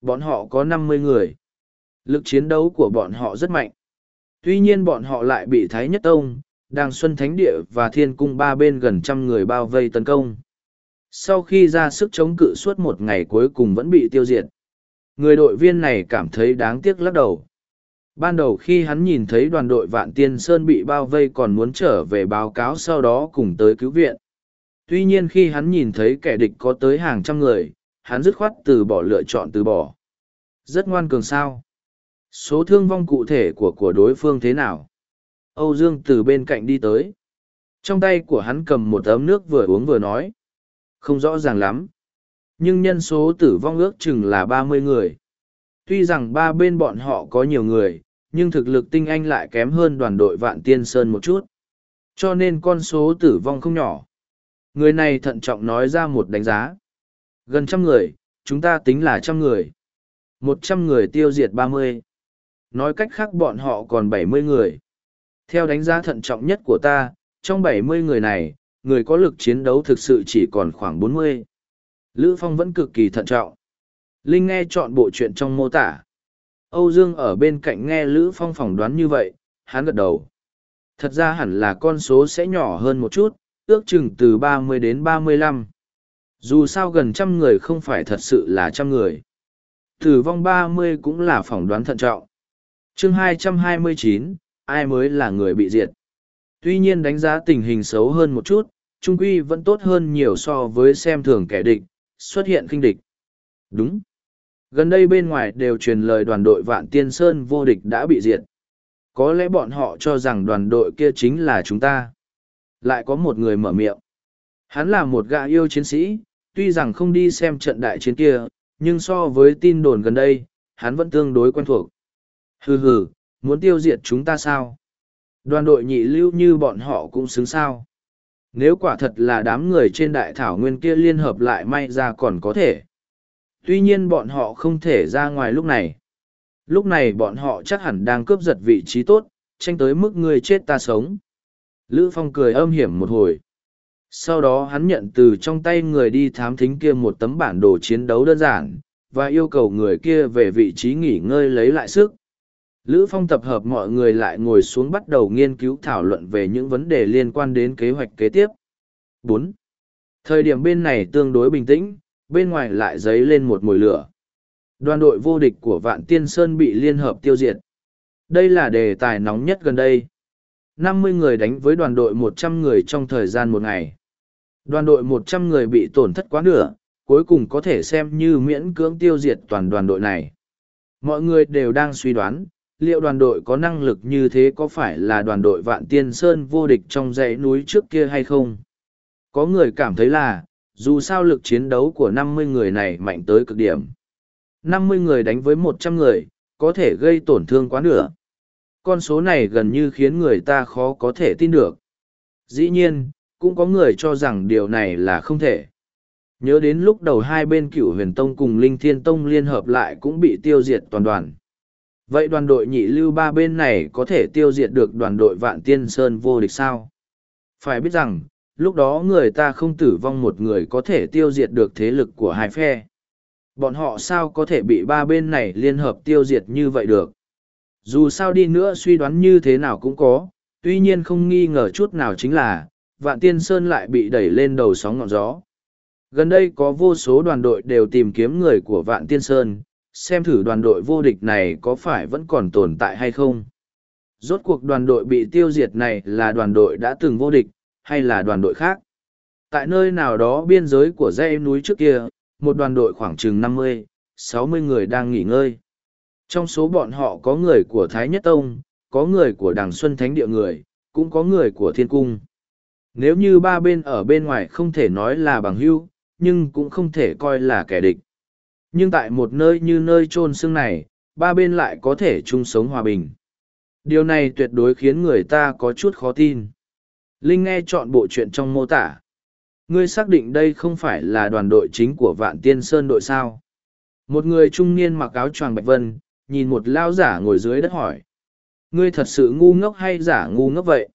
Bọn họ có năm mươi người. Lực chiến đấu của bọn họ rất mạnh. Tuy nhiên bọn họ lại bị thái nhất tông, đàng xuân thánh địa và thiên cung ba bên gần trăm người bao vây tấn công. Sau khi ra sức chống cự suốt một ngày cuối cùng vẫn bị tiêu diệt. Người đội viên này cảm thấy đáng tiếc lắc đầu ban đầu khi hắn nhìn thấy đoàn đội vạn tiên sơn bị bao vây còn muốn trở về báo cáo sau đó cùng tới cứu viện. Tuy nhiên khi hắn nhìn thấy kẻ địch có tới hàng trăm người, hắn dứt khoát từ bỏ lựa chọn từ bỏ. Rất ngoan cường sao? Số thương vong cụ thể của của đối phương thế nào? Âu dương từ bên cạnh đi tới. Trong tay của hắn cầm một ấm nước vừa uống vừa nói. Không rõ ràng lắm. Nhưng nhân số tử vong ước chừng là ba mươi người tuy rằng ba bên bọn họ có nhiều người, nhưng thực lực tinh anh lại kém hơn đoàn đội vạn tiên sơn một chút. Cho nên con số tử vong không nhỏ. Người này thận trọng nói ra một đánh giá. Gần trăm người, chúng ta tính là trăm người. Một trăm người tiêu diệt ba mươi. Nói cách khác bọn họ còn bảy mươi người. Theo đánh giá thận trọng nhất của ta, trong bảy mươi người này, người có lực chiến đấu thực sự chỉ còn khoảng bốn mươi. Lữ phong vẫn cực kỳ thận trọng linh nghe chọn bộ chuyện trong mô tả. Âu dương ở bên cạnh nghe lữ phong phỏng đoán như vậy, hắn gật đầu. Thật ra hẳn là con số sẽ nhỏ hơn một chút, ước chừng từ ba mươi đến ba mươi lăm. Dù sao gần trăm người không phải thật sự là trăm người. Tử vong ba mươi cũng là phỏng đoán thận trọng. Chương hai trăm hai mươi chín, ai mới là người bị diệt? Tuy nhiên đánh giá tình hình xấu hơn một chút, trung quy vẫn tốt hơn nhiều so với xem thường kẻ địch, xuất hiện khinh địch. Đúng gần đây bên ngoài đều truyền lời đoàn đội vạn tiên sơn vô địch đã bị diệt. Có lẽ bọn họ cho rằng đoàn đội kia chính là chúng ta. Lại có một người mở miệng. Hắn là một gã yêu chiến sĩ, tuy rằng không đi xem trận đại chiến kia, nhưng so với tin đồn gần đây, hắn vẫn tương đối quen thuộc. Hừ hừ, muốn tiêu diệt chúng ta sao? Đoàn đội nhị lưu như bọn họ cũng xứng sao? Nếu quả thật là đám người trên đại thảo nguyên kia liên hợp lại may ra còn có thể tuy nhiên bọn họ không thể ra ngoài lúc này. Lúc này bọn họ chắc hẳn đang cướp giật vị trí tốt, tranh tới mức ngươi chết ta sống. Lữ phong cười âm hiểm một hồi. Sau đó hắn nhận từ trong tay người đi thám thính kia một tấm bản đồ chiến đấu đơn giản, và yêu cầu người kia về vị trí nghỉ ngơi lấy lại sức. Lữ phong tập hợp mọi người lại ngồi xuống bắt đầu nghiên cứu thảo luận về những vấn đề liên quan đến kế hoạch kế tiếp. 4. thời điểm bên này tương đối bình tĩnh bên ngoài lại dấy lên một mùi lửa đoàn đội vô địch của vạn tiên sơn bị liên hợp tiêu diệt Đây là đề tài nóng nhất gần đây. 50 người đánh với đoàn đội 100 người trong thời gian một ngày. Đoàn đội 100 người bị tổn thất quá nửa, cuối cùng có thể xem như miễn cưỡng tiêu diệt toàn đoàn đội này. Mọi người đều đang suy đoán, liệu đoàn đội có năng lực như thế có phải là đoàn đội Vạn Tiên Sơn vô địch trong dãy núi trước kia hay không? Có người cảm thấy là, dù sao lực chiến đấu của 50 người này mạnh tới cực điểm. 50 người đánh với 100 người, có thể gây tổn thương quá nửa. Con số này gần như khiến người ta khó có thể tin được. Dĩ nhiên, cũng có người cho rằng điều này là không thể. Nhớ đến lúc đầu hai bên cửu huyền tông cùng linh thiên tông liên hợp lại cũng bị tiêu diệt toàn đoàn. Vậy đoàn đội nhị lưu ba bên này có thể tiêu diệt được đoàn đội vạn tiên sơn vô địch sao? Phải biết rằng, lúc đó người ta không tử vong một người có thể tiêu diệt được thế lực của hai phe. Bọn họ sao có thể bị ba bên này liên hợp tiêu diệt như vậy được? Dù sao đi nữa suy đoán như thế nào cũng có, tuy nhiên không nghi ngờ chút nào chính là, Vạn Tiên Sơn lại bị đẩy lên đầu sóng ngọn gió. Gần đây có vô số đoàn đội đều tìm kiếm người của Vạn Tiên Sơn, xem thử đoàn đội vô địch này có phải vẫn còn tồn tại hay không. Rốt cuộc đoàn đội bị tiêu diệt này là đoàn đội đã từng vô địch, hay là đoàn đội khác. Tại nơi nào đó biên giới của dãy núi trước kia, một đoàn đội khoảng chừng năm mươi, sáu mươi người đang nghỉ ngơi. Trong số bọn họ có người của Thái Nhất Tông, có người của Đảng Xuân Thánh Địa người, cũng có người của Thiên Cung. Nếu như ba bên ở bên ngoài không thể nói là bằng hữu, nhưng cũng không thể coi là kẻ địch. Nhưng tại một nơi như nơi chôn xương này, ba bên lại có thể chung sống hòa bình. Điều này tuyệt đối khiến người ta có chút khó tin. Linh nghe chọn bộ chuyện trong mô tả. Ngươi xác định đây không phải là đoàn đội chính của Vạn Tiên Sơn đội sao. Một người trung niên mặc áo choàng bạch vân, nhìn một lao giả ngồi dưới đất hỏi. Ngươi thật sự ngu ngốc hay giả ngu ngốc vậy?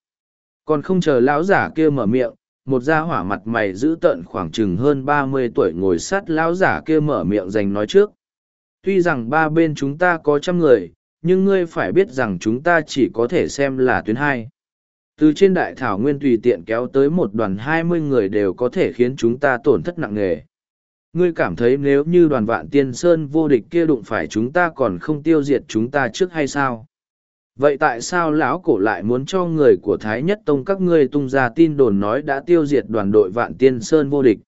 Còn không chờ lão giả kia mở miệng, một gia hỏa mặt mày giữ tợn khoảng chừng hơn ba mươi tuổi ngồi sát lão giả kia mở miệng dành nói trước. Tuy rằng ba bên chúng ta có trăm người, nhưng ngươi phải biết rằng chúng ta chỉ có thể xem là tuyến hai. Từ trên đại thảo nguyên tùy tiện kéo tới một đoàn hai mươi người đều có thể khiến chúng ta tổn thất nặng nề. Ngươi cảm thấy nếu như đoàn vạn tiên sơn vô địch kia đụng phải chúng ta còn không tiêu diệt chúng ta trước hay sao? vậy tại sao lão cổ lại muốn cho người của thái nhất tông các ngươi tung ra tin đồn nói đã tiêu diệt đoàn đội vạn tiên sơn vô địch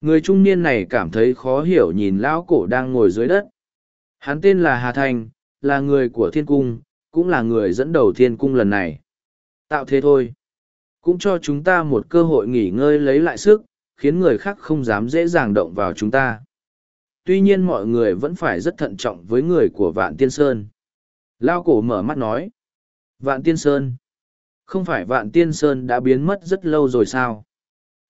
người trung niên này cảm thấy khó hiểu nhìn lão cổ đang ngồi dưới đất hắn tên là hà Thành, là người của thiên cung cũng là người dẫn đầu thiên cung lần này tạo thế thôi cũng cho chúng ta một cơ hội nghỉ ngơi lấy lại sức khiến người khác không dám dễ dàng động vào chúng ta tuy nhiên mọi người vẫn phải rất thận trọng với người của vạn tiên sơn Lao cổ mở mắt nói. Vạn Tiên Sơn. Không phải Vạn Tiên Sơn đã biến mất rất lâu rồi sao?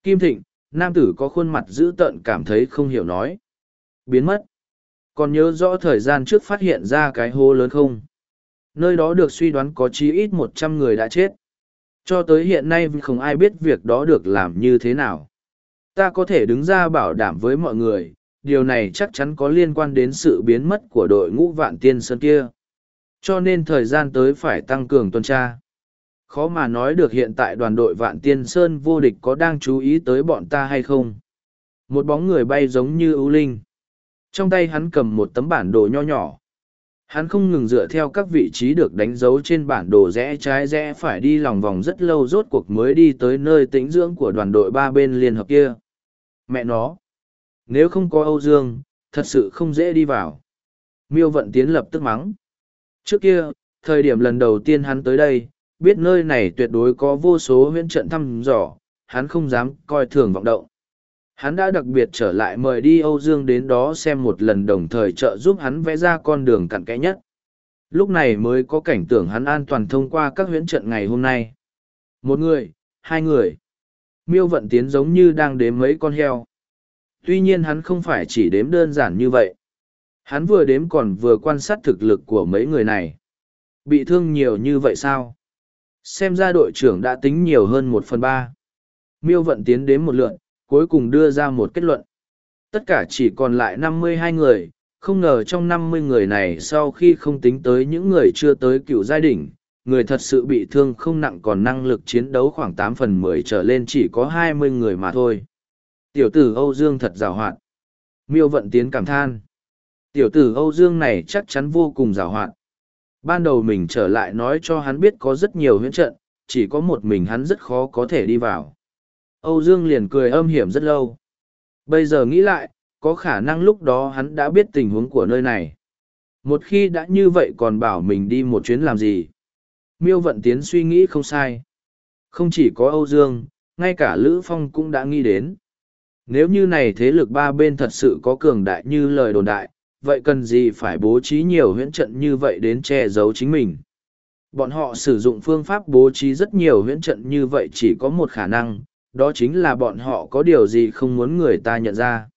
Kim Thịnh, nam tử có khuôn mặt dữ tợn cảm thấy không hiểu nói. Biến mất. Còn nhớ rõ thời gian trước phát hiện ra cái hố lớn không? Nơi đó được suy đoán có chí ít một trăm người đã chết. Cho tới hiện nay không ai biết việc đó được làm như thế nào. Ta có thể đứng ra bảo đảm với mọi người, điều này chắc chắn có liên quan đến sự biến mất của đội ngũ vạn tiên sơn kia cho nên thời gian tới phải tăng cường tuần tra. Khó mà nói được hiện tại đoàn đội Vạn Tiên Sơn vô địch có đang chú ý tới bọn ta hay không. Một bóng người bay giống như ưu linh. Trong tay hắn cầm một tấm bản đồ nho nhỏ. Hắn không ngừng dựa theo các vị trí được đánh dấu trên bản đồ rẽ trái rẽ phải đi lòng vòng rất lâu rốt cuộc mới đi tới nơi tĩnh dưỡng của đoàn đội ba bên liên hợp kia. Mẹ nó! Nếu không có Âu Dương, thật sự không dễ đi vào. Miêu vận tiến lập tức mắng. Trước kia, thời điểm lần đầu tiên hắn tới đây, biết nơi này tuyệt đối có vô số huyễn trận thăm dò, hắn không dám coi thường vọng động. Hắn đã đặc biệt trở lại mời đi Âu Dương đến đó xem một lần đồng thời trợ giúp hắn vẽ ra con đường cặn kẽ nhất. Lúc này mới có cảnh tưởng hắn an toàn thông qua các huyễn trận ngày hôm nay. Một người, hai người. Miêu vận tiến giống như đang đếm mấy con heo. Tuy nhiên hắn không phải chỉ đếm đơn giản như vậy. Hắn vừa đếm còn vừa quan sát thực lực của mấy người này. Bị thương nhiều như vậy sao? Xem ra đội trưởng đã tính nhiều hơn một phần ba. Miêu vận tiến đếm một lượn, cuối cùng đưa ra một kết luận. Tất cả chỉ còn lại năm mươi hai người, không ngờ trong năm mươi người này sau khi không tính tới những người chưa tới cựu giai đỉnh, người thật sự bị thương không nặng còn năng lực chiến đấu khoảng tám phần mười trở lên chỉ có hai mươi người mà thôi. Tiểu tử Âu Dương thật rào hoạt. Miêu vận tiến cảm than tiểu tử Âu Dương này chắc chắn vô cùng rào hoạt. Ban đầu mình trở lại nói cho hắn biết có rất nhiều huyễn trận, chỉ có một mình hắn rất khó có thể đi vào. Âu Dương liền cười âm hiểm rất lâu. Bây giờ nghĩ lại, có khả năng lúc đó hắn đã biết tình huống của nơi này. Một khi đã như vậy còn bảo mình đi một chuyến làm gì? Miêu Vận Tiến suy nghĩ không sai. Không chỉ có Âu Dương, ngay cả Lữ Phong cũng đã nghĩ đến. Nếu như này thế lực ba bên thật sự có cường đại như lời đồn đại, vậy cần gì phải bố trí nhiều huyễn trận như vậy đến che giấu chính mình? Bọn họ sử dụng phương pháp bố trí rất nhiều huyễn trận như vậy chỉ có một khả năng, đó chính là bọn họ có điều gì không muốn người ta nhận ra.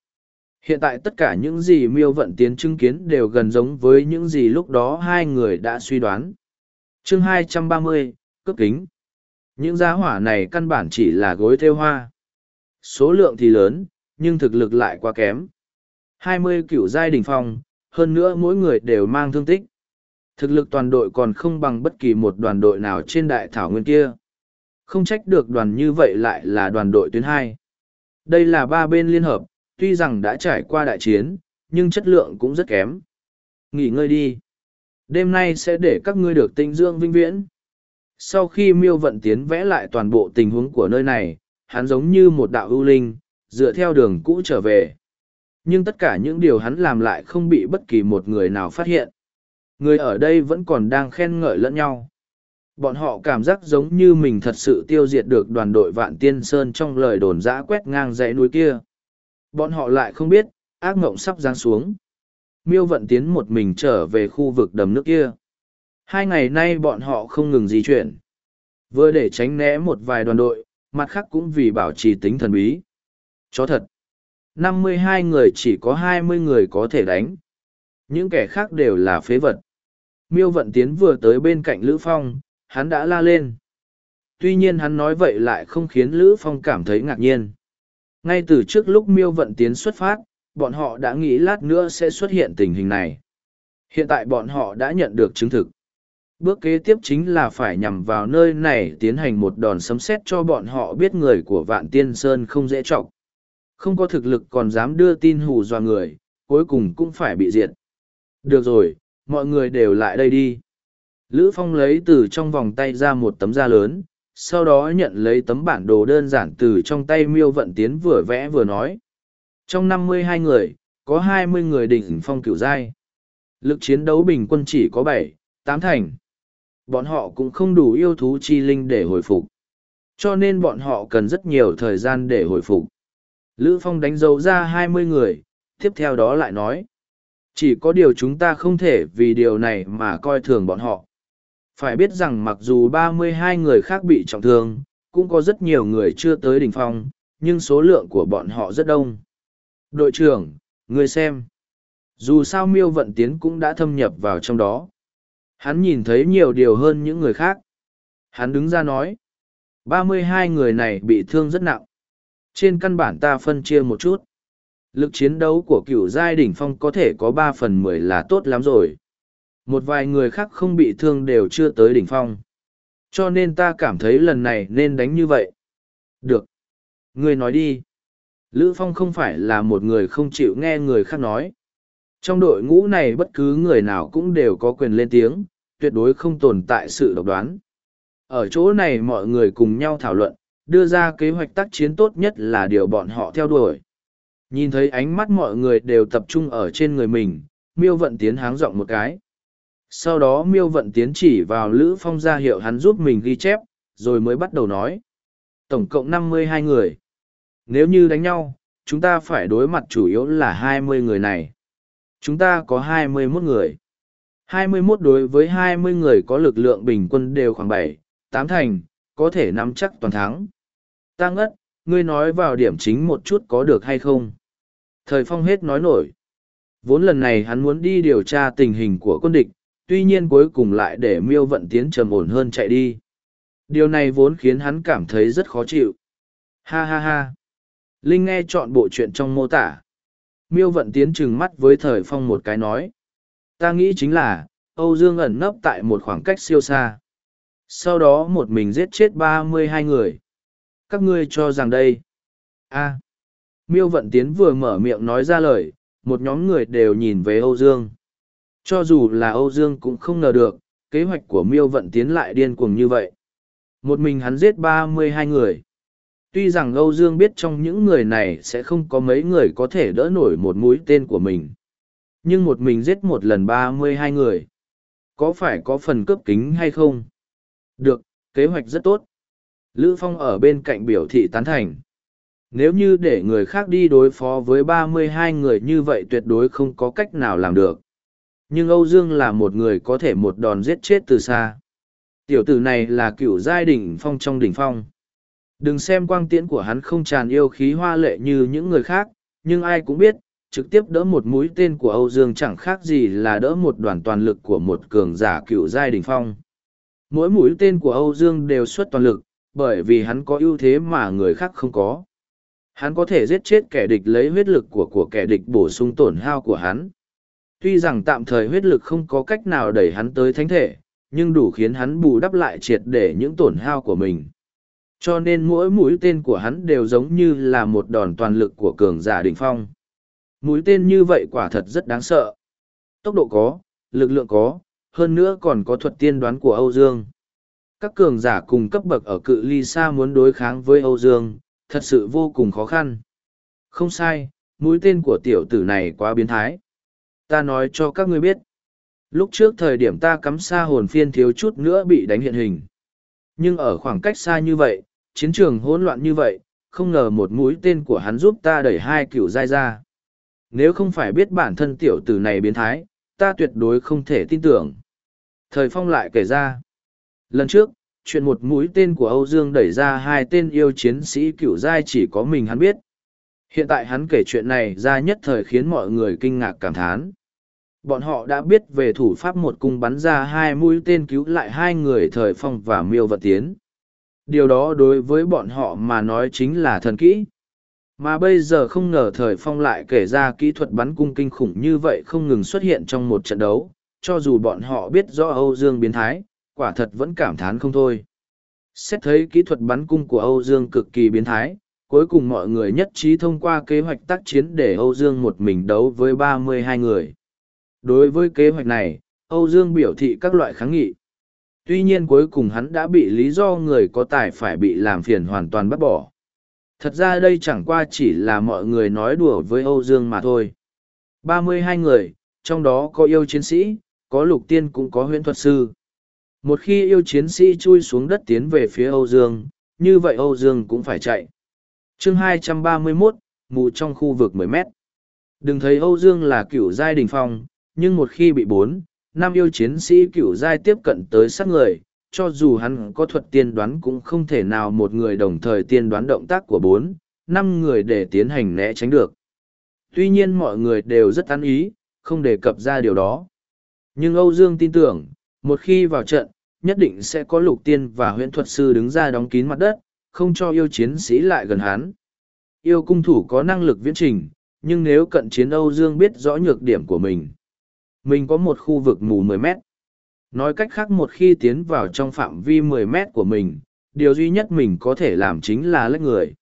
Hiện tại tất cả những gì miêu vận tiến chứng kiến đều gần giống với những gì lúc đó hai người đã suy đoán. chương 230, cướp kính. Những giá hỏa này căn bản chỉ là gối theo hoa. Số lượng thì lớn, nhưng thực lực lại quá kém. 20 cựu giai đình phong, hơn nữa mỗi người đều mang thương tích. Thực lực toàn đội còn không bằng bất kỳ một đoàn đội nào trên đại thảo nguyên kia. Không trách được đoàn như vậy lại là đoàn đội tuyến hai. Đây là ba bên liên hợp, tuy rằng đã trải qua đại chiến, nhưng chất lượng cũng rất kém. Nghỉ ngơi đi. Đêm nay sẽ để các ngươi được tinh dưỡng vinh viễn. Sau khi miêu vận tiến vẽ lại toàn bộ tình huống của nơi này, hắn giống như một đạo ưu linh, dựa theo đường cũ trở về. Nhưng tất cả những điều hắn làm lại không bị bất kỳ một người nào phát hiện. Người ở đây vẫn còn đang khen ngợi lẫn nhau. Bọn họ cảm giác giống như mình thật sự tiêu diệt được đoàn đội Vạn Tiên Sơn trong lời đồn giã quét ngang dãy núi kia. Bọn họ lại không biết, ác mộng sắp giáng xuống. Miêu vận tiến một mình trở về khu vực đầm nước kia. Hai ngày nay bọn họ không ngừng di chuyển. Vừa để tránh né một vài đoàn đội, mặt khác cũng vì bảo trì tính thần bí. Chó thật. năm mươi hai người chỉ có hai mươi người có thể đánh. Những kẻ khác đều là phế vật. Miêu vận tiến vừa tới bên cạnh Lữ Phong, hắn đã la lên. Tuy nhiên hắn nói vậy lại không khiến Lữ Phong cảm thấy ngạc nhiên. Ngay từ trước lúc miêu vận tiến xuất phát, bọn họ đã nghĩ lát nữa sẽ xuất hiện tình hình này. Hiện tại bọn họ đã nhận được chứng thực. Bước kế tiếp chính là phải nhằm vào nơi này tiến hành một đòn sấm xét cho bọn họ biết người của Vạn Tiên Sơn không dễ trọng. Không có thực lực còn dám đưa tin hù dọa người, cuối cùng cũng phải bị diệt. Được rồi, mọi người đều lại đây đi. Lữ Phong lấy từ trong vòng tay ra một tấm da lớn, sau đó nhận lấy tấm bản đồ đơn giản từ trong tay miêu vận tiến vừa vẽ vừa nói. Trong năm mươi hai người, có hai mươi người đỉnh phong cửu giai. Lực chiến đấu bình quân chỉ có bảy, tám thành. Bọn họ cũng không đủ yêu thú chi linh để hồi phục. Cho nên bọn họ cần rất nhiều thời gian để hồi phục. Lữ Phong đánh dấu ra hai mươi người, tiếp theo đó lại nói. Chỉ có điều chúng ta không thể vì điều này mà coi thường bọn họ. Phải biết rằng mặc dù ba mươi hai người khác bị trọng thương, cũng có rất nhiều người chưa tới đỉnh phong, nhưng số lượng của bọn họ rất đông. Đội trưởng, người xem. Dù sao miêu vận tiến cũng đã thâm nhập vào trong đó. Hắn nhìn thấy nhiều điều hơn những người khác. Hắn đứng ra nói. ba mươi hai người này bị thương rất nặng. Trên căn bản ta phân chia một chút. Lực chiến đấu của cựu giai đỉnh phong có thể có ba phần mười là tốt lắm rồi. Một vài người khác không bị thương đều chưa tới đỉnh phong. Cho nên ta cảm thấy lần này nên đánh như vậy. Được. Người nói đi. Lữ Phong không phải là một người không chịu nghe người khác nói. Trong đội ngũ này bất cứ người nào cũng đều có quyền lên tiếng, tuyệt đối không tồn tại sự độc đoán. Ở chỗ này mọi người cùng nhau thảo luận, đưa ra kế hoạch tác chiến tốt nhất là điều bọn họ theo đuổi. Nhìn thấy ánh mắt mọi người đều tập trung ở trên người mình, miêu vận tiến háng giọng một cái. Sau đó miêu vận tiến chỉ vào Lữ Phong ra hiệu hắn giúp mình ghi chép, rồi mới bắt đầu nói. Tổng cộng năm mươi hai người. Nếu như đánh nhau, chúng ta phải đối mặt chủ yếu là hai mươi người này. Chúng ta có hai mươi 21 người. hai mươi 21 đối với hai mươi người có lực lượng bình quân đều khoảng bảy, tám thành, có thể nắm chắc toàn thắng. Ta ngất, ngươi nói vào điểm chính một chút có được hay không? Thời phong hết nói nổi. Vốn lần này hắn muốn đi điều tra tình hình của quân địch, tuy nhiên cuối cùng lại để miêu vận tiến trầm ổn hơn chạy đi. Điều này vốn khiến hắn cảm thấy rất khó chịu. Ha ha ha. Linh nghe chọn bộ chuyện trong mô tả. Miêu vận tiến trừng mắt với thời phong một cái nói. Ta nghĩ chính là, Âu Dương ẩn nấp tại một khoảng cách siêu xa. Sau đó một mình giết chết ba mươi hai người. Các ngươi cho rằng đây. a Miêu vận tiến vừa mở miệng nói ra lời, một nhóm người đều nhìn về Âu Dương. Cho dù là Âu Dương cũng không ngờ được, kế hoạch của miêu vận tiến lại điên cuồng như vậy. Một mình hắn giết ba mươi hai người. Tuy rằng Âu Dương biết trong những người này sẽ không có mấy người có thể đỡ nổi một mũi tên của mình. Nhưng một mình giết một lần ba mươi hai người. Có phải có phần cướp kính hay không? Được, kế hoạch rất tốt. Lữ Phong ở bên cạnh biểu thị tán thành. Nếu như để người khác đi đối phó với ba mươi hai người như vậy tuyệt đối không có cách nào làm được. Nhưng Âu Dương là một người có thể một đòn giết chết từ xa. Tiểu tử này là cựu giai đỉnh phong trong đỉnh phong. Đừng xem quang tiễn của hắn không tràn yêu khí hoa lệ như những người khác, nhưng ai cũng biết, trực tiếp đỡ một mũi tên của Âu Dương chẳng khác gì là đỡ một đoàn toàn lực của một cường giả cựu giai đỉnh phong. Mỗi mũi tên của Âu Dương đều xuất toàn lực, bởi vì hắn có ưu thế mà người khác không có. Hắn có thể giết chết kẻ địch lấy huyết lực của của kẻ địch bổ sung tổn hao của hắn. Tuy rằng tạm thời huyết lực không có cách nào đẩy hắn tới thánh thể, nhưng đủ khiến hắn bù đắp lại triệt để những tổn hao của mình. Cho nên mỗi mũi tên của hắn đều giống như là một đòn toàn lực của cường giả đỉnh phong. Mũi tên như vậy quả thật rất đáng sợ. Tốc độ có, lực lượng có, hơn nữa còn có thuật tiên đoán của Âu Dương. Các cường giả cùng cấp bậc ở cự ly xa muốn đối kháng với Âu Dương, thật sự vô cùng khó khăn. Không sai, mũi tên của tiểu tử này quá biến thái. Ta nói cho các ngươi biết. Lúc trước thời điểm ta cắm xa hồn phiên thiếu chút nữa bị đánh hiện hình. Nhưng ở khoảng cách xa như vậy, chiến trường hỗn loạn như vậy, không ngờ một mũi tên của hắn giúp ta đẩy hai cựu dai ra. Nếu không phải biết bản thân tiểu tử này biến thái, ta tuyệt đối không thể tin tưởng. Thời phong lại kể ra. Lần trước, chuyện một mũi tên của Âu Dương đẩy ra hai tên yêu chiến sĩ cựu giai chỉ có mình hắn biết. Hiện tại hắn kể chuyện này ra nhất thời khiến mọi người kinh ngạc cảm thán. Bọn họ đã biết về thủ pháp một cung bắn ra hai mũi tên cứu lại hai người thời phong và miêu vật tiến. Điều đó đối với bọn họ mà nói chính là thần kỹ. Mà bây giờ không ngờ thời phong lại kể ra kỹ thuật bắn cung kinh khủng như vậy không ngừng xuất hiện trong một trận đấu, cho dù bọn họ biết rõ Âu Dương biến thái, quả thật vẫn cảm thán không thôi. Xét thấy kỹ thuật bắn cung của Âu Dương cực kỳ biến thái, cuối cùng mọi người nhất trí thông qua kế hoạch tác chiến để Âu Dương một mình đấu với ba mươi hai người. Đối với kế hoạch này, Âu Dương biểu thị các loại kháng nghị. Tuy nhiên cuối cùng hắn đã bị lý do người có tài phải bị làm phiền hoàn toàn bắt bỏ. Thật ra đây chẳng qua chỉ là mọi người nói đùa với Âu Dương mà thôi. ba mươi hai người, trong đó có yêu chiến sĩ, có lục tiên cũng có huyễn thuật sư. Một khi yêu chiến sĩ chui xuống đất tiến về phía Âu Dương, như vậy Âu Dương cũng phải chạy. chương 231, mù trong khu vực 10 mét. Đừng thấy Âu Dương là cựu giai đình phong, nhưng một khi bị bốn, năm yêu chiến sĩ cựu giai tiếp cận tới sát người, cho dù hắn có thuật tiên đoán cũng không thể nào một người đồng thời tiên đoán động tác của bốn, năm người để tiến hành né tránh được. Tuy nhiên mọi người đều rất tán ý, không đề cập ra điều đó. Nhưng Âu Dương tin tưởng, một khi vào trận, nhất định sẽ có lục tiên và huyễn thuật sư đứng ra đóng kín mặt đất, không cho yêu chiến sĩ lại gần hắn. Yêu cung thủ có năng lực viễn trình, nhưng nếu cận chiến Âu Dương biết rõ nhược điểm của mình. Mình có một khu vực mù 10 mét. Nói cách khác một khi tiến vào trong phạm vi 10 mét của mình, điều duy nhất mình có thể làm chính là lách người.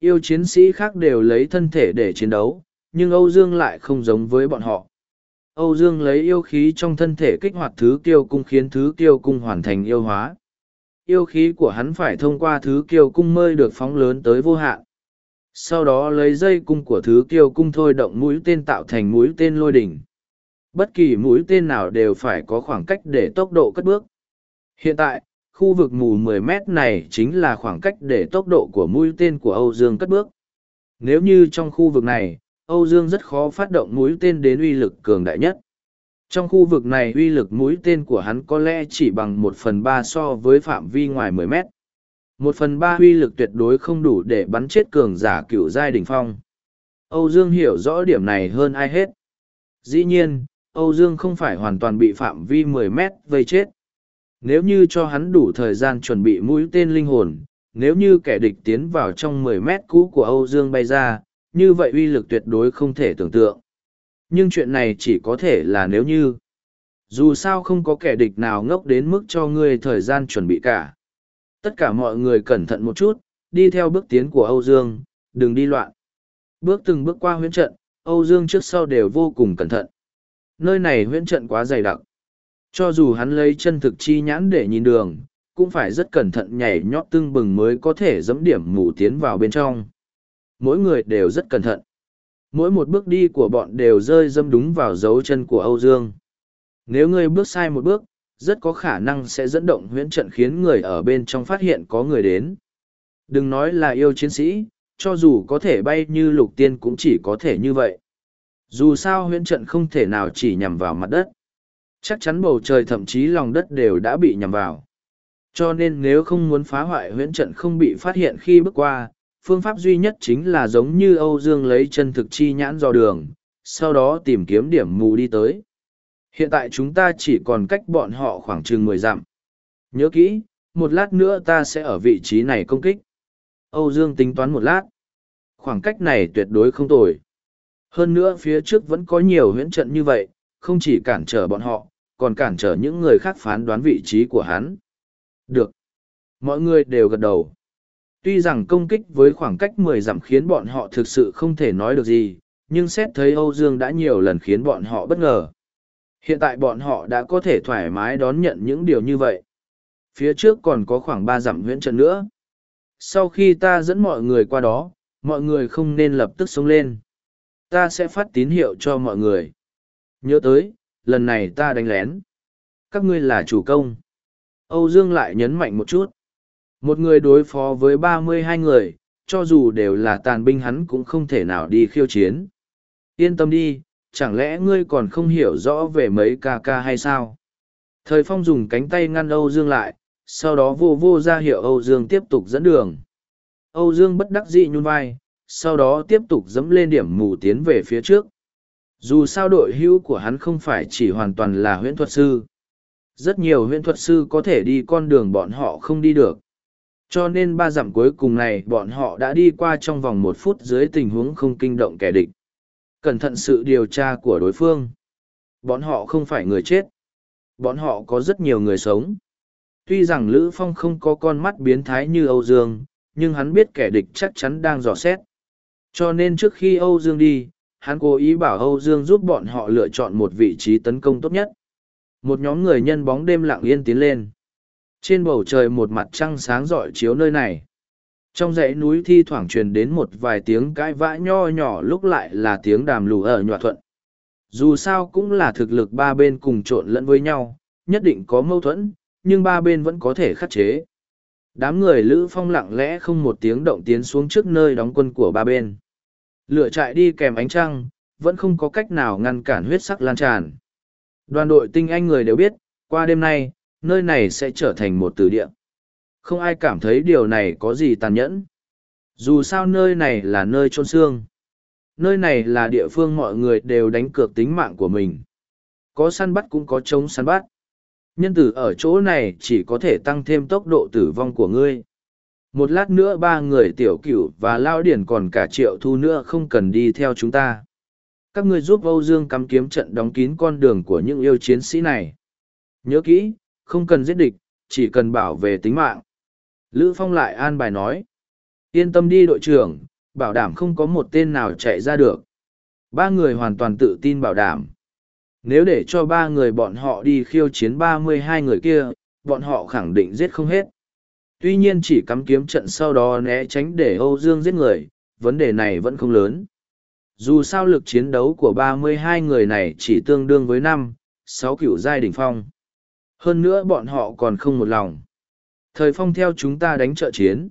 Yêu chiến sĩ khác đều lấy thân thể để chiến đấu, nhưng Âu Dương lại không giống với bọn họ. Âu Dương lấy yêu khí trong thân thể kích hoạt thứ kiêu cung khiến thứ kiêu cung hoàn thành yêu hóa. Yêu khí của hắn phải thông qua thứ kiêu cung mơi được phóng lớn tới vô hạn. Sau đó lấy dây cung của thứ kiêu cung thôi động mũi tên tạo thành mũi tên lôi đỉnh. Bất kỳ mũi tên nào đều phải có khoảng cách để tốc độ cất bước. Hiện tại, khu vực mù 10 mét này chính là khoảng cách để tốc độ của mũi tên của Âu Dương cất bước. Nếu như trong khu vực này, Âu Dương rất khó phát động mũi tên đến uy lực cường đại nhất. Trong khu vực này uy lực mũi tên của hắn có lẽ chỉ bằng một phần ba so với phạm vi ngoài 10 mét. Một phần ba uy lực tuyệt đối không đủ để bắn chết cường giả cựu giai đỉnh phong. Âu Dương hiểu rõ điểm này hơn ai hết. Dĩ nhiên, Âu Dương không phải hoàn toàn bị phạm vi 10 mét vây chết. Nếu như cho hắn đủ thời gian chuẩn bị mũi tên linh hồn, nếu như kẻ địch tiến vào trong 10 mét cũ của Âu Dương bay ra, như vậy uy lực tuyệt đối không thể tưởng tượng. Nhưng chuyện này chỉ có thể là nếu như. Dù sao không có kẻ địch nào ngốc đến mức cho ngươi thời gian chuẩn bị cả. Tất cả mọi người cẩn thận một chút, đi theo bước tiến của Âu Dương, đừng đi loạn. Bước từng bước qua huyễn trận, Âu Dương trước sau đều vô cùng cẩn thận. Nơi này huyễn trận quá dày đặc. Cho dù hắn lấy chân thực chi nhãn để nhìn đường, cũng phải rất cẩn thận nhảy nhót tưng bừng mới có thể dẫm điểm mù tiến vào bên trong. Mỗi người đều rất cẩn thận. Mỗi một bước đi của bọn đều rơi dâm đúng vào dấu chân của Âu Dương. Nếu ngươi bước sai một bước, rất có khả năng sẽ dẫn động huyễn trận khiến người ở bên trong phát hiện có người đến. Đừng nói là yêu chiến sĩ, cho dù có thể bay như lục tiên cũng chỉ có thể như vậy. Dù sao huyễn trận không thể nào chỉ nhằm vào mặt đất. Chắc chắn bầu trời thậm chí lòng đất đều đã bị nhằm vào. Cho nên nếu không muốn phá hoại huyễn trận không bị phát hiện khi bước qua, phương pháp duy nhất chính là giống như Âu Dương lấy chân thực chi nhãn dò đường, sau đó tìm kiếm điểm mù đi tới. Hiện tại chúng ta chỉ còn cách bọn họ khoảng chừng mười dặm. Nhớ kỹ, một lát nữa ta sẽ ở vị trí này công kích. Âu Dương tính toán một lát. Khoảng cách này tuyệt đối không tồi. Hơn nữa phía trước vẫn có nhiều huyễn trận như vậy, không chỉ cản trở bọn họ, còn cản trở những người khác phán đoán vị trí của hắn. Được. Mọi người đều gật đầu. Tuy rằng công kích với khoảng cách mười dặm khiến bọn họ thực sự không thể nói được gì, nhưng xét thấy Âu Dương đã nhiều lần khiến bọn họ bất ngờ. Hiện tại bọn họ đã có thể thoải mái đón nhận những điều như vậy. Phía trước còn có khoảng ba dặm huyễn trận nữa. Sau khi ta dẫn mọi người qua đó, mọi người không nên lập tức sống lên. Ta sẽ phát tín hiệu cho mọi người. Nhớ tới, lần này ta đánh lén. Các ngươi là chủ công. Âu Dương lại nhấn mạnh một chút. Một người đối phó với ba mươi hai người, cho dù đều là tàn binh hắn cũng không thể nào đi khiêu chiến. Yên tâm đi, chẳng lẽ ngươi còn không hiểu rõ về mấy ca ca hay sao? Thời phong dùng cánh tay ngăn Âu Dương lại, sau đó vô vô ra hiệu Âu Dương tiếp tục dẫn đường. Âu Dương bất đắc dĩ nhún vai, sau đó tiếp tục dẫm lên điểm mù tiến về phía trước. Dù sao đội hữu của hắn không phải chỉ hoàn toàn là huyễn thuật sư. Rất nhiều huyễn thuật sư có thể đi con đường bọn họ không đi được. Cho nên ba dặm cuối cùng này bọn họ đã đi qua trong vòng một phút dưới tình huống không kinh động kẻ địch. Cẩn thận sự điều tra của đối phương. Bọn họ không phải người chết. Bọn họ có rất nhiều người sống. Tuy rằng Lữ Phong không có con mắt biến thái như Âu Dương, nhưng hắn biết kẻ địch chắc chắn đang dò xét. Cho nên trước khi Âu Dương đi, hắn cố ý bảo Âu Dương giúp bọn họ lựa chọn một vị trí tấn công tốt nhất. Một nhóm người nhân bóng đêm lặng yên tiến lên. Trên bầu trời một mặt trăng sáng rọi chiếu nơi này. Trong dãy núi thi thoảng truyền đến một vài tiếng cãi vã nho nhỏ lúc lại là tiếng đàm lù ở nhọa thuận. Dù sao cũng là thực lực ba bên cùng trộn lẫn với nhau, nhất định có mâu thuẫn, nhưng ba bên vẫn có thể khắc chế. Đám người Lữ Phong lặng lẽ không một tiếng động tiến xuống trước nơi đóng quân của ba bên. Lửa chạy đi kèm ánh trăng, vẫn không có cách nào ngăn cản huyết sắc lan tràn. Đoàn đội tinh anh người đều biết, qua đêm nay, nơi này sẽ trở thành một từ địa. Không ai cảm thấy điều này có gì tàn nhẫn. Dù sao nơi này là nơi trôn xương. Nơi này là địa phương mọi người đều đánh cược tính mạng của mình. Có săn bắt cũng có chống săn bắt. Nhân tử ở chỗ này chỉ có thể tăng thêm tốc độ tử vong của ngươi. Một lát nữa ba người tiểu cửu và lao điển còn cả triệu thu nữa không cần đi theo chúng ta. Các ngươi giúp Âu Dương cắm kiếm trận đóng kín con đường của những yêu chiến sĩ này. Nhớ kỹ, không cần giết địch, chỉ cần bảo vệ tính mạng. Lữ Phong lại an bài nói. Yên tâm đi đội trưởng, bảo đảm không có một tên nào chạy ra được. Ba người hoàn toàn tự tin bảo đảm. Nếu để cho ba người bọn họ đi khiêu chiến ba mươi hai người kia, bọn họ khẳng định giết không hết. Tuy nhiên chỉ cắm kiếm trận sau đó né tránh để Âu Dương giết người, vấn đề này vẫn không lớn. Dù sao lực chiến đấu của ba mươi hai người này chỉ tương đương với năm, sáu cựu giai đỉnh phong. Hơn nữa bọn họ còn không một lòng. Thời phong theo chúng ta đánh trợ chiến.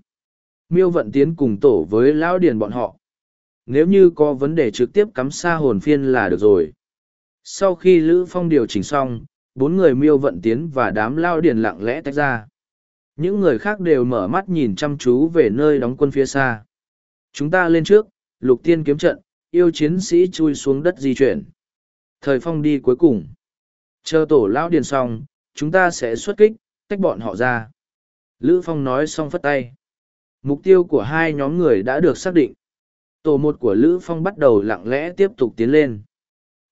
Miêu vận tiến cùng tổ với lão điền bọn họ. Nếu như có vấn đề trực tiếp cắm xa hồn phiên là được rồi. Sau khi Lữ Phong điều chỉnh xong, bốn người miêu vận tiến và đám lao điền lặng lẽ tách ra. Những người khác đều mở mắt nhìn chăm chú về nơi đóng quân phía xa. Chúng ta lên trước, lục tiên kiếm trận, yêu chiến sĩ chui xuống đất di chuyển. Thời phong đi cuối cùng. Chờ tổ lão điền xong, chúng ta sẽ xuất kích, tách bọn họ ra. Lữ Phong nói xong phất tay. Mục tiêu của hai nhóm người đã được xác định. Tổ một của Lữ Phong bắt đầu lặng lẽ tiếp tục tiến lên.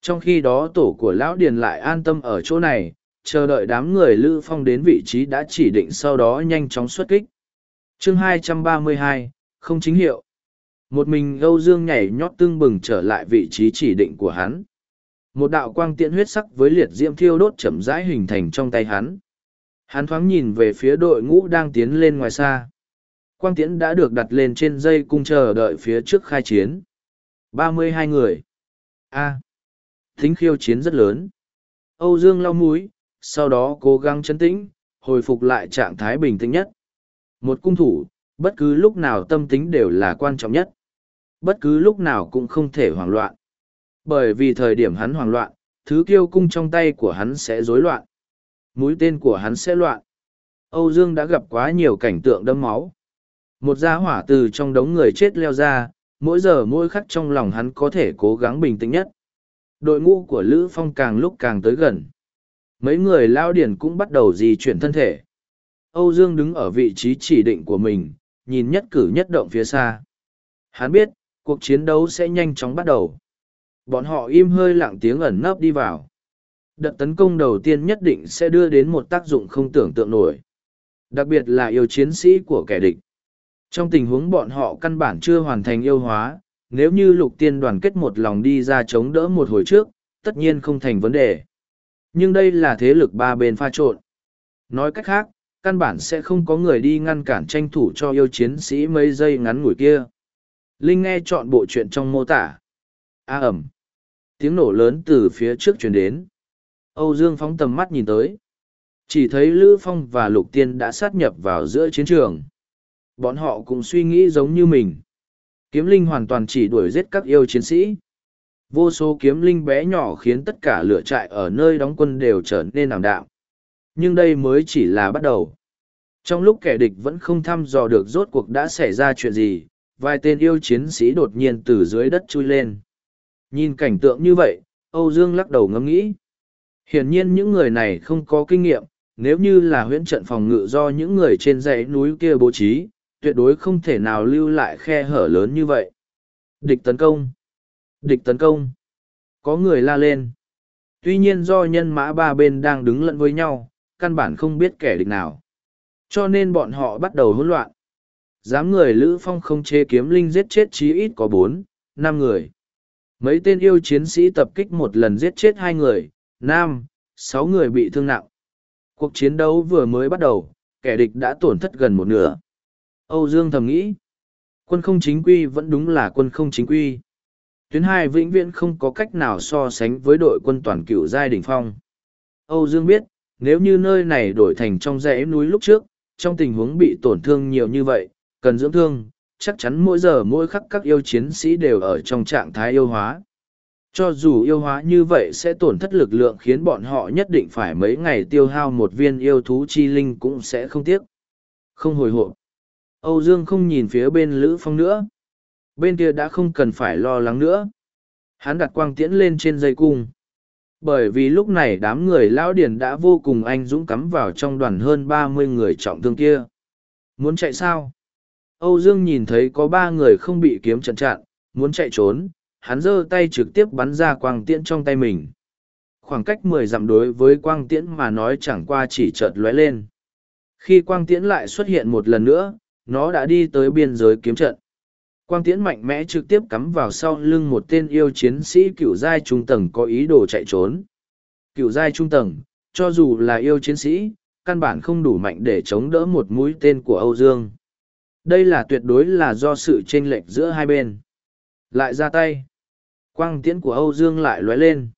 Trong khi đó tổ của Lão Điền lại an tâm ở chỗ này, chờ đợi đám người Lữ Phong đến vị trí đã chỉ định sau đó nhanh chóng xuất kích. chương 232, không chính hiệu. Một mình Âu Dương nhảy nhót tương bừng trở lại vị trí chỉ định của hắn. một đạo quang tiễn huyết sắc với liệt diễm thiêu đốt chậm rãi hình thành trong tay hắn hắn thoáng nhìn về phía đội ngũ đang tiến lên ngoài xa quang tiễn đã được đặt lên trên dây cung chờ đợi phía trước khai chiến ba mươi hai người a à, thính khiêu chiến rất lớn âu dương lau múi sau đó cố gắng chấn tĩnh, hồi phục lại trạng thái bình tĩnh nhất. Một cung thủ, bất cứ lúc nào tâm tính đều là quan trọng nhất. Bất cứ lúc nào cũng không thể hoảng loạn. Bởi vì thời điểm hắn hoảng loạn, thứ kiêu cung trong tay của hắn sẽ rối loạn. Mũi tên của hắn sẽ loạn. Âu dương đã gặp quá nhiều cảnh tượng đẫm máu. Một gia hỏa từ trong đống người chết leo ra, mỗi giờ mỗi khắc trong lòng hắn có thể cố gắng bình tĩnh nhất. Đội ngũ của lữ phong càng lúc càng tới gần mấy người lao điển cũng bắt đầu di chuyển thân thể. Âu dương đứng ở vị trí chỉ định của mình, nhìn nhất cử nhất động phía xa. Hắn biết, cuộc chiến đấu sẽ nhanh chóng bắt đầu. Bọn họ im hơi lặng tiếng ẩn nấp đi vào. Đợt tấn công đầu tiên nhất định sẽ đưa đến một tác dụng không tưởng tượng nổi. Đặc biệt là yêu chiến sĩ của kẻ địch. Trong tình huống bọn họ căn bản chưa hoàn thành yêu hóa, nếu như lục tiên đoàn kết một lòng đi ra chống đỡ một hồi trước, tất nhiên không thành vấn đề nhưng đây là thế lực ba bên pha trộn. Nói cách khác, căn bản sẽ không có người đi ngăn cản tranh thủ cho yêu chiến sĩ mấy giây ngắn ngủi kia. Linh nghe chọn bộ chuyện trong mô tả. A ẩm. Tiếng nổ lớn từ phía trước chuyển đến. Âu dương phóng tầm mắt nhìn tới. Chỉ thấy lữ phong và lục tiên đã sát nhập vào giữa chiến trường. Bọn họ cũng suy nghĩ giống như mình. Kiếm linh hoàn toàn chỉ đuổi giết các yêu chiến sĩ vô số kiếm linh bé nhỏ khiến tất cả lửa trại ở nơi đóng quân đều trở nên ảm đạm. Nhưng đây mới chỉ là bắt đầu. Trong lúc kẻ địch vẫn không thăm dò được rốt cuộc đã xảy ra chuyện gì, vài tên yêu chiến sĩ đột nhiên từ dưới đất chui lên. Nhìn cảnh tượng như vậy, âu dương lắc đầu ngẫm nghĩ. Hiển nhiên những người này không có kinh nghiệm, nếu như là huyễn trận phòng ngự do những người trên dãy núi kia bố trí, tuyệt đối không thể nào lưu lại khe hở lớn như vậy. Địch tấn công địch tấn công. Có người la lên. Tuy nhiên do nhân mã ba bên đang đứng lẫn với nhau, căn bản không biết kẻ địch nào. Cho nên bọn họ bắt đầu hỗn loạn. Dám người lữ phong không chế kiếm linh giết chết chí ít có bốn, năm người. Mấy tên yêu chiến sĩ tập kích một lần giết chết hai người nam sáu người bị thương nặng. Cuộc chiến đấu vừa mới bắt đầu, kẻ địch đã tổn thất gần một nửa. Âu dương thầm nghĩ, quân không chính quy vẫn đúng là quân không chính quy tuyến hai vĩnh viễn không có cách nào so sánh với đội quân toàn cựu giai đ ỉ n h phong. Âu dương biết, nếu như nơi này đổi thành trong dãy núi lúc trước, trong tình huống bị tổn thương nhiều như vậy, cần dưỡng thương, chắc chắn mỗi giờ mỗi khắc các yêu chiến sĩ đều ở trong trạng thái yêu hóa. Cho dù yêu hóa như vậy sẽ tổn thất lực lượng khiến bọn họ nhất định phải mấy ngày tiêu hao một viên yêu thú chi linh cũng sẽ không tiếc. Không hồi hộp. Âu dương không nhìn phía bên lữ phong nữa bên kia đã không cần phải lo lắng nữa. Hắn đặt quang tiễn lên trên dây cung. Bởi vì lúc này đám người lão điền đã vô cùng anh dũng cắm vào trong đoàn hơn ba mươi người trọng thương kia. Muốn chạy sao? Âu dương nhìn thấy có ba người không bị kiếm trận chặn, muốn chạy trốn, hắn giơ tay trực tiếp bắn ra quang tiễn trong tay mình. Khoảng cách mười dặm đối với quang tiễn mà nói chẳng qua chỉ chợt lóe lên. Khi quang tiễn lại xuất hiện một lần nữa, nó đã đi tới biên giới kiếm trận. Quang tiễn mạnh mẽ trực tiếp cắm vào sau lưng một tên yêu chiến sĩ cựu giai trung tầng có ý đồ chạy trốn. Cựu giai trung tầng, cho dù là yêu chiến sĩ, căn bản không đủ mạnh để chống đỡ một mũi tên của Âu Dương. Đây là tuyệt đối là do sự chênh lệch giữa hai bên. Lại ra tay. Quang tiễn của Âu Dương lại lóe lên.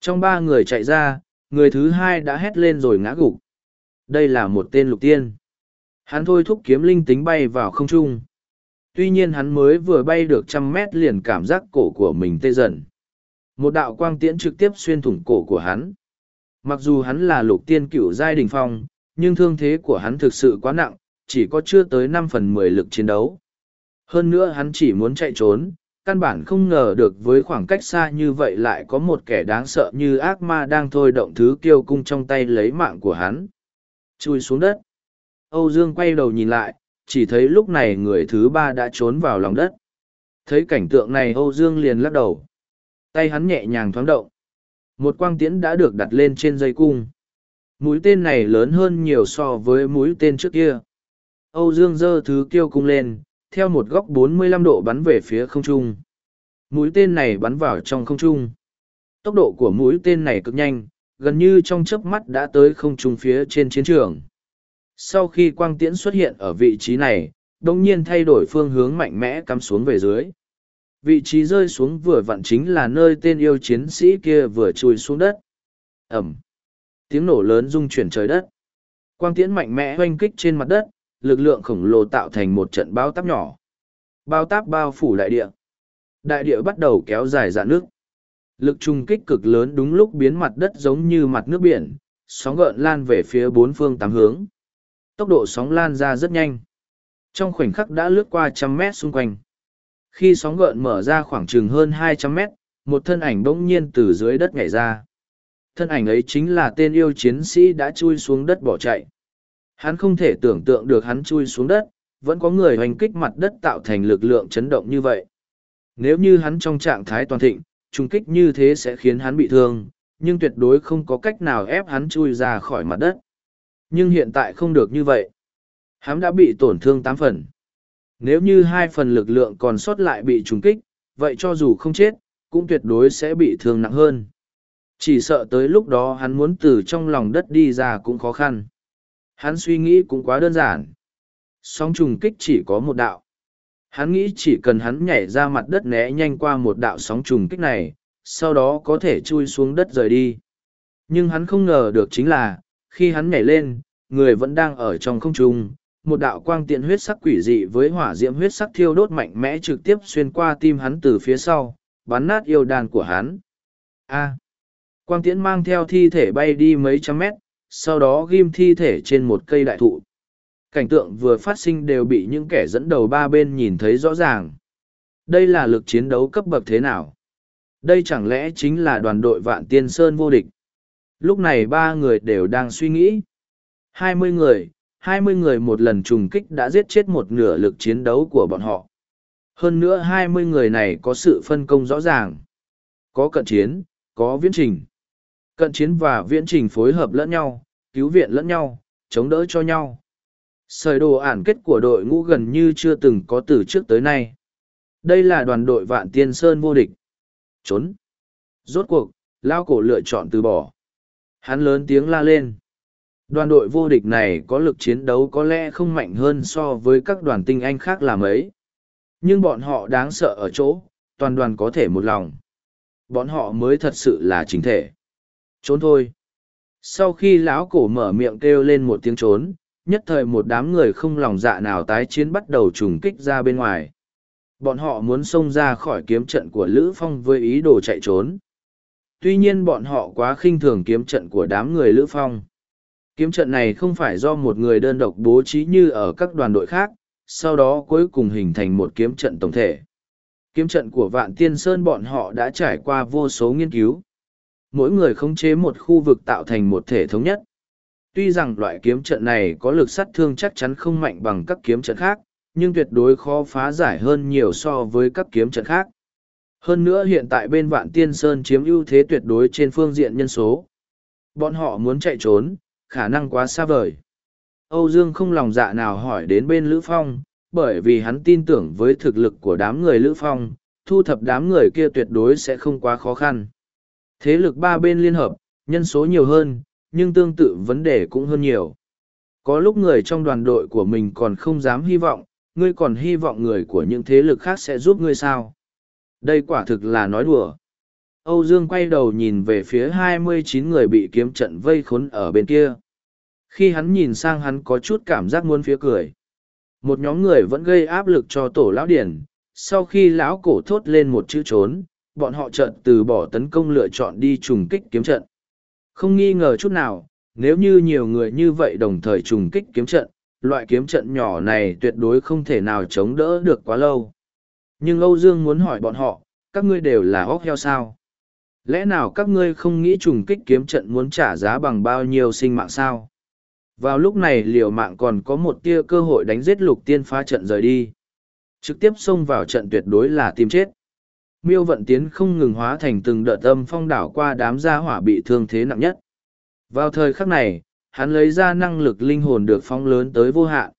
Trong ba người chạy ra, người thứ hai đã hét lên rồi ngã gục. Đây là một tên lục tiên. Hắn thôi thúc kiếm linh tính bay vào không trung tuy nhiên hắn mới vừa bay được trăm mét liền cảm giác cổ của mình tê dần. Một đạo quang tiễn trực tiếp xuyên thủng cổ của hắn. Mặc dù hắn là lục tiên cựu giai đình phong, nhưng thương thế của hắn thực sự quá nặng, chỉ có chưa tới năm phần mười lực chiến đấu. Hơn nữa hắn chỉ muốn chạy trốn, căn bản không ngờ được với khoảng cách xa như vậy lại có một kẻ đáng sợ như ác ma đang thôi động thứ kiêu cung trong tay lấy mạng của hắn. Chui xuống đất. Âu dương quay đầu nhìn lại chỉ thấy lúc này người thứ ba đã trốn vào lòng đất. Thấy cảnh tượng này Âu Dương liền lắc đầu. Tay hắn nhẹ nhàng thoáng động. Một quang tiễn đã được đặt lên trên dây cung. Mũi tên này lớn hơn nhiều so với mũi tên trước kia. Âu Dương giơ thứ kiêu cung lên, theo một góc 45 độ bắn về phía không trung. Mũi tên này bắn vào trong không trung. Tốc độ của mũi tên này cực nhanh, gần như trong chớp mắt đã tới không trung phía trên chiến trường. Sau khi quang tiễn xuất hiện ở vị trí này, đồng nhiên thay đổi phương hướng mạnh mẽ cắm xuống về dưới. Vị trí rơi xuống vừa vặn chính là nơi tên yêu chiến sĩ kia vừa chui xuống đất. Ẩm. Tiếng nổ lớn rung chuyển trời đất. Quang tiễn mạnh mẽ hoanh kích trên mặt đất, lực lượng khổng lồ tạo thành một trận bao táp nhỏ. Bao táp bao phủ đại địa. Đại địa bắt đầu kéo dài dạn nước. Lực trung kích cực lớn đúng lúc biến mặt đất giống như mặt nước biển, sóng gợn lan về phía bốn phương tám hướng. Tốc độ sóng lan ra rất nhanh. Trong khoảnh khắc đã lướt qua trăm mét xung quanh. Khi sóng gợn mở ra khoảng chừng hơn hai trăm mét, một thân ảnh bỗng nhiên từ dưới đất nhảy ra. Thân ảnh ấy chính là tên yêu chiến sĩ đã chui xuống đất bỏ chạy. Hắn không thể tưởng tượng được hắn chui xuống đất, vẫn có người hoành kích mặt đất tạo thành lực lượng chấn động như vậy. Nếu như hắn trong trạng thái toàn thịnh, trùng kích như thế sẽ khiến hắn bị thương, nhưng tuyệt đối không có cách nào ép hắn chui ra khỏi mặt đất. Nhưng hiện tại không được như vậy. Hắn đã bị tổn thương tám phần. Nếu như hai phần lực lượng còn sót lại bị trùng kích, vậy cho dù không chết, cũng tuyệt đối sẽ bị thương nặng hơn. Chỉ sợ tới lúc đó hắn muốn từ trong lòng đất đi ra cũng khó khăn. Hắn suy nghĩ cũng quá đơn giản. Sóng trùng kích chỉ có một đạo. Hắn nghĩ chỉ cần hắn nhảy ra mặt đất né nhanh qua một đạo sóng trùng kích này, sau đó có thể chui xuống đất rời đi. Nhưng hắn không ngờ được chính là, khi hắn nhảy lên, người vẫn đang ở trong không trung, một đạo quang tiện huyết sắc quỷ dị với hỏa diễm huyết sắc thiêu đốt mạnh mẽ trực tiếp xuyên qua tim hắn từ phía sau, bắn nát yêu đàn của hắn. A. quang tiễn mang theo thi thể bay đi mấy trăm mét, sau đó ghim thi thể trên một cây đại thụ. Cảnh tượng vừa phát sinh đều bị những kẻ dẫn đầu ba bên nhìn thấy rõ ràng. Đây là lực chiến đấu cấp bậc thế nào? Đây chẳng lẽ chính là đoàn đội Vạn Tiên Sơn vô địch? Lúc này ba người đều đang suy nghĩ. hai mươi người, hai mươi người một lần trùng kích đã giết chết một nửa lực chiến đấu của bọn họ. Hơn nữa hai mươi người này có sự phân công rõ ràng. Có cận chiến, có viễn trình. Cận chiến và viễn trình phối hợp lẫn nhau, cứu viện lẫn nhau, chống đỡ cho nhau. Sởi đồ ản kết của đội ngũ gần như chưa từng có từ trước tới nay. Đây là đoàn đội vạn tiên sơn vô địch. Trốn. Rốt cuộc, lao cổ lựa chọn từ bỏ. Hắn lớn tiếng la lên. Đoàn đội vô địch này có lực chiến đấu có lẽ không mạnh hơn so với các đoàn tinh anh khác làm ấy. Nhưng bọn họ đáng sợ ở chỗ, toàn đoàn có thể một lòng. Bọn họ mới thật sự là chính thể. Trốn thôi. Sau khi lão cổ mở miệng kêu lên một tiếng trốn, nhất thời một đám người không lòng dạ nào tái chiến bắt đầu trùng kích ra bên ngoài. Bọn họ muốn xông ra khỏi kiếm trận của Lữ Phong với ý đồ chạy trốn. Tuy nhiên bọn họ quá khinh thường kiếm trận của đám người Lữ Phong. Kiếm trận này không phải do một người đơn độc bố trí như ở các đoàn đội khác, sau đó cuối cùng hình thành một kiếm trận tổng thể. Kiếm trận của Vạn Tiên Sơn bọn họ đã trải qua vô số nghiên cứu. Mỗi người khống chế một khu vực tạo thành một thể thống nhất. Tuy rằng loại kiếm trận này có lực sát thương chắc chắn không mạnh bằng các kiếm trận khác, nhưng tuyệt đối khó phá giải hơn nhiều so với các kiếm trận khác. Hơn nữa hiện tại bên Vạn Tiên Sơn chiếm ưu thế tuyệt đối trên phương diện nhân số. Bọn họ muốn chạy trốn, khả năng quá xa vời. Âu Dương không lòng dạ nào hỏi đến bên Lữ Phong, bởi vì hắn tin tưởng với thực lực của đám người Lữ Phong, thu thập đám người kia tuyệt đối sẽ không quá khó khăn. Thế lực ba bên liên hợp, nhân số nhiều hơn, nhưng tương tự vấn đề cũng hơn nhiều. Có lúc người trong đoàn đội của mình còn không dám hy vọng, ngươi còn hy vọng người của những thế lực khác sẽ giúp ngươi sao. Đây quả thực là nói đùa. Âu Dương quay đầu nhìn về phía hai mươi chín người bị kiếm trận vây khốn ở bên kia. Khi hắn nhìn sang hắn có chút cảm giác muốn phía cười. Một nhóm người vẫn gây áp lực cho tổ lão điển. Sau khi lão cổ thốt lên một chữ trốn, bọn họ trận từ bỏ tấn công lựa chọn đi trùng kích kiếm trận. Không nghi ngờ chút nào, nếu như nhiều người như vậy đồng thời trùng kích kiếm trận, loại kiếm trận nhỏ này tuyệt đối không thể nào chống đỡ được quá lâu. Nhưng Âu Dương muốn hỏi bọn họ, các ngươi đều là óc heo sao? Lẽ nào các ngươi không nghĩ trùng kích kiếm trận muốn trả giá bằng bao nhiêu sinh mạng sao? Vào lúc này liều mạng còn có một tia cơ hội đánh giết lục tiên phá trận rời đi. Trực tiếp xông vào trận tuyệt đối là tìm chết. Miêu vận tiến không ngừng hóa thành từng đợt âm phong đảo qua đám gia hỏa bị thương thế nặng nhất. Vào thời khắc này, hắn lấy ra năng lực linh hồn được phóng lớn tới vô hạn.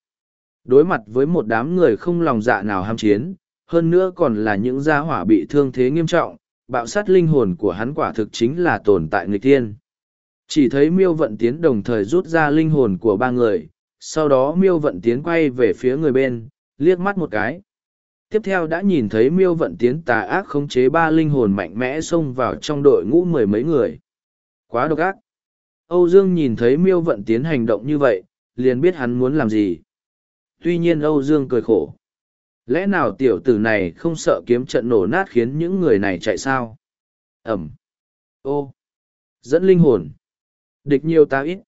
Đối mặt với một đám người không lòng dạ nào ham chiến, hơn nữa còn là những gia hỏa bị thương thế nghiêm trọng, bạo sát linh hồn của hắn quả thực chính là tồn tại nghịch tiên. Chỉ thấy miêu vận tiến đồng thời rút ra linh hồn của ba người, sau đó miêu vận tiến quay về phía người bên, liếc mắt một cái. Tiếp theo đã nhìn thấy miêu vận tiến tà ác khống chế ba linh hồn mạnh mẽ xông vào trong đội ngũ mười mấy người. Quá độc ác. Âu Dương nhìn thấy miêu vận tiến hành động như vậy, liền biết hắn muốn làm gì. Tuy nhiên Âu Dương cười khổ. Lẽ nào tiểu tử này không sợ kiếm trận nổ nát khiến những người này chạy sao? Ẩm. Ô. Dẫn linh hồn. Địch nhiều ta ít.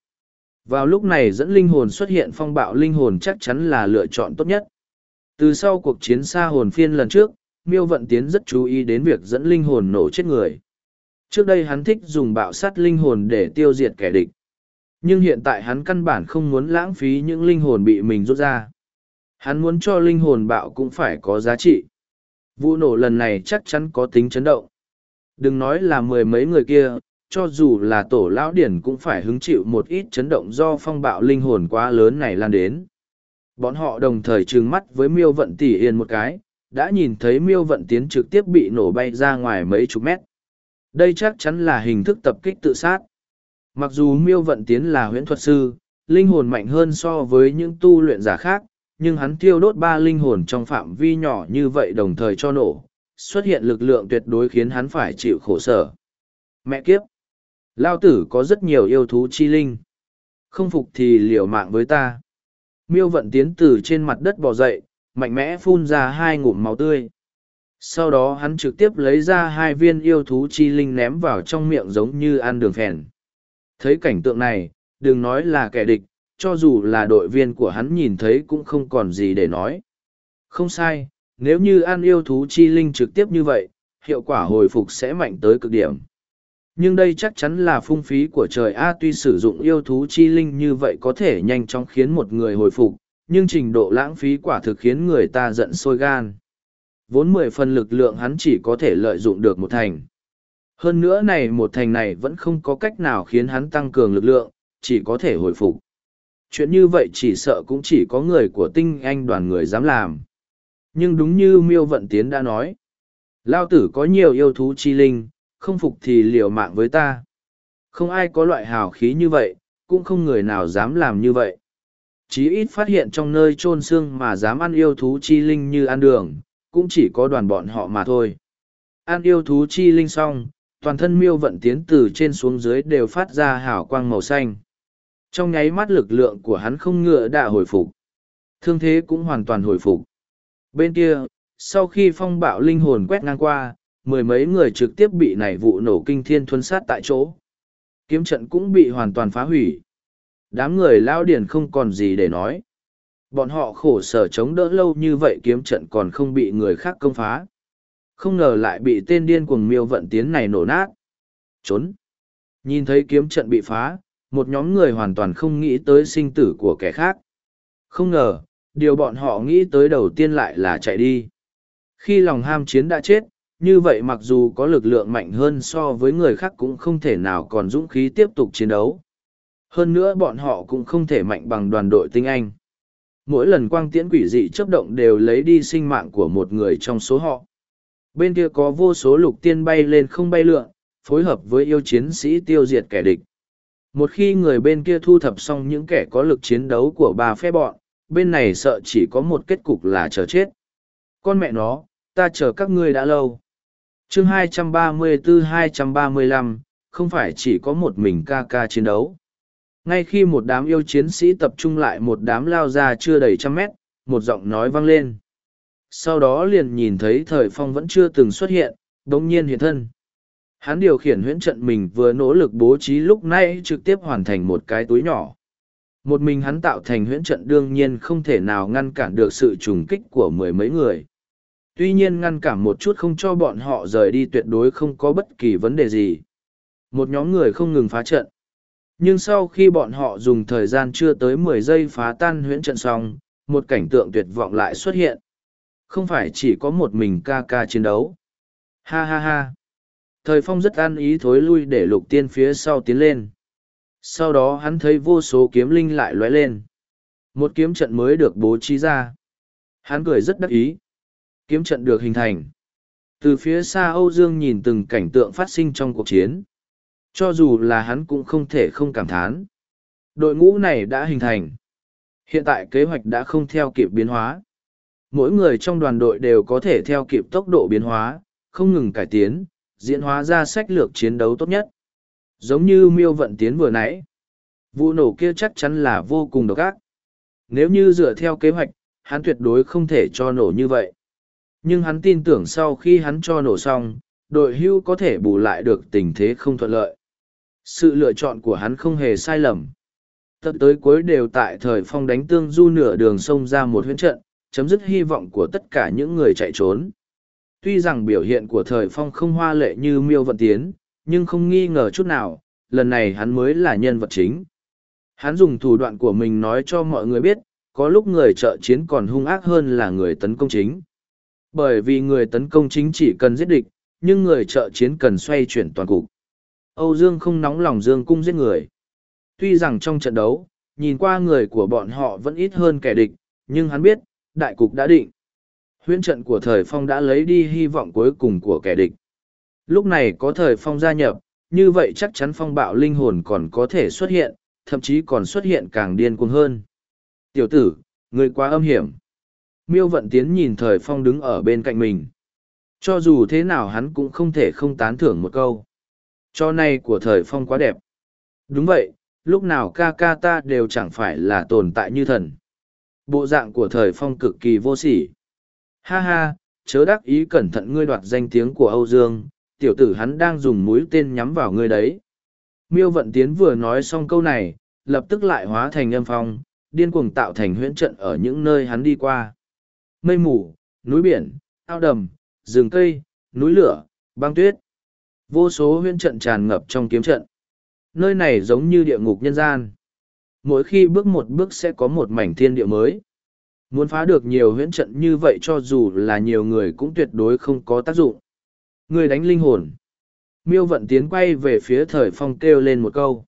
Vào lúc này dẫn linh hồn xuất hiện phong bạo linh hồn chắc chắn là lựa chọn tốt nhất. Từ sau cuộc chiến xa hồn phiên lần trước, Miêu Vận Tiến rất chú ý đến việc dẫn linh hồn nổ chết người. Trước đây hắn thích dùng bạo sát linh hồn để tiêu diệt kẻ địch. Nhưng hiện tại hắn căn bản không muốn lãng phí những linh hồn bị mình rút ra. Hắn muốn cho linh hồn bạo cũng phải có giá trị. Vụ nổ lần này chắc chắn có tính chấn động. Đừng nói là mười mấy người kia, cho dù là tổ lão điển cũng phải hứng chịu một ít chấn động do phong bạo linh hồn quá lớn này lan đến. Bọn họ đồng thời trừng mắt với miêu vận tỷ yên một cái, đã nhìn thấy miêu vận tiến trực tiếp bị nổ bay ra ngoài mấy chục mét. Đây chắc chắn là hình thức tập kích tự sát. Mặc dù miêu vận tiến là huyễn thuật sư, linh hồn mạnh hơn so với những tu luyện giả khác, nhưng hắn tiêu đốt ba linh hồn trong phạm vi nhỏ như vậy đồng thời cho nổ, xuất hiện lực lượng tuyệt đối khiến hắn phải chịu khổ sở. Mẹ kiếp! Lao tử có rất nhiều yêu thú chi linh. Không phục thì liều mạng với ta. Miêu vận tiến từ trên mặt đất bò dậy, mạnh mẽ phun ra hai ngụm máu tươi. Sau đó hắn trực tiếp lấy ra hai viên yêu thú chi linh ném vào trong miệng giống như ăn đường phèn. Thấy cảnh tượng này, đừng nói là kẻ địch, cho dù là đội viên của hắn nhìn thấy cũng không còn gì để nói. Không sai, nếu như ăn yêu thú chi linh trực tiếp như vậy, hiệu quả hồi phục sẽ mạnh tới cực điểm. Nhưng đây chắc chắn là phung phí của trời A tuy sử dụng yêu thú chi linh như vậy có thể nhanh chóng khiến một người hồi phục, nhưng trình độ lãng phí quả thực khiến người ta giận sôi gan. Vốn mười phần lực lượng hắn chỉ có thể lợi dụng được một thành. Hơn nữa này một thành này vẫn không có cách nào khiến hắn tăng cường lực lượng, chỉ có thể hồi phục. Chuyện như vậy chỉ sợ cũng chỉ có người của tinh anh đoàn người dám làm. Nhưng đúng như miêu vận tiến đã nói, Lao tử có nhiều yêu thú chi linh, không phục thì liều mạng với ta. Không ai có loại hào khí như vậy, cũng không người nào dám làm như vậy. Chí ít phát hiện trong nơi chôn xương mà dám ăn yêu thú chi linh như ăn đường, cũng chỉ có đoàn bọn họ mà thôi. Ăn yêu thú chi linh xong, toàn thân miêu vận tiến từ trên xuống dưới đều phát ra hào quang màu xanh. Trong nháy mắt lực lượng của hắn không ngựa đã hồi phục. Thương thế cũng hoàn toàn hồi phục. Bên kia, sau khi phong bạo linh hồn quét ngang qua, mười mấy người trực tiếp bị nảy vụ nổ kinh thiên thuấn sát tại chỗ. Kiếm trận cũng bị hoàn toàn phá hủy. Đám người lao điền không còn gì để nói. Bọn họ khổ sở chống đỡ lâu như vậy kiếm trận còn không bị người khác công phá. Không ngờ lại bị tên điên cuồng miêu vận tiến này nổ nát. Trốn. Nhìn thấy kiếm trận bị phá, một nhóm người hoàn toàn không nghĩ tới sinh tử của kẻ khác. Không ngờ, điều bọn họ nghĩ tới đầu tiên lại là chạy đi. Khi lòng ham chiến đã chết, như vậy mặc dù có lực lượng mạnh hơn so với người khác cũng không thể nào còn dũng khí tiếp tục chiến đấu. Hơn nữa bọn họ cũng không thể mạnh bằng đoàn đội tinh anh. Mỗi lần quang tiễn quỷ dị chấp động đều lấy đi sinh mạng của một người trong số họ. Bên kia có vô số lục tiên bay lên không bay lượn, phối hợp với yêu chiến sĩ tiêu diệt kẻ địch. Một khi người bên kia thu thập xong những kẻ có lực chiến đấu của ba phe bọn, bên này sợ chỉ có một kết cục là chờ chết. Con mẹ nó, ta chờ các ngươi đã lâu chương 234-235, không phải chỉ có một mình ca ca chiến đấu. Ngay khi một đám yêu chiến sĩ tập trung lại một đám lao ra chưa đầy trăm mét, một giọng nói vang lên. Sau đó liền nhìn thấy thời phong vẫn chưa từng xuất hiện, đống nhiên hiện thân. Hắn điều khiển huyễn trận mình vừa nỗ lực bố trí lúc nãy trực tiếp hoàn thành một cái túi nhỏ. Một mình hắn tạo thành huyễn trận đương nhiên không thể nào ngăn cản được sự trùng kích của mười mấy người. Tuy nhiên ngăn cản một chút không cho bọn họ rời đi tuyệt đối không có bất kỳ vấn đề gì. Một nhóm người không ngừng phá trận. Nhưng sau khi bọn họ dùng thời gian chưa tới mười giây phá tan huyễn trận xong, một cảnh tượng tuyệt vọng lại xuất hiện. Không phải chỉ có một mình ca ca chiến đấu. Ha ha ha thời phong rất an ý thối lui để lục tiên phía sau tiến lên sau đó hắn thấy vô số kiếm linh lại lóe lên một kiếm trận mới được bố trí ra hắn cười rất đắc ý Kiếm trận được hình thành. Từ phía xa Âu Dương nhìn từng cảnh tượng phát sinh trong cuộc chiến. Cho dù là hắn cũng không thể không cảm thán. Đội ngũ này đã hình thành. Hiện tại kế hoạch đã không theo kịp biến hóa. Mỗi người trong đoàn đội đều có thể theo kịp tốc độ biến hóa, không ngừng cải tiến, diễn hóa ra sách lược chiến đấu tốt nhất. Giống như miêu vận tiến vừa nãy. Vụ nổ kia chắc chắn là vô cùng độc ác. Nếu như dựa theo kế hoạch, hắn tuyệt đối không thể cho nổ như vậy. Nhưng hắn tin tưởng sau khi hắn cho nổ xong, đội hưu có thể bù lại được tình thế không thuận lợi. Sự lựa chọn của hắn không hề sai lầm. Tận tới cuối đều tại thời phong đánh tương du nửa đường sông ra một huyễn trận, chấm dứt hy vọng của tất cả những người chạy trốn. Tuy rằng biểu hiện của thời phong không hoa lệ như miêu vận tiến, nhưng không nghi ngờ chút nào, lần này hắn mới là nhân vật chính. Hắn dùng thủ đoạn của mình nói cho mọi người biết, có lúc người trợ chiến còn hung ác hơn là người tấn công chính. Bởi vì người tấn công chính chỉ cần giết địch, nhưng người trợ chiến cần xoay chuyển toàn cục. Âu Dương không nóng lòng Dương cung giết người. Tuy rằng trong trận đấu, nhìn qua người của bọn họ vẫn ít hơn kẻ địch, nhưng hắn biết, đại cục đã định. Huyễn trận của thời phong đã lấy đi hy vọng cuối cùng của kẻ địch. Lúc này có thời phong gia nhập, như vậy chắc chắn phong bạo linh hồn còn có thể xuất hiện, thậm chí còn xuất hiện càng điên cuồng hơn. Tiểu tử, người quá âm hiểm. Miêu vận tiến nhìn thời phong đứng ở bên cạnh mình. Cho dù thế nào hắn cũng không thể không tán thưởng một câu. Cho này của thời phong quá đẹp. Đúng vậy, lúc nào ca ca ta đều chẳng phải là tồn tại như thần. Bộ dạng của thời phong cực kỳ vô sỉ. Ha ha, chớ đắc ý cẩn thận ngươi đoạt danh tiếng của Âu Dương, tiểu tử hắn đang dùng mũi tên nhắm vào ngươi đấy. Miêu vận tiến vừa nói xong câu này, lập tức lại hóa thành âm phong, điên cuồng tạo thành huyễn trận ở những nơi hắn đi qua. Mây mù, núi biển, ao đầm, rừng cây, núi lửa, băng tuyết. Vô số huyễn trận tràn ngập trong kiếm trận. Nơi này giống như địa ngục nhân gian. Mỗi khi bước một bước sẽ có một mảnh thiên địa mới. Muốn phá được nhiều huyễn trận như vậy cho dù là nhiều người cũng tuyệt đối không có tác dụng. Người đánh linh hồn. Miêu vận tiến quay về phía thời phong kêu lên một câu.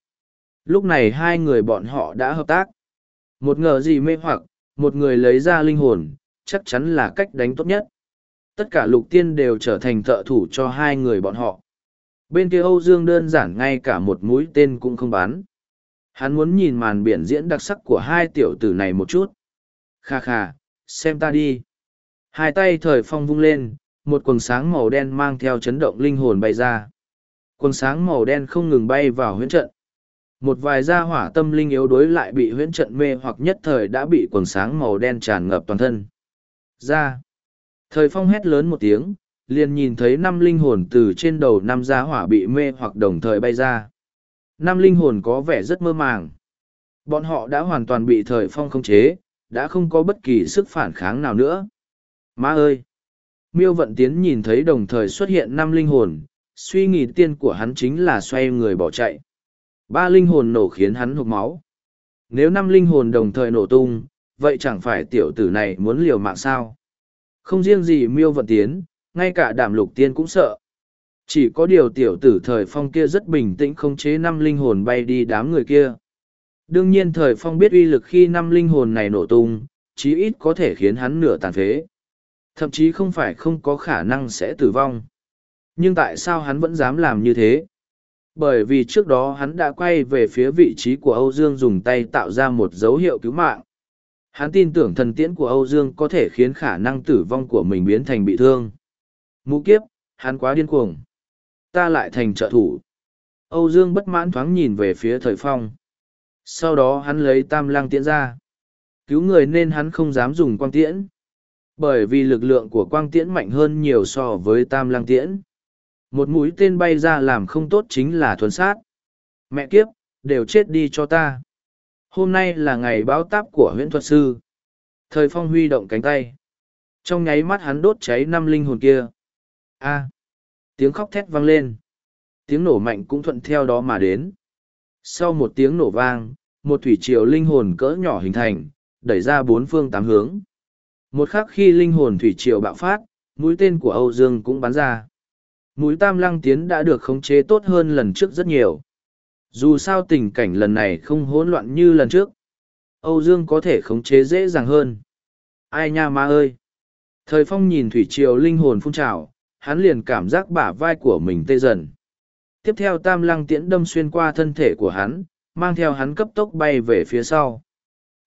Lúc này hai người bọn họ đã hợp tác. Một ngờ gì mê hoặc, một người lấy ra linh hồn, chắc chắn là cách đánh tốt nhất. Tất cả lục tiên đều trở thành thợ thủ cho hai người bọn họ. Bên kia Âu Dương đơn giản ngay cả một mũi tên cũng không bán Hắn muốn nhìn màn biển diễn đặc sắc của hai tiểu tử này một chút. Kha kha, xem ta đi. Hai tay thời phong vung lên, một quần sáng màu đen mang theo chấn động linh hồn bay ra. Quần sáng màu đen không ngừng bay vào huyễn trận. Một vài gia hỏa tâm linh yếu đối lại bị huyễn trận mê hoặc nhất thời đã bị quần sáng màu đen tràn ngập toàn thân. Ra. Thời phong hét lớn một tiếng, liền nhìn thấy năm linh hồn từ trên đầu năm gia hỏa bị mê hoặc đồng thời bay ra. Năm linh hồn có vẻ rất mơ màng. Bọn họ đã hoàn toàn bị thời phong khống chế, đã không có bất kỳ sức phản kháng nào nữa. Má ơi! Miêu vận tiến nhìn thấy đồng thời xuất hiện năm linh hồn, suy nghĩ tiên của hắn chính là xoay người bỏ chạy. Ba linh hồn nổ khiến hắn hụt máu. Nếu năm linh hồn đồng thời nổ tung, vậy chẳng phải tiểu tử này muốn liều mạng sao? Không riêng gì miêu vận tiến, ngay cả đàm lục tiên cũng sợ. Chỉ có điều tiểu tử thời phong kia rất bình tĩnh không chế năm linh hồn bay đi đám người kia. Đương nhiên thời phong biết uy lực khi năm linh hồn này nổ tung, chí ít có thể khiến hắn nửa tàn phế. Thậm chí không phải không có khả năng sẽ tử vong. Nhưng tại sao hắn vẫn dám làm như thế? Bởi vì trước đó hắn đã quay về phía vị trí của Âu Dương dùng tay tạo ra một dấu hiệu cứu mạng. Hắn tin tưởng thần tiễn của Âu Dương có thể khiến khả năng tử vong của mình biến thành bị thương. Mũ kiếp, hắn quá điên cuồng. Ta lại thành trợ thủ. Âu Dương bất mãn thoáng nhìn về phía thời phong. Sau đó hắn lấy tam lăng tiễn ra. Cứu người nên hắn không dám dùng quang tiễn. Bởi vì lực lượng của quang tiễn mạnh hơn nhiều so với tam lăng tiễn. Một mũi tên bay ra làm không tốt chính là thuần sát. Mẹ kiếp, đều chết đi cho ta. Hôm nay là ngày báo táp của huyễn thuật sư. Thời phong huy động cánh tay. Trong nháy mắt hắn đốt cháy năm linh hồn kia. A. Tiếng khóc thét vang lên. Tiếng nổ mạnh cũng thuận theo đó mà đến. Sau một tiếng nổ vang, một thủy triều linh hồn cỡ nhỏ hình thành, đẩy ra bốn phương tám hướng. Một khắc khi linh hồn thủy triều bạo phát, mũi tên của Âu Dương cũng bắn ra. Mũi tam lăng tiến đã được khống chế tốt hơn lần trước rất nhiều. Dù sao tình cảnh lần này không hỗn loạn như lần trước. Âu Dương có thể khống chế dễ dàng hơn. Ai nha ma ơi! Thời phong nhìn thủy triều linh hồn phun trào, hắn liền cảm giác bả vai của mình tê dần. Tiếp theo tam lăng tiễn đâm xuyên qua thân thể của hắn, mang theo hắn cấp tốc bay về phía sau.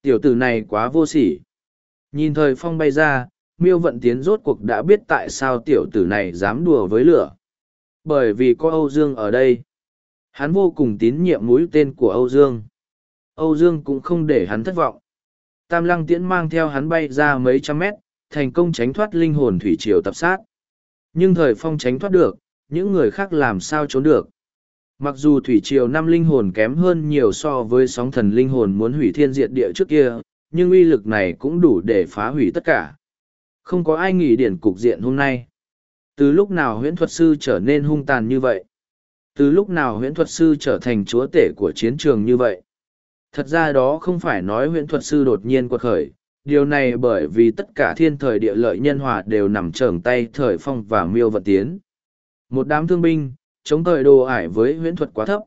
Tiểu tử này quá vô sỉ. Nhìn thời phong bay ra, miêu vận tiến rốt cuộc đã biết tại sao tiểu tử này dám đùa với lửa. Bởi vì có Âu Dương ở đây. Hắn vô cùng tín nhiệm mũi tên của Âu Dương. Âu Dương cũng không để hắn thất vọng. Tam lăng tiễn mang theo hắn bay ra mấy trăm mét, thành công tránh thoát linh hồn thủy triều tập sát. Nhưng thời phong tránh thoát được, những người khác làm sao trốn được. Mặc dù thủy triều năm linh hồn kém hơn nhiều so với sóng thần linh hồn muốn hủy thiên diệt địa trước kia, nhưng uy lực này cũng đủ để phá hủy tất cả. Không có ai nghĩ điển cục diện hôm nay. Từ lúc nào huyễn thuật sư trở nên hung tàn như vậy? Từ lúc nào huyễn thuật sư trở thành chúa tể của chiến trường như vậy? Thật ra đó không phải nói huyễn thuật sư đột nhiên quật khởi, điều này bởi vì tất cả thiên thời địa lợi nhân hòa đều nằm trởng tay thời phong và miêu vận tiến. Một đám thương binh, chống thời đồ ải với huyễn thuật quá thấp.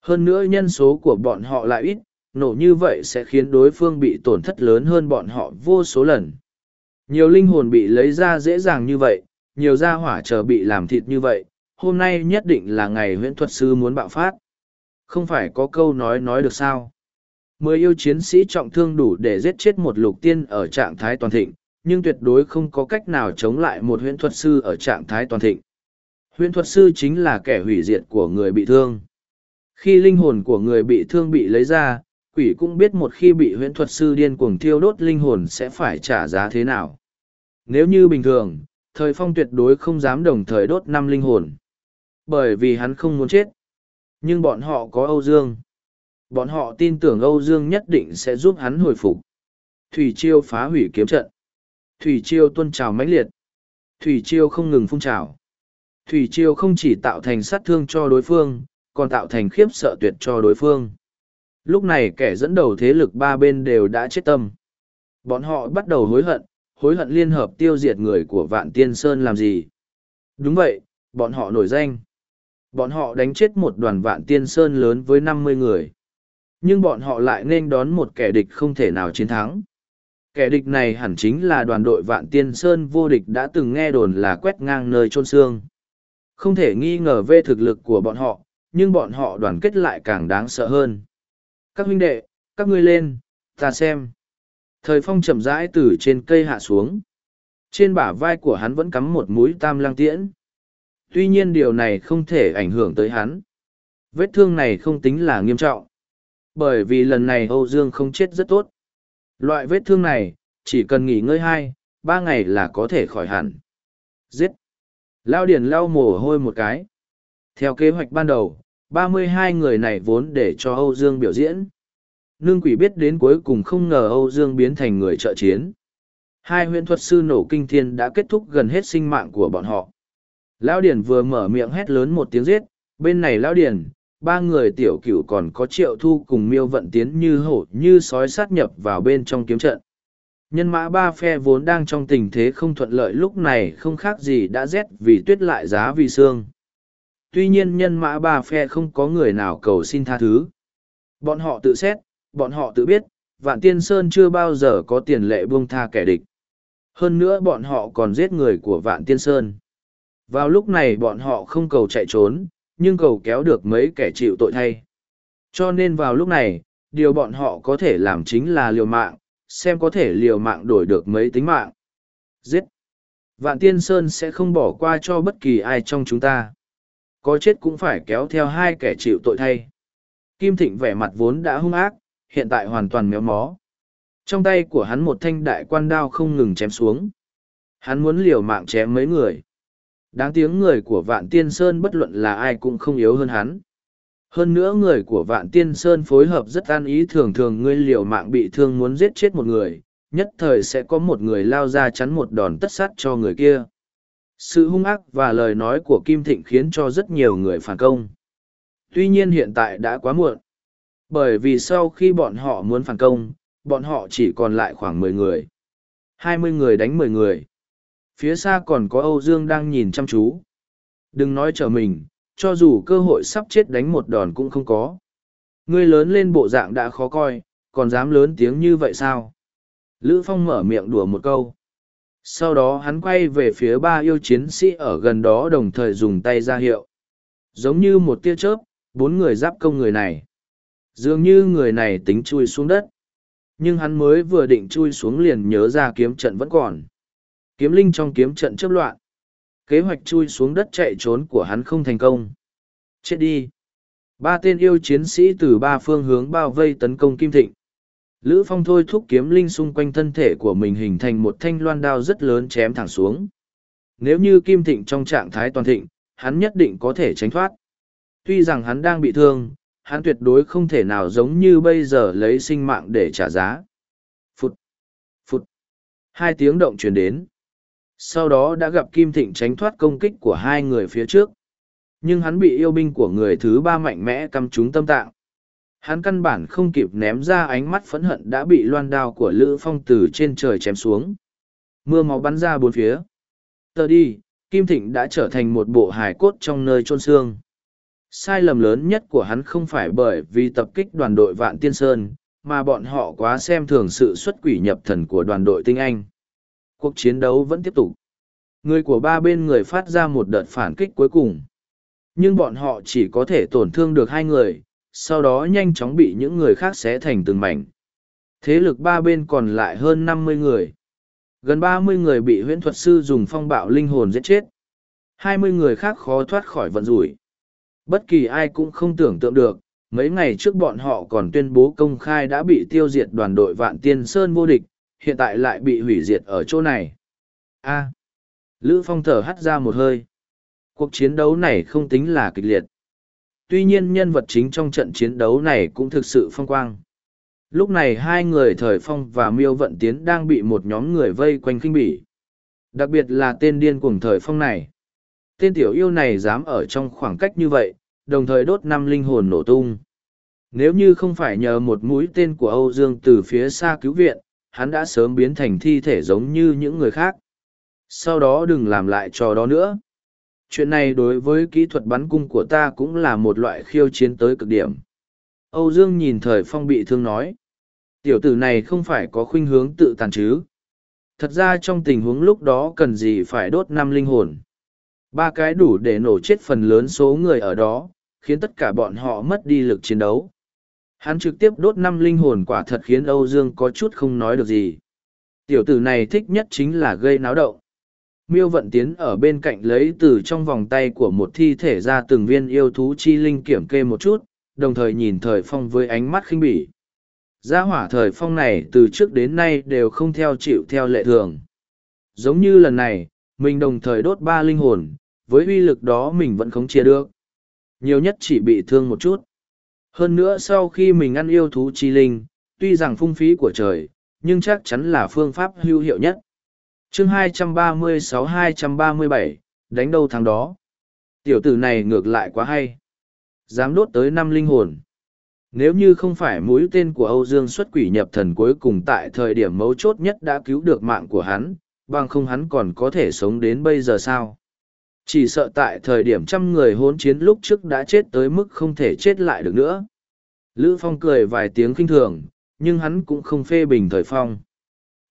Hơn nữa nhân số của bọn họ lại ít, nổ như vậy sẽ khiến đối phương bị tổn thất lớn hơn bọn họ vô số lần. Nhiều linh hồn bị lấy ra dễ dàng như vậy, nhiều gia hỏa chờ bị làm thịt như vậy, hôm nay nhất định là ngày huyễn thuật sư muốn bạo phát. Không phải có câu nói nói được sao. Mười yêu chiến sĩ trọng thương đủ để giết chết một lục tiên ở trạng thái toàn thịnh, nhưng tuyệt đối không có cách nào chống lại một huyễn thuật sư ở trạng thái toàn thịnh. Huyễn thuật sư chính là kẻ hủy diệt của người bị thương. Khi linh hồn của người bị thương bị lấy ra, quỷ cũng biết một khi bị huyễn thuật sư điên cuồng thiêu đốt linh hồn sẽ phải trả giá thế nào. Nếu như bình thường, thời phong tuyệt đối không dám đồng thời đốt năm linh hồn. Bởi vì hắn không muốn chết. Nhưng bọn họ có Âu Dương. Bọn họ tin tưởng Âu Dương nhất định sẽ giúp hắn hồi phục. Thủy Chiêu phá hủy kiếm trận. Thủy Chiêu tuân trào mãnh liệt. Thủy Chiêu không ngừng phun trào. Thủy triều không chỉ tạo thành sát thương cho đối phương, còn tạo thành khiếp sợ tuyệt cho đối phương. Lúc này kẻ dẫn đầu thế lực ba bên đều đã chết tâm. Bọn họ bắt đầu hối hận, hối hận liên hợp tiêu diệt người của Vạn Tiên Sơn làm gì. Đúng vậy, bọn họ nổi danh. Bọn họ đánh chết một đoàn Vạn Tiên Sơn lớn với năm mươi người. Nhưng bọn họ lại nên đón một kẻ địch không thể nào chiến thắng. Kẻ địch này hẳn chính là đoàn đội Vạn Tiên Sơn vô địch đã từng nghe đồn là quét ngang nơi trôn xương. Không thể nghi ngờ về thực lực của bọn họ, nhưng bọn họ đoàn kết lại càng đáng sợ hơn. Các huynh đệ, các ngươi lên, ta xem. Thời phong chậm rãi từ trên cây hạ xuống. Trên bả vai của hắn vẫn cắm một mũi tam lang tiễn. Tuy nhiên điều này không thể ảnh hưởng tới hắn. Vết thương này không tính là nghiêm trọng. Bởi vì lần này Âu Dương không chết rất tốt. Loại vết thương này, chỉ cần nghỉ ngơi hai, ba ngày là có thể khỏi hẳn. Giết! Lao điển lau mồ hôi một cái. Theo kế hoạch ban đầu, ba mươi hai người này vốn để cho Âu Dương biểu diễn. Nương quỷ biết đến cuối cùng không ngờ Âu Dương biến thành người trợ chiến. Hai huyện thuật sư nổ kinh thiên đã kết thúc gần hết sinh mạng của bọn họ. Lão Điển vừa mở miệng hét lớn một tiếng giết, bên này Lão Điển, ba người tiểu cửu còn có triệu thu cùng miêu vận tiến như hổ như sói sát nhập vào bên trong kiếm trận. Nhân mã ba phe vốn đang trong tình thế không thuận lợi lúc này không khác gì đã rét vì tuyết lại giá vì xương. Tuy nhiên nhân mã ba phe không có người nào cầu xin tha thứ. Bọn họ tự xét, bọn họ tự biết, Vạn Tiên Sơn chưa bao giờ có tiền lệ buông tha kẻ địch. Hơn nữa bọn họ còn giết người của Vạn Tiên Sơn. Vào lúc này bọn họ không cầu chạy trốn, nhưng cầu kéo được mấy kẻ chịu tội thay. Cho nên vào lúc này, điều bọn họ có thể làm chính là liều mạng, xem có thể liều mạng đổi được mấy tính mạng. Giết! Vạn Tiên Sơn sẽ không bỏ qua cho bất kỳ ai trong chúng ta. Có chết cũng phải kéo theo hai kẻ chịu tội thay. Kim Thịnh vẻ mặt vốn đã hung ác, hiện tại hoàn toàn méo mó. Trong tay của hắn một thanh đại quan đao không ngừng chém xuống. Hắn muốn liều mạng chém mấy người. Đáng tiếng người của Vạn Tiên Sơn bất luận là ai cũng không yếu hơn hắn. Hơn nữa người của Vạn Tiên Sơn phối hợp rất an ý thường thường ngươi liều mạng bị thương muốn giết chết một người, nhất thời sẽ có một người lao ra chắn một đòn tất sát cho người kia. Sự hung ác và lời nói của Kim Thịnh khiến cho rất nhiều người phản công. Tuy nhiên hiện tại đã quá muộn. Bởi vì sau khi bọn họ muốn phản công, bọn họ chỉ còn lại khoảng mười người. hai mươi người đánh mười người. Phía xa còn có Âu Dương đang nhìn chăm chú. Đừng nói chờ mình, cho dù cơ hội sắp chết đánh một đòn cũng không có. Ngươi lớn lên bộ dạng đã khó coi, còn dám lớn tiếng như vậy sao? Lữ Phong mở miệng đùa một câu. sau đó hắn quay về phía ba yêu chiến sĩ ở gần đó đồng thời dùng tay ra hiệu giống như một tia chớp bốn người giáp công người này dường như người này tính chui xuống đất nhưng hắn mới vừa định chui xuống liền nhớ ra kiếm trận vẫn còn kiếm linh trong kiếm trận chấp loạn kế hoạch chui xuống đất chạy trốn của hắn không thành công. Chết đi. Ba tên yêu chiến sĩ từ ba phương hướng bao vây tấn công kim thịnh. Lữ phong thôi thúc kiếm linh xung quanh thân thể của mình hình thành một thanh loan đao rất lớn chém thẳng xuống. Nếu như kim thịnh trong trạng thái toàn thịnh hắn nhất định có thể tránh thoát. Tuy rằng hắn đang bị thương hắn tuyệt đối không thể nào giống như bây giờ lấy sinh mạng để trả giá. Phụt, phụt, hai tiếng động truyền đến. Sau đó đã gặp Kim Thịnh tránh thoát công kích của hai người phía trước. Nhưng hắn bị yêu binh của người thứ ba mạnh mẽ căm trúng tâm tạng. Hắn căn bản không kịp ném ra ánh mắt phẫn hận đã bị loan đao của Lữ Phong từ trên trời chém xuống. Mưa máu bắn ra bốn phía. Tờ đi, Kim Thịnh đã trở thành một bộ hài cốt trong nơi chôn xương. Sai lầm lớn nhất của hắn không phải bởi vì tập kích đoàn đội Vạn Tiên Sơn, mà bọn họ quá xem thường sự xuất quỷ nhập thần của đoàn đội tinh Anh. Cuộc chiến đấu vẫn tiếp tục. Người của ba bên người phát ra một đợt phản kích cuối cùng. Nhưng bọn họ chỉ có thể tổn thương được hai người, sau đó nhanh chóng bị những người khác xé thành từng mảnh. Thế lực ba bên còn lại hơn năm mươi người. Gần ba mươi người bị huyễn thuật sư dùng phong bạo linh hồn giết chết. hai mươi người khác khó thoát khỏi vận rủi bất kỳ ai cũng không tưởng tượng được mấy ngày trước bọn họ còn tuyên bố công khai đã bị tiêu diệt đoàn đội vạn tiên sơn vô địch hiện tại lại bị hủy diệt ở chỗ này. A lữ phong thở hắt ra một hơi. Cuộc chiến đấu này không tính là kịch liệt. Tuy nhiên nhân vật chính trong trận chiến đấu này cũng thực sự phong quang. Lúc này hai người thời phong và miêu vận tiến đang bị một nhóm người vây quanh kinh bỉ. Đặc biệt là tên điên cuồng thời phong này. Tên tiểu yêu này dám ở trong khoảng cách như vậy, đồng thời đốt năm linh hồn nổ tung. Nếu như không phải nhờ một mũi tên của Âu Dương từ phía xa cứu viện, hắn đã sớm biến thành thi thể giống như những người khác. Sau đó đừng làm lại trò đó nữa. Chuyện này đối với kỹ thuật bắn cung của ta cũng là một loại khiêu chiến tới cực điểm. Âu Dương nhìn thời phong bị thương nói. Tiểu tử này không phải có khuynh hướng tự tàn chứ. Thật ra trong tình huống lúc đó cần gì phải đốt năm linh hồn. Ba cái đủ để nổ chết phần lớn số người ở đó, khiến tất cả bọn họ mất đi lực chiến đấu. Hắn trực tiếp đốt năm linh hồn quả thật khiến Âu Dương có chút không nói được gì. Tiểu tử này thích nhất chính là gây náo động. Miêu vận tiến ở bên cạnh lấy từ trong vòng tay của một thi thể ra từng viên yêu thú chi linh kiểm kê một chút, đồng thời nhìn thời phong với ánh mắt khinh bỉ. Gia hỏa thời phong này từ trước đến nay đều không theo chịu theo lệ thường. Giống như lần này, mình đồng thời đốt ba linh hồn, với uy lực đó mình vẫn không chia được. Nhiều nhất chỉ bị thương một chút. Hơn nữa sau khi mình ăn yêu thú chi linh, tuy rằng phung phí của trời, nhưng chắc chắn là phương pháp hữu hiệu nhất. chương 236-237, đánh đâu thằng đó. Tiểu tử này ngược lại quá hay. Dám đốt tới năm linh hồn. Nếu như không phải mũi tên của Âu Dương xuất quỷ nhập thần cuối cùng tại thời điểm mấu chốt nhất đã cứu được mạng của hắn, bằng không hắn còn có thể sống đến bây giờ sao chỉ sợ tại thời điểm trăm người hỗn chiến lúc trước đã chết tới mức không thể chết lại được nữa. Lữ phong cười vài tiếng khinh thường nhưng hắn cũng không phê bình thời phong.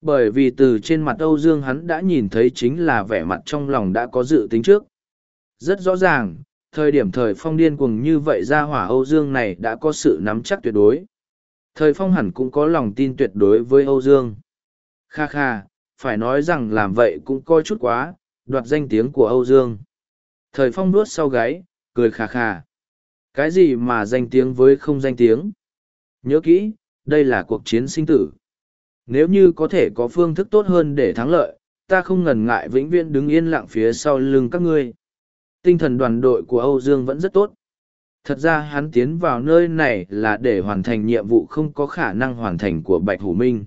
Bởi vì từ trên mặt âu dương hắn đã nhìn thấy chính là vẻ mặt trong lòng đã có dự tính trước. Rất rõ ràng thời điểm thời phong điên cuồng như vậy ra hỏa âu dương này đã có sự nắm chắc tuyệt đối. Thời phong hẳn cũng có lòng tin tuyệt đối với âu dương. Kha kha phải nói rằng làm vậy cũng coi chút quá, đoạt danh tiếng của Âu Dương. Thời phong nuốt sau gáy, cười khà khà. Cái gì mà danh tiếng với không danh tiếng? Nhớ kỹ, đây là cuộc chiến sinh tử. Nếu như có thể có phương thức tốt hơn để thắng lợi, ta không ngần ngại vĩnh viễn đứng yên lặng phía sau lưng các ngươi. Tinh thần đoàn đội của Âu Dương vẫn rất tốt. Thật ra hắn tiến vào nơi này là để hoàn thành nhiệm vụ không có khả năng hoàn thành của Bạch Hủ Minh.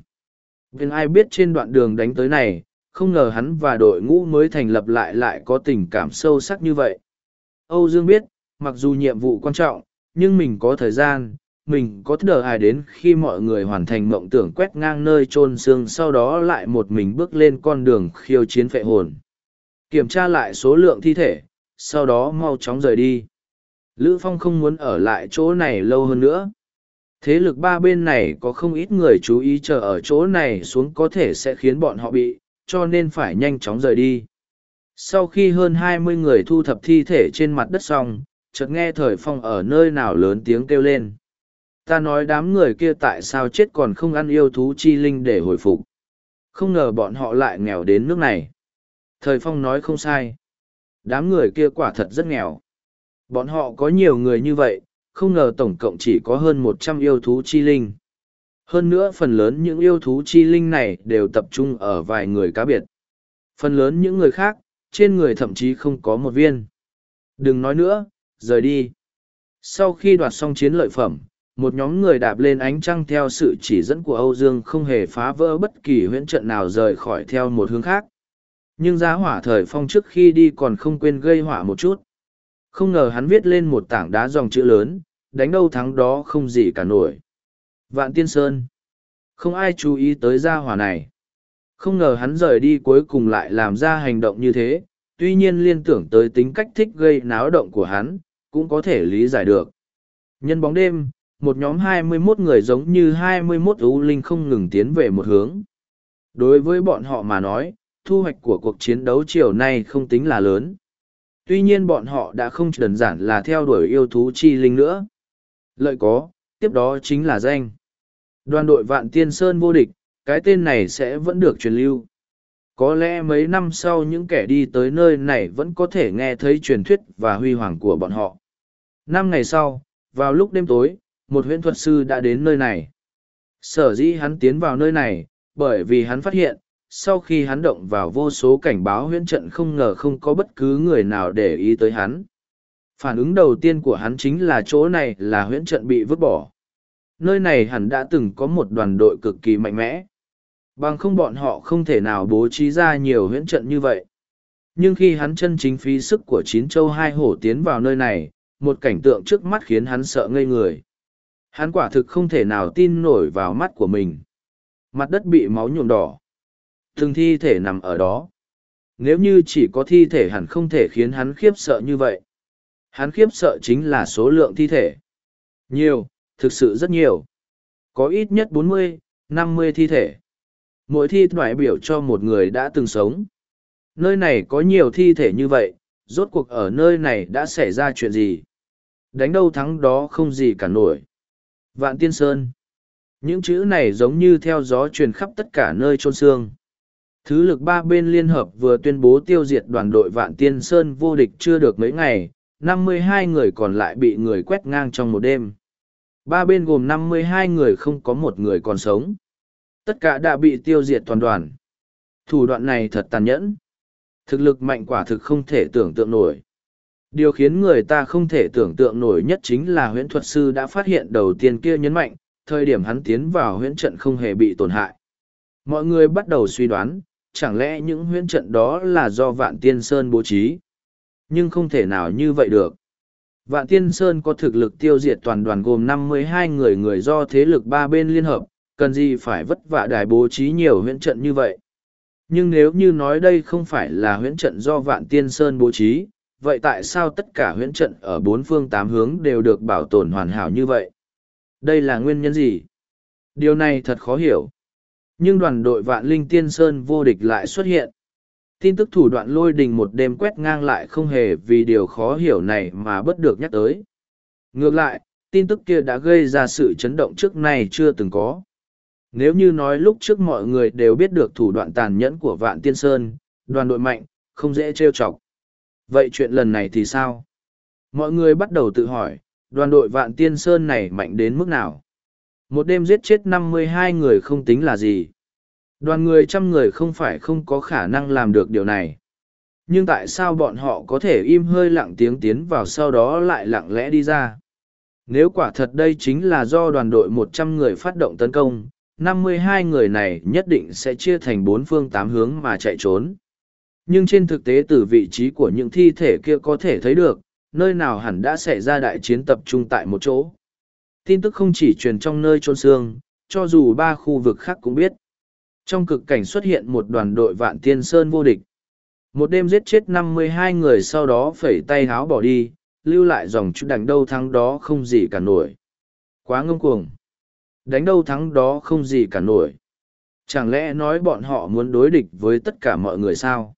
Viên ai biết trên đoạn đường đánh tới này, không ngờ hắn và đội ngũ mới thành lập lại lại có tình cảm sâu sắc như vậy. Âu Dương biết, mặc dù nhiệm vụ quan trọng, nhưng mình có thời gian, mình có đờ hài đến khi mọi người hoàn thành mộng tưởng quét ngang nơi chôn xương sau đó lại một mình bước lên con đường khiêu chiến phệ hồn. Kiểm tra lại số lượng thi thể, sau đó mau chóng rời đi. Lữ Phong không muốn ở lại chỗ này lâu hơn nữa. Thế lực ba bên này có không ít người chú ý chờ ở chỗ này xuống có thể sẽ khiến bọn họ bị, cho nên phải nhanh chóng rời đi. Sau khi hơn hai mươi người thu thập thi thể trên mặt đất xong, chợt nghe thời phong ở nơi nào lớn tiếng kêu lên. Ta nói đám người kia tại sao chết còn không ăn yêu thú chi linh để hồi phục. Không ngờ bọn họ lại nghèo đến nước này. Thời phong nói không sai. Đám người kia quả thật rất nghèo. Bọn họ có nhiều người như vậy, không ngờ tổng cộng chỉ có hơn một trăm yêu thú chi linh. Hơn nữa phần lớn những yêu thú chi linh này đều tập trung ở vài người cá biệt. Phần lớn những người khác, trên người thậm chí không có một viên. Đừng nói nữa, rời đi. Sau khi đoạt xong chiến lợi phẩm, một nhóm người đạp lên ánh trăng theo sự chỉ dẫn của Âu Dương không hề phá vỡ bất kỳ huyễn trận nào rời khỏi theo một hướng khác. Nhưng giá hỏa thời phong trước khi đi còn không quên gây hỏa một chút. Không ngờ hắn viết lên một tảng đá dòng chữ lớn, đánh đâu thắng đó không gì cả nổi. Vạn Tiên Sơn. Không ai chú ý tới gia hỏa này. Không ngờ hắn rời đi cuối cùng lại làm ra hành động như thế, tuy nhiên liên tưởng tới tính cách thích gây náo động của hắn, cũng có thể lý giải được. Nhân bóng đêm, một nhóm 21 người giống như 21 ưu linh không ngừng tiến về một hướng. Đối với bọn họ mà nói, thu hoạch của cuộc chiến đấu chiều nay không tính là lớn. Tuy nhiên bọn họ đã không đơn giản là theo đuổi yêu thú chi linh nữa. Lợi có, tiếp đó chính là danh. Đoàn đội Vạn Tiên Sơn vô địch, cái tên này sẽ vẫn được truyền lưu. Có lẽ mấy năm sau những kẻ đi tới nơi này vẫn có thể nghe thấy truyền thuyết và huy hoàng của bọn họ. Năm ngày sau, vào lúc đêm tối, một huyễn thuật sư đã đến nơi này. Sở dĩ hắn tiến vào nơi này, bởi vì hắn phát hiện, sau khi hắn động vào vô số cảnh báo huyễn trận không ngờ không có bất cứ người nào để ý tới hắn. Phản ứng đầu tiên của hắn chính là chỗ này là huyễn trận bị vứt bỏ. Nơi này hẳn đã từng có một đoàn đội cực kỳ mạnh mẽ. Bằng không bọn họ không thể nào bố trí ra nhiều huyễn trận như vậy. Nhưng khi hắn chân chính phí sức của chín châu hai hổ tiến vào nơi này, một cảnh tượng trước mắt khiến hắn sợ ngây người. Hắn quả thực không thể nào tin nổi vào mắt của mình. Mặt đất bị máu nhuộm đỏ. Từng thi thể nằm ở đó. Nếu như chỉ có thi thể hẳn không thể khiến hắn khiếp sợ như vậy. Hắn khiếp sợ chính là số lượng thi thể. Nhiều, thực sự rất nhiều. Có ít nhất bốn mươi, năm mươi thi thể. Mỗi thi đại biểu cho một người đã từng sống. Nơi này có nhiều thi thể như vậy, rốt cuộc ở nơi này đã xảy ra chuyện gì? Đánh đâu thắng đó không gì cả nổi. Vạn Tiên Sơn. Những chữ này giống như theo gió truyền khắp tất cả nơi trôn xương. Thứ lực ba bên liên hợp vừa tuyên bố tiêu diệt đoàn đội Vạn Tiên Sơn vô địch chưa được mấy ngày, 52 người còn lại bị người quét ngang trong một đêm. Ba bên gồm 52 người không có một người còn sống. Tất cả đã bị tiêu diệt toàn đoàn. Thủ đoạn này thật tàn nhẫn. Thực lực mạnh quả thực không thể tưởng tượng nổi. Điều khiến người ta không thể tưởng tượng nổi nhất chính là huyễn thuật sư đã phát hiện đầu tiên kia nhấn mạnh, thời điểm hắn tiến vào huyễn trận không hề bị tổn hại. Mọi người bắt đầu suy đoán, chẳng lẽ những huyễn trận đó là do Vạn Tiên Sơn bố trí? Nhưng không thể nào như vậy được. Vạn Tiên Sơn có thực lực tiêu diệt toàn đoàn gồm 52 người người do thế lực ba bên liên hợp, cần gì phải vất vả đài bố trí nhiều huyễn trận như vậy. Nhưng nếu như nói đây không phải là huyễn trận do Vạn Tiên Sơn bố trí, vậy tại sao tất cả huyễn trận ở bốn phương tám hướng đều được bảo tồn hoàn hảo như vậy? Đây là nguyên nhân gì? Điều này thật khó hiểu. Nhưng đoàn đội Vạn Linh Tiên Sơn vô địch lại xuất hiện tin tức thủ đoạn lôi đình một đêm quét ngang lại không hề vì điều khó hiểu này mà bất được nhắc tới. Ngược lại, tin tức kia đã gây ra sự chấn động trước nay chưa từng có. Nếu như nói lúc trước mọi người đều biết được thủ đoạn tàn nhẫn của Vạn Tiên Sơn, đoàn đội mạnh, không dễ trêu chọc. Vậy chuyện lần này thì sao? Mọi người bắt đầu tự hỏi, đoàn đội Vạn Tiên Sơn này mạnh đến mức nào? Một đêm giết chết năm mươi hai người không tính là gì. Đoàn người trăm người không phải không có khả năng làm được điều này. Nhưng tại sao bọn họ có thể im hơi lặng tiếng tiến vào sau đó lại lặng lẽ đi ra? Nếu quả thật đây chính là do đoàn đội một trăm người phát động tấn công, năm mươi hai người này nhất định sẽ chia thành bốn phương tám hướng mà chạy trốn. Nhưng trên thực tế từ vị trí của những thi thể kia có thể thấy được, nơi nào hẳn đã xảy ra đại chiến tập trung tại một chỗ. Tin tức không chỉ truyền trong nơi trôn xương, cho dù ba khu vực khác cũng biết trong cực cảnh xuất hiện một đoàn đội vạn tiên sơn vô địch một đêm giết chết năm mươi hai người sau đó phẩy tay háo bỏ đi lưu lại dòng chút đánh đâu thắng đó không gì cả nổi quá ngông cuồng đánh đâu thắng đó không gì cả nổi Chẳng lẽ nói bọn họ muốn đối địch với tất cả mọi người sao?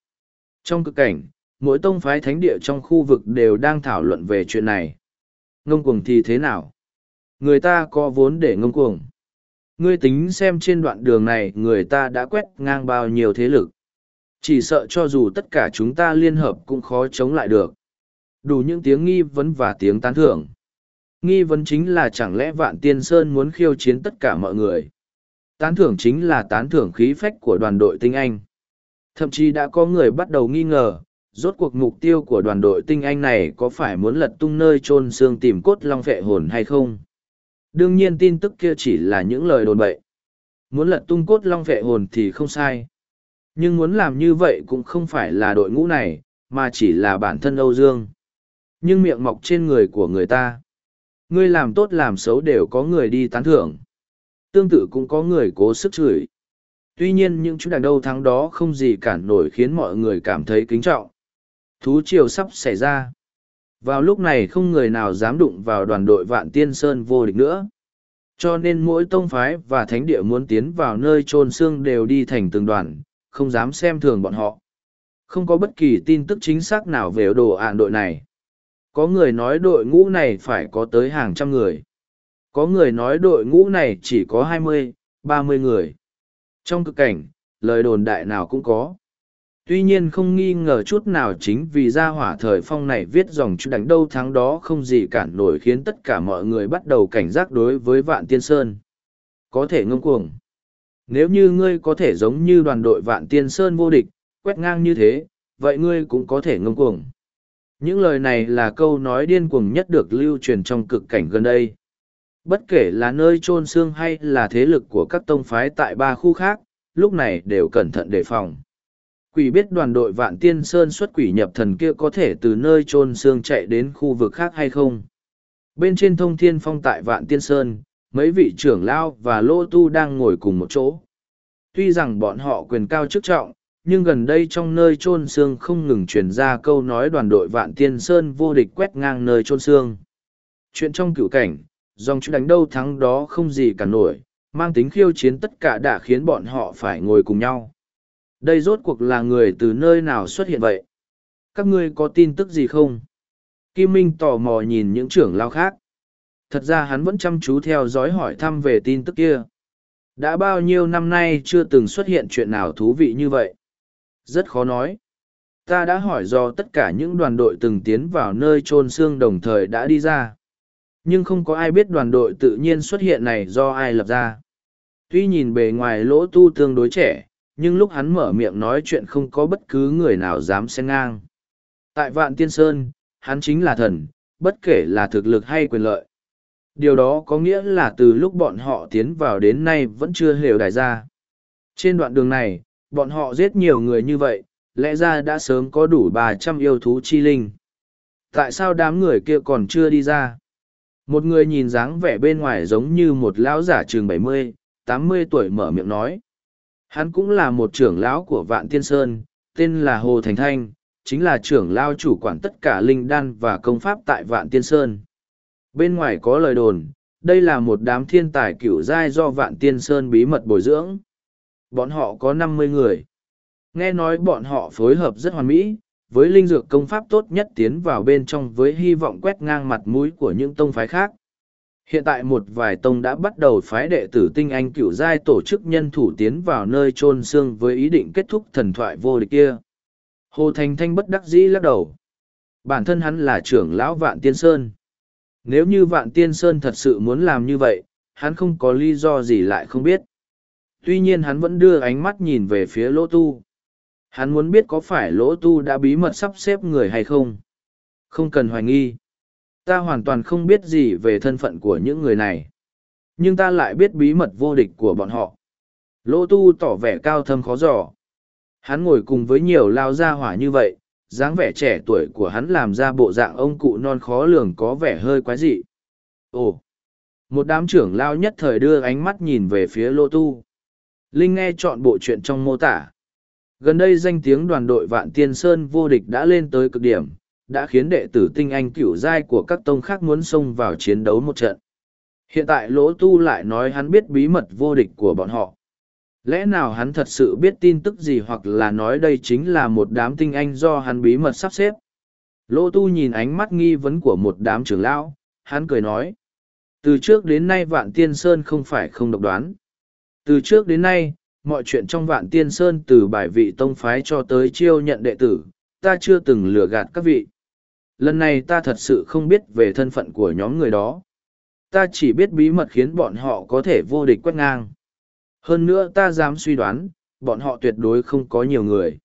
Trong cực cảnh, mỗi tông phái thánh địa trong khu vực đều đang thảo luận về chuyện này. Ngông cuồng thì thế nào? Người ta có vốn để ngông cuồng. Ngươi tính xem trên đoạn đường này người ta đã quét ngang bao nhiêu thế lực. Chỉ sợ cho dù tất cả chúng ta liên hợp cũng khó chống lại được. Đủ những tiếng nghi vấn và tiếng tán thưởng. Nghi vấn chính là chẳng lẽ Vạn Tiên Sơn muốn khiêu chiến tất cả mọi người. Tán thưởng chính là tán thưởng khí phách của đoàn đội tinh anh. Thậm chí đã có người bắt đầu nghi ngờ, rốt cuộc mục tiêu của đoàn đội tinh anh này có phải muốn lật tung nơi chôn xương tìm cốt long vệ hồn hay không? Đương nhiên tin tức kia chỉ là những lời đồn bậy. Muốn lật tung cốt long vệ hồn thì không sai. Nhưng muốn làm như vậy cũng không phải là đội ngũ này, mà chỉ là bản thân Âu Dương. Nhưng miệng mọc trên người của người ta. Ngươi làm tốt làm xấu đều có người đi tán thưởng. Tương tự cũng có người cố sức chửi. Tuy nhiên những chú đàn đâu thắng đó không gì cản nổi khiến mọi người cảm thấy kính trọng. Thú triều sắp xảy ra. Vào lúc này không người nào dám đụng vào đoàn đội vạn tiên sơn vô địch nữa. Cho nên mỗi tông phái và thánh địa muốn tiến vào nơi trôn xương đều đi thành từng đoàn, không dám xem thường bọn họ. Không có bất kỳ tin tức chính xác nào về đồ ạn đội này. Có người nói đội ngũ này phải có tới hàng trăm người. Có người nói đội ngũ này chỉ có hai mươi, ba mươi người. Trong cực cảnh, lời đồn đại nào cũng có. Tuy nhiên không nghi ngờ chút nào chính vì gia hỏa thời phong này viết dòng chữ đánh đâu thắng đó không gì cản nổi khiến tất cả mọi người bắt đầu cảnh giác đối với Vạn Tiên Sơn. Có thể ngông cuồng. Nếu như ngươi có thể giống như đoàn đội Vạn Tiên Sơn vô địch, quét ngang như thế, vậy ngươi cũng có thể ngông cuồng. Những lời này là câu nói điên cuồng nhất được lưu truyền trong cực cảnh gần đây. Bất kể là nơi chôn xương hay là thế lực của các tông phái tại ba khu khác, lúc này đều cẩn thận đề phòng. Quỷ biết đoàn đội vạn tiên sơn xuất quỷ nhập thần kia có thể từ nơi chôn xương chạy đến khu vực khác hay không. Bên trên thông thiên phong tại vạn tiên sơn, mấy vị trưởng lao và lô tu đang ngồi cùng một chỗ. Tuy rằng bọn họ quyền cao chức trọng, nhưng gần đây trong nơi chôn xương không ngừng truyền ra câu nói đoàn đội vạn tiên sơn vô địch quét ngang nơi chôn xương. Chuyện trong cửu cảnh, dòng chú đánh đâu thắng đó không gì cả nổi, mang tính khiêu chiến tất cả đã khiến bọn họ phải ngồi cùng nhau. Đây rốt cuộc là người từ nơi nào xuất hiện vậy? Các ngươi có tin tức gì không? Kim Minh tò mò nhìn những trưởng lao khác. Thật ra hắn vẫn chăm chú theo dõi hỏi thăm về tin tức kia. Đã bao nhiêu năm nay chưa từng xuất hiện chuyện nào thú vị như vậy? Rất khó nói. Ta đã hỏi do tất cả những đoàn đội từng tiến vào nơi chôn xương đồng thời đã đi ra. Nhưng không có ai biết đoàn đội tự nhiên xuất hiện này do ai lập ra. Tuy nhìn bề ngoài lỗ tu tương đối trẻ, nhưng lúc hắn mở miệng nói chuyện không có bất cứ người nào dám xen ngang. Tại Vạn Tiên Sơn, hắn chính là thần, bất kể là thực lực hay quyền lợi. Điều đó có nghĩa là từ lúc bọn họ tiến vào đến nay vẫn chưa hiểu đại ra. Trên đoạn đường này, bọn họ giết nhiều người như vậy, lẽ ra đã sớm có đủ ba trăm yêu thú chi linh. Tại sao đám người kia còn chưa đi ra? Một người nhìn dáng vẻ bên ngoài giống như một lão giả trường bảy mươi, tám mươi tuổi mở miệng nói. Hắn cũng là một trưởng lão của Vạn Tiên Sơn, tên là Hồ Thành Thanh, chính là trưởng lao chủ quản tất cả linh đan và công pháp tại Vạn Tiên Sơn. Bên ngoài có lời đồn, đây là một đám thiên tài cửu giai do Vạn Tiên Sơn bí mật bồi dưỡng. Bọn họ có năm mươi người. Nghe nói bọn họ phối hợp rất hoàn mỹ, với linh dược công pháp tốt nhất tiến vào bên trong với hy vọng quét ngang mặt mũi của những tông phái khác. Hiện tại một vài tông đã bắt đầu phái đệ tử tinh anh cửu giai tổ chức nhân thủ tiến vào nơi chôn xương với ý định kết thúc thần thoại vô địch kia. Hồ Thành Thanh bất đắc dĩ lắc đầu. Bản thân hắn là trưởng lão Vạn Tiên Sơn. Nếu như Vạn Tiên Sơn thật sự muốn làm như vậy, hắn không có lý do gì lại không biết. Tuy nhiên hắn vẫn đưa ánh mắt nhìn về phía lỗ tu. Hắn muốn biết có phải lỗ tu đã bí mật sắp xếp người hay không. Không cần hoài nghi. Ta hoàn toàn không biết gì về thân phận của những người này. Nhưng ta lại biết bí mật vô địch của bọn họ. Lỗ tu tỏ vẻ cao thâm khó giỏ. Hắn ngồi cùng với nhiều lao gia hỏa như vậy, dáng vẻ trẻ tuổi của hắn làm ra bộ dạng ông cụ non khó lường có vẻ hơi quái dị. Ồ! Một đám trưởng lao nhất thời đưa ánh mắt nhìn về phía lô tu. Linh nghe chọn bộ chuyện trong mô tả. Gần đây danh tiếng đoàn đội Vạn Tiên Sơn vô địch đã lên tới cực điểm, đã khiến đệ tử tinh anh cửu giai của các tông khác muốn xông vào chiến đấu một trận. Hiện tại Lỗ Tu lại nói hắn biết bí mật vô địch của bọn họ. Lẽ nào hắn thật sự biết tin tức gì hoặc là nói đây chính là một đám tinh anh do hắn bí mật sắp xếp? Lỗ tu nhìn ánh mắt nghi vấn của một đám trưởng lão, hắn cười nói. Từ trước đến nay vạn tiên sơn không phải không độc đoán. Từ trước đến nay, mọi chuyện trong vạn tiên sơn từ bài vị tông phái cho tới chiêu nhận đệ tử, ta chưa từng lừa gạt các vị. Lần này ta thật sự không biết về thân phận của nhóm người đó. Ta chỉ biết bí mật khiến bọn họ có thể vô địch quét ngang. Hơn nữa ta dám suy đoán, bọn họ tuyệt đối không có nhiều người.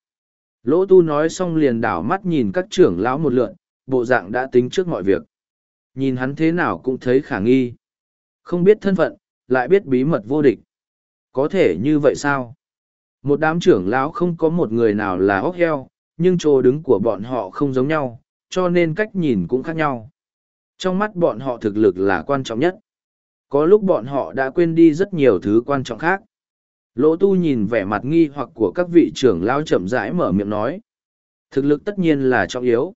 Lỗ tu nói xong liền đảo mắt nhìn các trưởng lão một lượn, bộ dạng đã tính trước mọi việc. Nhìn hắn thế nào cũng thấy khả nghi. Không biết thân phận, lại biết bí mật vô địch. Có thể như vậy sao? Một đám trưởng lão không có một người nào là hóc heo, nhưng chỗ đứng của bọn họ không giống nhau, cho nên cách nhìn cũng khác nhau. Trong mắt bọn họ thực lực là quan trọng nhất. Có lúc bọn họ đã quên đi rất nhiều thứ quan trọng khác. Lỗ tu nhìn vẻ mặt nghi hoặc của các vị trưởng lao chậm rãi mở miệng nói. Thực lực tất nhiên là trọng yếu.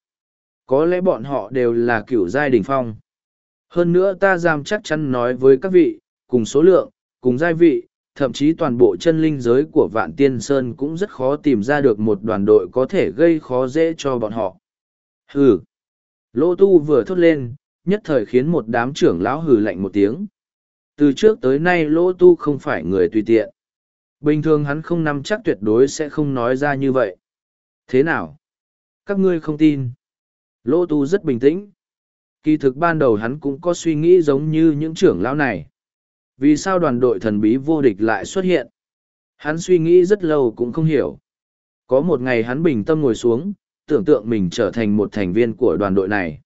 Có lẽ bọn họ đều là cựu giai đỉnh phong. Hơn nữa ta giam chắc chắn nói với các vị, cùng số lượng, cùng giai vị, thậm chí toàn bộ chân linh giới của Vạn Tiên Sơn cũng rất khó tìm ra được một đoàn đội có thể gây khó dễ cho bọn họ. Hừ! Lỗ tu vừa thốt lên, nhất thời khiến một đám trưởng lão hừ lạnh một tiếng. Từ trước tới nay lỗ tu không phải người tùy tiện. Bình thường hắn không nắm chắc tuyệt đối sẽ không nói ra như vậy. Thế nào? Các ngươi không tin. Lỗ tu rất bình tĩnh. Kỳ thực ban đầu hắn cũng có suy nghĩ giống như những trưởng lão này. Vì sao đoàn đội thần bí vô địch lại xuất hiện? Hắn suy nghĩ rất lâu cũng không hiểu. Có một ngày hắn bình tâm ngồi xuống, tưởng tượng mình trở thành một thành viên của đoàn đội này.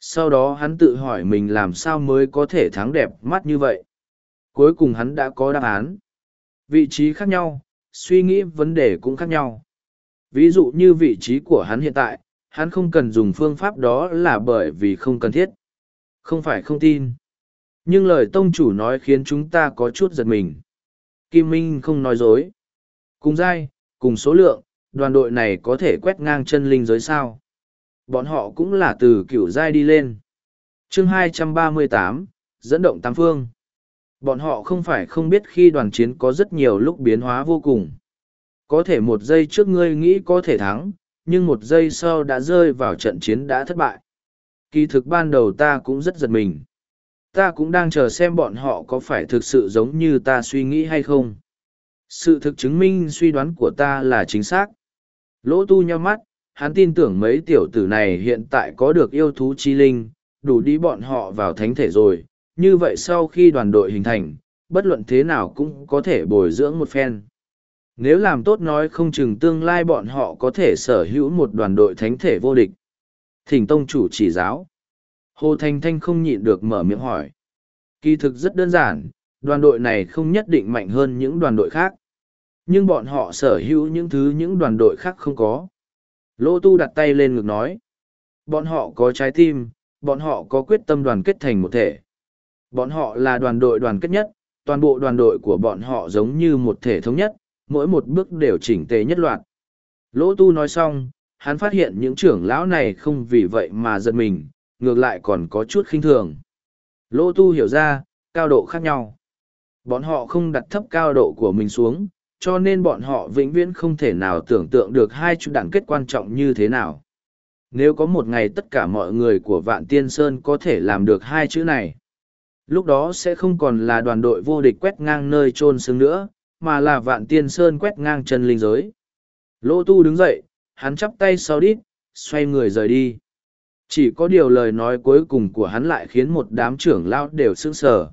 Sau đó hắn tự hỏi mình làm sao mới có thể thắng đẹp mắt như vậy. Cuối cùng hắn đã có đáp án. Vị trí khác nhau, suy nghĩ vấn đề cũng khác nhau. Ví dụ như vị trí của hắn hiện tại, hắn không cần dùng phương pháp đó là bởi vì không cần thiết. Không phải không tin. Nhưng lời tông chủ nói khiến chúng ta có chút giật mình. Kim Minh không nói dối. Cùng giai, cùng số lượng, đoàn đội này có thể quét ngang chân linh giới sao. Bọn họ cũng là từ cựu giai đi lên. chương 238, dẫn động tam phương. Bọn họ không phải không biết khi đoàn chiến có rất nhiều lúc biến hóa vô cùng. Có thể một giây trước ngươi nghĩ có thể thắng, nhưng một giây sau đã rơi vào trận chiến đã thất bại. Kỳ thực ban đầu ta cũng rất giật mình. Ta cũng đang chờ xem bọn họ có phải thực sự giống như ta suy nghĩ hay không. Sự thực chứng minh suy đoán của ta là chính xác. Lỗ tu nhau mắt, hắn tin tưởng mấy tiểu tử này hiện tại có được yêu thú chi linh, đủ đi bọn họ vào thánh thể rồi. Như vậy sau khi đoàn đội hình thành, bất luận thế nào cũng có thể bồi dưỡng một phen. Nếu làm tốt nói không chừng tương lai bọn họ có thể sở hữu một đoàn đội thánh thể vô địch. Thỉnh tông chủ chỉ giáo. Hồ Thanh Thanh không nhịn được mở miệng hỏi. Kỳ thực rất đơn giản, đoàn đội này không nhất định mạnh hơn những đoàn đội khác. Nhưng bọn họ sở hữu những thứ những đoàn đội khác không có. Lô Tu đặt tay lên ngực nói. Bọn họ có trái tim, bọn họ có quyết tâm đoàn kết thành một thể. Bọn họ là đoàn đội đoàn kết nhất, toàn bộ đoàn đội của bọn họ giống như một thể thống nhất, mỗi một bước đều chỉnh tề nhất loạt. Lỗ Tu nói xong, hắn phát hiện những trưởng lão này không vì vậy mà giật mình, ngược lại còn có chút khinh thường. Lỗ Tu hiểu ra, cao độ khác nhau. Bọn họ không đặt thấp cao độ của mình xuống, cho nên bọn họ vĩnh viễn không thể nào tưởng tượng được hai chữ đẳng kết quan trọng như thế nào. Nếu có một ngày tất cả mọi người của Vạn Tiên Sơn có thể làm được hai chữ này, lúc đó sẽ không còn là đoàn đội vô địch quét ngang nơi trôn xương nữa, mà là Vạn Tiên Sơn quét ngang chân linh giới. Lô Tu đứng dậy, hắn chắp tay sau đít, xoay người rời đi. Chỉ có điều lời nói cuối cùng của hắn lại khiến một đám trưởng lao đều sững sờ.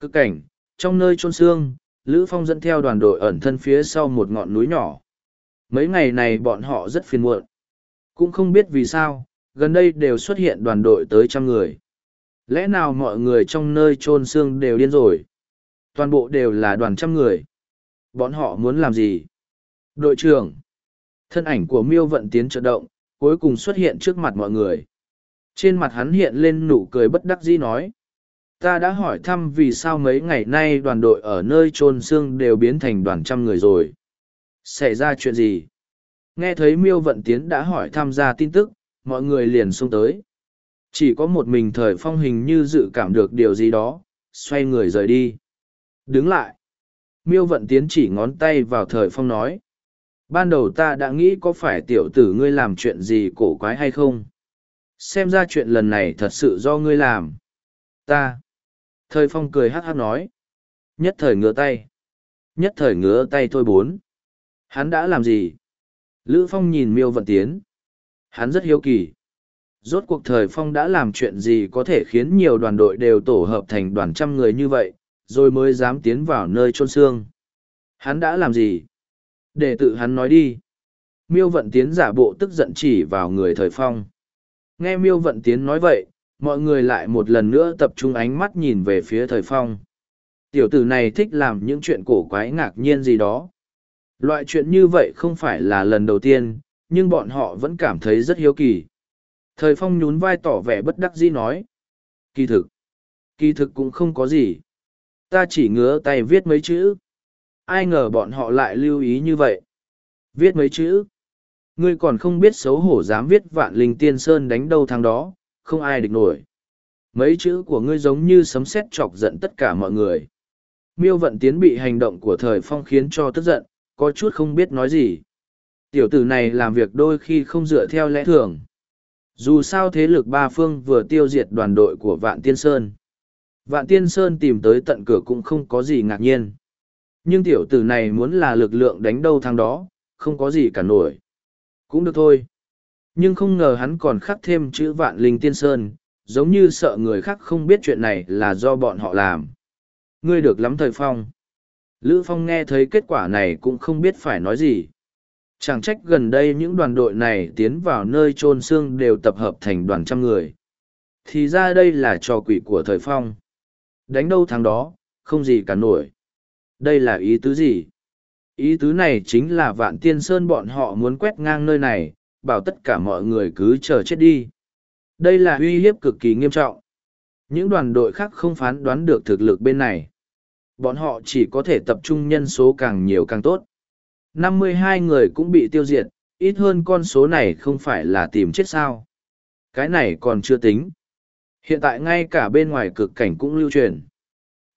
Cực cảnh, trong nơi trôn xương, Lữ Phong dẫn theo đoàn đội ẩn thân phía sau một ngọn núi nhỏ. Mấy ngày này bọn họ rất phiền muộn. Cũng không biết vì sao, gần đây đều xuất hiện đoàn đội tới trăm người. Lẽ nào mọi người trong nơi trôn xương đều điên rồi? Toàn bộ đều là đoàn trăm người. Bọn họ muốn làm gì? Đội trưởng. Thân ảnh của miêu vận tiến trợ động, cuối cùng xuất hiện trước mặt mọi người. Trên mặt hắn hiện lên nụ cười bất đắc dĩ nói ta đã hỏi thăm vì sao mấy ngày nay đoàn đội ở nơi trôn xương đều biến thành đoàn trăm người rồi xảy ra chuyện gì nghe thấy miêu vận tiến đã hỏi tham gia tin tức, mọi người liền xông tới chỉ có một mình thời phong hình như dự cảm được điều gì đó, xoay người rời đi đứng lại Miêu vận tiến chỉ ngón tay vào thời phong nói. Ban đầu ta đã nghĩ có phải tiểu tử ngươi làm chuyện gì cổ quái hay không? Xem ra chuyện lần này thật sự do ngươi làm. Ta. Thời phong cười hát hát nói. Nhất thời ngứa tay. Nhất thời ngứa tay thôi bốn. Hắn đã làm gì? Lữ Phong nhìn miêu vận tiến. Hắn rất hiếu kỳ. Rốt cuộc thời Phong đã làm chuyện gì có thể khiến nhiều đoàn đội đều tổ hợp thành đoàn trăm người như vậy, rồi mới dám tiến vào nơi trôn xương. Hắn đã làm gì? Để tự hắn nói đi. Miêu vận tiến giả bộ tức giận chỉ vào người thời Phong. Nghe miêu vận tiến nói vậy, mọi người lại một lần nữa tập trung ánh mắt nhìn về phía thời Phong. Tiểu tử này thích làm những chuyện cổ quái ngạc nhiên gì đó. Loại chuyện như vậy không phải là lần đầu tiên, nhưng bọn họ vẫn cảm thấy rất hiếu kỳ. Thời phong nhún vai tỏ vẻ bất đắc dĩ nói. Kỳ thực. Kỳ thực cũng không có gì. Ta chỉ ngứa tay viết mấy chữ. Ai ngờ bọn họ lại lưu ý như vậy. Viết mấy chữ. Ngươi còn không biết xấu hổ dám viết vạn linh tiên sơn đánh đâu thằng đó, không ai địch nổi. Mấy chữ của ngươi giống như sấm sét chọc giận tất cả mọi người. Miêu vận tiến bị hành động của thời phong khiến cho tức giận, có chút không biết nói gì. Tiểu tử này làm việc đôi khi không dựa theo lẽ thường. Dù sao thế lực ba phương vừa tiêu diệt đoàn đội của Vạn Tiên Sơn. Vạn Tiên Sơn tìm tới tận cửa cũng không có gì ngạc nhiên. Nhưng tiểu tử này muốn là lực lượng đánh đâu thằng đó, không có gì cả nổi. Cũng được thôi. Nhưng không ngờ hắn còn khắc thêm chữ Vạn Linh Tiên Sơn, giống như sợ người khác không biết chuyện này là do bọn họ làm. Ngươi được lắm thời phong. Lữ Phong nghe thấy kết quả này cũng không biết phải nói gì. Chẳng trách gần đây những đoàn đội này tiến vào nơi trôn xương đều tập hợp thành đoàn trăm người. Thì ra đây là trò quỷ của thời phong. Đánh đâu thằng đó, không gì cả nổi. Đây là ý tứ gì? Ý tứ này chính là vạn tiên sơn bọn họ muốn quét ngang nơi này, bảo tất cả mọi người cứ chờ chết đi. Đây là uy hiếp cực kỳ nghiêm trọng. Những đoàn đội khác không phán đoán được thực lực bên này bọn họ chỉ có thể tập trung nhân số càng nhiều càng tốt. 52 người cũng bị tiêu diệt, ít hơn con số này không phải là tìm chết sao. Cái này còn chưa tính. Hiện tại ngay cả bên ngoài cực cảnh cũng lưu truyền.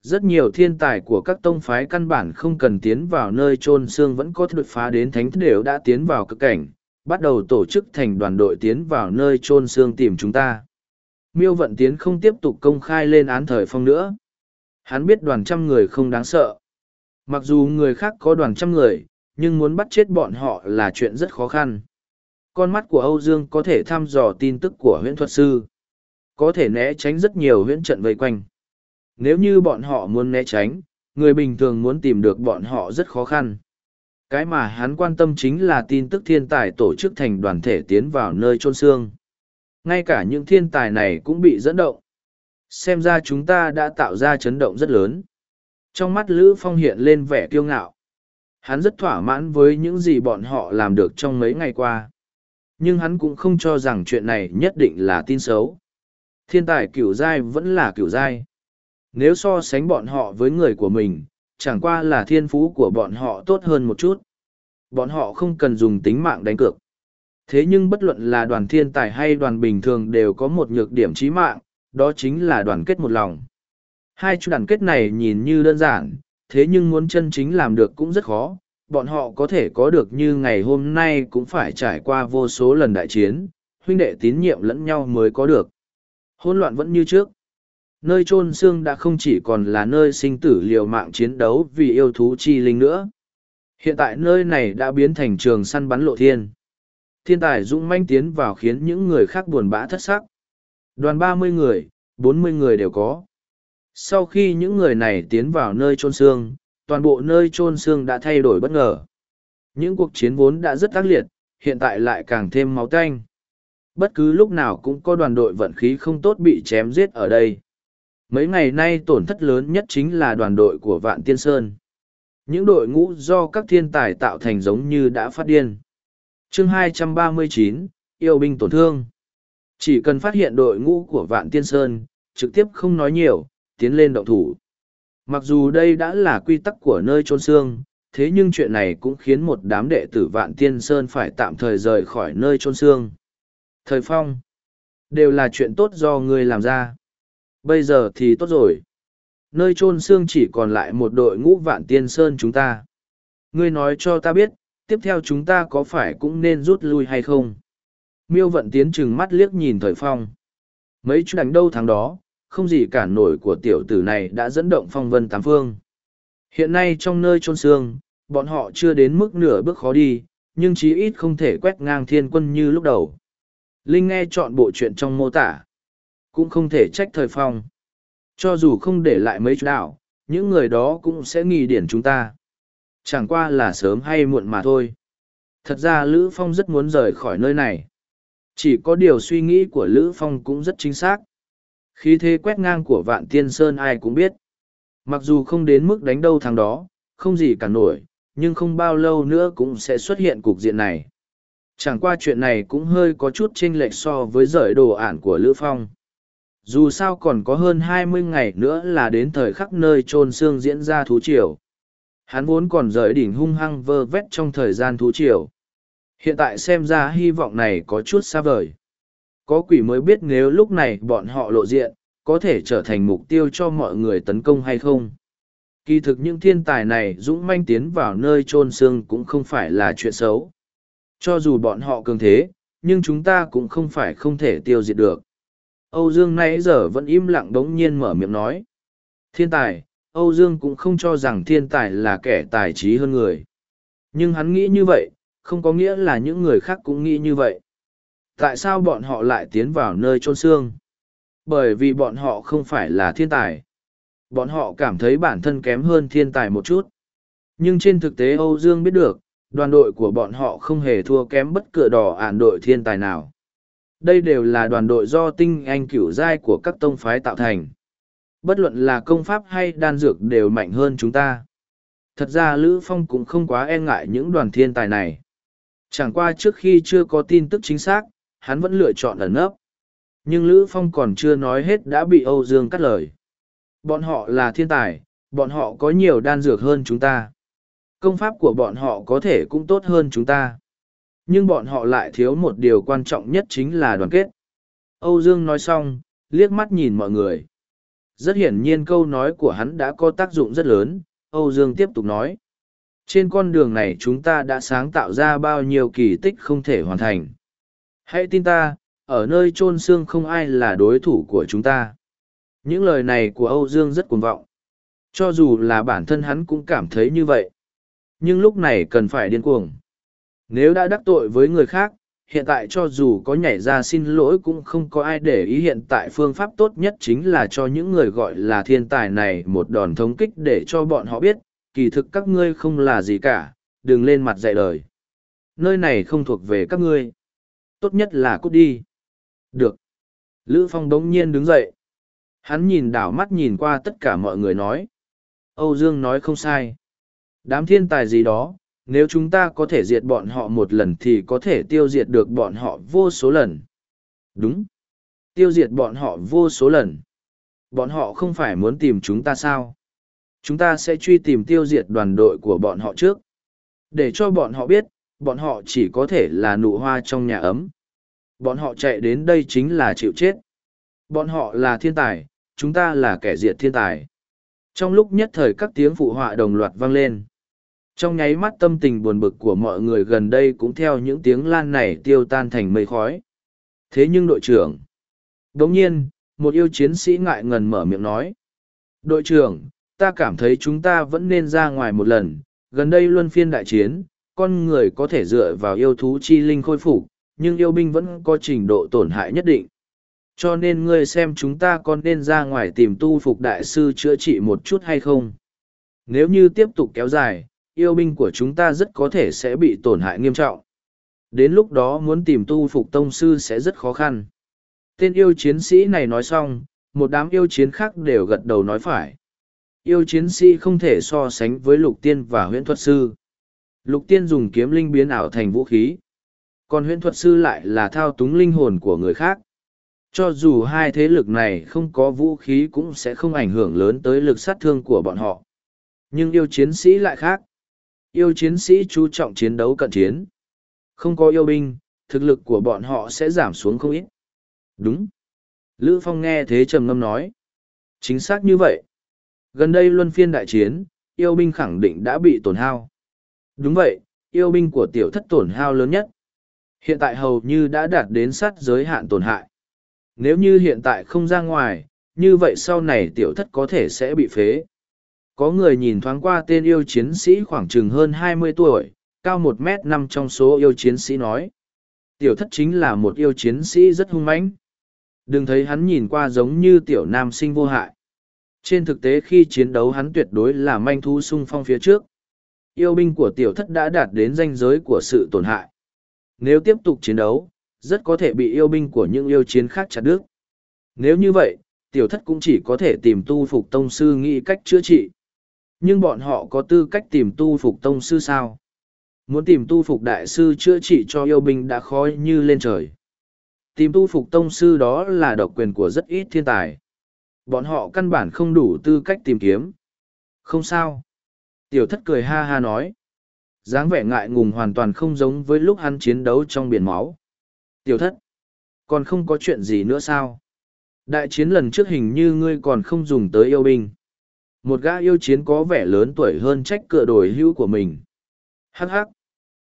Rất nhiều thiên tài của các tông phái căn bản không cần tiến vào nơi trôn xương vẫn có thể đột phá đến thánh đều đã tiến vào cực cảnh, bắt đầu tổ chức thành đoàn đội tiến vào nơi trôn xương tìm chúng ta. Miêu vận tiến không tiếp tục công khai lên án thời phong nữa. Hắn biết đoàn trăm người không đáng sợ. Mặc dù người khác có đoàn trăm người, nhưng muốn bắt chết bọn họ là chuyện rất khó khăn. Con mắt của Âu Dương có thể thăm dò tin tức của huyễn thuật sư. Có thể né tránh rất nhiều huyễn trận vây quanh. Nếu như bọn họ muốn né tránh, người bình thường muốn tìm được bọn họ rất khó khăn. Cái mà hắn quan tâm chính là tin tức thiên tài tổ chức thành đoàn thể tiến vào nơi trôn xương. Ngay cả những thiên tài này cũng bị dẫn động. Xem ra chúng ta đã tạo ra chấn động rất lớn. Trong mắt lữ phong hiện lên vẻ kiêu ngạo. Hắn rất thỏa mãn với những gì bọn họ làm được trong mấy ngày qua. Nhưng hắn cũng không cho rằng chuyện này nhất định là tin xấu. Thiên tài cửu giai vẫn là cửu giai. Nếu so sánh bọn họ với người của mình chẳng qua là thiên phú của bọn họ tốt hơn một chút bọn họ không cần dùng tính mạng đánh cược thế nhưng bất luận là đoàn thiên tài hay đoàn bình thường đều có một nhược điểm trí mạng đó chính là đoàn kết một lòng. Hai chú đoàn kết này nhìn như đơn giản, thế nhưng muốn chân chính làm được cũng rất khó, bọn họ có thể có được như ngày hôm nay cũng phải trải qua vô số lần đại chiến, huynh đệ tín nhiệm lẫn nhau mới có được. Hôn loạn vẫn như trước. Nơi chôn xương đã không chỉ còn là nơi sinh tử liều mạng chiến đấu vì yêu thú chi linh nữa. Hiện tại nơi này đã biến thành trường săn bắn lộ thiên. Thiên tài dũng manh tiến vào khiến những người khác buồn bã thất sắc. Đoàn ba mươi người, bốn mươi người đều có. Sau khi những người này tiến vào nơi trôn xương, toàn bộ nơi trôn xương đã thay đổi bất ngờ. Những cuộc chiến vốn đã rất ác liệt, hiện tại lại càng thêm máu tanh. Bất cứ lúc nào cũng có đoàn đội vận khí không tốt bị chém giết ở đây. Mấy ngày nay tổn thất lớn nhất chính là đoàn đội của Vạn Tiên Sơn. Những đội ngũ do các thiên tài tạo thành giống như đã phát điên. chương 239, yêu binh tổn thương. Chỉ cần phát hiện đội ngũ của Vạn Tiên Sơn, trực tiếp không nói nhiều, tiến lên động thủ. Mặc dù đây đã là quy tắc của nơi trôn xương, thế nhưng chuyện này cũng khiến một đám đệ tử Vạn Tiên Sơn phải tạm thời rời khỏi nơi trôn xương. Thời phong, đều là chuyện tốt do ngươi làm ra. Bây giờ thì tốt rồi. nơi chôn xương chỉ còn lại một đội ngũ vạn tiên sơn chúng ta. Ngươi nói cho ta biết, tiếp theo chúng ta có phải cũng nên rút lui hay không? Miêu vận tiến chừng mắt liếc nhìn thời phong. Mấy chú đánh đâu tháng đó, không gì cản nổi của tiểu tử này đã dẫn động phong vân tám phương. Hiện nay trong nơi chôn xương, bọn họ chưa đến mức nửa bước khó đi, nhưng chí ít không thể quét ngang thiên quân như lúc đầu. Linh nghe chọn bộ chuyện trong mô tả. Cũng không thể trách thời phong. Cho dù không để lại mấy chú đạo, những người đó cũng sẽ nghi điển chúng ta. Chẳng qua là sớm hay muộn mà thôi. Thật ra Lữ Phong rất muốn rời khỏi nơi này. Chỉ có điều suy nghĩ của Lữ Phong cũng rất chính xác. Khi thế quét ngang của Vạn Tiên Sơn ai cũng biết. Mặc dù không đến mức đánh đâu thằng đó, không gì cả nổi, nhưng không bao lâu nữa cũng sẽ xuất hiện cục diện này. Chẳng qua chuyện này cũng hơi có chút chênh lệch so với rời đồ ản của Lữ Phong. Dù sao còn có hơn hai mươi ngày nữa là đến thời khắc nơi trôn xương diễn ra thú triều. Hắn vốn còn rời đỉnh hung hăng vơ vét trong thời gian thú triều. Hiện tại xem ra hy vọng này có chút xa vời. Có quỷ mới biết nếu lúc này bọn họ lộ diện, có thể trở thành mục tiêu cho mọi người tấn công hay không. Kỳ thực những thiên tài này dũng manh tiến vào nơi chôn xương cũng không phải là chuyện xấu. Cho dù bọn họ cường thế, nhưng chúng ta cũng không phải không thể tiêu diệt được. Âu Dương nãy giờ vẫn im lặng đống nhiên mở miệng nói. Thiên tài, Âu Dương cũng không cho rằng thiên tài là kẻ tài trí hơn người. Nhưng hắn nghĩ như vậy, không có nghĩa là những người khác cũng nghĩ như vậy. Tại sao bọn họ lại tiến vào nơi trôn xương? Bởi vì bọn họ không phải là thiên tài. Bọn họ cảm thấy bản thân kém hơn thiên tài một chút. Nhưng trên thực tế Âu Dương biết được, đoàn đội của bọn họ không hề thua kém bất cửa đỏ ản đội thiên tài nào. Đây đều là đoàn đội do tinh anh cửu giai của các tông phái tạo thành. Bất luận là công pháp hay đan dược đều mạnh hơn chúng ta. Thật ra Lữ Phong cũng không quá e ngại những đoàn thiên tài này. Chẳng qua trước khi chưa có tin tức chính xác, hắn vẫn lựa chọn ẩn nấp. Nhưng Lữ Phong còn chưa nói hết đã bị Âu Dương cắt lời. Bọn họ là thiên tài, bọn họ có nhiều đan dược hơn chúng ta. Công pháp của bọn họ có thể cũng tốt hơn chúng ta. Nhưng bọn họ lại thiếu một điều quan trọng nhất chính là đoàn kết. Âu Dương nói xong, liếc mắt nhìn mọi người. Rất hiển nhiên câu nói của hắn đã có tác dụng rất lớn, Âu Dương tiếp tục nói. Trên con đường này chúng ta đã sáng tạo ra bao nhiêu kỳ tích không thể hoàn thành. Hãy tin ta, ở nơi chôn xương không ai là đối thủ của chúng ta. Những lời này của Âu Dương rất cuồng vọng. Cho dù là bản thân hắn cũng cảm thấy như vậy. Nhưng lúc này cần phải điên cuồng. Nếu đã đắc tội với người khác, hiện tại cho dù có nhảy ra xin lỗi cũng không có ai để ý hiện tại phương pháp tốt nhất chính là cho những người gọi là thiên tài này một đòn thống kích để cho bọn họ biết, kỳ thực các ngươi không là gì cả, đừng lên mặt dạy lời Nơi này không thuộc về các ngươi. Tốt nhất là cút đi. Được. Lữ Phong đống nhiên đứng dậy. Hắn nhìn đảo mắt nhìn qua tất cả mọi người nói. Âu Dương nói không sai. Đám thiên tài gì đó, nếu chúng ta có thể diệt bọn họ một lần thì có thể tiêu diệt được bọn họ vô số lần. Đúng. Tiêu diệt bọn họ vô số lần. Bọn họ không phải muốn tìm chúng ta sao? Chúng ta sẽ truy tìm tiêu diệt đoàn đội của bọn họ trước. Để cho bọn họ biết, bọn họ chỉ có thể là nụ hoa trong nhà ấm. Bọn họ chạy đến đây chính là chịu chết. Bọn họ là thiên tài, chúng ta là kẻ diệt thiên tài. Trong lúc nhất thời các tiếng phụ họa đồng loạt vang lên. Trong nháy mắt tâm tình buồn bực của mọi người gần đây cũng theo những tiếng lan này tiêu tan thành mây khói. Thế nhưng đội trưởng. Đồng nhiên, một yêu chiến sĩ ngại ngần mở miệng nói. Đội trưởng, ta cảm thấy chúng ta vẫn nên ra ngoài một lần. Gần đây luân phiên đại chiến, con người có thể dựa vào yêu thú chi linh khôi phục, nhưng yêu binh vẫn có trình độ tổn hại nhất định. Cho nên ngươi xem chúng ta còn nên ra ngoài tìm tu phục đại sư chữa trị một chút hay không. Nếu như tiếp tục kéo dài, yêu binh của chúng ta rất có thể sẽ bị tổn hại nghiêm trọng. Đến lúc đó muốn tìm tu phục tông sư sẽ rất khó khăn. Tên yêu chiến sĩ này nói xong, một đám yêu chiến khác đều gật đầu nói phải. Yêu chiến sĩ không thể so sánh với lục tiên và huyễn thuật sư. Lục tiên dùng kiếm linh biến ảo thành vũ khí. Còn huyễn thuật sư lại là thao túng linh hồn của người khác. Cho dù hai thế lực này không có vũ khí cũng sẽ không ảnh hưởng lớn tới lực sát thương của bọn họ. Nhưng yêu chiến sĩ lại khác. Yêu chiến sĩ chú trọng chiến đấu cận chiến. Không có yêu binh, thực lực của bọn họ sẽ giảm xuống không ít. Đúng. Lữ Phong nghe thế trầm ngâm nói. Chính xác như vậy. Gần đây luân phiên đại chiến, yêu binh khẳng định đã bị tổn hao. Đúng vậy, yêu binh của tiểu thất tổn hao lớn nhất. Hiện tại hầu như đã đạt đến sát giới hạn tổn hại. Nếu như hiện tại không ra ngoài, như vậy sau này tiểu thất có thể sẽ bị phế. Có người nhìn thoáng qua tên yêu chiến sĩ khoảng chừng hơn hai mươi tuổi, cao một m năm trong số yêu chiến sĩ nói. Tiểu thất chính là một yêu chiến sĩ rất hung mãnh. Đừng thấy hắn nhìn qua giống như tiểu nam sinh vô hại. Trên thực tế khi chiến đấu hắn tuyệt đối là manh thu sung phong phía trước. Yêu binh của tiểu thất đã đạt đến ranh giới của sự tổn hại. Nếu tiếp tục chiến đấu, rất có thể bị yêu binh của những yêu chiến khác chặt đứt. Nếu như vậy, tiểu thất cũng chỉ có thể tìm tu phục tông sư nghĩ cách chữa trị. Nhưng bọn họ có tư cách tìm tu phục tông sư sao? Muốn tìm tu phục đại sư chữa trị cho yêu binh đã khó như lên trời. Tìm tu phục tông sư đó là độc quyền của rất ít thiên tài. Bọn họ căn bản không đủ tư cách tìm kiếm. Không sao. Tiểu thất cười ha ha nói. dáng vẻ ngại ngùng hoàn toàn không giống với lúc hắn chiến đấu trong biển máu. Tiểu thất. Còn không có chuyện gì nữa sao? Đại chiến lần trước hình như ngươi còn không dùng tới yêu binh. Một gã yêu chiến có vẻ lớn tuổi hơn trách cửa đổi hữu của mình. Hắc hắc.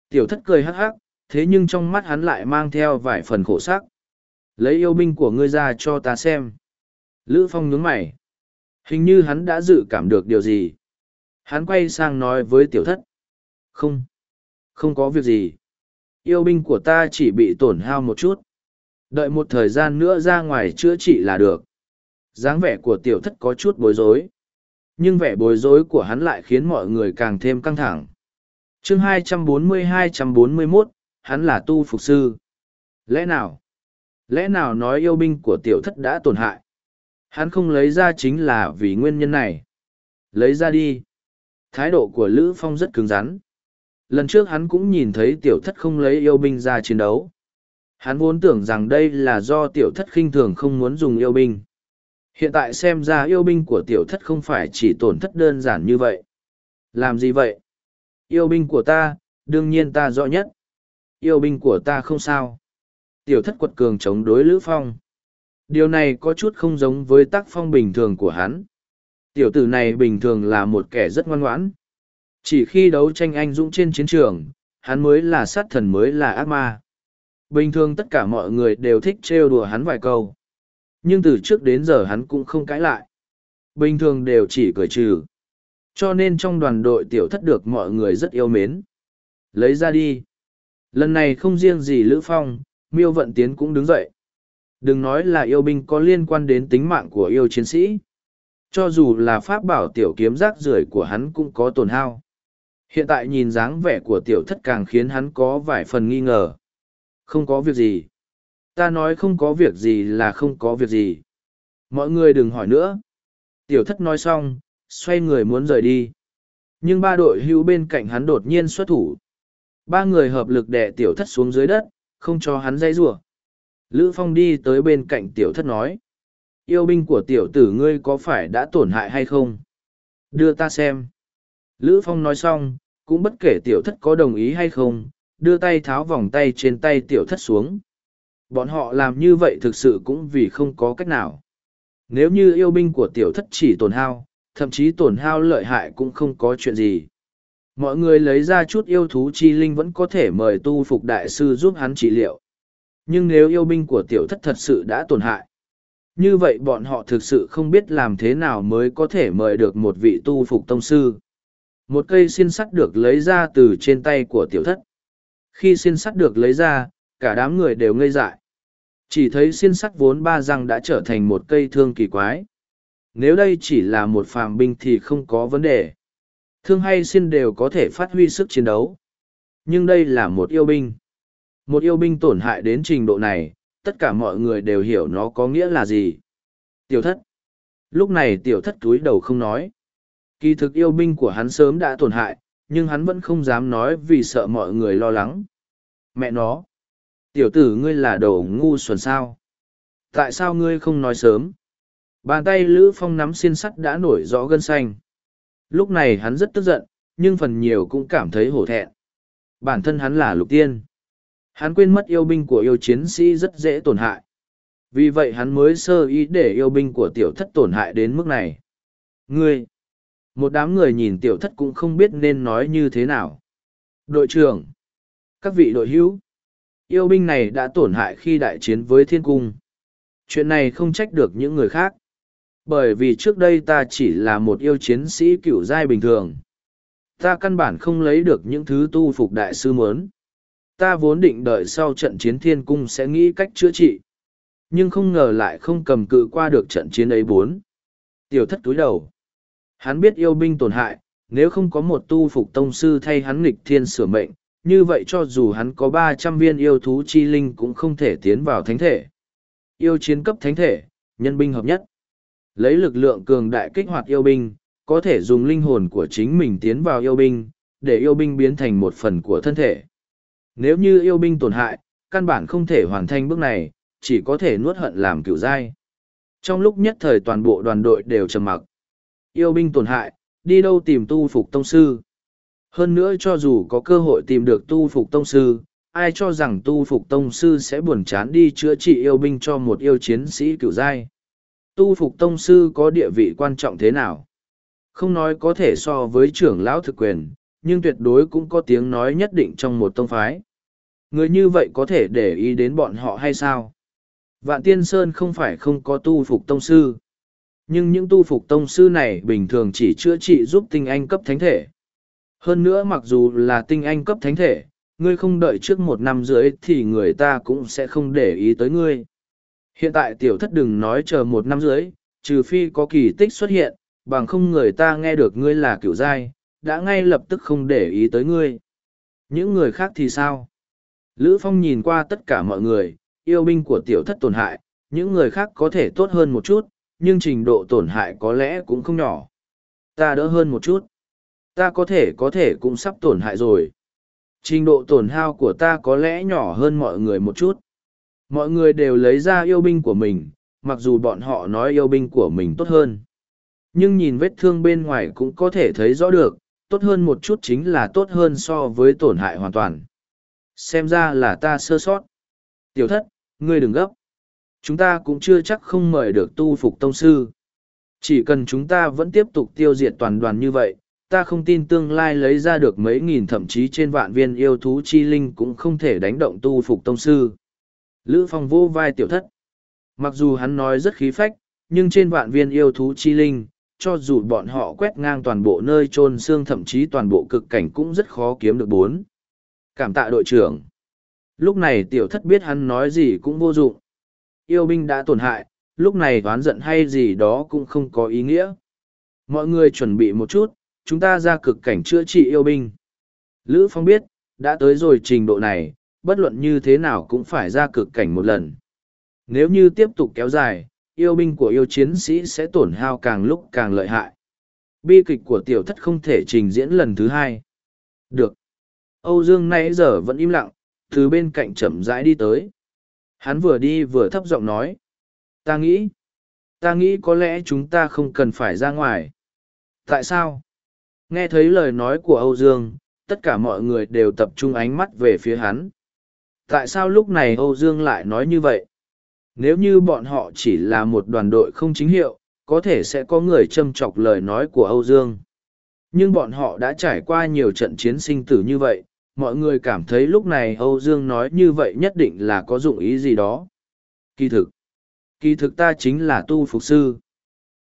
Tiểu thất cười hắc hắc, thế nhưng trong mắt hắn lại mang theo vài phần khổ sắc. Lấy yêu binh của ngươi ra cho ta xem. Lữ Phong nhướng mày. Hình như hắn đã dự cảm được điều gì. Hắn quay sang nói với tiểu thất. Không. Không có việc gì. Yêu binh của ta chỉ bị tổn hao một chút. Đợi một thời gian nữa ra ngoài chữa trị là được. dáng vẻ của tiểu thất có chút bối rối. Nhưng vẻ bối rối của hắn lại khiến mọi người càng thêm căng thẳng. chương 240-241, hắn là tu phục sư. Lẽ nào? Lẽ nào nói yêu binh của tiểu thất đã tổn hại? Hắn không lấy ra chính là vì nguyên nhân này. Lấy ra đi. Thái độ của Lữ Phong rất cứng rắn. Lần trước hắn cũng nhìn thấy tiểu thất không lấy yêu binh ra chiến đấu. Hắn vốn tưởng rằng đây là do tiểu thất khinh thường không muốn dùng yêu binh. Hiện tại xem ra yêu binh của tiểu thất không phải chỉ tổn thất đơn giản như vậy. Làm gì vậy? Yêu binh của ta, đương nhiên ta rõ nhất. Yêu binh của ta không sao. Tiểu thất quật cường chống đối Lữ Phong. Điều này có chút không giống với tác phong bình thường của hắn. Tiểu tử này bình thường là một kẻ rất ngoan ngoãn. Chỉ khi đấu tranh anh dũng trên chiến trường, hắn mới là sát thần mới là ác ma. Bình thường tất cả mọi người đều thích trêu đùa hắn vài câu. Nhưng từ trước đến giờ hắn cũng không cãi lại. Bình thường đều chỉ cười trừ. Cho nên trong đoàn đội tiểu thất được mọi người rất yêu mến. Lấy ra đi. Lần này không riêng gì Lữ Phong, Miêu Vận Tiến cũng đứng dậy. Đừng nói là yêu binh có liên quan đến tính mạng của yêu chiến sĩ. Cho dù là pháp bảo tiểu kiếm rác rưởi của hắn cũng có tổn hao. Hiện tại nhìn dáng vẻ của tiểu thất càng khiến hắn có vài phần nghi ngờ. Không có việc gì. Ta nói không có việc gì là không có việc gì. Mọi người đừng hỏi nữa. Tiểu thất nói xong, xoay người muốn rời đi. Nhưng ba đội hưu bên cạnh hắn đột nhiên xuất thủ. Ba người hợp lực đè tiểu thất xuống dưới đất, không cho hắn dây rủa Lữ Phong đi tới bên cạnh tiểu thất nói. Yêu binh của tiểu tử ngươi có phải đã tổn hại hay không? Đưa ta xem. Lữ Phong nói xong, cũng bất kể tiểu thất có đồng ý hay không, đưa tay tháo vòng tay trên tay tiểu thất xuống. Bọn họ làm như vậy thực sự cũng vì không có cách nào. Nếu như yêu binh của tiểu thất chỉ tổn hao, thậm chí tổn hao lợi hại cũng không có chuyện gì. Mọi người lấy ra chút yêu thú chi linh vẫn có thể mời tu phục đại sư giúp hắn trị liệu. Nhưng nếu yêu binh của tiểu thất thật sự đã tổn hại, như vậy bọn họ thực sự không biết làm thế nào mới có thể mời được một vị tu phục tông sư. Một cây xin sắt được lấy ra từ trên tay của tiểu thất. Khi xin sắt được lấy ra, cả đám người đều ngây dại. Chỉ thấy xiên sắt vốn ba răng đã trở thành một cây thương kỳ quái. Nếu đây chỉ là một phàm binh thì không có vấn đề. Thương hay xiên đều có thể phát huy sức chiến đấu. Nhưng đây là một yêu binh. Một yêu binh tổn hại đến trình độ này, tất cả mọi người đều hiểu nó có nghĩa là gì. Tiểu thất. Lúc này tiểu thất túi đầu không nói. Kỳ thực yêu binh của hắn sớm đã tổn hại, nhưng hắn vẫn không dám nói vì sợ mọi người lo lắng. Mẹ nó. Tiểu tử ngươi là đồ ngu xuẩn sao. Tại sao ngươi không nói sớm? Bàn tay Lữ Phong nắm xiên sắt đã nổi rõ gân xanh. Lúc này hắn rất tức giận, nhưng phần nhiều cũng cảm thấy hổ thẹn. Bản thân hắn là lục tiên. Hắn quên mất yêu binh của yêu chiến sĩ rất dễ tổn hại. Vì vậy hắn mới sơ ý để yêu binh của tiểu thất tổn hại đến mức này. Ngươi! Một đám người nhìn tiểu thất cũng không biết nên nói như thế nào. Đội trưởng! Các vị đội hữu! Yêu binh này đã tổn hại khi đại chiến với thiên cung. Chuyện này không trách được những người khác. Bởi vì trước đây ta chỉ là một yêu chiến sĩ cựu giai bình thường. Ta căn bản không lấy được những thứ tu phục đại sư mớn. Ta vốn định đợi sau trận chiến thiên cung sẽ nghĩ cách chữa trị. Nhưng không ngờ lại không cầm cự qua được trận chiến ấy bốn. Tiểu thất túi đầu. Hắn biết yêu binh tổn hại, nếu không có một tu phục tông sư thay hắn nghịch thiên sửa mệnh, như vậy cho dù hắn có ba trăm viên yêu thú chi linh cũng không thể tiến vào thánh thể. Yêu chiến cấp thánh thể, nhân binh hợp nhất. Lấy lực lượng cường đại kích hoạt yêu binh, có thể dùng linh hồn của chính mình tiến vào yêu binh, để yêu binh biến thành một phần của thân thể. Nếu như yêu binh tổn hại, căn bản không thể hoàn thành bước này, chỉ có thể nuốt hận làm cựu giai. Trong lúc nhất thời toàn bộ đoàn đội đều trầm mặc. Yêu binh tổn hại, đi đâu tìm tu phục tông sư. Hơn nữa cho dù có cơ hội tìm được tu phục tông sư, ai cho rằng tu phục tông sư sẽ buồn chán đi chữa trị yêu binh cho một yêu chiến sĩ cựu giai. Tu phục tông sư có địa vị quan trọng thế nào? Không nói có thể so với trưởng lão thực quyền, nhưng tuyệt đối cũng có tiếng nói nhất định trong một tông phái. Người như vậy có thể để ý đến bọn họ hay sao? Vạn Tiên Sơn không phải không có tu phục tông sư. Nhưng những tu phục tông sư này bình thường chỉ chữa trị giúp tinh anh cấp thánh thể. Hơn nữa mặc dù là tinh anh cấp thánh thể, ngươi không đợi trước một năm rưỡi thì người ta cũng sẽ không để ý tới ngươi. Hiện tại tiểu thất đừng nói chờ một năm rưỡi, trừ phi có kỳ tích xuất hiện, bằng không người ta nghe được ngươi là kiểu giai, đã ngay lập tức không để ý tới ngươi. Những người khác thì sao? Lữ Phong nhìn qua tất cả mọi người, yêu binh của tiểu thất tổn hại, những người khác có thể tốt hơn một chút, nhưng trình độ tổn hại có lẽ cũng không nhỏ. Ta đỡ hơn một chút. Ta có thể có thể cũng sắp tổn hại rồi. Trình độ tổn hao của ta có lẽ nhỏ hơn mọi người một chút. Mọi người đều lấy ra yêu binh của mình, mặc dù bọn họ nói yêu binh của mình tốt hơn. Nhưng nhìn vết thương bên ngoài cũng có thể thấy rõ được, tốt hơn một chút chính là tốt hơn so với tổn hại hoàn toàn. Xem ra là ta sơ sót. Tiểu thất, ngươi đừng gấp. Chúng ta cũng chưa chắc không mời được tu phục tông sư. Chỉ cần chúng ta vẫn tiếp tục tiêu diệt toàn đoàn như vậy, ta không tin tương lai lấy ra được mấy nghìn thậm chí trên vạn viên yêu thú chi linh cũng không thể đánh động tu phục tông sư. Lữ Phong vô vai tiểu thất. Mặc dù hắn nói rất khí phách, nhưng trên vạn viên yêu thú chi linh, cho dù bọn họ quét ngang toàn bộ nơi trôn xương thậm chí toàn bộ cực cảnh cũng rất khó kiếm được bốn. Cảm tạ đội trưởng. Lúc này tiểu thất biết hắn nói gì cũng vô dụng. Yêu binh đã tổn hại, lúc này oán giận hay gì đó cũng không có ý nghĩa. Mọi người chuẩn bị một chút, chúng ta ra cực cảnh chữa trị yêu binh. Lữ Phong biết, đã tới rồi trình độ này, bất luận như thế nào cũng phải ra cực cảnh một lần. Nếu như tiếp tục kéo dài, yêu binh của yêu chiến sĩ sẽ tổn hao càng lúc càng lợi hại. Bi kịch của tiểu thất không thể trình diễn lần thứ hai. Được. Âu Dương nãy giờ vẫn im lặng, từ bên cạnh chậm rãi đi tới. Hắn vừa đi vừa thấp giọng nói. Ta nghĩ, ta nghĩ có lẽ chúng ta không cần phải ra ngoài. Tại sao? Nghe thấy lời nói của Âu Dương, tất cả mọi người đều tập trung ánh mắt về phía hắn. Tại sao lúc này Âu Dương lại nói như vậy? Nếu như bọn họ chỉ là một đoàn đội không chính hiệu, có thể sẽ có người châm chọc lời nói của Âu Dương. Nhưng bọn họ đã trải qua nhiều trận chiến sinh tử như vậy, mọi người cảm thấy lúc này Âu Dương nói như vậy nhất định là có dụng ý gì đó. Kỳ thực, kỳ thực ta chính là tu phục sư.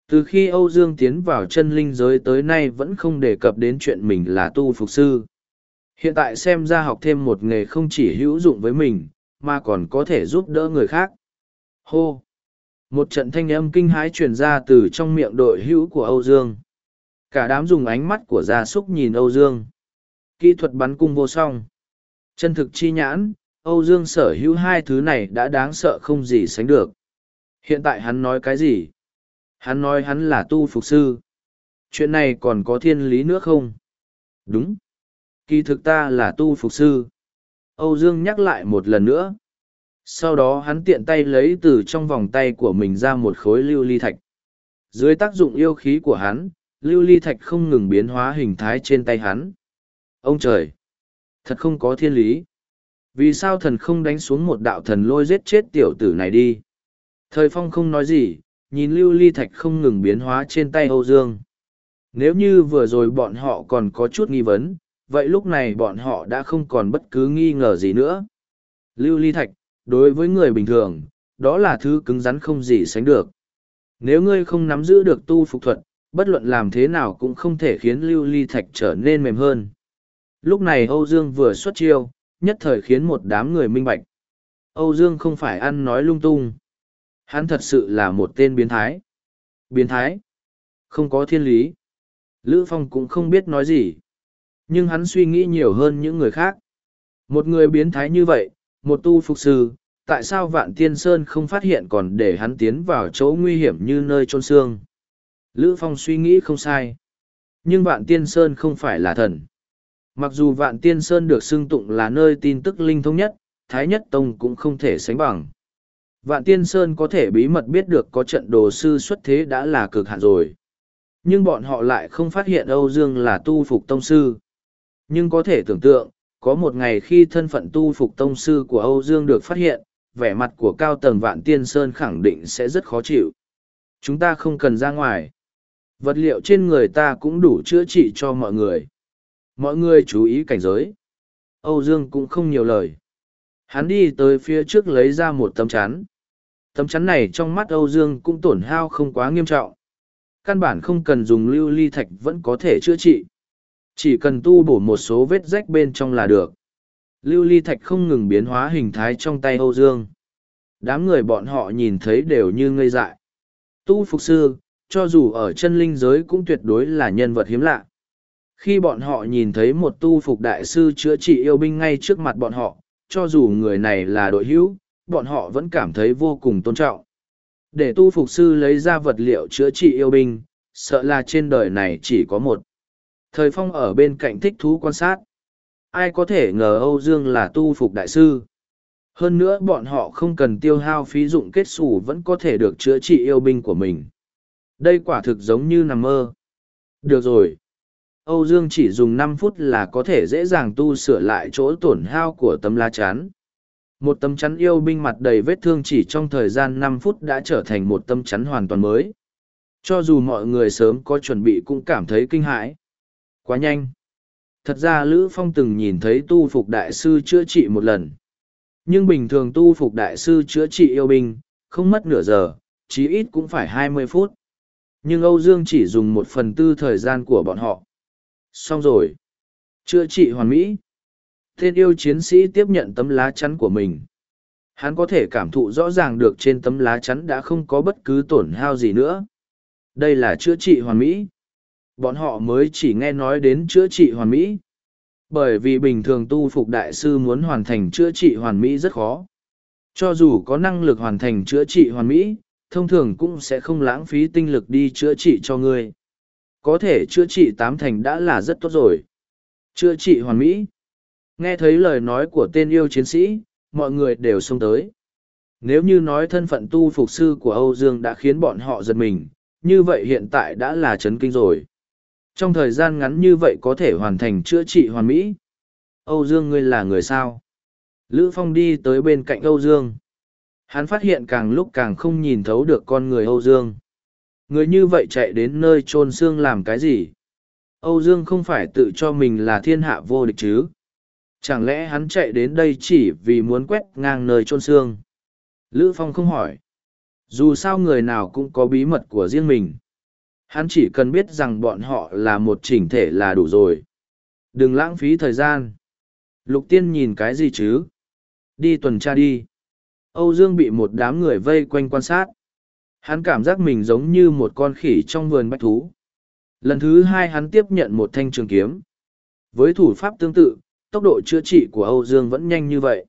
Từ khi Âu Dương tiến vào chân linh giới tới nay vẫn không đề cập đến chuyện mình là tu phục sư. Hiện tại xem ra học thêm một nghề không chỉ hữu dụng với mình, mà còn có thể giúp đỡ người khác. Hô! Một trận thanh âm kinh hãi truyền ra từ trong miệng đội hữu của Âu Dương. Cả đám dùng ánh mắt của gia súc nhìn Âu Dương. Kỹ thuật bắn cung vô song. Chân thực chi nhãn, Âu Dương sở hữu hai thứ này đã đáng sợ không gì sánh được. Hiện tại hắn nói cái gì? Hắn nói hắn là tu phục sư. Chuyện này còn có thiên lý nữa không? Đúng. Kỳ thực ta là tu phục sư. Âu Dương nhắc lại một lần nữa. Sau đó hắn tiện tay lấy từ trong vòng tay của mình ra một khối lưu ly thạch. Dưới tác dụng yêu khí của hắn, lưu ly thạch không ngừng biến hóa hình thái trên tay hắn. Ông trời! Thật không có thiên lý. Vì sao thần không đánh xuống một đạo thần lôi giết chết tiểu tử này đi? Thời phong không nói gì, nhìn lưu ly thạch không ngừng biến hóa trên tay Âu Dương. Nếu như vừa rồi bọn họ còn có chút nghi vấn, vậy lúc này bọn họ đã không còn bất cứ nghi ngờ gì nữa. Lưu ly thạch, đối với người bình thường, đó là thứ cứng rắn không gì sánh được. Nếu ngươi không nắm giữ được tu phục thuật, bất luận làm thế nào cũng không thể khiến lưu ly thạch trở nên mềm hơn. Lúc này Âu Dương vừa xuất chiêu, nhất thời khiến một đám người minh bạch. Âu Dương không phải ăn nói lung tung. Hắn thật sự là một tên biến thái. Biến thái? Không có thiên lý. Lữ Phong cũng không biết nói gì. Nhưng hắn suy nghĩ nhiều hơn những người khác. Một người biến thái như vậy, một tu phục sư, tại sao Vạn Tiên Sơn không phát hiện còn để hắn tiến vào chỗ nguy hiểm như nơi trôn xương? Lữ Phong suy nghĩ không sai. Nhưng Vạn Tiên Sơn không phải là thần. Mặc dù Vạn Tiên Sơn được xưng tụng là nơi tin tức linh thông nhất, Thái Nhất Tông cũng không thể sánh bằng. Vạn Tiên Sơn có thể bí mật biết được có trận đồ sư xuất thế đã là cực hạn rồi. Nhưng bọn họ lại không phát hiện Âu Dương là tu phục tông sư. Nhưng có thể tưởng tượng, có một ngày khi thân phận tu phục tông sư của Âu Dương được phát hiện, vẻ mặt của cao tầng Vạn Tiên Sơn khẳng định sẽ rất khó chịu. Chúng ta không cần ra ngoài. Vật liệu trên người ta cũng đủ chữa trị cho mọi người. Mọi người chú ý cảnh giới. Âu Dương cũng không nhiều lời. Hắn đi tới phía trước lấy ra một tấm chắn. Tấm chắn này trong mắt Âu Dương cũng tổn hao không quá nghiêm trọng. Căn bản không cần dùng lưu ly thạch vẫn có thể chữa trị. Chỉ cần tu bổ một số vết rách bên trong là được. Lưu ly thạch không ngừng biến hóa hình thái trong tay Âu Dương. Đám người bọn họ nhìn thấy đều như ngây dại. Tu phục sư, cho dù ở chân linh giới cũng tuyệt đối là nhân vật hiếm lạ. Khi bọn họ nhìn thấy một tu phục đại sư chữa trị yêu binh ngay trước mặt bọn họ, cho dù người này là đội hữu, bọn họ vẫn cảm thấy vô cùng tôn trọng. Để tu phục sư lấy ra vật liệu chữa trị yêu binh, sợ là trên đời này chỉ có một. Thời phong ở bên cạnh thích thú quan sát. Ai có thể ngờ Âu Dương là tu phục đại sư. Hơn nữa bọn họ không cần tiêu hao phí dụng kết xù vẫn có thể được chữa trị yêu binh của mình. Đây quả thực giống như nằm mơ. Được rồi. Âu Dương chỉ dùng năm phút là có thể dễ dàng tu sửa lại chỗ tổn hao của tấm lá chắn. Một tấm chắn yêu binh mặt đầy vết thương chỉ trong thời gian năm phút đã trở thành một tấm chắn hoàn toàn mới. Cho dù mọi người sớm có chuẩn bị cũng cảm thấy kinh hãi. Quá nhanh. Thật ra Lữ Phong từng nhìn thấy tu phục đại sư chữa trị một lần. Nhưng bình thường tu phục đại sư chữa trị yêu binh, không mất nửa giờ, chí ít cũng phải hai mươi phút. Nhưng Âu Dương chỉ dùng một phần tư thời gian của bọn họ. Xong rồi. Chữa trị hoàn mỹ. Tên yêu chiến sĩ tiếp nhận tấm lá chắn của mình. Hắn có thể cảm thụ rõ ràng được trên tấm lá chắn đã không có bất cứ tổn hao gì nữa. Đây là chữa trị hoàn mỹ. Bọn họ mới chỉ nghe nói đến chữa trị hoàn mỹ. Bởi vì bình thường tu phục đại sư muốn hoàn thành chữa trị hoàn mỹ rất khó. Cho dù có năng lực hoàn thành chữa trị hoàn mỹ, thông thường cũng sẽ không lãng phí tinh lực đi chữa trị cho ngươi. Có thể chữa trị tám thành đã là rất tốt rồi. Chữa trị hoàn mỹ. Nghe thấy lời nói của tên yêu chiến sĩ, mọi người đều xông tới. Nếu như nói thân phận tu phục sư của Âu Dương đã khiến bọn họ giật mình, như vậy hiện tại đã là chấn kinh rồi. Trong thời gian ngắn như vậy có thể hoàn thành chữa trị hoàn mỹ. Âu Dương ngươi là người sao? Lữ Phong đi tới bên cạnh Âu Dương. Hắn phát hiện càng lúc càng không nhìn thấu được con người Âu Dương. Người như vậy chạy đến nơi trôn xương làm cái gì? Âu Dương không phải tự cho mình là thiên hạ vô địch chứ? Chẳng lẽ hắn chạy đến đây chỉ vì muốn quét ngang nơi trôn xương? Lữ Phong không hỏi. Dù sao người nào cũng có bí mật của riêng mình. Hắn chỉ cần biết rằng bọn họ là một chỉnh thể là đủ rồi. Đừng lãng phí thời gian. Lục tiên nhìn cái gì chứ? Đi tuần tra đi. Âu Dương bị một đám người vây quanh quan sát. Hắn cảm giác mình giống như một con khỉ trong vườn bách thú. Lần thứ hai hắn tiếp nhận một thanh trường kiếm. Với thủ pháp tương tự, tốc độ chữa trị của Âu Dương vẫn nhanh như vậy.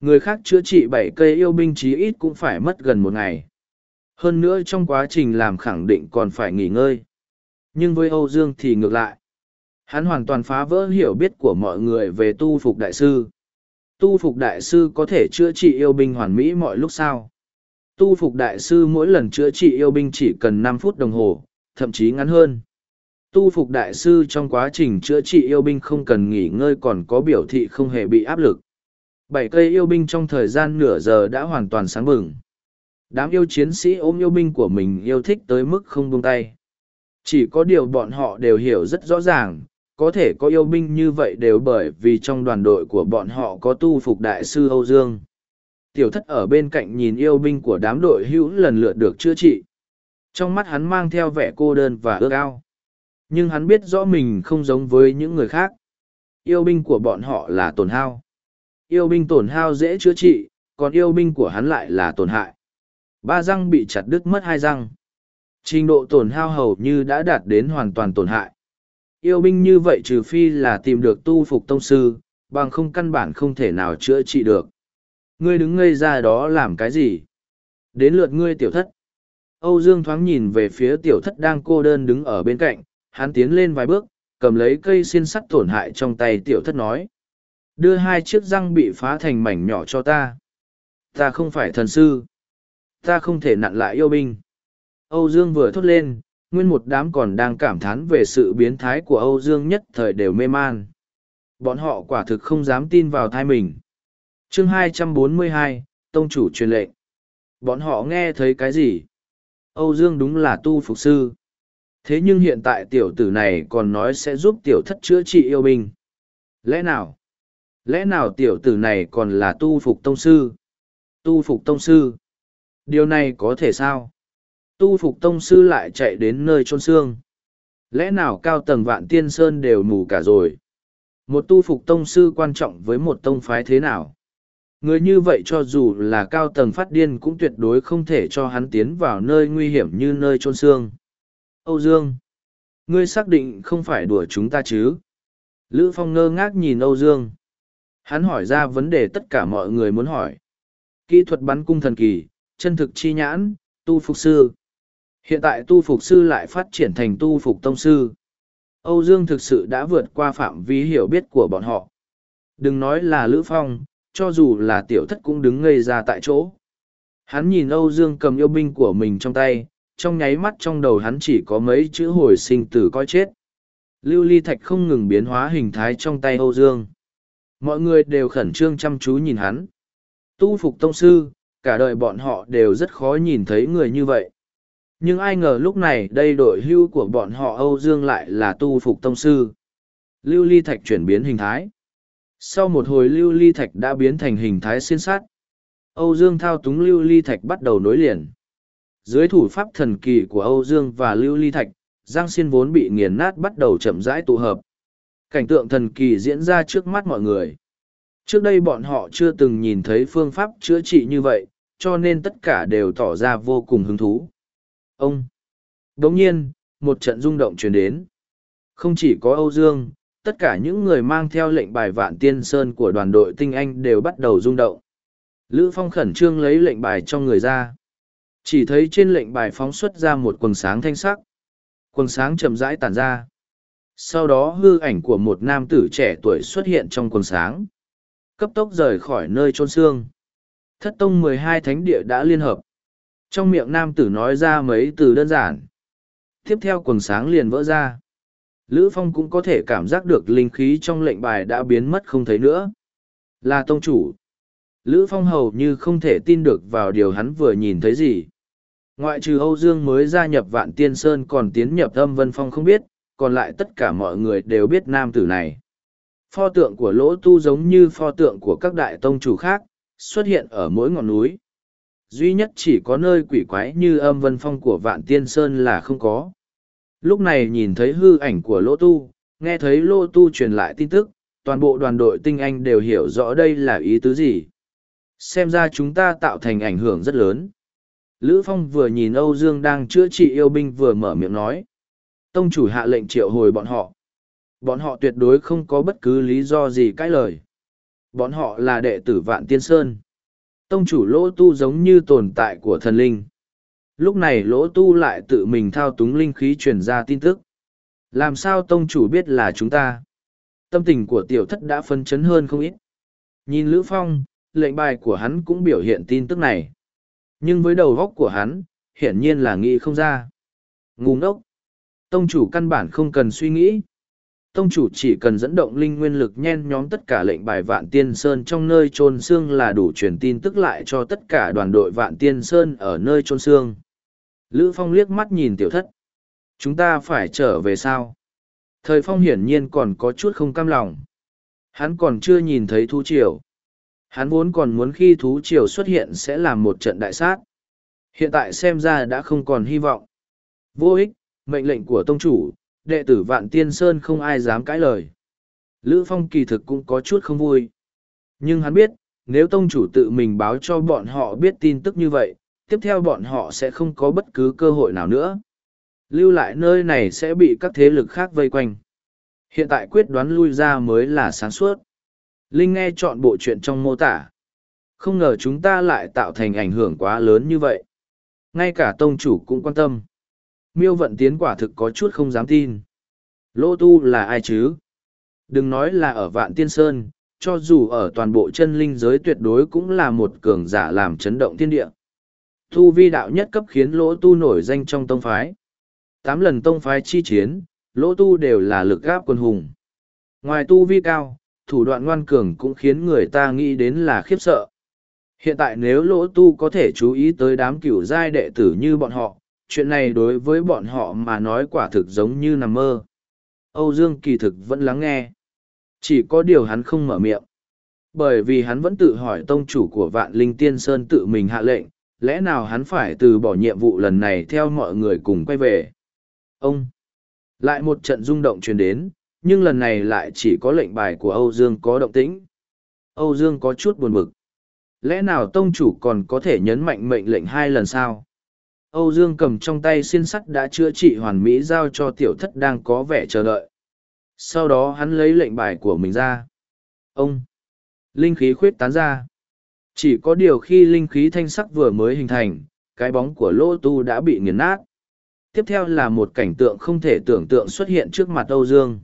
Người khác chữa trị bảy cây yêu binh chí ít cũng phải mất gần một ngày. Hơn nữa trong quá trình làm khẳng định còn phải nghỉ ngơi. Nhưng với Âu Dương thì ngược lại. Hắn hoàn toàn phá vỡ hiểu biết của mọi người về tu phục đại sư. Tu phục đại sư có thể chữa trị yêu binh hoàn mỹ mọi lúc sao. Tu phục đại sư mỗi lần chữa trị yêu binh chỉ cần năm phút đồng hồ, thậm chí ngắn hơn. Tu phục đại sư trong quá trình chữa trị yêu binh không cần nghỉ ngơi còn có biểu thị không hề bị áp lực. Bảy cây yêu binh trong thời gian nửa giờ đã hoàn toàn sáng bừng. Đám yêu chiến sĩ ôm yêu binh của mình yêu thích tới mức không buông tay. Chỉ có điều bọn họ đều hiểu rất rõ ràng, có thể có yêu binh như vậy đều bởi vì trong đoàn đội của bọn họ có tu phục đại sư Âu Dương. Tiểu thất ở bên cạnh nhìn yêu binh của đám đội hữu lần lượt được chữa trị. Trong mắt hắn mang theo vẻ cô đơn và ước ao. Nhưng hắn biết rõ mình không giống với những người khác. Yêu binh của bọn họ là tổn hao. Yêu binh tổn hao dễ chữa trị, còn yêu binh của hắn lại là tổn hại. Ba răng bị chặt đứt mất hai răng. Trình độ tổn hao hầu như đã đạt đến hoàn toàn tổn hại. Yêu binh như vậy trừ phi là tìm được tu phục tông sư, bằng không căn bản không thể nào chữa trị được. Ngươi đứng ngây ra đó làm cái gì? Đến lượt ngươi tiểu thất. Âu Dương thoáng nhìn về phía tiểu thất đang cô đơn đứng ở bên cạnh, hắn tiến lên vài bước, cầm lấy cây xiên sắt tổn hại trong tay tiểu thất nói. Đưa hai chiếc răng bị phá thành mảnh nhỏ cho ta. Ta không phải thần sư. Ta không thể nặn lại yêu binh. Âu Dương vừa thốt lên, nguyên một đám còn đang cảm thán về sự biến thái của Âu Dương nhất thời đều mê man. Bọn họ quả thực không dám tin vào thai mình chương 242, Tông chủ truyền lệnh. Bọn họ nghe thấy cái gì? Âu Dương đúng là tu phục sư. Thế nhưng hiện tại tiểu tử này còn nói sẽ giúp tiểu thất chữa trị yêu binh. Lẽ nào? Lẽ nào tiểu tử này còn là tu phục tông sư? Tu phục tông sư? Điều này có thể sao? Tu phục tông sư lại chạy đến nơi trôn xương. Lẽ nào cao tầng vạn tiên sơn đều mù cả rồi? Một tu phục tông sư quan trọng với một tông phái thế nào? Người như vậy cho dù là cao tầng phát điên cũng tuyệt đối không thể cho hắn tiến vào nơi nguy hiểm như nơi trôn xương. Âu Dương, ngươi xác định không phải đùa chúng ta chứ? Lữ Phong ngơ ngác nhìn Âu Dương. Hắn hỏi ra vấn đề tất cả mọi người muốn hỏi. Kỹ thuật bắn cung thần kỳ, chân thực chi nhãn, tu phục sư. Hiện tại tu phục sư lại phát triển thành tu phục tông sư. Âu Dương thực sự đã vượt qua phạm vi hiểu biết của bọn họ. Đừng nói là Lữ Phong, cho dù là tiểu thất cũng đứng ngây ra tại chỗ. Hắn nhìn Âu Dương cầm yêu binh của mình trong tay, trong nháy mắt trong đầu hắn chỉ có mấy chữ hồi sinh tử coi chết. Lưu ly thạch không ngừng biến hóa hình thái trong tay Âu Dương. Mọi người đều khẩn trương chăm chú nhìn hắn. Tu phục tông sư, cả đời bọn họ đều rất khó nhìn thấy người như vậy. Nhưng ai ngờ lúc này đây đội hưu của bọn họ Âu Dương lại là tu phục tông sư. Lưu ly thạch chuyển biến hình thái. Sau một hồi lưu ly thạch đã biến thành hình thái xiên sát. Âu Dương thao túng lưu ly thạch bắt đầu nối liền. Dưới thủ pháp thần kỳ của Âu Dương và lưu ly thạch, Giang Xiên vốn bị nghiền nát bắt đầu chậm rãi tụ hợp. Cảnh tượng thần kỳ diễn ra trước mắt mọi người. Trước đây bọn họ chưa từng nhìn thấy phương pháp chữa trị như vậy, cho nên tất cả đều tỏ ra vô cùng hứng thú. Ông! Đồng nhiên, một trận rung động truyền đến. Không chỉ có Âu Dương, tất cả những người mang theo lệnh bài vạn tiên sơn của đoàn đội tinh anh đều bắt đầu rung động. Lữ Phong khẩn trương lấy lệnh bài trong người ra. Chỉ thấy trên lệnh bài phóng xuất ra một quần sáng thanh sắc. Quần sáng chậm rãi tản ra. Sau đó hư ảnh của một nam tử trẻ tuổi xuất hiện trong quần sáng. Cấp tốc rời khỏi nơi trôn xương. Thất tông mười hai thánh địa đã liên hợp. Trong miệng nam tử nói ra mấy từ đơn giản. Tiếp theo quần sáng liền vỡ ra. Lữ Phong cũng có thể cảm giác được linh khí trong lệnh bài đã biến mất không thấy nữa. Là tông chủ. Lữ Phong hầu như không thể tin được vào điều hắn vừa nhìn thấy gì. Ngoại trừ Âu Dương mới gia nhập Vạn Tiên Sơn còn tiến nhập âm Vân Phong không biết, còn lại tất cả mọi người đều biết nam tử này. Pho tượng của lỗ tu giống như pho tượng của các đại tông chủ khác, xuất hiện ở mỗi ngọn núi. Duy nhất chỉ có nơi quỷ quái như âm vân phong của Vạn Tiên Sơn là không có. Lúc này nhìn thấy hư ảnh của lỗ tu, nghe thấy lỗ tu truyền lại tin tức, toàn bộ đoàn đội tinh anh đều hiểu rõ đây là ý tứ gì. Xem ra chúng ta tạo thành ảnh hưởng rất lớn. Lữ Phong vừa nhìn Âu Dương đang chữa trị yêu binh vừa mở miệng nói. Tông chủ hạ lệnh triệu hồi bọn họ. Bọn họ tuyệt đối không có bất cứ lý do gì cãi lời. Bọn họ là đệ tử Vạn Tiên Sơn. Tông chủ lỗ tu giống như tồn tại của thần linh. Lúc này lỗ tu lại tự mình thao túng linh khí truyền ra tin tức. Làm sao tông chủ biết là chúng ta? Tâm tình của tiểu thất đã phân chấn hơn không ít. Nhìn Lữ Phong, lệnh bài của hắn cũng biểu hiện tin tức này. Nhưng với đầu góc của hắn, hiển nhiên là nghĩ không ra. Ngu ngốc. Tông chủ căn bản không cần suy nghĩ. Tông chủ chỉ cần dẫn động linh nguyên lực nhen nhóm tất cả lệnh bài vạn tiên sơn trong nơi trôn xương là đủ truyền tin tức lại cho tất cả đoàn đội vạn tiên sơn ở nơi trôn xương. Lữ Phong liếc mắt nhìn tiểu thất. Chúng ta phải trở về sao? Thời phong hiển nhiên còn có chút không cam lòng. Hắn còn chưa nhìn thấy thú triều. Hắn vốn còn muốn khi thú triều xuất hiện sẽ làm một trận đại sát. Hiện tại xem ra đã không còn hy vọng. Vô ích, mệnh lệnh của tông chủ, đệ tử Vạn Tiên Sơn không ai dám cãi lời. Lữ Phong kỳ thực cũng có chút không vui. Nhưng hắn biết, nếu tông chủ tự mình báo cho bọn họ biết tin tức như vậy, tiếp theo bọn họ sẽ không có bất cứ cơ hội nào nữa. Lưu lại nơi này sẽ bị các thế lực khác vây quanh. Hiện tại quyết đoán lui ra mới là sáng suốt. Linh nghe chọn bộ chuyện trong mô tả. Không ngờ chúng ta lại tạo thành ảnh hưởng quá lớn như vậy. Ngay cả tông chủ cũng quan tâm. Miêu vận tiến quả thực có chút không dám tin. Lô tu là ai chứ? Đừng nói là ở vạn tiên sơn, cho dù ở toàn bộ chân linh giới tuyệt đối cũng là một cường giả làm chấn động thiên địa. Thu vi đạo nhất cấp khiến lỗ tu nổi danh trong tông phái. Tám lần tông phái chi chiến, lỗ tu đều là lực gáp quân hùng. Ngoài tu vi cao, thủ đoạn ngoan cường cũng khiến người ta nghĩ đến là khiếp sợ. Hiện tại nếu lỗ tu có thể chú ý tới đám cửu giai đệ tử như bọn họ, chuyện này đối với bọn họ mà nói quả thực giống như nằm mơ. Âu Dương kỳ thực vẫn lắng nghe. Chỉ có điều hắn không mở miệng. Bởi vì hắn vẫn tự hỏi tông chủ của vạn linh tiên sơn tự mình hạ lệnh, lẽ nào hắn phải từ bỏ nhiệm vụ lần này theo mọi người cùng quay về. Ông! Lại một trận rung động truyền đến, nhưng lần này lại chỉ có lệnh bài của Âu Dương có động tĩnh. Âu Dương có chút buồn bực. Lẽ nào tông chủ còn có thể nhấn mạnh mệnh lệnh hai lần sao? Âu Dương cầm trong tay xiên sắt đã chữa trị hoàn mỹ giao cho tiểu thất đang có vẻ chờ đợi. Sau đó hắn lấy lệnh bài của mình ra. Ông! Linh khí khuyết tán ra. Chỉ có điều khi linh khí thanh sắc vừa mới hình thành, cái bóng của lỗ tu đã bị nghiền nát. Tiếp theo là một cảnh tượng không thể tưởng tượng xuất hiện trước mặt Âu Dương.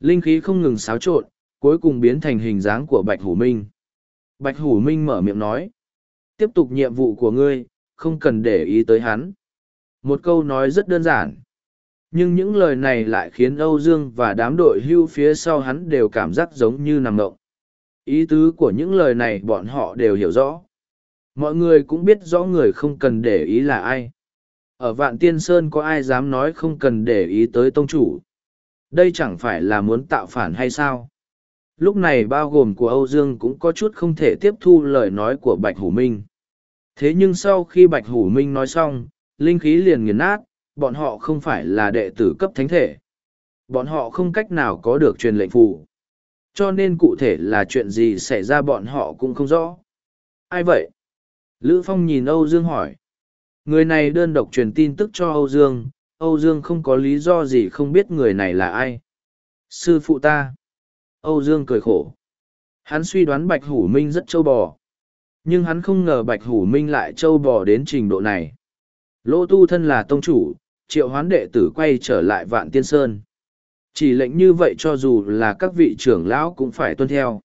Linh khí không ngừng xáo trộn, cuối cùng biến thành hình dáng của Bạch Hủ Minh. Bạch Hủ Minh mở miệng nói. Tiếp tục nhiệm vụ của ngươi, không cần để ý tới hắn. Một câu nói rất đơn giản. Nhưng những lời này lại khiến Âu Dương và đám đội hưu phía sau hắn đều cảm giác giống như nằm ngộng. Ý tứ của những lời này bọn họ đều hiểu rõ. Mọi người cũng biết rõ người không cần để ý là ai. Ở Vạn Tiên Sơn có ai dám nói không cần để ý tới tông chủ. Đây chẳng phải là muốn tạo phản hay sao? Lúc này bao gồm của Âu Dương cũng có chút không thể tiếp thu lời nói của Bạch Hủ Minh. Thế nhưng sau khi Bạch Hủ Minh nói xong, linh khí liền nghiền nát, bọn họ không phải là đệ tử cấp thánh thể. Bọn họ không cách nào có được truyền lệnh phù. Cho nên cụ thể là chuyện gì xảy ra bọn họ cũng không rõ. Ai vậy? Lữ Phong nhìn Âu Dương hỏi. Người này đơn độc truyền tin tức cho Âu Dương, Âu Dương không có lý do gì không biết người này là ai. Sư phụ ta. Âu Dương cười khổ. Hắn suy đoán Bạch Hủ Minh rất châu bò. Nhưng hắn không ngờ Bạch Hủ Minh lại châu bò đến trình độ này. Lỗ tu thân là tông chủ, triệu hoán đệ tử quay trở lại vạn tiên sơn. Chỉ lệnh như vậy cho dù là các vị trưởng lão cũng phải tuân theo.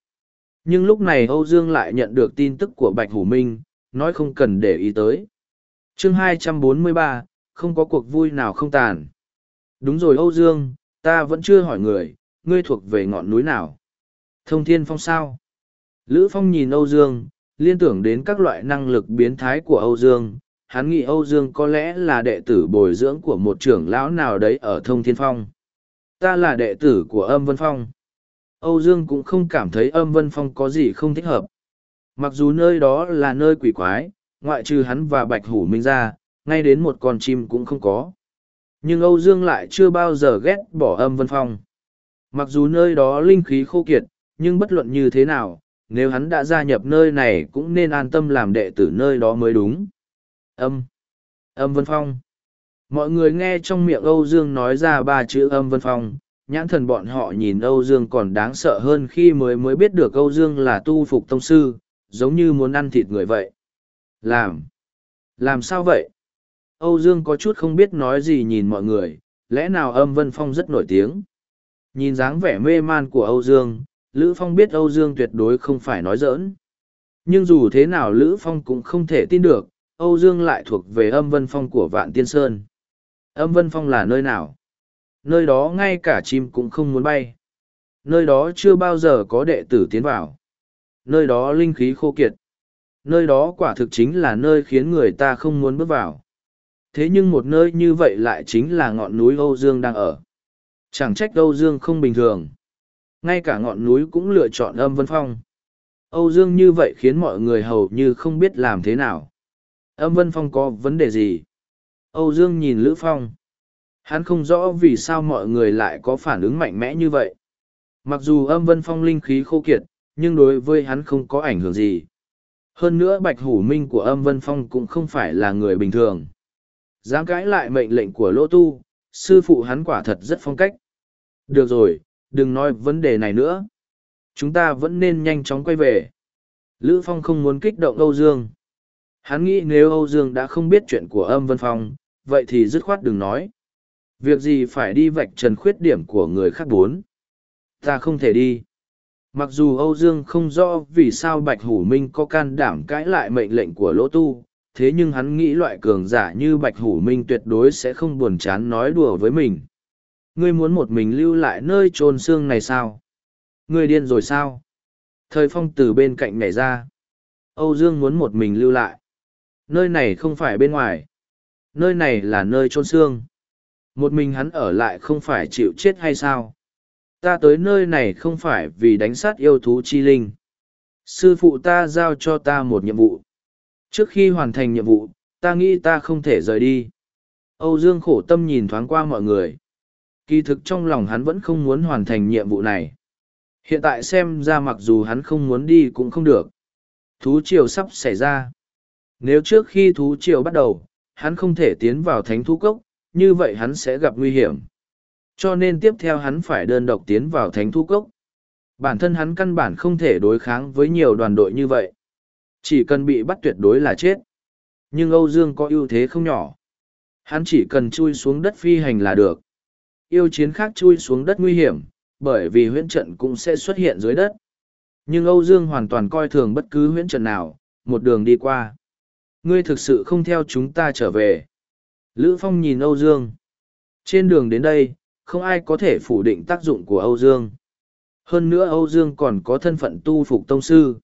Nhưng lúc này Âu Dương lại nhận được tin tức của Bạch Hủ Minh, nói không cần để ý tới. chương 243, không có cuộc vui nào không tàn. Đúng rồi Âu Dương, ta vẫn chưa hỏi người, ngươi thuộc về ngọn núi nào? Thông Thiên Phong sao? Lữ Phong nhìn Âu Dương, liên tưởng đến các loại năng lực biến thái của Âu Dương. Hắn nghĩ Âu Dương có lẽ là đệ tử bồi dưỡng của một trưởng lão nào đấy ở Thông Thiên Phong. Ta là đệ tử của âm Vân Phong. Âu Dương cũng không cảm thấy âm Vân Phong có gì không thích hợp. Mặc dù nơi đó là nơi quỷ quái, ngoại trừ hắn và Bạch Hủ Minh ra, ngay đến một con chim cũng không có. Nhưng Âu Dương lại chưa bao giờ ghét bỏ âm Vân Phong. Mặc dù nơi đó linh khí khô kiệt, nhưng bất luận như thế nào, nếu hắn đã gia nhập nơi này cũng nên an tâm làm đệ tử nơi đó mới đúng. Âm. Âm Vân Phong. Mọi người nghe trong miệng Âu Dương nói ra ba chữ âm Vân Phong, nhãn thần bọn họ nhìn Âu Dương còn đáng sợ hơn khi mới mới biết được Âu Dương là tu phục tông sư, giống như muốn ăn thịt người vậy. Làm. Làm sao vậy? Âu Dương có chút không biết nói gì nhìn mọi người, lẽ nào âm Vân Phong rất nổi tiếng. Nhìn dáng vẻ mê man của Âu Dương, Lữ Phong biết Âu Dương tuyệt đối không phải nói giỡn. Nhưng dù thế nào Lữ Phong cũng không thể tin được, Âu Dương lại thuộc về âm vân phong của Vạn Tiên Sơn. Âm vân phong là nơi nào? Nơi đó ngay cả chim cũng không muốn bay. Nơi đó chưa bao giờ có đệ tử tiến vào. Nơi đó linh khí khô kiệt. Nơi đó quả thực chính là nơi khiến người ta không muốn bước vào. thế nhưng một nơi như vậy lại chính là ngọn núi âu dương đang ở chẳng trách âu dương không bình thường ngay cả ngọn núi cũng lựa chọn âm vân phong âu dương như vậy khiến mọi người hầu như không biết làm thế nào âm vân phong có vấn đề gì âu dương nhìn lữ phong. Hắn không rõ vì sao mọi người lại có phản ứng mạnh mẽ như vậy. Mặc dù âm vân phong linh khí khô kiệt, nhưng đối với hắn không có ảnh hưởng gì. Hơn nữa bạch hủ minh của âm vân phong cũng không phải là người bình thường. Dám cãi lại mệnh lệnh của lỗ tu, sư phụ hắn quả thật rất phong cách. Được rồi, đừng nói vấn đề này nữa. Chúng ta vẫn nên nhanh chóng quay về. Lữ phong không muốn kích động âu dương. Hắn nghĩ nếu âu dương đã không biết chuyện của âm vân phong vậy thì dứt khoát đừng nói. Việc gì phải đi vạch trần khuyết điểm của người khác bốn? Ta không thể đi. Mặc dù âu dương không rõ vì sao bạch hủ minh có can đảm cãi lại mệnh lệnh của lỗ tu, thế nhưng hắn nghĩ loại cường giả như bạch hủ minh tuyệt đối sẽ không buồn chán nói đùa với mình. Ngươi muốn một mình lưu lại nơi trôn xương này sao? Ngươi điên rồi sao? Thời phong từ bên cạnh nhảy ra. Âu dương muốn một mình lưu lại. Nơi này không phải bên ngoài nơi này là nơi trôn xương. Một mình hắn ở lại không phải chịu chết hay sao? Ta tới nơi này không phải vì đánh sát yêu thú chi linh. Sư phụ ta giao cho ta một nhiệm vụ. Trước khi hoàn thành nhiệm vụ, ta nghĩ ta không thể rời đi. Âu dương khổ tâm nhìn thoáng qua mọi người. Kỳ thực trong lòng hắn vẫn không muốn hoàn thành nhiệm vụ này. Hiện tại xem ra mặc dù hắn không muốn đi cũng không được. Thú triều sắp xảy ra. Nếu trước khi thú triều bắt đầu hắn không thể tiến vào thánh thú cốc, như vậy hắn sẽ gặp nguy hiểm. Cho nên tiếp theo hắn phải đơn độc tiến vào thánh thú cốc. Bản thân hắn căn bản không thể đối kháng với nhiều đoàn đội như vậy. Chỉ cần bị bắt tuyệt đối là chết. Nhưng âu dương có ưu thế không nhỏ. Hắn chỉ cần chui xuống đất phi hành là được. Yêu chiến khác chui xuống đất nguy hiểm, bởi vì huyễn trận cũng sẽ xuất hiện dưới đất. Nhưng âu dương hoàn toàn coi thường bất cứ huyễn trận nào, một đường đi qua ngươi thực sự không theo chúng ta trở về. Lữ phong nhìn âu dương. Trên đường đến đây, không ai có thể phủ định tác dụng của âu dương. Hơn nữa âu dương còn có thân phận tu phục tông sư.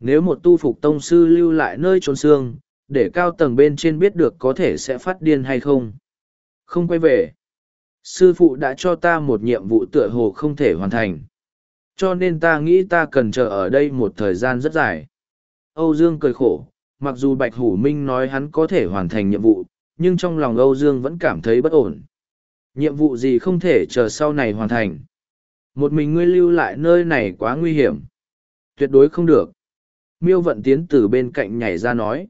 Nếu một tu phục tông sư lưu lại nơi trốn xương, để cao tầng bên trên biết được có thể sẽ phát điên hay không? Không quay về. Sư phụ đã cho ta một nhiệm vụ tựa hồ không thể hoàn thành. Cho nên ta nghĩ ta cần chờ ở đây một thời gian rất dài. Âu dương cười khổ mặc dù bạch hủ minh nói hắn có thể hoàn thành nhiệm vụ, nhưng trong lòng âu dương vẫn cảm thấy bất ổn. Nhiệm vụ gì không thể chờ sau này hoàn thành? Một mình ngươi lưu lại nơi này quá nguy hiểm. Tuyệt đối không được. Miêu vận tiến từ bên cạnh nhảy ra nói.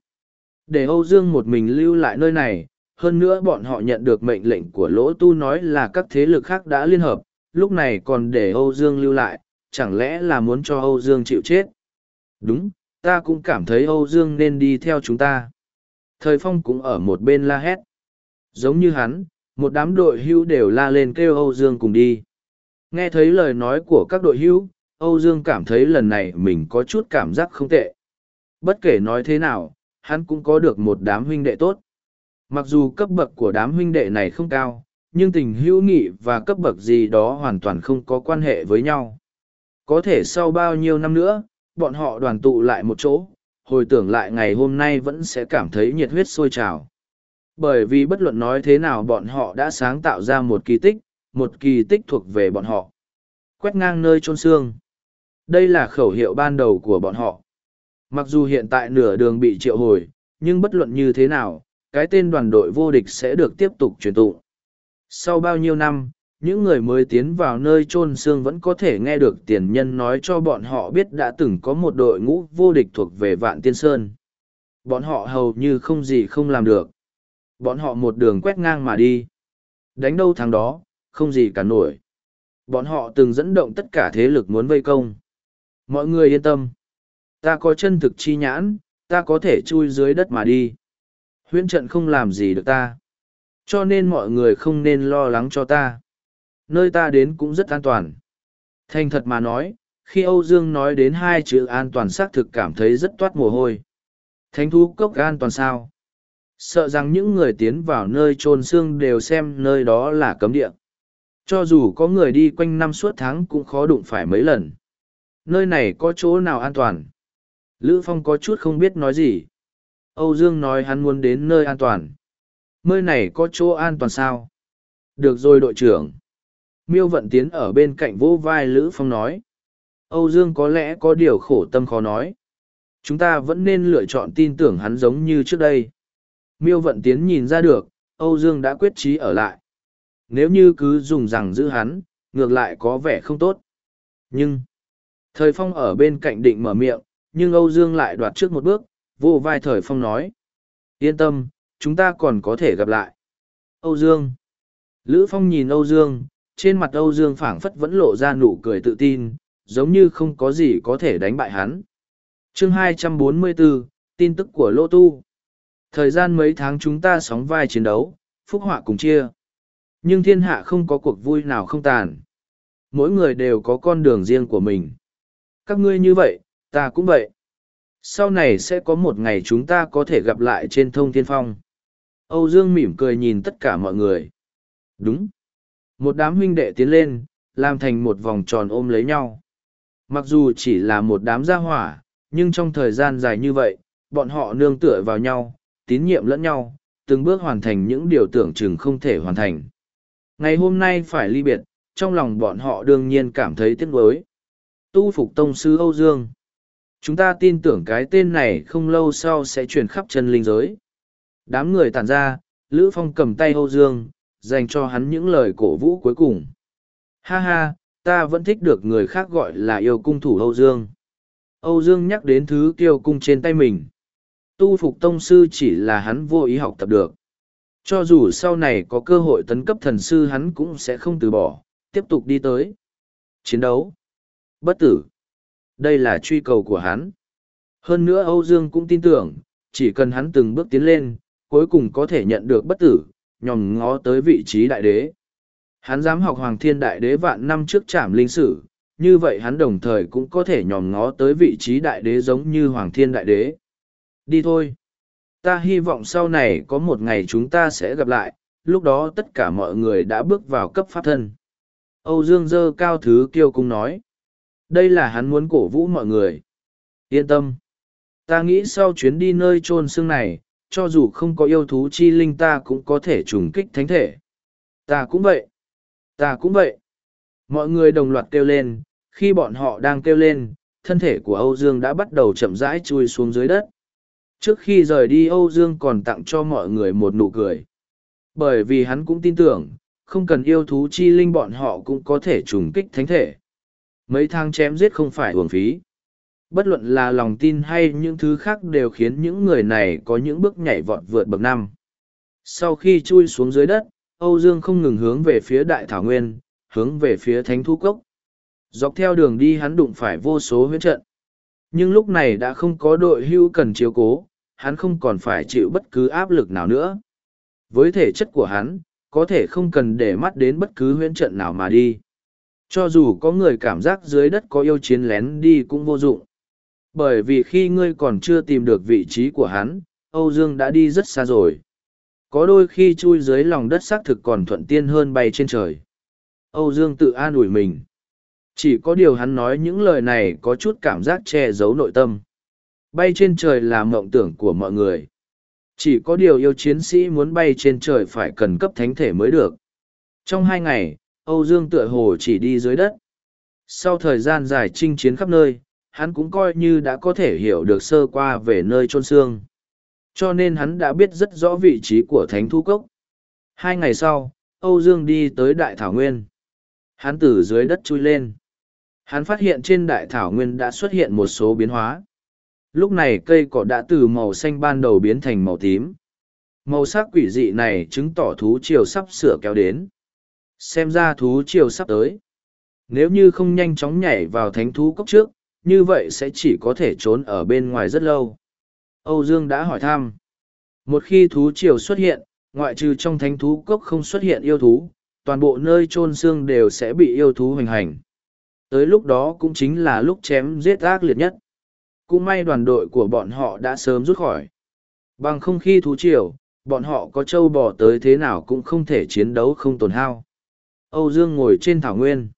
Để âu dương một mình lưu lại nơi này, hơn nữa bọn họ nhận được mệnh lệnh của lỗ tu nói là các thế lực khác đã liên hợp, lúc này còn để âu dương lưu lại, chẳng lẽ là muốn cho âu dương chịu chết? Đúng ta cũng cảm thấy âu dương nên đi theo chúng ta. Thời phong cũng ở một bên la hét. Giống như hắn một đám đội hưu đều la lên kêu âu dương cùng đi. Nghe thấy lời nói của các đội hưu, âu dương cảm thấy lần này mình có chút cảm giác không tệ. Bất kể nói thế nào hắn cũng có được một đám huynh đệ tốt. Mặc dù cấp bậc của đám huynh đệ này không cao, nhưng tình hữu nghị và cấp bậc gì đó hoàn toàn không có quan hệ với nhau. Có thể sau bao nhiêu năm nữa, bọn họ đoàn tụ lại một chỗ, hồi tưởng lại ngày hôm nay vẫn sẽ cảm thấy nhiệt huyết sôi trào. Bởi vì bất luận nói thế nào bọn họ đã sáng tạo ra một kỳ tích, một kỳ tích thuộc về bọn họ. Quét ngang nơi trôn xương. Đây là khẩu hiệu ban đầu của bọn họ. Mặc dù hiện tại nửa đường bị triệu hồi, nhưng bất luận như thế nào, cái tên đoàn đội vô địch sẽ được tiếp tục truyền tụ. Sau bao nhiêu năm, những người mới tiến vào nơi chôn xương vẫn có thể nghe được tiền nhân nói cho bọn họ biết đã từng có một đội ngũ vô địch thuộc về Vạn Tiên Sơn. Bọn họ hầu như không gì không làm được. Bọn họ một đường quét ngang mà đi. Đánh đâu thằng đó, không gì cả nổi. Bọn họ từng dẫn động tất cả thế lực muốn vây công. Mọi người yên tâm. Ta có chân thực chi nhãn, ta có thể chui dưới đất mà đi huyễn trận không làm gì được ta cho nên mọi người không nên lo lắng cho ta nơi ta đến cũng rất an toàn. Thành thật mà nói, khi âu dương nói đến hai chữ an toàn xác thực cảm thấy rất toát mồ hôi. Thánh thú cốc an toàn sao? Sợ rằng những người tiến vào nơi trôn xương đều xem nơi đó là cấm địa. Cho dù có người đi quanh năm suốt tháng cũng khó đụng phải mấy lần. Nơi này có chỗ nào an toàn? Lữ phong có chút không biết nói gì. Âu Dương nói hắn muốn đến nơi an toàn. Nơi này có chỗ an toàn sao? Được rồi đội trưởng. Miêu vận tiến ở bên cạnh vỗ vai Lữ Phong nói. Âu Dương có lẽ có điều khổ tâm khó nói. Chúng ta vẫn nên lựa chọn tin tưởng hắn giống như trước đây. Miêu vận tiến nhìn ra được, Âu Dương đã quyết chí ở lại. Nếu như cứ dùng rằng giữ hắn, ngược lại có vẻ không tốt. Nhưng, thời phong ở bên cạnh định mở miệng, nhưng Âu Dương lại đoạt trước một bước, vô vai thời phong nói. Yên tâm, chúng ta còn có thể gặp lại. Âu Dương. Lữ Phong nhìn Âu Dương, trên mặt Âu Dương phảng phất vẫn lộ ra nụ cười tự tin, giống như không có gì có thể đánh bại hắn. chương 244, tin tức của Lô Tu. Thời gian mấy tháng chúng ta sóng vai chiến đấu, phúc họa cùng chia. Nhưng thiên hạ không có cuộc vui nào không tàn. Mỗi người đều có con đường riêng của mình. Các ngươi như vậy, ta cũng vậy. Sau này sẽ có một ngày chúng ta có thể gặp lại trên thông thiên phong. Âu Dương mỉm cười nhìn tất cả mọi người. Đúng. Một đám huynh đệ tiến lên, làm thành một vòng tròn ôm lấy nhau. Mặc dù chỉ là một đám gia hỏa, nhưng trong thời gian dài như vậy, bọn họ nương tựa vào nhau, tín nhiệm lẫn nhau, từng bước hoàn thành những điều tưởng chừng không thể hoàn thành. Ngày hôm nay phải ly biệt, trong lòng bọn họ đương nhiên cảm thấy tiếc nuối. Tu phục tông sư Âu Dương. Chúng ta tin tưởng cái tên này không lâu sau sẽ truyền khắp chân linh giới. Đám người tàn ra, Lữ Phong cầm tay Âu Dương, dành cho hắn những lời cổ vũ cuối cùng. Ha ha, ta vẫn thích được người khác gọi là yêu cung thủ Âu Dương. Âu Dương nhắc đến thứ kiêu cung trên tay mình. Tu phục tông sư chỉ là hắn vô ý học tập được. Cho dù sau này có cơ hội tấn cấp thần sư hắn cũng sẽ không từ bỏ, tiếp tục đi tới. Chiến đấu. Bất tử. Đây là truy cầu của hắn. Hơn nữa Âu Dương cũng tin tưởng, chỉ cần hắn từng bước tiến lên, cuối cùng có thể nhận được bất tử, nhòm ngó tới vị trí đại đế. Hắn dám học Hoàng Thiên Đại Đế vạn năm trước trảm linh sử, như vậy hắn đồng thời cũng có thể nhòm ngó tới vị trí đại đế giống như Hoàng Thiên Đại Đế. Đi thôi. Ta hy vọng sau này có một ngày chúng ta sẽ gặp lại, lúc đó tất cả mọi người đã bước vào cấp pháp thân. Âu Dương dơ cao thứ kiêu cung nói. Đây là hắn muốn cổ vũ mọi người. Yên tâm. Ta nghĩ sau chuyến đi nơi trôn xương này, cho dù không có yêu thú chi linh ta cũng có thể trùng kích thánh thể. Ta cũng vậy. Ta cũng vậy. Mọi người đồng loạt kêu lên, khi bọn họ đang kêu lên, thân thể của Âu Dương đã bắt đầu chậm rãi chui xuống dưới đất. Trước khi rời đi Âu Dương còn tặng cho mọi người một nụ cười. Bởi vì hắn cũng tin tưởng, không cần yêu thú chi linh bọn họ cũng có thể trùng kích thánh thể. Mấy thang chém giết không phải uổng phí. Bất luận là lòng tin hay những thứ khác đều khiến những người này có những bước nhảy vọt vượt bậc năm. Sau khi chui xuống dưới đất, Âu Dương không ngừng hướng về phía đại thảo nguyên, hướng về phía thánh thu cốc. Dọc theo đường đi hắn đụng phải vô số huyễn trận. Nhưng lúc này đã không có đội hưu cần chiếu cố, hắn không còn phải chịu bất cứ áp lực nào nữa. Với thể chất của hắn, có thể không cần để mắt đến bất cứ huyễn trận nào mà đi. Cho dù có người cảm giác dưới đất có yêu chiến lén đi cũng vô dụng. Bởi vì khi ngươi còn chưa tìm được vị trí của hắn, Âu Dương đã đi rất xa rồi. Có đôi khi chui dưới lòng đất xác thực còn thuận tiên hơn bay trên trời. Âu Dương tự an ủi mình. Chỉ có điều hắn nói những lời này có chút cảm giác che giấu nội tâm. Bay trên trời là mộng tưởng của mọi người. Chỉ có điều yêu chiến sĩ muốn bay trên trời phải cần cấp thánh thể mới được. Trong hai ngày, Âu Dương tựa hồ chỉ đi dưới đất. Sau thời gian dài chinh chiến khắp nơi, hắn cũng coi như đã có thể hiểu được sơ qua về nơi trôn xương. Cho nên hắn đã biết rất rõ vị trí của thánh thú cốc. Hai ngày sau, Âu Dương đi tới Đại Thảo Nguyên. Hắn từ dưới đất chui lên. Hắn phát hiện trên Đại Thảo Nguyên đã xuất hiện một số biến hóa. Lúc này cây cỏ đã từ màu xanh ban đầu biến thành màu tím. Màu sắc quỷ dị này chứng tỏ thú triều sắp sửa kéo đến. Xem ra thú triều sắp tới. Nếu như không nhanh chóng nhảy vào thánh thú cốc trước, như vậy sẽ chỉ có thể trốn ở bên ngoài rất lâu. Âu Dương đã hỏi thăm. Một khi thú triều xuất hiện, ngoại trừ trong thánh thú cốc không xuất hiện yêu thú, toàn bộ nơi chôn xương đều sẽ bị yêu thú hoành hành. Tới lúc đó cũng chính là lúc chém giết ác liệt nhất. Cũng may đoàn đội của bọn họ đã sớm rút khỏi. Bằng không khi thú triều, bọn họ có trâu bò tới thế nào cũng không thể chiến đấu không tổn hao. Âu Dương ngồi trên thảo nguyên.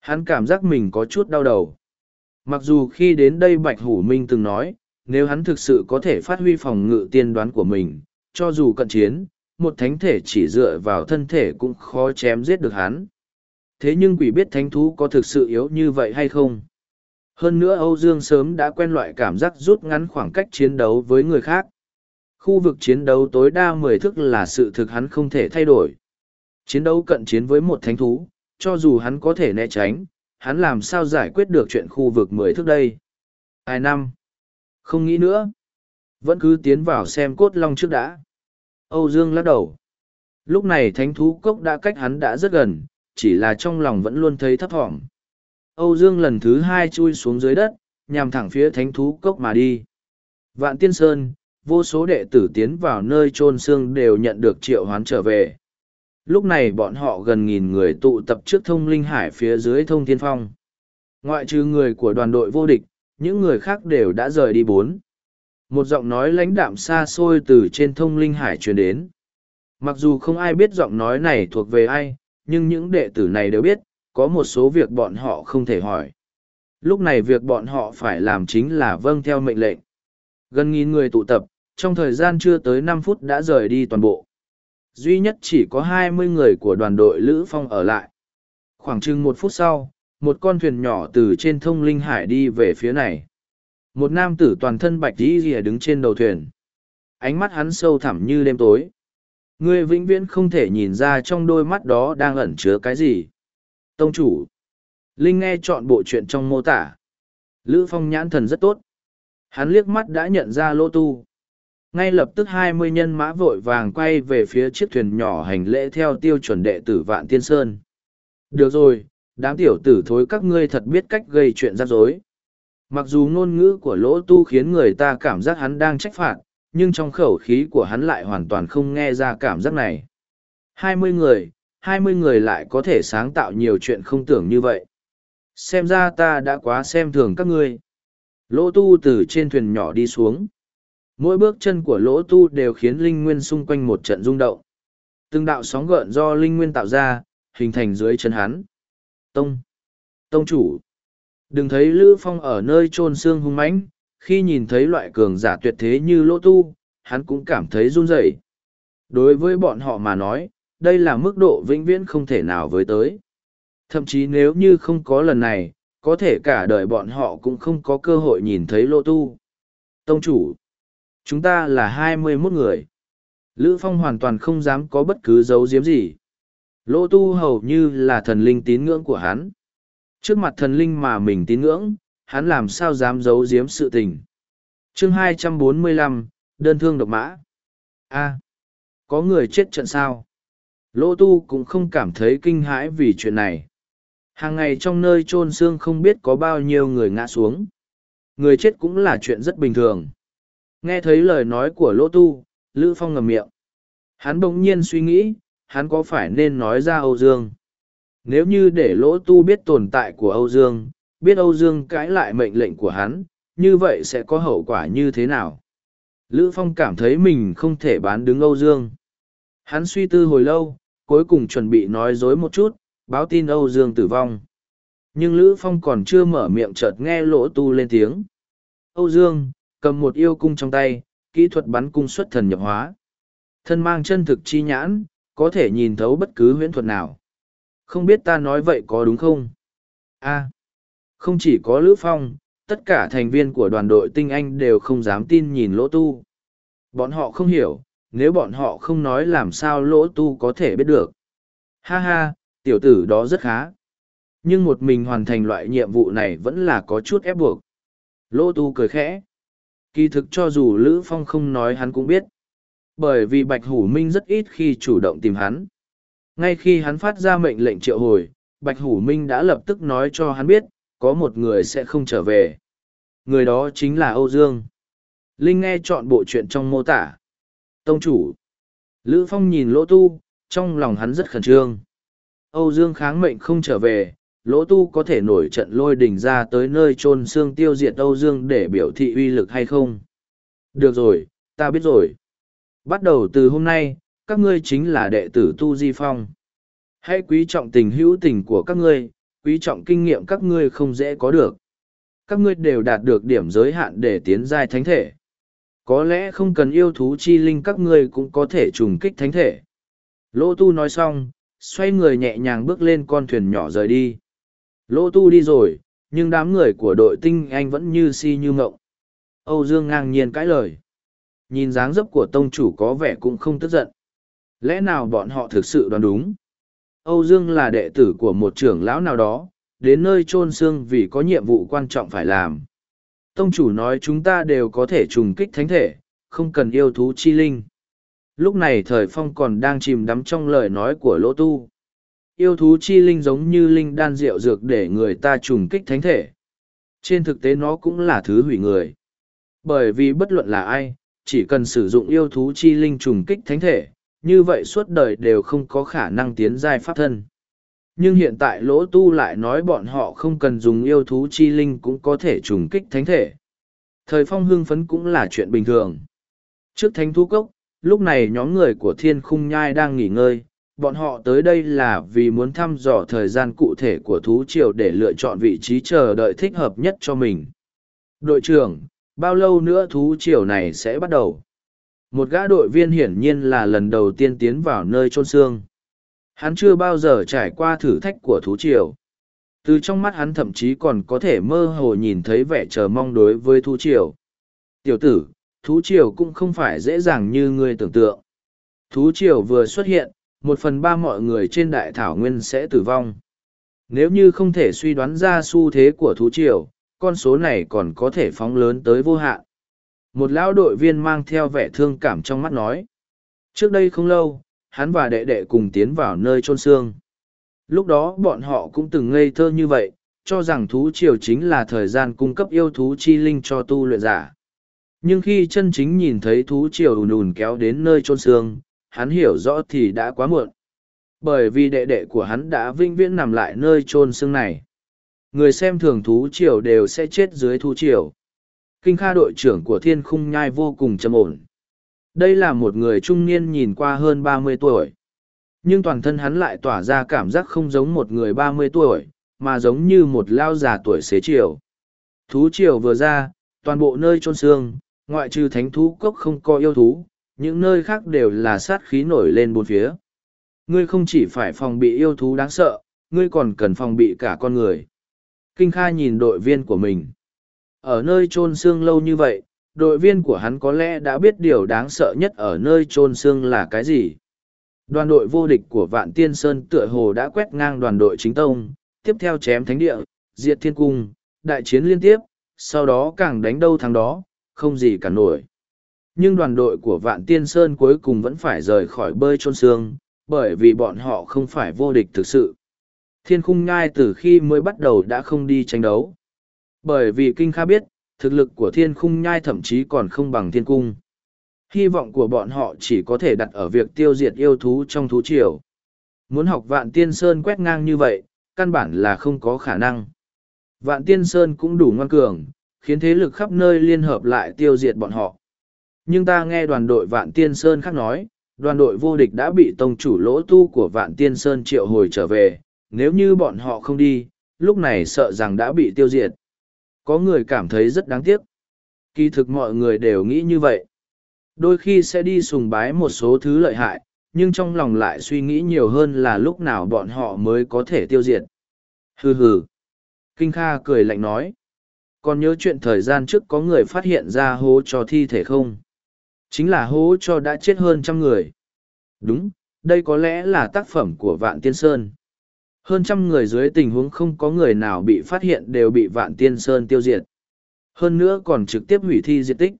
Hắn cảm giác mình có chút đau đầu. Mặc dù khi đến đây Bạch Hủ Minh từng nói, nếu hắn thực sự có thể phát huy phòng ngự tiên đoán của mình, cho dù cận chiến, một thánh thể chỉ dựa vào thân thể cũng khó chém giết được hắn. Thế nhưng quỷ biết thánh thú có thực sự yếu như vậy hay không? Hơn nữa Âu Dương sớm đã quen loại cảm giác rút ngắn khoảng cách chiến đấu với người khác. Khu vực chiến đấu tối đa mười thức là sự thực hắn không thể thay đổi. Chiến đấu cận chiến với một thánh thú, cho dù hắn có thể né tránh, hắn làm sao giải quyết được chuyện khu vực mười thức đây? Ai năm? Không nghĩ nữa. Vẫn cứ tiến vào xem cốt long trước đã. Âu Dương lắc đầu. Lúc này thánh thú cốc đã cách hắn đã rất gần, chỉ là trong lòng vẫn luôn thấy thấp thỏm. Âu Dương lần thứ hai chui xuống dưới đất, nhằm thẳng phía thánh thú cốc mà đi. Vạn Tiên Sơn, vô số đệ tử tiến vào nơi chôn xương đều nhận được triệu hoán trở về. Lúc này bọn họ gần nghìn người tụ tập trước thông linh hải phía dưới thông thiên phong. Ngoại trừ người của đoàn đội vô địch, những người khác đều đã rời đi bốn. Một giọng nói lãnh đạm xa xôi từ trên thông linh hải truyền đến. Mặc dù không ai biết giọng nói này thuộc về ai, nhưng những đệ tử này đều biết, có một số việc bọn họ không thể hỏi. Lúc này việc bọn họ phải làm chính là vâng theo mệnh lệnh. Gần nghìn người tụ tập, trong thời gian chưa tới năm phút đã rời đi toàn bộ. Duy nhất chỉ có hai mươi người của đoàn đội Lữ Phong ở lại. Khoảng chừng một phút sau, một con thuyền nhỏ từ trên thông linh hải đi về phía này. Một nam tử toàn thân bạch đi rìa đứng trên đầu thuyền. Ánh mắt hắn sâu thẳm như đêm tối. Ngươi vĩnh viễn không thể nhìn ra trong đôi mắt đó đang ẩn chứa cái gì. Tông chủ. Linh nghe chọn bộ chuyện trong mô tả. Lữ Phong nhãn thần rất tốt. Hắn liếc mắt đã nhận ra lô tu. Ngay lập tức hai mươi nhân mã vội vàng quay về phía chiếc thuyền nhỏ hành lễ theo tiêu chuẩn đệ tử Vạn Tiên Sơn. Được rồi, đám tiểu tử thối các ngươi thật biết cách gây chuyện rắc rối. Mặc dù ngôn ngữ của lỗ tu khiến người ta cảm giác hắn đang trách phạt, nhưng trong khẩu khí của hắn lại hoàn toàn không nghe ra cảm giác này. Hai mươi người, hai mươi người lại có thể sáng tạo nhiều chuyện không tưởng như vậy. Xem ra ta đã quá xem thường các ngươi. Lỗ tu từ trên thuyền nhỏ đi xuống. Mỗi bước chân của lỗ tu đều khiến linh nguyên xung quanh một trận rung động. Từng đạo sóng gợn do linh nguyên tạo ra, hình thành dưới chân hắn. Tông! Tông chủ! Đừng thấy Lữ Phong ở nơi trôn xương hung mãnh, khi nhìn thấy loại cường giả tuyệt thế như lỗ tu, hắn cũng cảm thấy run rẩy. Đối với bọn họ mà nói, đây là mức độ vĩnh viễn không thể nào với tới. Thậm chí nếu như không có lần này, có thể cả đời bọn họ cũng không có cơ hội nhìn thấy lỗ tu. Tông chủ, chúng ta là hai mươi mốt người. Lữ Phong hoàn toàn không dám có bất cứ dấu diếm gì. Lỗ tu hầu như là thần linh tín ngưỡng của hắn. Trước mặt thần linh mà mình tín ngưỡng, hắn làm sao dám giấu giếm sự tình. chương 245, đơn thương độc mã. a có người chết trận sao? Lỗ tu cũng không cảm thấy kinh hãi vì chuyện này. Hàng ngày trong nơi chôn xương không biết có bao nhiêu người ngã xuống. Người chết cũng là chuyện rất bình thường. Nghe thấy lời nói của lỗ tu, Lữ Phong ngầm miệng. Hắn bỗng nhiên suy nghĩ, hắn có phải nên nói ra Âu Dương. Nếu như để lỗ tu biết tồn tại của Âu Dương, biết Âu Dương cãi lại mệnh lệnh của hắn, như vậy sẽ có hậu quả như thế nào? Lữ Phong cảm thấy mình không thể bán đứng Âu Dương. Hắn suy tư hồi lâu, cuối cùng chuẩn bị nói dối một chút, báo tin Âu Dương tử vong. Nhưng Lữ Phong còn chưa mở miệng chợt nghe lỗ tu lên tiếng. Âu Dương, cầm một yêu cung trong tay, kỹ thuật bắn cung xuất thần nhập hóa. Thân mang chân thực chi nhãn, có thể nhìn thấu bất cứ huyễn thuật nào. Không biết ta nói vậy có đúng không? a không chỉ có Lữ Phong, tất cả thành viên của đoàn đội tinh anh đều không dám tin nhìn lỗ tu. Bọn họ không hiểu, nếu bọn họ không nói làm sao lỗ tu có thể biết được. Ha ha, tiểu tử đó rất khá. Nhưng một mình hoàn thành loại nhiệm vụ này vẫn là có chút ép buộc. Lỗ tu cười khẽ. Kỳ thực cho dù Lữ Phong không nói hắn cũng biết. Bởi vì Bạch Hủ Minh rất ít khi chủ động tìm hắn. Ngay khi hắn phát ra mệnh lệnh triệu hồi, Bạch Hủ Minh đã lập tức nói cho hắn biết, có một người sẽ không trở về. Người đó chính là Âu Dương. Linh nghe chọn bộ chuyện trong mô tả. Tông chủ. Lữ Phong nhìn Lỗ Tu, trong lòng hắn rất khẩn trương. Âu Dương kháng mệnh không trở về, Lỗ Tu có thể nổi trận lôi đỉnh ra tới nơi trôn xương tiêu diệt Âu Dương để biểu thị uy lực hay không? Được rồi, ta biết rồi. Bắt đầu từ hôm nay, các ngươi chính là đệ tử Tu Di Phong. Hãy quý trọng tình hữu tình của các ngươi, quý trọng kinh nghiệm các ngươi không dễ có được. Các ngươi đều đạt được điểm giới hạn để tiến giai thánh thể. Có lẽ không cần yêu thú chi linh các ngươi cũng có thể trùng kích thánh thể. Lỗ tu nói xong, xoay người nhẹ nhàng bước lên con thuyền nhỏ rời đi. Lỗ tu đi rồi, nhưng đám người của đội tinh anh vẫn như si như ngộng. Âu Dương ngang nhiên cãi lời. Nhìn dáng dấp của tông chủ có vẻ cũng không tức giận. Lẽ nào bọn họ thực sự đoán đúng? Âu Dương là đệ tử của một trưởng lão nào đó, đến nơi chôn xương vì có nhiệm vụ quan trọng phải làm. Tông chủ nói chúng ta đều có thể trùng kích thánh thể, không cần yêu thú chi linh. Lúc này thời phong còn đang chìm đắm trong lời nói của lỗ tu. Yêu thú chi linh giống như linh đan rượu dược để người ta trùng kích thánh thể. Trên thực tế nó cũng là thứ hủy người. Bởi vì bất luận là ai, chỉ cần sử dụng yêu thú chi linh trùng kích thánh thể, như vậy suốt đời đều không có khả năng tiến giai pháp thân. Nhưng hiện tại lỗ tu lại nói bọn họ không cần dùng yêu thú chi linh cũng có thể trùng kích thánh thể. Thời phong hưng phấn cũng là chuyện bình thường. Trước thánh thú cốc, lúc này nhóm người của thiên khung nhai đang nghỉ ngơi, bọn họ tới đây là vì muốn thăm dò thời gian cụ thể của thú triều để lựa chọn vị trí chờ đợi thích hợp nhất cho mình. Đội trưởng, bao lâu nữa thú triều này sẽ bắt đầu? Một gã đội viên hiển nhiên là lần đầu tiên tiến vào nơi trôn xương. Hắn chưa bao giờ trải qua thử thách của thú triều. Từ trong mắt hắn thậm chí còn có thể mơ hồ nhìn thấy vẻ chờ mong đối với thú triều. Tiểu tử, thú triều cũng không phải dễ dàng như ngươi tưởng tượng. Thú triều vừa xuất hiện, một phần ba mọi người trên đại thảo nguyên sẽ tử vong. Nếu như không thể suy đoán ra xu thế của thú triều, con số này còn có thể phóng lớn tới vô hạn. Một lão đội viên mang theo vẻ thương cảm trong mắt nói. Trước đây không lâu, hắn và đệ đệ cùng tiến vào nơi trôn xương. Lúc đó bọn họ cũng từng ngây thơ như vậy, cho rằng thú triều chính là thời gian cung cấp yêu thú chi linh cho tu luyện giả. Nhưng khi chân chính nhìn thấy thú triều ùn ùn kéo đến nơi trôn xương, hắn hiểu rõ thì đã quá muộn. Bởi vì đệ đệ của hắn đã vinh viễn nằm lại nơi trôn xương này. Người xem thường thú triều đều sẽ chết dưới thú triều. Kinh Kha đội trưởng của thiên khung nhai vô cùng trầm ổn. Đây là một người trung niên nhìn qua hơn ba mươi tuổi. Nhưng toàn thân hắn lại tỏa ra cảm giác không giống một người ba mươi tuổi, mà giống như một lao già tuổi xế chiều. Thú triều vừa ra, toàn bộ nơi trôn xương, ngoại trừ thánh thú cốc không có yêu thú, những nơi khác đều là sát khí nổi lên bốn phía. Ngươi không chỉ phải phòng bị yêu thú đáng sợ, ngươi còn cần phòng bị cả con người. Kinh Kha nhìn đội viên của mình. Ở nơi trôn xương lâu như vậy, đội viên của hắn có lẽ đã biết điều đáng sợ nhất ở nơi trôn xương là cái gì. Đoàn đội vô địch của Vạn Tiên Sơn tựa hồ đã quét ngang đoàn đội chính tông, tiếp theo chém thánh địa, diệt thiên cung, đại chiến liên tiếp, sau đó càng đánh đâu thắng đó, không gì cả nổi. Nhưng đoàn đội của Vạn Tiên Sơn cuối cùng vẫn phải rời khỏi bơi trôn xương, bởi vì bọn họ không phải vô địch thực sự. Thiên khung ngai từ khi mới bắt đầu đã không đi tranh đấu. Bởi vì Kinh Kha biết, thực lực của thiên khung nhai thậm chí còn không bằng thiên cung. Hy vọng của bọn họ chỉ có thể đặt ở việc tiêu diệt yêu thú trong thú triều. Muốn học vạn tiên sơn quét ngang như vậy, căn bản là không có khả năng. Vạn tiên sơn cũng đủ ngoan cường, khiến thế lực khắp nơi liên hợp lại tiêu diệt bọn họ. Nhưng ta nghe đoàn đội vạn tiên sơn khác nói, đoàn đội vô địch đã bị tông chủ lỗ tu của vạn tiên sơn triệu hồi trở về, nếu như bọn họ không đi, lúc này sợ rằng đã bị tiêu diệt. Có người cảm thấy rất đáng tiếc. Kỳ thực mọi người đều nghĩ như vậy. Đôi khi sẽ đi sùng bái một số thứ lợi hại, nhưng trong lòng lại suy nghĩ nhiều hơn là lúc nào bọn họ mới có thể tiêu diệt. Hừ hừ. Kinh Kha cười lạnh nói. Còn nhớ chuyện thời gian trước có người phát hiện ra hố cho thi thể không? Chính là hố cho đã chết hơn trăm người. Đúng, đây có lẽ là tác phẩm của Vạn Tiên Sơn. Hơn trăm người dưới tình huống không có người nào bị phát hiện đều bị Vạn Tiên Sơn tiêu diệt. Hơn nữa còn trực tiếp hủy thi diệt tích.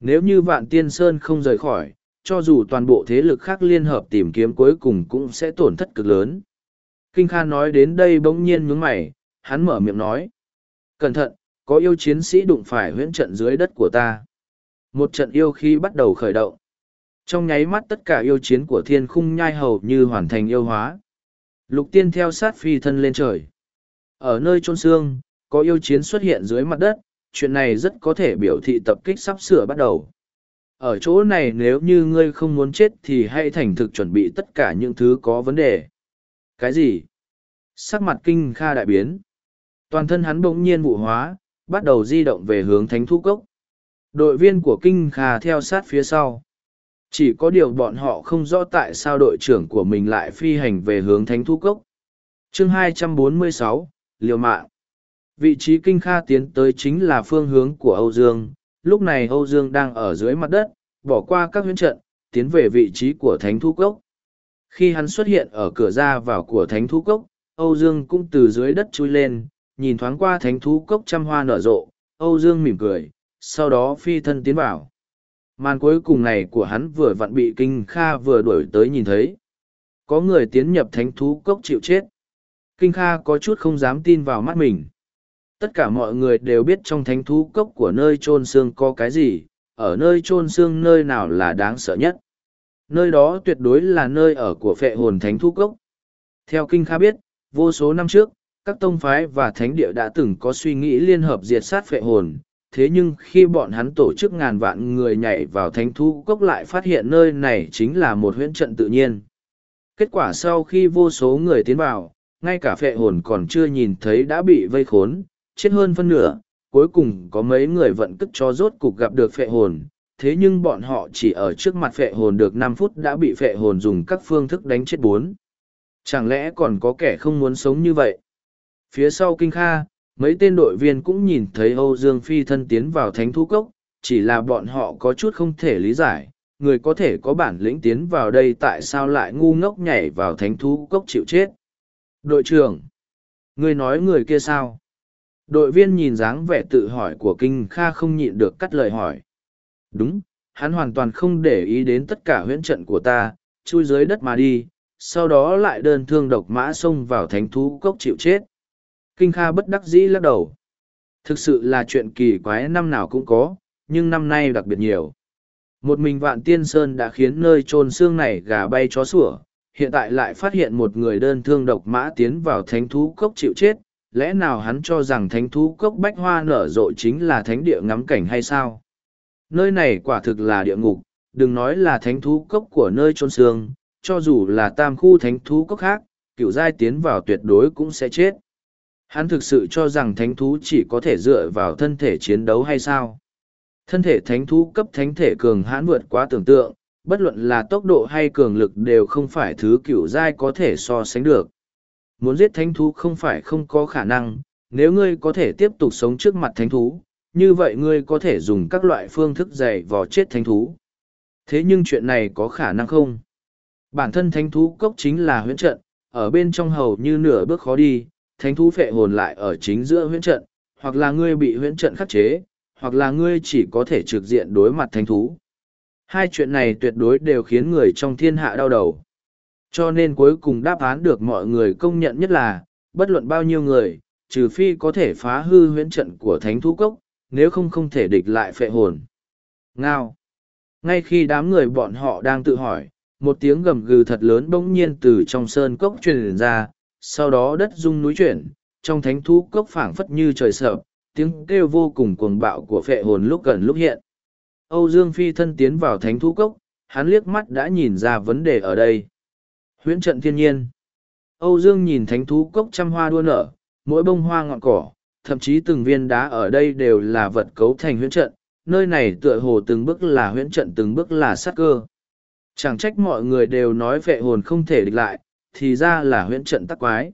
Nếu như Vạn Tiên Sơn không rời khỏi, cho dù toàn bộ thế lực khác liên hợp tìm kiếm cuối cùng cũng sẽ tổn thất cực lớn. Kinh Kha nói đến đây bỗng nhiên nhướng mày, hắn mở miệng nói. Cẩn thận, có yêu chiến sĩ đụng phải huyễn trận dưới đất của ta. Một trận yêu khí bắt đầu khởi động. Trong nháy mắt tất cả yêu chiến của thiên khung nhai hầu như hoàn thành yêu hóa. Lục tiên theo sát phi thân lên trời. Ở nơi trôn xương, có yêu chiến xuất hiện dưới mặt đất, chuyện này rất có thể biểu thị tập kích sắp sửa bắt đầu. Ở chỗ này nếu như ngươi không muốn chết thì hãy thành thực chuẩn bị tất cả những thứ có vấn đề. Cái gì? Sắc mặt kinh kha đại biến. Toàn thân hắn bỗng nhiên vụ hóa, bắt đầu di động về hướng thánh thu cốc. Đội viên của Kinh Kha theo sát phía sau. Chỉ có điều bọn họ không rõ tại sao đội trưởng của mình lại phi hành về hướng Thánh Thú Cốc. chương 246, Liều Mạng Vị trí Kinh Kha tiến tới chính là phương hướng của Âu Dương. Lúc này Âu Dương đang ở dưới mặt đất, bỏ qua các huyễn trận, tiến về vị trí của Thánh Thú Cốc. Khi hắn xuất hiện ở cửa ra vào của Thánh Thú Cốc, Âu Dương cũng từ dưới đất chui lên, nhìn thoáng qua Thánh Thú Cốc trăm hoa nở rộ, Âu Dương mỉm cười, sau đó phi thân tiến vào. Màn cuối cùng này của hắn vừa vặn bị Kinh Kha vừa đuổi tới nhìn thấy. Có người tiến nhập Thánh Thú Cốc chịu chết. Kinh Kha có chút không dám tin vào mắt mình. Tất cả mọi người đều biết trong Thánh Thú Cốc của nơi trôn xương có cái gì, ở nơi trôn xương nơi nào là đáng sợ nhất nơi đó tuyệt đối là nơi ở của phệ hồn thánh thú cốc. Theo Kinh Kha biết, vô số năm trước, các tông phái và thánh địa đã từng có suy nghĩ liên hợp diệt sát phệ hồn, thế nhưng khi bọn hắn tổ chức ngàn vạn người nhảy vào thánh thú cốc lại phát hiện nơi này chính là một huyễn trận tự nhiên. Kết quả sau khi vô số người tiến vào, ngay cả phệ hồn còn chưa nhìn thấy đã bị vây khốn, chết hơn phân nửa, cuối cùng có mấy người vận cất cho rốt cục gặp được phệ hồn, thế nhưng bọn họ chỉ ở trước mặt phệ hồn được năm phút đã bị phệ hồn dùng các phương thức đánh chết bốn. Chẳng lẽ còn có kẻ không muốn sống như vậy? Phía sau Kinh Kha, mấy tên đội viên cũng nhìn thấy Âu Dương Phi thân tiến vào thánh thú cốc, chỉ là bọn họ có chút không thể lý giải, người có thể có bản lĩnh tiến vào đây tại sao lại ngu ngốc nhảy vào thánh thú cốc chịu chết. Đội trưởng, người nói người kia sao? Đội viên nhìn dáng vẻ tự hỏi của Kinh Kha không nhịn được cắt lời hỏi. Đúng, hắn hoàn toàn không để ý đến tất cả huyễn trận của ta, chui dưới đất mà đi, sau đó lại đơn thương độc mã xông vào thánh thú cốc chịu chết. Kinh Kha bất đắc dĩ lắc đầu. Thực sự là chuyện kỳ quái năm nào cũng có, nhưng năm nay đặc biệt nhiều. Một mình vạn tiên sơn đã khiến nơi trôn xương này gà bay chó sủa, hiện tại lại phát hiện một người đơn thương độc mã tiến vào thánh thú cốc chịu chết, lẽ nào hắn cho rằng thánh thú cốc bách hoa nở rộ chính là thánh địa ngắm cảnh hay sao? Nơi này quả thực là địa ngục, đừng nói là thánh thú cốc của nơi trôn xương, cho dù là tam khu thánh thú cốc khác, cựu giai tiến vào tuyệt đối cũng sẽ chết. Hắn thực sự cho rằng thánh thú chỉ có thể dựa vào thân thể chiến đấu hay sao? Thân thể thánh thú cấp thánh thể cường hãn vượt quá tưởng tượng, bất luận là tốc độ hay cường lực đều không phải thứ kiểu giai có thể so sánh được. Muốn giết thánh thú không phải không có khả năng, nếu ngươi có thể tiếp tục sống trước mặt thánh thú, như vậy ngươi có thể dùng các loại phương thức dày vò chết thánh thú. Thế nhưng chuyện này có khả năng không? Bản thân thánh thú cốc chính là huyễn trận, ở bên trong hầu như nửa bước khó đi, thánh thú phệ hồn lại ở chính giữa huyễn trận, hoặc là ngươi bị huyễn trận khắc chế, hoặc là ngươi chỉ có thể trực diện đối mặt thánh thú. Hai chuyện này tuyệt đối đều khiến người trong thiên hạ đau đầu. Cho nên cuối cùng đáp án được mọi người công nhận nhất là, bất luận bao nhiêu người, trừ phi có thể phá hư huyễn trận của thánh thú cốc, nếu không không thể địch lại phệ hồn. Ngao. Ngay khi đám người bọn họ đang tự hỏi, một tiếng gầm gừ thật lớn bỗng nhiên từ trong sơn cốc truyền ra, sau đó đất rung núi chuyển, trong thánh thú cốc phảng phất như trời sợ, tiếng kêu vô cùng cuồng bạo của phệ hồn lúc gần lúc hiện. Âu Dương Phi thân tiến vào thánh thú cốc, hắn liếc mắt đã nhìn ra vấn đề ở đây. Huyễn trận thiên nhiên. Âu Dương nhìn thánh thú cốc trăm hoa đua nở, mỗi bông hoa ngọn cỏ, thậm chí từng viên đá ở đây đều là vật cấu thành huyễn trận, nơi này tựa hồ từng bước là huyễn trận từng bước là sát cơ. Chẳng trách mọi người đều nói vệ hồn không thể địch lại, thì ra là huyễn trận tắc quái.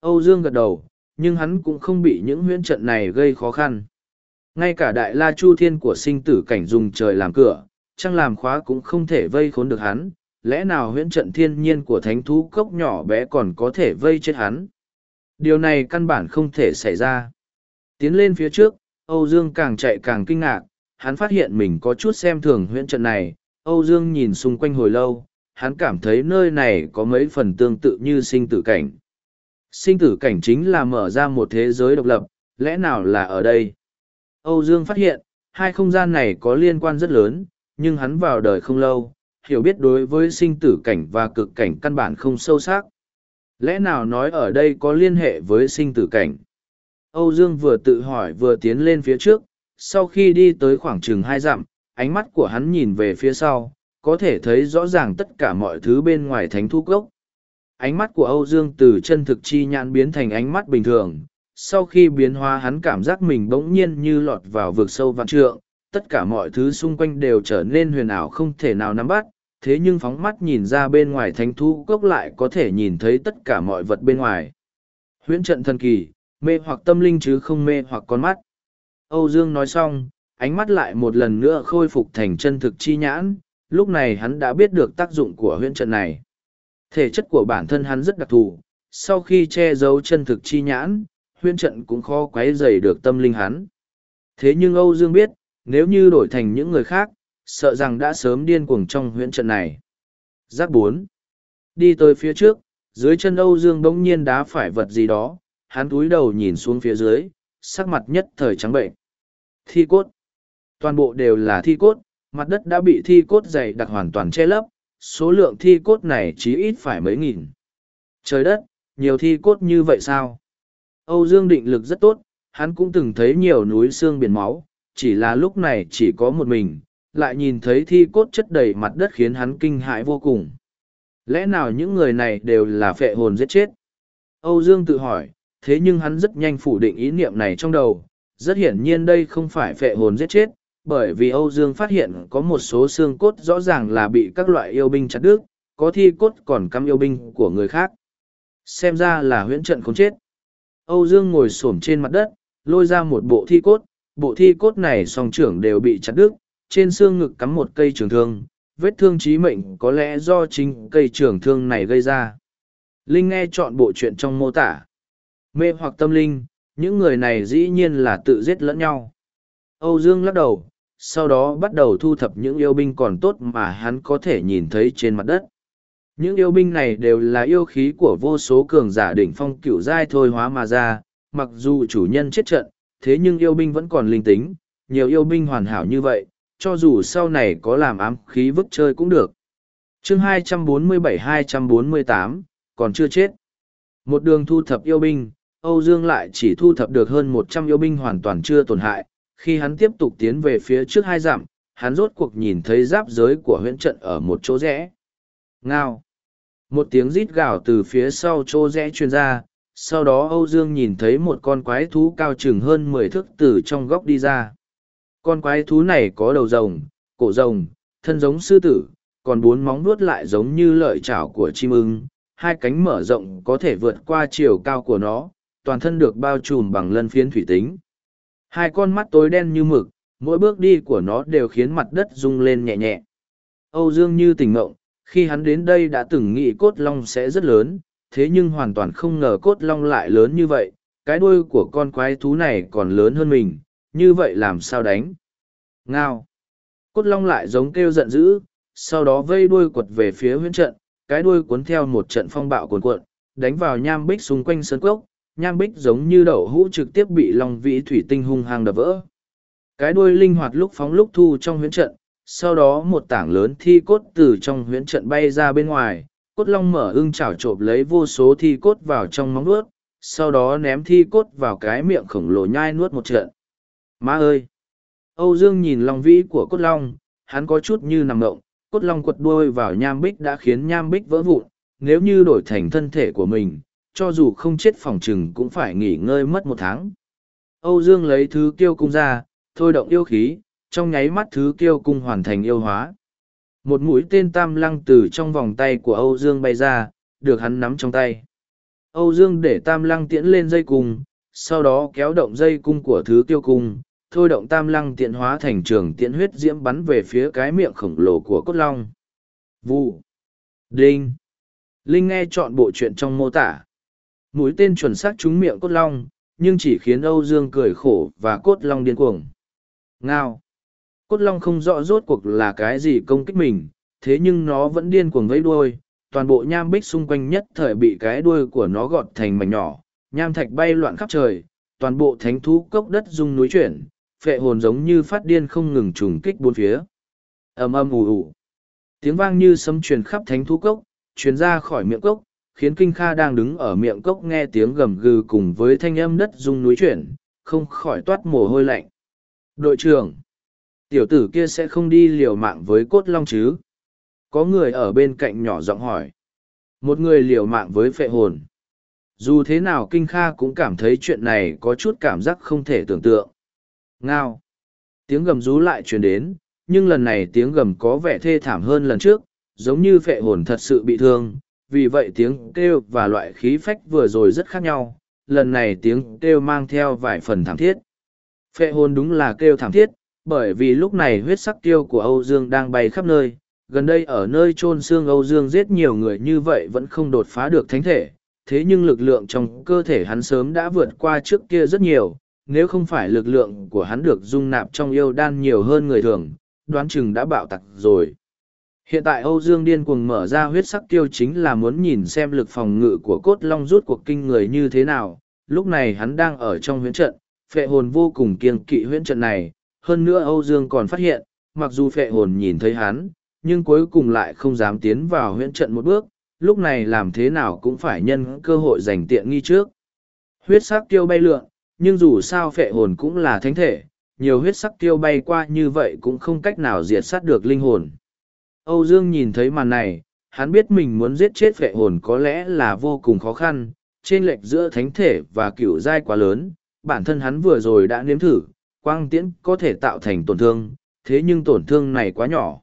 Âu Dương gật đầu, nhưng hắn cũng không bị những huyễn trận này gây khó khăn. Ngay cả đại la chu thiên của sinh tử cảnh dùng trời làm cửa, chẳng làm khóa cũng không thể vây khốn được hắn, lẽ nào huyễn trận thiên nhiên của thánh thú cốc nhỏ bé còn có thể vây chết hắn. Điều này căn bản không thể xảy ra. Tiến lên phía trước, Âu Dương càng chạy càng kinh ngạc, hắn phát hiện mình có chút xem thường huyễn trận này. Âu Dương nhìn xung quanh hồi lâu, hắn cảm thấy nơi này có mấy phần tương tự như sinh tử cảnh. Sinh tử cảnh chính là mở ra một thế giới độc lập, lẽ nào là ở đây? Âu Dương phát hiện, hai không gian này có liên quan rất lớn, nhưng hắn vào đời không lâu, hiểu biết đối với sinh tử cảnh và cực cảnh căn bản không sâu sắc. Lẽ nào nói ở đây có liên hệ với sinh tử cảnh? Âu Dương vừa tự hỏi vừa tiến lên phía trước, sau khi đi tới khoảng chừng hai dặm, ánh mắt của hắn nhìn về phía sau, có thể thấy rõ ràng tất cả mọi thứ bên ngoài thánh thu cốc Ánh mắt của Âu Dương từ chân thực chi nhãn biến thành ánh mắt bình thường, sau khi biến hóa hắn cảm giác mình bỗng nhiên như lọt vào vực sâu vạn trượng, tất cả mọi thứ xung quanh đều trở nên huyền ảo không thể nào nắm bắt, thế nhưng phóng mắt nhìn ra bên ngoài thánh thú cốc lại có thể nhìn thấy tất cả mọi vật bên ngoài. Huyễn trận thần kỳ, mê hoặc tâm linh chứ không mê hoặc con mắt. Âu Dương nói xong, ánh mắt lại một lần nữa khôi phục thành chân thực chi nhãn, lúc này hắn đã biết được tác dụng của huyễn trận này. Thể chất của bản thân hắn rất đặc thù, sau khi che giấu chân thực chi nhãn, huyễn trận cũng khó quấy dày được tâm linh hắn. Thế nhưng Âu Dương biết, nếu như đổi thành những người khác, sợ rằng đã sớm điên cuồng trong huyễn trận này. Giác 4. Đi tới phía trước, dưới chân Âu Dương bỗng nhiên đá phải vật gì đó, hắn cúi đầu nhìn xuống phía dưới, sắc mặt nhất thời trắng bệnh. Thi cốt. Toàn bộ đều là thi cốt, mặt đất đã bị thi cốt dày đặc hoàn toàn che lấp, số lượng thi cốt này chí ít phải mấy nghìn. Trời đất, nhiều thi cốt như vậy sao? Âu Dương định lực rất tốt, hắn cũng từng thấy nhiều núi xương biển máu, chỉ là lúc này chỉ có một mình, lại nhìn thấy thi cốt chất đầy mặt đất khiến hắn kinh hãi vô cùng. Lẽ nào những người này đều là phệ hồn giết chết? Âu Dương tự hỏi, thế nhưng hắn rất nhanh phủ định ý niệm này trong đầu. Rất hiển nhiên đây không phải phệ hồn giết chết, bởi vì Âu Dương phát hiện có một số xương cốt rõ ràng là bị các loại yêu binh chặt đứt, có thi cốt còn cắm yêu binh của người khác. Xem ra là huyễn trận không chết. Âu Dương ngồi xổm trên mặt đất, lôi ra một bộ thi cốt, bộ thi cốt này song trưởng đều bị chặt đứt, trên xương ngực cắm một cây trường thương, vết thương chí mệnh có lẽ do chính cây trường thương này gây ra. Linh nghe chọn bộ chuyện trong mô tả. Mê hoặc tâm linh, những người này dĩ nhiên là tự giết lẫn nhau. Âu Dương lắc đầu, sau đó bắt đầu thu thập những yêu binh còn tốt mà hắn có thể nhìn thấy trên mặt đất. Những yêu binh này đều là yêu khí của vô số cường giả đỉnh phong cửu giai thôi hóa mà ra, mặc dù chủ nhân chết trận, thế nhưng yêu binh vẫn còn linh tính, nhiều yêu binh hoàn hảo như vậy, cho dù sau này có làm ám khí vứt chơi cũng được. chương 247-248, còn chưa chết. Một đường thu thập yêu binh, Âu Dương lại chỉ thu thập được hơn một trăm yêu binh hoàn toàn chưa tổn hại. Khi hắn tiếp tục tiến về phía trước hai dặm, hắn rốt cuộc nhìn thấy giáp giới của huyện trận ở một chỗ rẽ. Ngao! Một tiếng rít gào từ phía sau chỗ rẽ truyền ra, sau đó Âu Dương nhìn thấy một con quái thú cao chừng hơn mười thước từ trong góc đi ra. Con quái thú này có đầu rồng, cổ rồng, thân giống sư tử, còn bốn móng nuốt lại giống như lợi chảo của chim ưng, hai cánh mở rộng có thể vượt qua chiều cao của nó, toàn thân được bao trùm bằng lân phiến thủy tính. Hai con mắt tối đen như mực, mỗi bước đi của nó đều khiến mặt đất rung lên nhẹ nhẹ. Âu Dương như tỉnh ngộng, khi hắn đến đây đã từng nghĩ cốt long sẽ rất lớn, thế nhưng hoàn toàn không ngờ cốt long lại lớn như vậy, cái đuôi của con quái thú này còn lớn hơn mình, như vậy làm sao đánh? Ngao! Cốt long lại giống kêu giận dữ, sau đó vây đuôi quật về phía huyễn trận, cái đuôi cuốn theo một trận phong bạo cuồn cuộn, đánh vào nham bích xung quanh sân cốc, nham bích giống như đậu hũ trực tiếp bị long vĩ thủy tinh hung hăng đập vỡ. Cái đuôi linh hoạt lúc phóng lúc thu trong huyễn trận, sau đó một tảng lớn thi cốt từ trong huyễn trận bay ra bên ngoài, cốt long mở ưng chảo trộm lấy vô số thi cốt vào trong móng nuốt, sau đó ném thi cốt vào cái miệng khổng lồ nhai nuốt một trận. Má ơi! Âu Dương nhìn long vĩ của cốt long, hắn có chút như nằm ngộng, cốt long quật đuôi vào nham bích đã khiến nham bích vỡ vụn, nếu như đổi thành thân thể của mình, cho dù không chết phòng chừng cũng phải nghỉ ngơi mất một tháng. Âu Dương lấy thứ kiêu cung ra, thôi động yêu khí, trong nháy mắt thứ kiêu cung hoàn thành yêu hóa. Một mũi tên tam lăng từ trong vòng tay của Âu Dương bay ra, được hắn nắm trong tay. Âu Dương để tam lăng tiễn lên dây cung, sau đó kéo động dây cung của thứ kiêu cung, thôi động tam lăng tiện hóa thành trường tiện huyết diễm bắn về phía cái miệng khổng lồ của cốt long. Vụ. Đinh. Linh nghe chọn bộ chuyện trong mô tả. Mũi tên chuẩn xác trúng miệng cốt long, nhưng chỉ khiến Âu Dương cười khổ và cốt long điên cuồng. Ngao. Cốt long không rõ rốt cuộc là cái gì công kích mình, thế nhưng nó vẫn điên cuồng vẫy đuôi. Toàn bộ nham bích xung quanh nhất thời bị cái đuôi của nó gọt thành mảnh nhỏ, nham thạch bay loạn khắp trời, toàn bộ thánh thú cốc đất rung núi chuyển, phệ hồn giống như phát điên không ngừng trùng kích bốn phía. ầm ầm ù ù. Tiếng vang như sấm truyền khắp thánh thú cốc, truyền ra khỏi miệng cốc, khiến Kinh Kha đang đứng ở miệng cốc nghe tiếng gầm gừ cùng với thanh âm đất rung núi chuyển, không khỏi toát mồ hôi lạnh. Đội trưởng, tiểu tử kia sẽ không đi liều mạng với cốt long chứ? Có người ở bên cạnh nhỏ giọng hỏi. Một người liều mạng với phệ hồn. Dù thế nào Kinh Kha cũng cảm thấy chuyện này có chút cảm giác không thể tưởng tượng. Ngao. Tiếng gầm rú lại truyền đến, nhưng lần này tiếng gầm có vẻ thê thảm hơn lần trước, giống như phệ hồn thật sự bị thương, vì vậy tiếng kêu và loại khí phách vừa rồi rất khác nhau, lần này tiếng kêu mang theo vài phần thảm thiết. Phệ hồn đúng là kêu thảm thiết, bởi vì lúc này huyết sắc tiêu của Âu Dương đang bay khắp nơi, gần đây ở nơi chôn xương Âu Dương giết nhiều người như vậy vẫn không đột phá được thánh thể, thế nhưng lực lượng trong cơ thể hắn sớm đã vượt qua trước kia rất nhiều, nếu không phải lực lượng của hắn được dung nạp trong yêu đan nhiều hơn người thường, đoán chừng đã bạo tặc rồi. Hiện tại Âu Dương điên cuồng mở ra huyết sắc tiêu chính là muốn nhìn xem lực phòng ngự của cốt long rút cuộc kinh người như thế nào. Lúc này hắn đang ở trong huyễn trận, phệ hồn vô cùng kiêng kỵ huyễn trận này. Hơn nữa Âu Dương còn phát hiện, mặc dù phệ hồn nhìn thấy hắn, nhưng cuối cùng lại không dám tiến vào huyễn trận một bước. Lúc này làm thế nào cũng phải nhân cơ hội giành tiện nghi trước. Huyết sắc tiêu bay lượn, nhưng dù sao phệ hồn cũng là thánh thể, nhiều huyết sắc tiêu bay qua như vậy cũng không cách nào diệt sát được linh hồn. Âu Dương nhìn thấy màn này, hắn biết mình muốn giết chết vệ hồn có lẽ là vô cùng khó khăn, trên lệch giữa thánh thể và cựu giai quá lớn, bản thân hắn vừa rồi đã nếm thử, quang tiễn có thể tạo thành tổn thương, thế nhưng tổn thương này quá nhỏ.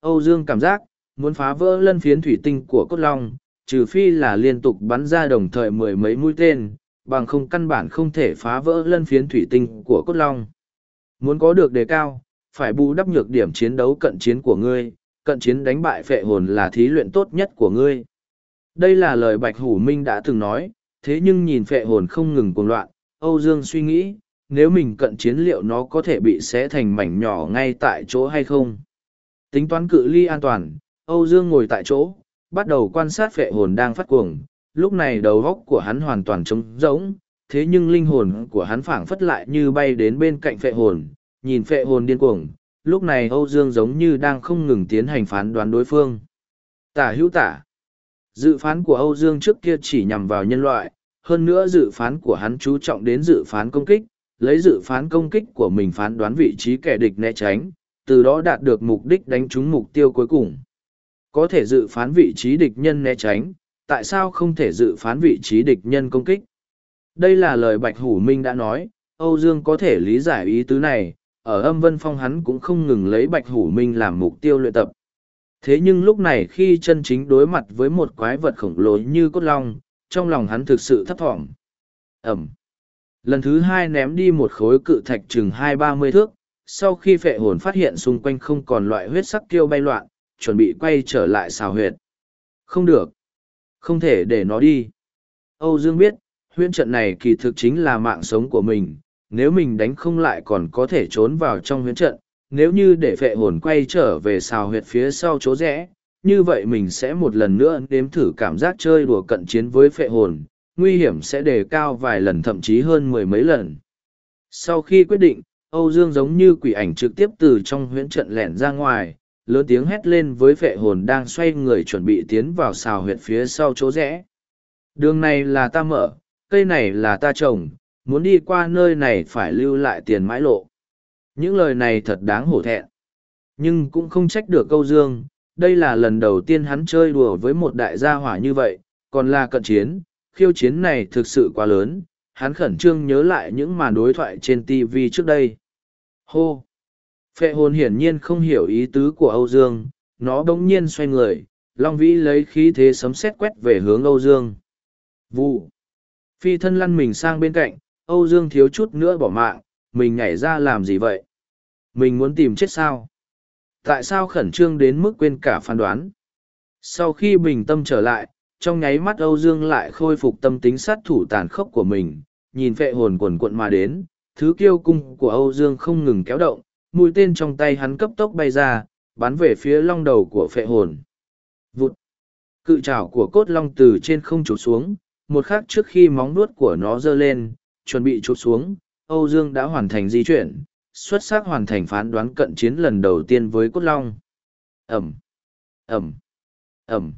Âu Dương cảm giác, muốn phá vỡ lân phiến thủy tinh của cốt long, trừ phi là liên tục bắn ra đồng thời mười mấy mũi tên, bằng không căn bản không thể phá vỡ lân phiến thủy tinh của cốt long. Muốn có được đề cao, phải bù đắp nhược điểm chiến đấu cận chiến của ngươi, cận chiến đánh bại phệ hồn là thí luyện tốt nhất của ngươi. Đây là lời Bạch Hủ Minh đã từng nói, thế nhưng nhìn phệ hồn không ngừng cuồng loạn, Âu Dương suy nghĩ, nếu mình cận chiến liệu nó có thể bị xé thành mảnh nhỏ ngay tại chỗ hay không. Tính toán cự ly an toàn, Âu Dương ngồi tại chỗ, bắt đầu quan sát phệ hồn đang phát cuồng, lúc này đầu góc của hắn hoàn toàn trống rỗng, thế nhưng linh hồn của hắn phảng phất lại như bay đến bên cạnh phệ hồn, nhìn phệ hồn điên cuồng, lúc này Âu Dương giống như đang không ngừng tiến hành phán đoán đối phương. Tả hữu tả. Dự phán của Âu Dương trước kia chỉ nhằm vào nhân loại, hơn nữa dự phán của hắn chú trọng đến dự phán công kích, lấy dự phán công kích của mình phán đoán vị trí kẻ địch né tránh, từ đó đạt được mục đích đánh trúng mục tiêu cuối cùng. Có thể dự phán vị trí địch nhân né tránh, tại sao không thể dự phán vị trí địch nhân công kích? Đây là lời Bạch Hủ Minh đã nói, Âu Dương có thể lý giải ý tứ này, ở âm vân phong hắn cũng không ngừng lấy bạch hủ minh làm mục tiêu luyện tập. Thế nhưng lúc này khi chân chính đối mặt với một quái vật khổng lồ như cốt long, trong lòng hắn thực sự thấp thỏm. Ẩm. Lần thứ hai ném đi một khối cự thạch chừng hai ba mươi thước, sau khi phệ hồn phát hiện xung quanh không còn loại huyết sắc kêu bay loạn, chuẩn bị quay trở lại xào huyệt. Không được. Không thể để nó đi. Âu Dương biết, huyễn trận này kỳ thực chính là mạng sống của mình, nếu mình đánh không lại còn có thể trốn vào trong huyễn trận, nếu như để phệ hồn quay trở về xào huyệt phía sau chỗ rẽ, như vậy mình sẽ một lần nữa nếm thử cảm giác chơi đùa cận chiến với phệ hồn, nguy hiểm sẽ đề cao vài lần thậm chí hơn mười mấy lần. Sau khi quyết định, Âu Dương giống như quỷ ảnh trực tiếp từ trong huyễn trận lẻn ra ngoài, lớn tiếng hét lên với phệ hồn đang xoay người chuẩn bị tiến vào xào huyệt phía sau chỗ rẽ. Đường này là ta mở, cây này là ta trồng, muốn đi qua nơi này phải lưu lại tiền mãi lộ. Những lời này thật đáng hổ thẹn. Nhưng cũng không trách được câu dương, đây là lần đầu tiên hắn chơi đùa với một đại gia hỏa như vậy, còn là cận chiến, khiêu chiến này thực sự quá lớn, hắn khẩn trương nhớ lại những màn đối thoại trên TV trước đây. Hô! Phệ hồn hiển nhiên không hiểu ý tứ của Âu Dương, nó bỗng nhiên xoay người, Long Vĩ lấy khí thế sấm sét quét về hướng Âu Dương. Vụ! Phi thân lăn mình sang bên cạnh, Âu Dương thiếu chút nữa bỏ mạng, mình nhảy ra làm gì vậy? Mình muốn tìm chết sao? Tại sao khẩn trương đến mức quên cả phán đoán? Sau khi bình tâm trở lại, trong nháy mắt Âu Dương lại khôi phục tâm tính sát thủ tàn khốc của mình, nhìn phệ hồn quần cuộn mà đến, thứ kiêu cung của Âu Dương không ngừng kéo động, mũi tên trong tay hắn cấp tốc bay ra, bắn về phía long đầu của phệ hồn. Vụt! Cự trảo của cốt long từ trên không trụt xuống, một khắc trước khi móng nuốt của nó giơ lên, chuẩn bị chụp xuống, Âu Dương đã hoàn thành di chuyển, xuất sắc hoàn thành phán đoán cận chiến lần đầu tiên với Cốt Long. Ẩm, Ẩm, Ẩm.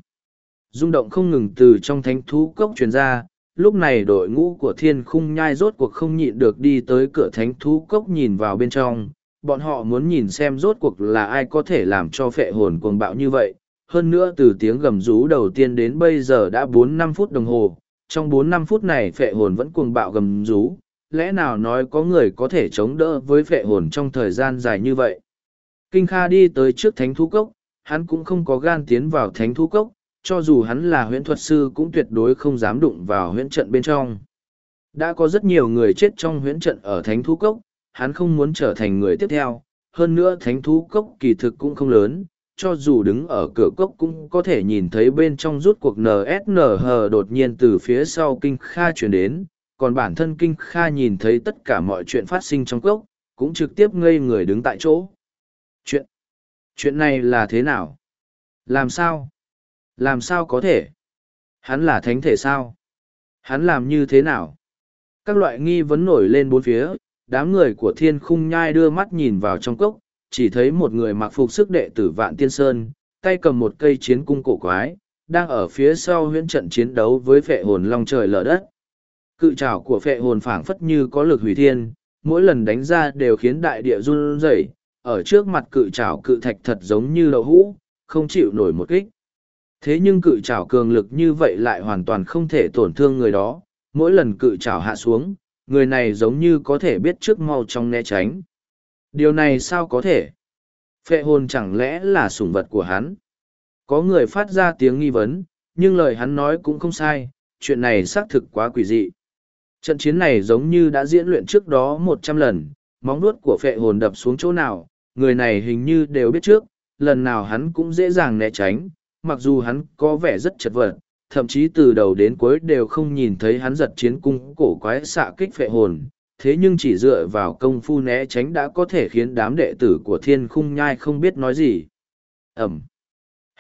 Rung động không ngừng từ trong thánh thú cốc truyền ra, lúc này đội ngũ của thiên khung nhai rốt cuộc không nhịn được đi tới cửa thánh thú cốc nhìn vào bên trong. Bọn họ muốn nhìn xem rốt cuộc là ai có thể làm cho phệ hồn cuồng bạo như vậy. Hơn nữa từ tiếng gầm rú đầu tiên đến bây giờ đã bốn năm phút đồng hồ, trong bốn năm phút này phệ hồn vẫn cuồng bạo gầm rú, lẽ nào nói có người có thể chống đỡ với phệ hồn trong thời gian dài như vậy. Kinh Kha đi tới trước thánh thú cốc, hắn cũng không có gan tiến vào thánh thú cốc, cho dù hắn là huyễn thuật sư cũng tuyệt đối không dám đụng vào huyễn trận bên trong. Đã có rất nhiều người chết trong huyễn trận ở thánh thú cốc, hắn không muốn trở thành người tiếp theo, hơn nữa thánh thú cốc kỳ thực cũng không lớn, cho dù đứng ở cửa cốc cũng có thể nhìn thấy bên trong rút cuộc NSNH đột nhiên từ phía sau Kinh Kha chuyển đến, còn bản thân Kinh Kha nhìn thấy tất cả mọi chuyện phát sinh trong cốc, cũng trực tiếp ngây người đứng tại chỗ. Chuyện, chuyện này là thế nào? Làm sao? Làm sao có thể? Hắn là thánh thể sao? Hắn làm như thế nào? Các loại nghi vấn nổi lên bốn phía, đám người của thiên khung nhai đưa mắt nhìn vào trong cốc, chỉ thấy một người mặc phục sức đệ tử vạn tiên sơn, tay cầm một cây chiến cung cổ quái, đang ở phía sau huyễn trận chiến đấu với phệ hồn long trời lở đất. Cự trảo của phệ hồn phảng phất như có lực hủy thiên, mỗi lần đánh ra đều khiến đại địa run rẩy, ở trước mặt cự trảo cự thạch thật giống như lậu hũ, không chịu nổi một kích. Thế nhưng cự trảo cường lực như vậy lại hoàn toàn không thể tổn thương người đó, mỗi lần cự trảo hạ xuống, người này giống như có thể biết trước mau trong né tránh. Điều này sao có thể? Phệ hồn chẳng lẽ là sủng vật của hắn? Có người phát ra tiếng nghi vấn, nhưng lời hắn nói cũng không sai, chuyện này xác thực quá quỷ dị. Trận chiến này giống như đã diễn luyện trước đó một trăm lần, móng nuốt của phệ hồn đập xuống chỗ nào, người này hình như đều biết trước, lần nào hắn cũng dễ dàng né tránh, mặc dù hắn có vẻ rất chật vật, thậm chí từ đầu đến cuối đều không nhìn thấy hắn giật chiến cung cổ quái xạ kích phệ hồn, thế nhưng chỉ dựa vào công phu né tránh đã có thể khiến đám đệ tử của thiên khung nhai không biết nói gì. Ẩm.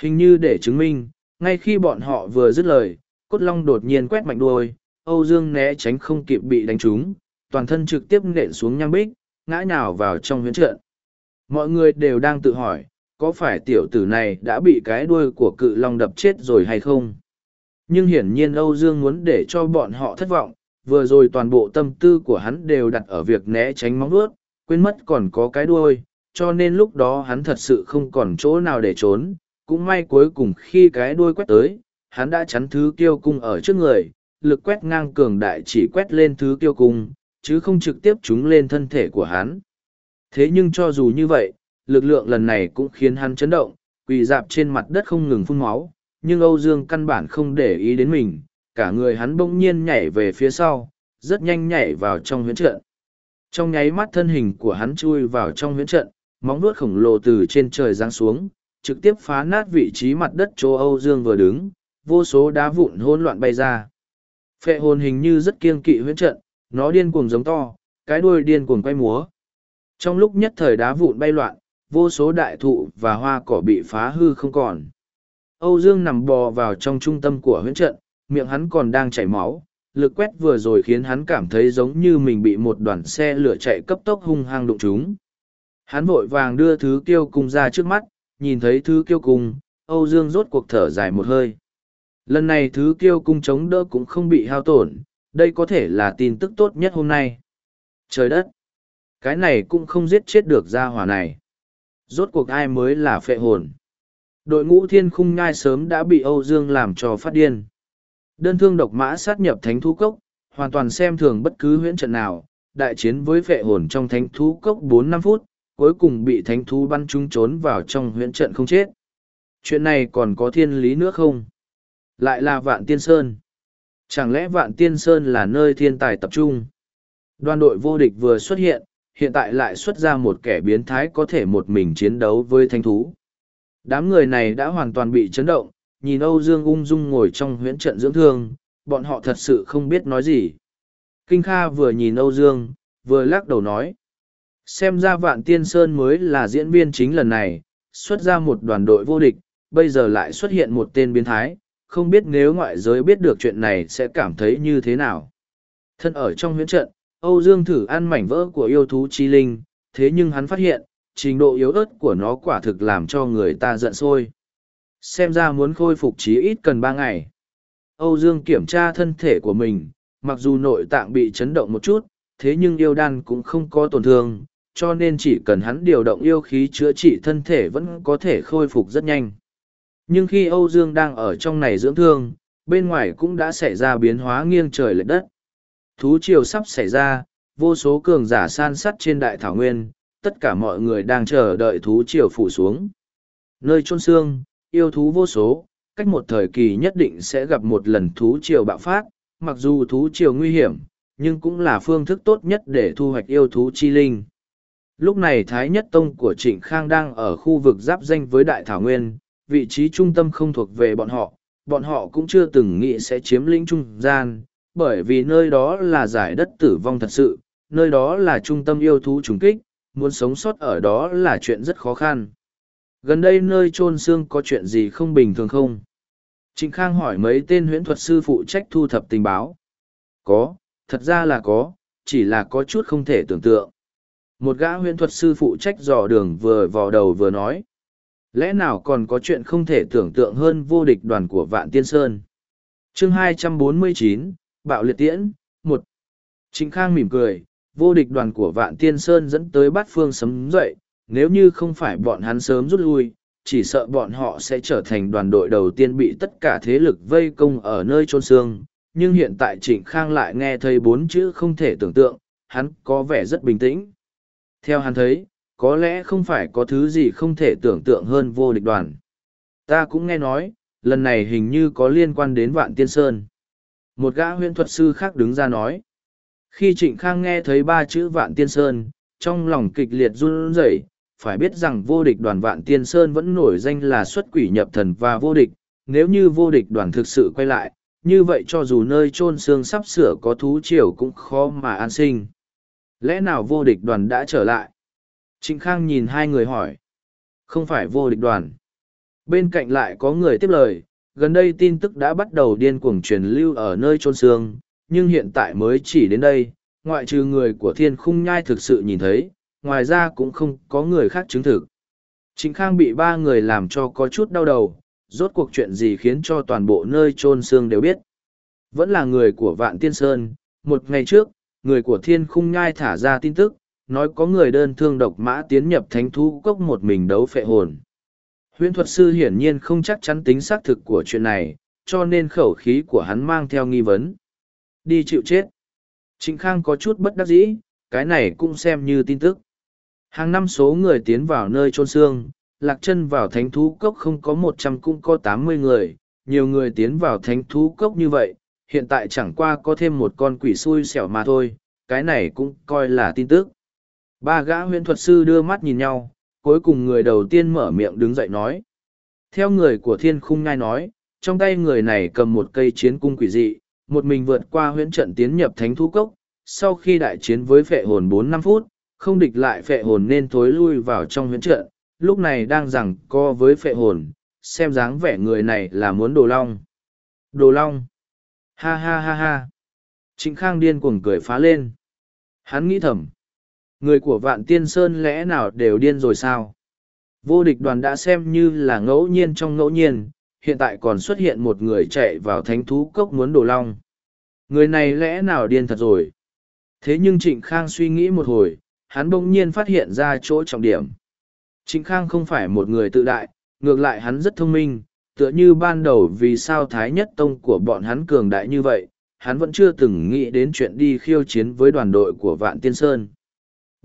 Hình như để chứng minh, ngay khi bọn họ vừa dứt lời, cốt long đột nhiên quét mạnh đuôi, Âu Dương né tránh không kịp bị đánh trúng, toàn thân trực tiếp nện xuống nham bích, ngã nhào vào trong huyến trận. Mọi người đều đang tự hỏi, có phải tiểu tử này đã bị cái đuôi của cự long đập chết rồi hay không? Nhưng hiển nhiên Âu Dương muốn để cho bọn họ thất vọng, vừa rồi toàn bộ tâm tư của hắn đều đặt ở việc né tránh móng vuốt, quên mất còn có cái đuôi, cho nên lúc đó hắn thật sự không còn chỗ nào để trốn. Cũng may cuối cùng khi cái đuôi quét tới, hắn đã chắn thứ kiêu cung ở trước người, lực quét ngang cường đại chỉ quét lên thứ kiêu cung, chứ không trực tiếp trúng lên thân thể của hắn. Thế nhưng cho dù như vậy, lực lượng lần này cũng khiến hắn chấn động, quỳ dạp trên mặt đất không ngừng phun máu, nhưng Âu Dương căn bản không để ý đến mình, cả người hắn bỗng nhiên nhảy về phía sau, rất nhanh nhảy vào trong huyễn trận. Trong nháy mắt thân hình của hắn chui vào trong huyễn trận, móng vuốt khổng lồ từ trên trời giáng xuống, trực tiếp phá nát vị trí mặt đất chỗ Âu Dương vừa đứng, vô số đá vụn hỗn loạn bay ra. Phệ hồn hình như rất kiêng kỵ huyễn trận, nó điên cuồng giống to, cái đuôi điên cuồng quay múa. Trong lúc nhất thời đá vụn bay loạn, vô số đại thụ và hoa cỏ bị phá hư không còn. Âu Dương nằm bò vào trong trung tâm của huyễn trận, miệng hắn còn đang chảy máu, lực quét vừa rồi khiến hắn cảm thấy giống như mình bị một đoàn xe lửa chạy cấp tốc hung hăng đụng chúng. Hắn vội vàng đưa thứ kiêu cung ra trước mắt, nhìn thấy thứ kiêu cung, Âu Dương rốt cuộc thở dài một hơi. Lần này thứ kiêu cung chống đỡ cũng không bị hao tổn, đây có thể là tin tức tốt nhất hôm nay. Trời đất! Cái này cũng không giết chết được gia hỏa này. Rốt cuộc ai mới là phệ hồn. Đội ngũ thiên khung nhai sớm đã bị Âu Dương làm cho phát điên. Đơn thương độc mã sát nhập thánh thú cốc, hoàn toàn xem thường bất cứ huyễn trận nào, đại chiến với phệ hồn trong thánh thú cốc bốn năm phút, cuối cùng bị thánh thú bắn trúng trốn vào trong huyễn trận không chết. Chuyện này còn có thiên lý nữa không? Lại là Vạn Tiên Sơn. Chẳng lẽ Vạn Tiên Sơn là nơi thiên tài tập trung? Đoàn đội vô địch vừa xuất hiện, hiện tại lại xuất ra một kẻ biến thái có thể một mình chiến đấu với thánh thú. Đám người này đã hoàn toàn bị chấn động, nhìn Âu Dương ung dung ngồi trong huyễn trận dưỡng thương, bọn họ thật sự không biết nói gì. Kinh Kha vừa nhìn Âu Dương, vừa lắc đầu nói. Xem ra Vạn Tiên Sơn mới là diễn viên chính lần này, xuất ra một đoàn đội vô địch, bây giờ lại xuất hiện một tên biến thái, không biết nếu ngoại giới biết được chuyện này sẽ cảm thấy như thế nào. Thân ở trong huyễn trận, Âu Dương thử ăn mảnh vỡ của yêu thú chi linh, thế nhưng hắn phát hiện, trình độ yếu ớt của nó quả thực làm cho người ta giận sôi xem ra muốn khôi phục chí ít cần ba ngày. Âu dương kiểm tra thân thể của mình mặc dù nội tạng bị chấn động một chút thế nhưng yêu đan cũng không có tổn thương cho nên chỉ cần hắn điều động yêu khí chữa trị thân thể vẫn có thể khôi phục rất nhanh. Nhưng khi âu dương đang ở trong này dưỡng thương bên ngoài cũng đã xảy ra biến hóa nghiêng trời lệch đất. Thú triều sắp xảy ra vô số cường giả san sắt trên đại thảo nguyên, tất cả mọi người đang chờ đợi thú triều phủ xuống. Nơi chôn xương, yêu thú vô số, cách một thời kỳ nhất định sẽ gặp một lần thú triều bạo phát, mặc dù thú triều nguy hiểm, nhưng cũng là phương thức tốt nhất để thu hoạch yêu thú chi linh. Lúc này Thái Nhất Tông của Trịnh Khang đang ở khu vực giáp danh với Đại Thảo Nguyên, vị trí trung tâm không thuộc về bọn họ, bọn họ cũng chưa từng nghĩ sẽ chiếm lĩnh trung gian, bởi vì nơi đó là giải đất tử vong thật sự, nơi đó là trung tâm yêu thú trùng kích, muốn sống sót ở đó là chuyện rất khó khăn. Gần đây nơi chôn xương có chuyện gì không bình thường không? Trịnh Khang hỏi mấy tên huyễn thuật sư phụ trách thu thập tình báo. Có, thật ra là có, chỉ là có chút không thể tưởng tượng. Một gã huyễn thuật sư phụ trách dò đường vừa vò đầu vừa nói. Lẽ nào còn có chuyện không thể tưởng tượng hơn vô địch đoàn của Vạn Tiên Sơn? chương 249, Bạo Liệt Tiễn, một Trịnh Khang mỉm cười, vô địch đoàn của Vạn Tiên Sơn dẫn tới bát phương sấm dậy, nếu như không phải bọn hắn sớm rút lui, chỉ sợ bọn họ sẽ trở thành đoàn đội đầu tiên bị tất cả thế lực vây công ở nơi trôn xương. Nhưng hiện tại Trịnh Khang lại nghe thấy bốn chữ không thể tưởng tượng, hắn có vẻ rất bình tĩnh. Theo hắn thấy, có lẽ không phải có thứ gì không thể tưởng tượng hơn vô địch đoàn. Ta cũng nghe nói, lần này hình như có liên quan đến Vạn Tiên Sơn. Một gã huyễn thuật sư khác đứng ra nói. Khi Trịnh Khang nghe thấy ba chữ Vạn Tiên Sơn, trong lòng kịch liệt run rẩy, phải biết rằng vô địch đoàn Vạn Tiên Sơn vẫn nổi danh là xuất quỷ nhập thần và vô địch, nếu như vô địch đoàn thực sự quay lại, như vậy cho dù nơi chôn xương sắp sửa có thú triều cũng khó mà an sinh. Lẽ nào vô địch đoàn đã trở lại? Trịnh Khang nhìn hai người hỏi. Không phải vô địch đoàn. Bên cạnh lại có người tiếp lời, gần đây tin tức đã bắt đầu điên cuồng truyền lưu ở nơi chôn xương, nhưng hiện tại mới chỉ đến đây, ngoại trừ người của thiên khung nhai thực sự nhìn thấy, ngoài ra cũng không có người khác chứng thực. Trịnh Khang bị ba người làm cho có chút đau đầu, rốt cuộc chuyện gì khiến cho toàn bộ nơi trôn xương đều biết. Vẫn là người của Vạn Tiên Sơn, một ngày trước, người của thiên khung nhai thả ra tin tức, nói có người đơn thương độc mã tiến nhập thánh thú cốc một mình đấu phệ hồn. Huyễn thuật sư hiển nhiên không chắc chắn tính xác thực của chuyện này, cho nên khẩu khí của hắn mang theo nghi vấn. Đi chịu chết. Trịnh Khang có chút bất đắc dĩ, cái này cũng xem như tin tức. Hàng năm số người tiến vào nơi trôn xương, lạc chân vào thánh thú cốc không có một trăm cũng có tám mươi người, nhiều người tiến vào thánh thú cốc như vậy, hiện tại chẳng qua có thêm một con quỷ xui xẻo mà thôi, cái này cũng coi là tin tức. Ba gã huyễn thuật sư đưa mắt nhìn nhau, cuối cùng người đầu tiên mở miệng đứng dậy nói. Theo người của thiên khung ngai nói, trong tay người này cầm một cây chiến cung quỷ dị, một mình vượt qua huyễn trận tiến nhập thánh thú cốc, sau khi đại chiến với phệ hồn bốn năm phút, không địch lại phệ hồn nên thối lui vào trong huyễn trận, lúc này đang rằng co với phệ hồn, xem dáng vẻ người này là muốn đồ long. Đồ long! Ha ha ha ha! Trịnh Khang điên cuồng cười phá lên. Hắn nghĩ thầm, người của vạn tiên sơn lẽ nào đều điên rồi sao vô địch đoàn đã xem như là ngẫu nhiên trong ngẫu nhiên hiện tại còn xuất hiện một người chạy vào thánh thú cốc muốn đồ long người này lẽ nào điên thật rồi thế nhưng trịnh khang suy nghĩ một hồi hắn bỗng nhiên phát hiện ra chỗ trọng điểm trịnh khang không phải một người tự đại ngược lại hắn rất thông minh tựa như ban đầu vì sao thái nhất tông của bọn hắn cường đại như vậy hắn vẫn chưa từng nghĩ đến chuyện đi khiêu chiến với đoàn đội của vạn tiên sơn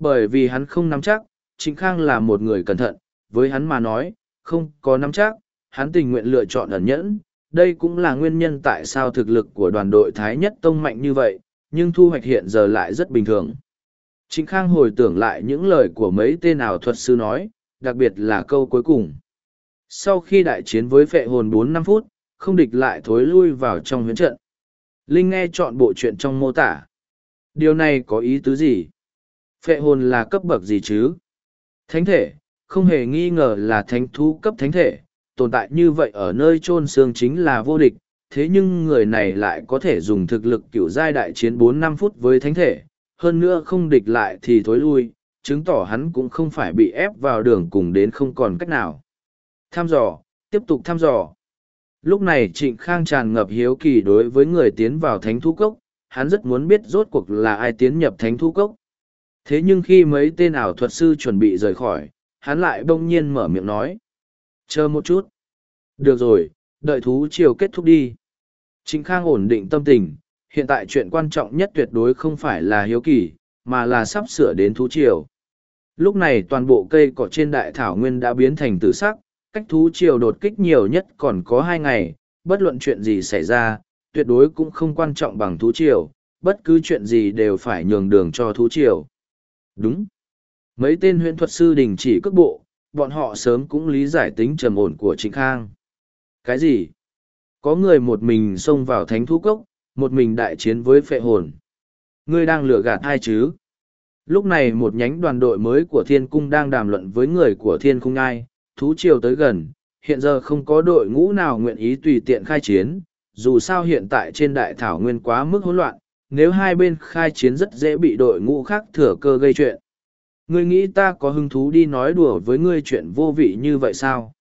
bởi vì hắn không nắm chắc, Trịnh Khang là một người cẩn thận, với hắn mà nói, không có nắm chắc, hắn tình nguyện lựa chọn ẩn nhẫn. Đây cũng là nguyên nhân tại sao thực lực của đoàn đội Thái Nhất Tông mạnh như vậy, nhưng thu hoạch hiện giờ lại rất bình thường. Trịnh Khang hồi tưởng lại những lời của mấy tên ảo thuật sư nói, đặc biệt là câu cuối cùng. Sau khi đại chiến với phệ hồn bốn năm phút, không địch lại thối lui vào trong huyến trận. Linh nghe chọn bộ chuyện trong mô tả. Điều này có ý tứ gì? Phệ hồn là cấp bậc gì chứ? Thánh thể, không hề nghi ngờ là thánh thú cấp thánh thể, tồn tại như vậy ở nơi chôn xương chính là vô địch, thế nhưng người này lại có thể dùng thực lực kiểu giai đại chiến bốn năm phút với thánh thể, hơn nữa không địch lại thì thối lui, chứng tỏ hắn cũng không phải bị ép vào đường cùng đến không còn cách nào. Tham dò, tiếp tục thăm dò. Lúc này Trịnh Khang tràn ngập hiếu kỳ đối với người tiến vào thánh thú cốc, hắn rất muốn biết rốt cuộc là ai tiến nhập thánh thú cốc. Thế nhưng khi mấy tên ảo thuật sư chuẩn bị rời khỏi, hắn lại bỗng nhiên mở miệng nói. Chờ một chút. Được rồi, đợi thú chiều kết thúc đi. Trịnh Khang ổn định tâm tình, hiện tại chuyện quan trọng nhất tuyệt đối không phải là hiếu kỳ, mà là sắp sửa đến thú triều. Lúc này toàn bộ cây cỏ trên đại thảo nguyên đã biến thành tử sắc, cách thú triều đột kích nhiều nhất còn có hai ngày, bất luận chuyện gì xảy ra, tuyệt đối cũng không quan trọng bằng thú triều, bất cứ chuyện gì đều phải nhường đường cho thú triều. Đúng. Mấy tên huyện thuật sư đình chỉ cước bộ, bọn họ sớm cũng lý giải tính trầm ổn của Trịnh Khang. Cái gì? Có người một mình xông vào thánh thú cốc, một mình đại chiến với phệ hồn. Ngươi đang lừa gạt ai chứ? Lúc này một nhánh đoàn đội mới của thiên cung đang đàm luận với người của thiên cung ngai, thú triều tới gần, hiện giờ không có đội ngũ nào nguyện ý tùy tiện khai chiến, dù sao hiện tại trên đại thảo nguyên quá mức hỗn loạn, nếu hai bên khai chiến rất dễ bị đội ngũ khác thừa cơ gây chuyện. Ngươi nghĩ ta có hứng thú đi nói đùa với ngươi chuyện vô vị như vậy sao?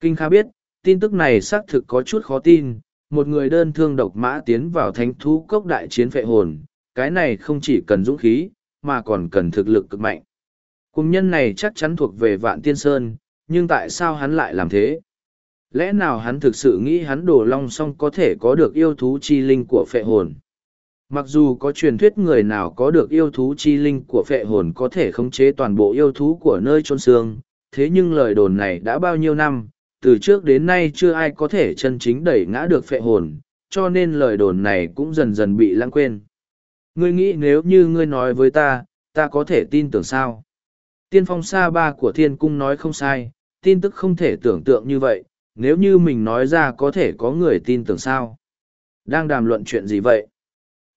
Kinh Kha biết, tin tức này xác thực có chút khó tin, một người đơn thương độc mã tiến vào thánh thú cốc đại chiến phệ hồn, cái này không chỉ cần dũng khí, mà còn cần thực lực cực mạnh. Cùng nhân này chắc chắn thuộc về vạn tiên sơn, nhưng tại sao hắn lại làm thế? Lẽ nào hắn thực sự nghĩ hắn đổ long song có thể có được yêu thú chi linh của phệ hồn? Mặc dù có truyền thuyết người nào có được yêu thú chi linh của phệ hồn có thể khống chế toàn bộ yêu thú của nơi trôn xương, thế nhưng lời đồn này đã bao nhiêu năm, từ trước đến nay chưa ai có thể chân chính đẩy ngã được phệ hồn, cho nên lời đồn này cũng dần dần bị lãng quên. Ngươi nghĩ nếu như ngươi nói với ta, ta có thể tin tưởng sao? Tiên phong sa ba của thiên cung nói không sai, tin tức không thể tưởng tượng như vậy, nếu như mình nói ra có thể có người tin tưởng sao? Đang đàm luận chuyện gì vậy?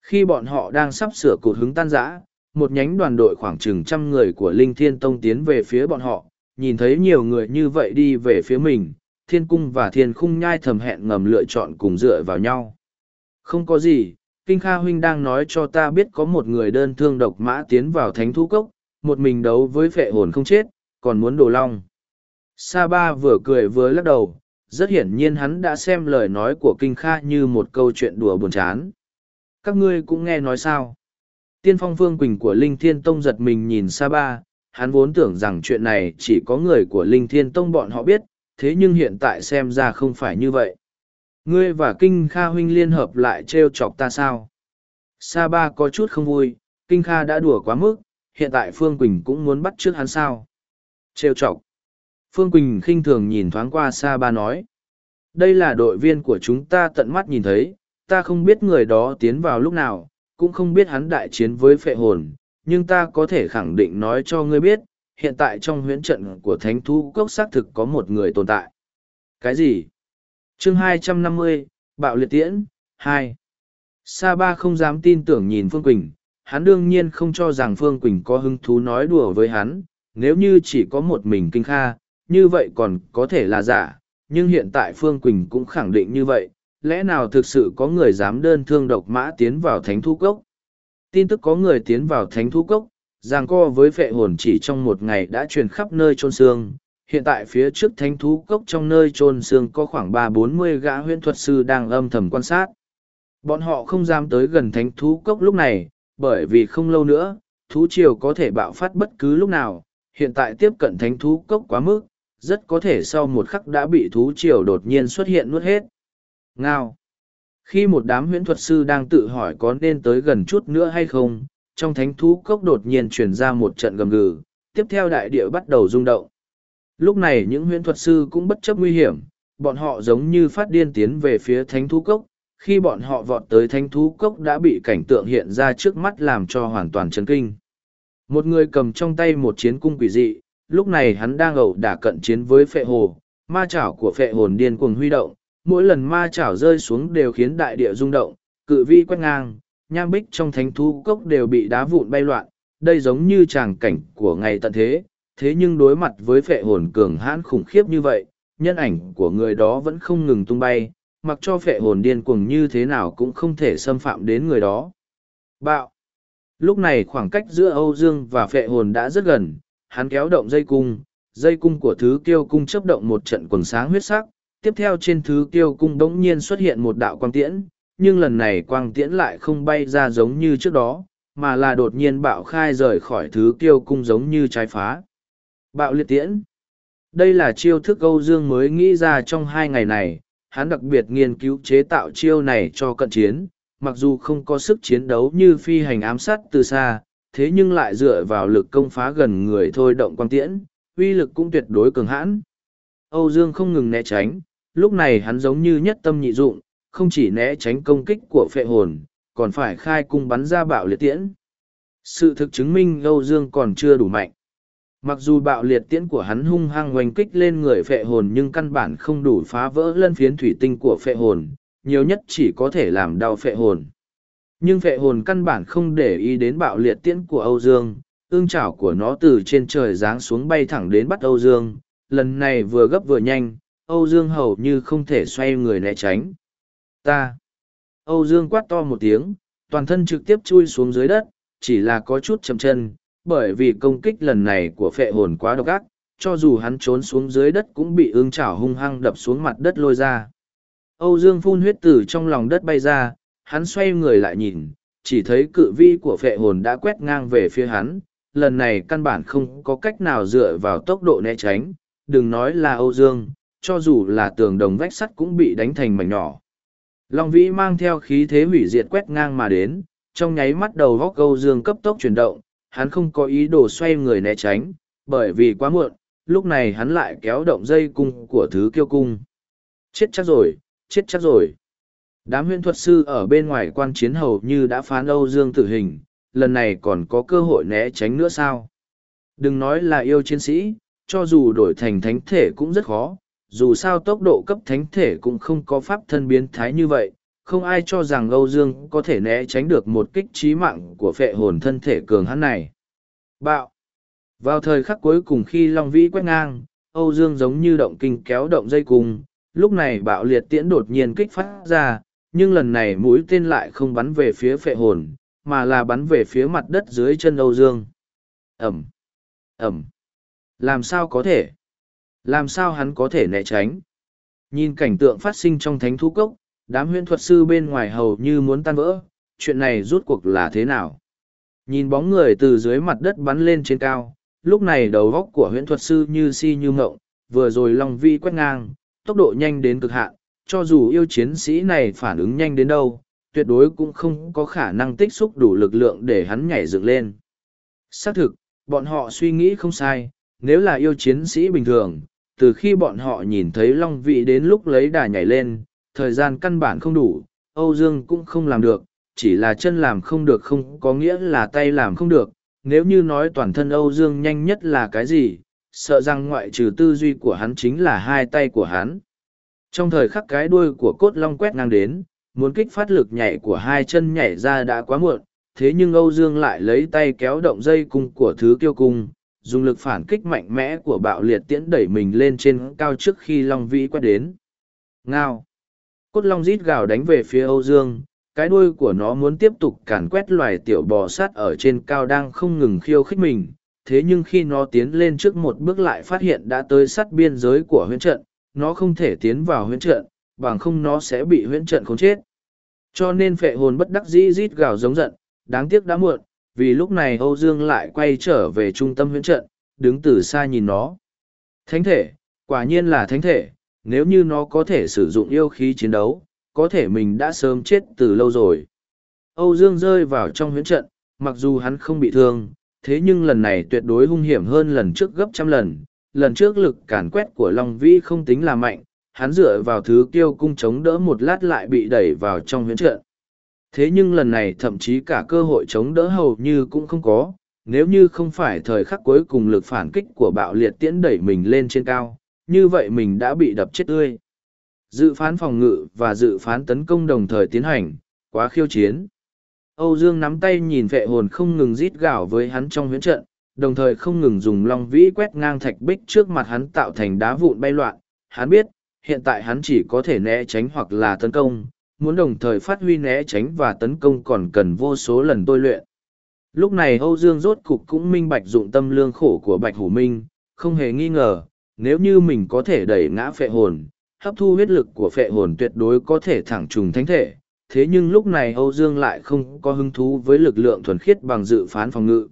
Khi bọn họ đang sắp sửa cột hứng tan rã, một nhánh đoàn đội khoảng chừng trăm người của Linh Thiên Tông tiến về phía bọn họ, nhìn thấy nhiều người như vậy đi về phía mình, Thiên Cung và Thiên Khung nhai thầm hẹn ngầm lựa chọn cùng dựa vào nhau. Không có gì, Kinh Kha Huynh đang nói cho ta biết có một người đơn thương độc mã tiến vào thánh thú cốc, một mình đấu với phệ hồn không chết, còn muốn đồ long. Sa Ba vừa cười vừa lắc đầu, rất hiển nhiên hắn đã xem lời nói của Kinh Kha như một câu chuyện đùa buồn chán. Các ngươi cũng nghe nói sao? Tiên phong phương quỳnh của Linh Thiên Tông giật mình nhìn Sa Ba, hắn vốn tưởng rằng chuyện này chỉ có người của Linh Thiên Tông bọn họ biết, thế nhưng hiện tại xem ra không phải như vậy. Ngươi và Kinh Kha huynh liên hợp lại trêu chọc ta sao? Sa Ba có chút không vui, Kinh Kha đã đùa quá mức, hiện tại Phương Quỳnh cũng muốn bắt trước hắn sao? Trêu chọc. Phương Quỳnh khinh thường nhìn thoáng qua Sa Ba nói. Đây là đội viên của chúng ta tận mắt nhìn thấy, ta không biết người đó tiến vào lúc nào, cũng không biết hắn đại chiến với phệ hồn, nhưng ta có thể khẳng định nói cho ngươi biết, hiện tại trong huyễn trận của thánh thú cốc xác thực có một người tồn tại. Cái gì? chương 250, Bạo liệt tiễn, 2. Sa ba không dám tin tưởng nhìn Phương Quỳnh, hắn đương nhiên không cho rằng Phương Quỳnh có hứng thú nói đùa với hắn, nếu như chỉ có một mình kinh kha, như vậy còn có thể là giả, nhưng hiện tại Phương Quỳnh cũng khẳng định như vậy, lẽ nào thực sự có người dám đơn thương độc mã tiến vào thánh thú cốc? Tin tức có người tiến vào thánh thú cốc, giang co với phệ hồn chỉ trong một ngày đã truyền khắp nơi trôn xương. Hiện tại phía trước thánh thú cốc trong nơi trôn xương có khoảng ba bốn mươi gã huyễn thuật sư đang âm thầm quan sát. Bọn họ không dám tới gần thánh thú cốc lúc này, bởi vì không lâu nữa, thú triều có thể bạo phát bất cứ lúc nào. Hiện tại tiếp cận thánh thú cốc quá mức, rất có thể sau một khắc đã bị thú triều đột nhiên xuất hiện nuốt hết. Ngao. Khi một đám huyễn thuật sư đang tự hỏi có nên tới gần chút nữa hay không, trong thánh thú cốc đột nhiên truyền ra một trận gầm gừ, tiếp theo đại địa bắt đầu rung động. Lúc này những huyễn thuật sư cũng bất chấp nguy hiểm, bọn họ giống như phát điên tiến về phía thánh thú cốc, khi bọn họ vọt tới thánh thú cốc đã bị cảnh tượng hiện ra trước mắt làm cho hoàn toàn chấn kinh. Một người cầm trong tay một chiến cung quỷ dị, lúc này hắn đang ẩu đả cận chiến với phệ hồ, ma chảo của phệ hồn điên cuồng huy động, mỗi lần ma chảo rơi xuống đều khiến đại địa rung động, cự vi quét ngang, nham bích trong thánh thú cốc đều bị đá vụn bay loạn, đây giống như tràng cảnh của ngày tận thế, thế nhưng đối mặt với phệ hồn cường hãn khủng khiếp như vậy, nhân ảnh của người đó vẫn không ngừng tung bay, mặc cho phệ hồn điên cuồng như thế nào cũng không thể xâm phạm đến người đó. Bạo! Lúc này khoảng cách giữa Âu Dương và phệ hồn đã rất gần, hắn kéo động dây cung, dây cung của thứ kiêu cung chấp động một trận quần sáng huyết sắc, tiếp theo trên thứ kiêu cung đống nhiên xuất hiện một đạo quang tiễn, nhưng lần này quang tiễn lại không bay ra giống như trước đó, mà là đột nhiên bạo khai rời khỏi thứ kiêu cung giống như trái phá. Bạo liệt tiễn. Đây là chiêu thức Âu Dương mới nghĩ ra trong hai ngày này, hắn đặc biệt nghiên cứu chế tạo chiêu này cho cận chiến, mặc dù không có sức chiến đấu như phi hành ám sát từ xa, thế nhưng lại dựa vào lực công phá gần người thôi động quang tiễn, uy lực cũng tuyệt đối cường hãn. Âu Dương không ngừng né tránh, lúc này hắn giống như nhất tâm nhị dụng, không chỉ né tránh công kích của phệ hồn, còn phải khai cung bắn ra bạo liệt tiễn. Sự thực chứng minh Âu Dương còn chưa đủ mạnh. Mặc dù bạo liệt tiễn của hắn hung hăng oanh kích lên người phệ hồn nhưng căn bản không đủ phá vỡ lân phiến thủy tinh của phệ hồn, nhiều nhất chỉ có thể làm đau phệ hồn. Nhưng phệ hồn căn bản không để ý đến bạo liệt tiễn của Âu Dương, ương chảo của nó từ trên trời giáng xuống bay thẳng đến bắt Âu Dương, lần này vừa gấp vừa nhanh, Âu Dương hầu như không thể xoay người né tránh. Ta! Âu Dương quát to một tiếng, toàn thân trực tiếp chui xuống dưới đất, chỉ là có chút chậm chân, bởi vì công kích lần này của phệ hồn quá độc ác, cho dù hắn trốn xuống dưới đất cũng bị ương chảo hung hăng đập xuống mặt đất lôi ra. Âu Dương phun huyết tử trong lòng đất bay ra, hắn xoay người lại nhìn, chỉ thấy cự vi của phệ hồn đã quét ngang về phía hắn, lần này căn bản không có cách nào dựa vào tốc độ né tránh, đừng nói là Âu Dương, cho dù là tường đồng vách sắt cũng bị đánh thành mảnh nhỏ. Long vĩ mang theo khí thế hủy diệt quét ngang mà đến, trong nháy mắt đầu góc câu Dương cấp tốc chuyển động, hắn không có ý đồ xoay người né tránh, bởi vì quá muộn, lúc này hắn lại kéo động dây cung của thứ kiêu cung. Chết chắc rồi, chết chắc rồi. Đám huyễn thuật sư ở bên ngoài quan chiến hầu như đã phán Âu Dương tử hình, lần này còn có cơ hội né tránh nữa sao? Đừng nói là yêu chiến sĩ, cho dù đổi thành thánh thể cũng rất khó, dù sao tốc độ cấp thánh thể cũng không có pháp thân biến thái như vậy, không ai cho rằng Âu Dương có thể né tránh được một kích trí mạng của phệ hồn thân thể cường hắn này. Bạo! Vào thời khắc cuối cùng khi Long Vĩ quét ngang, Âu Dương giống như động kinh kéo động dây cung, lúc này bạo liệt tiễn đột nhiên kích phát ra, nhưng lần này mũi tên lại không bắn về phía phệ hồn, mà là bắn về phía mặt đất dưới chân Âu Dương. Ẩm! Ẩm! Làm sao có thể? Làm sao hắn có thể né tránh? Nhìn cảnh tượng phát sinh trong thánh thú cốc, đám huyễn thuật sư bên ngoài hầu như muốn tan vỡ, chuyện này rút cuộc là thế nào? Nhìn bóng người từ dưới mặt đất bắn lên trên cao, lúc này đầu góc của huyễn thuật sư như si như mộng, vừa rồi long vi quét ngang, tốc độ nhanh đến cực hạn, cho dù yêu chiến sĩ này phản ứng nhanh đến đâu, tuyệt đối cũng không có khả năng tích xúc đủ lực lượng để hắn nhảy dựng lên. Xác thực, bọn họ suy nghĩ không sai, nếu là yêu chiến sĩ bình thường, từ khi bọn họ nhìn thấy Long Vị đến lúc lấy đà nhảy lên, thời gian căn bản không đủ, Âu Dương cũng không làm được, chỉ là chân làm không được không có nghĩa là tay làm không được. Nếu như nói toàn thân Âu Dương nhanh nhất là cái gì, sợ rằng ngoại trừ tư duy của hắn chính là hai tay của hắn. Trong thời khắc cái đuôi của cốt long quét ngang đến, muốn kích phát lực nhảy của hai chân nhảy ra đã quá muộn, thế nhưng Âu Dương lại lấy tay kéo động dây cung của thứ kiêu cung, dùng lực phản kích mạnh mẽ của bạo liệt tiễn đẩy mình lên trên cao trước khi long vĩ quét đến. Ngao! Cốt long rít gào đánh về phía Âu Dương, cái đuôi của nó muốn tiếp tục càn quét loài tiểu bò sát ở trên cao đang không ngừng khiêu khích mình. Thế nhưng khi nó tiến lên trước một bước lại phát hiện đã tới sát biên giới của huyễn trận, nó không thể tiến vào huyễn trận, bằng không nó sẽ bị huyễn trận khống chết. Cho nên phệ hồn bất đắc dĩ rít gào giống giận, đáng tiếc đã muộn, vì lúc này Âu Dương lại quay trở về trung tâm huyễn trận, đứng từ xa nhìn nó. Thánh thể, quả nhiên là thánh thể, nếu như nó có thể sử dụng yêu khí chiến đấu, có thể mình đã sớm chết từ lâu rồi. Âu Dương rơi vào trong huyễn trận, mặc dù hắn không bị thương, thế nhưng lần này tuyệt đối hung hiểm hơn lần trước gấp trăm lần. Lần trước lực cản quét của Long Vĩ không tính là mạnh, hắn dựa vào thứ kiêu cung chống đỡ một lát lại bị đẩy vào trong huyễn trận. Thế nhưng lần này thậm chí cả cơ hội chống đỡ hầu như cũng không có, nếu như không phải thời khắc cuối cùng lực phản kích của bạo liệt tiễn đẩy mình lên trên cao, như vậy mình đã bị đập chết tươi. Dự phán phòng ngự và dự phán tấn công đồng thời tiến hành, quá khiêu chiến. Âu Dương nắm tay nhìn vệ hồn không ngừng rít gào với hắn trong huyễn trận, đồng thời không ngừng dùng long vĩ quét ngang thạch bích trước mặt hắn tạo thành đá vụn bay loạn. Hắn biết, hiện tại hắn chỉ có thể né tránh hoặc là tấn công, muốn đồng thời phát huy né tránh và tấn công còn cần vô số lần tôi luyện. Lúc này Âu Dương rốt cục cũng minh bạch dụng tâm lương khổ của Bạch Hủ Minh, không hề nghi ngờ, nếu như mình có thể đẩy ngã phệ hồn, hấp thu huyết lực của phệ hồn tuyệt đối có thể thẳng trùng thánh thể. Thế nhưng lúc này Âu Dương lại không có hứng thú với lực lượng thuần khiết bằng dự phán phòng ngự.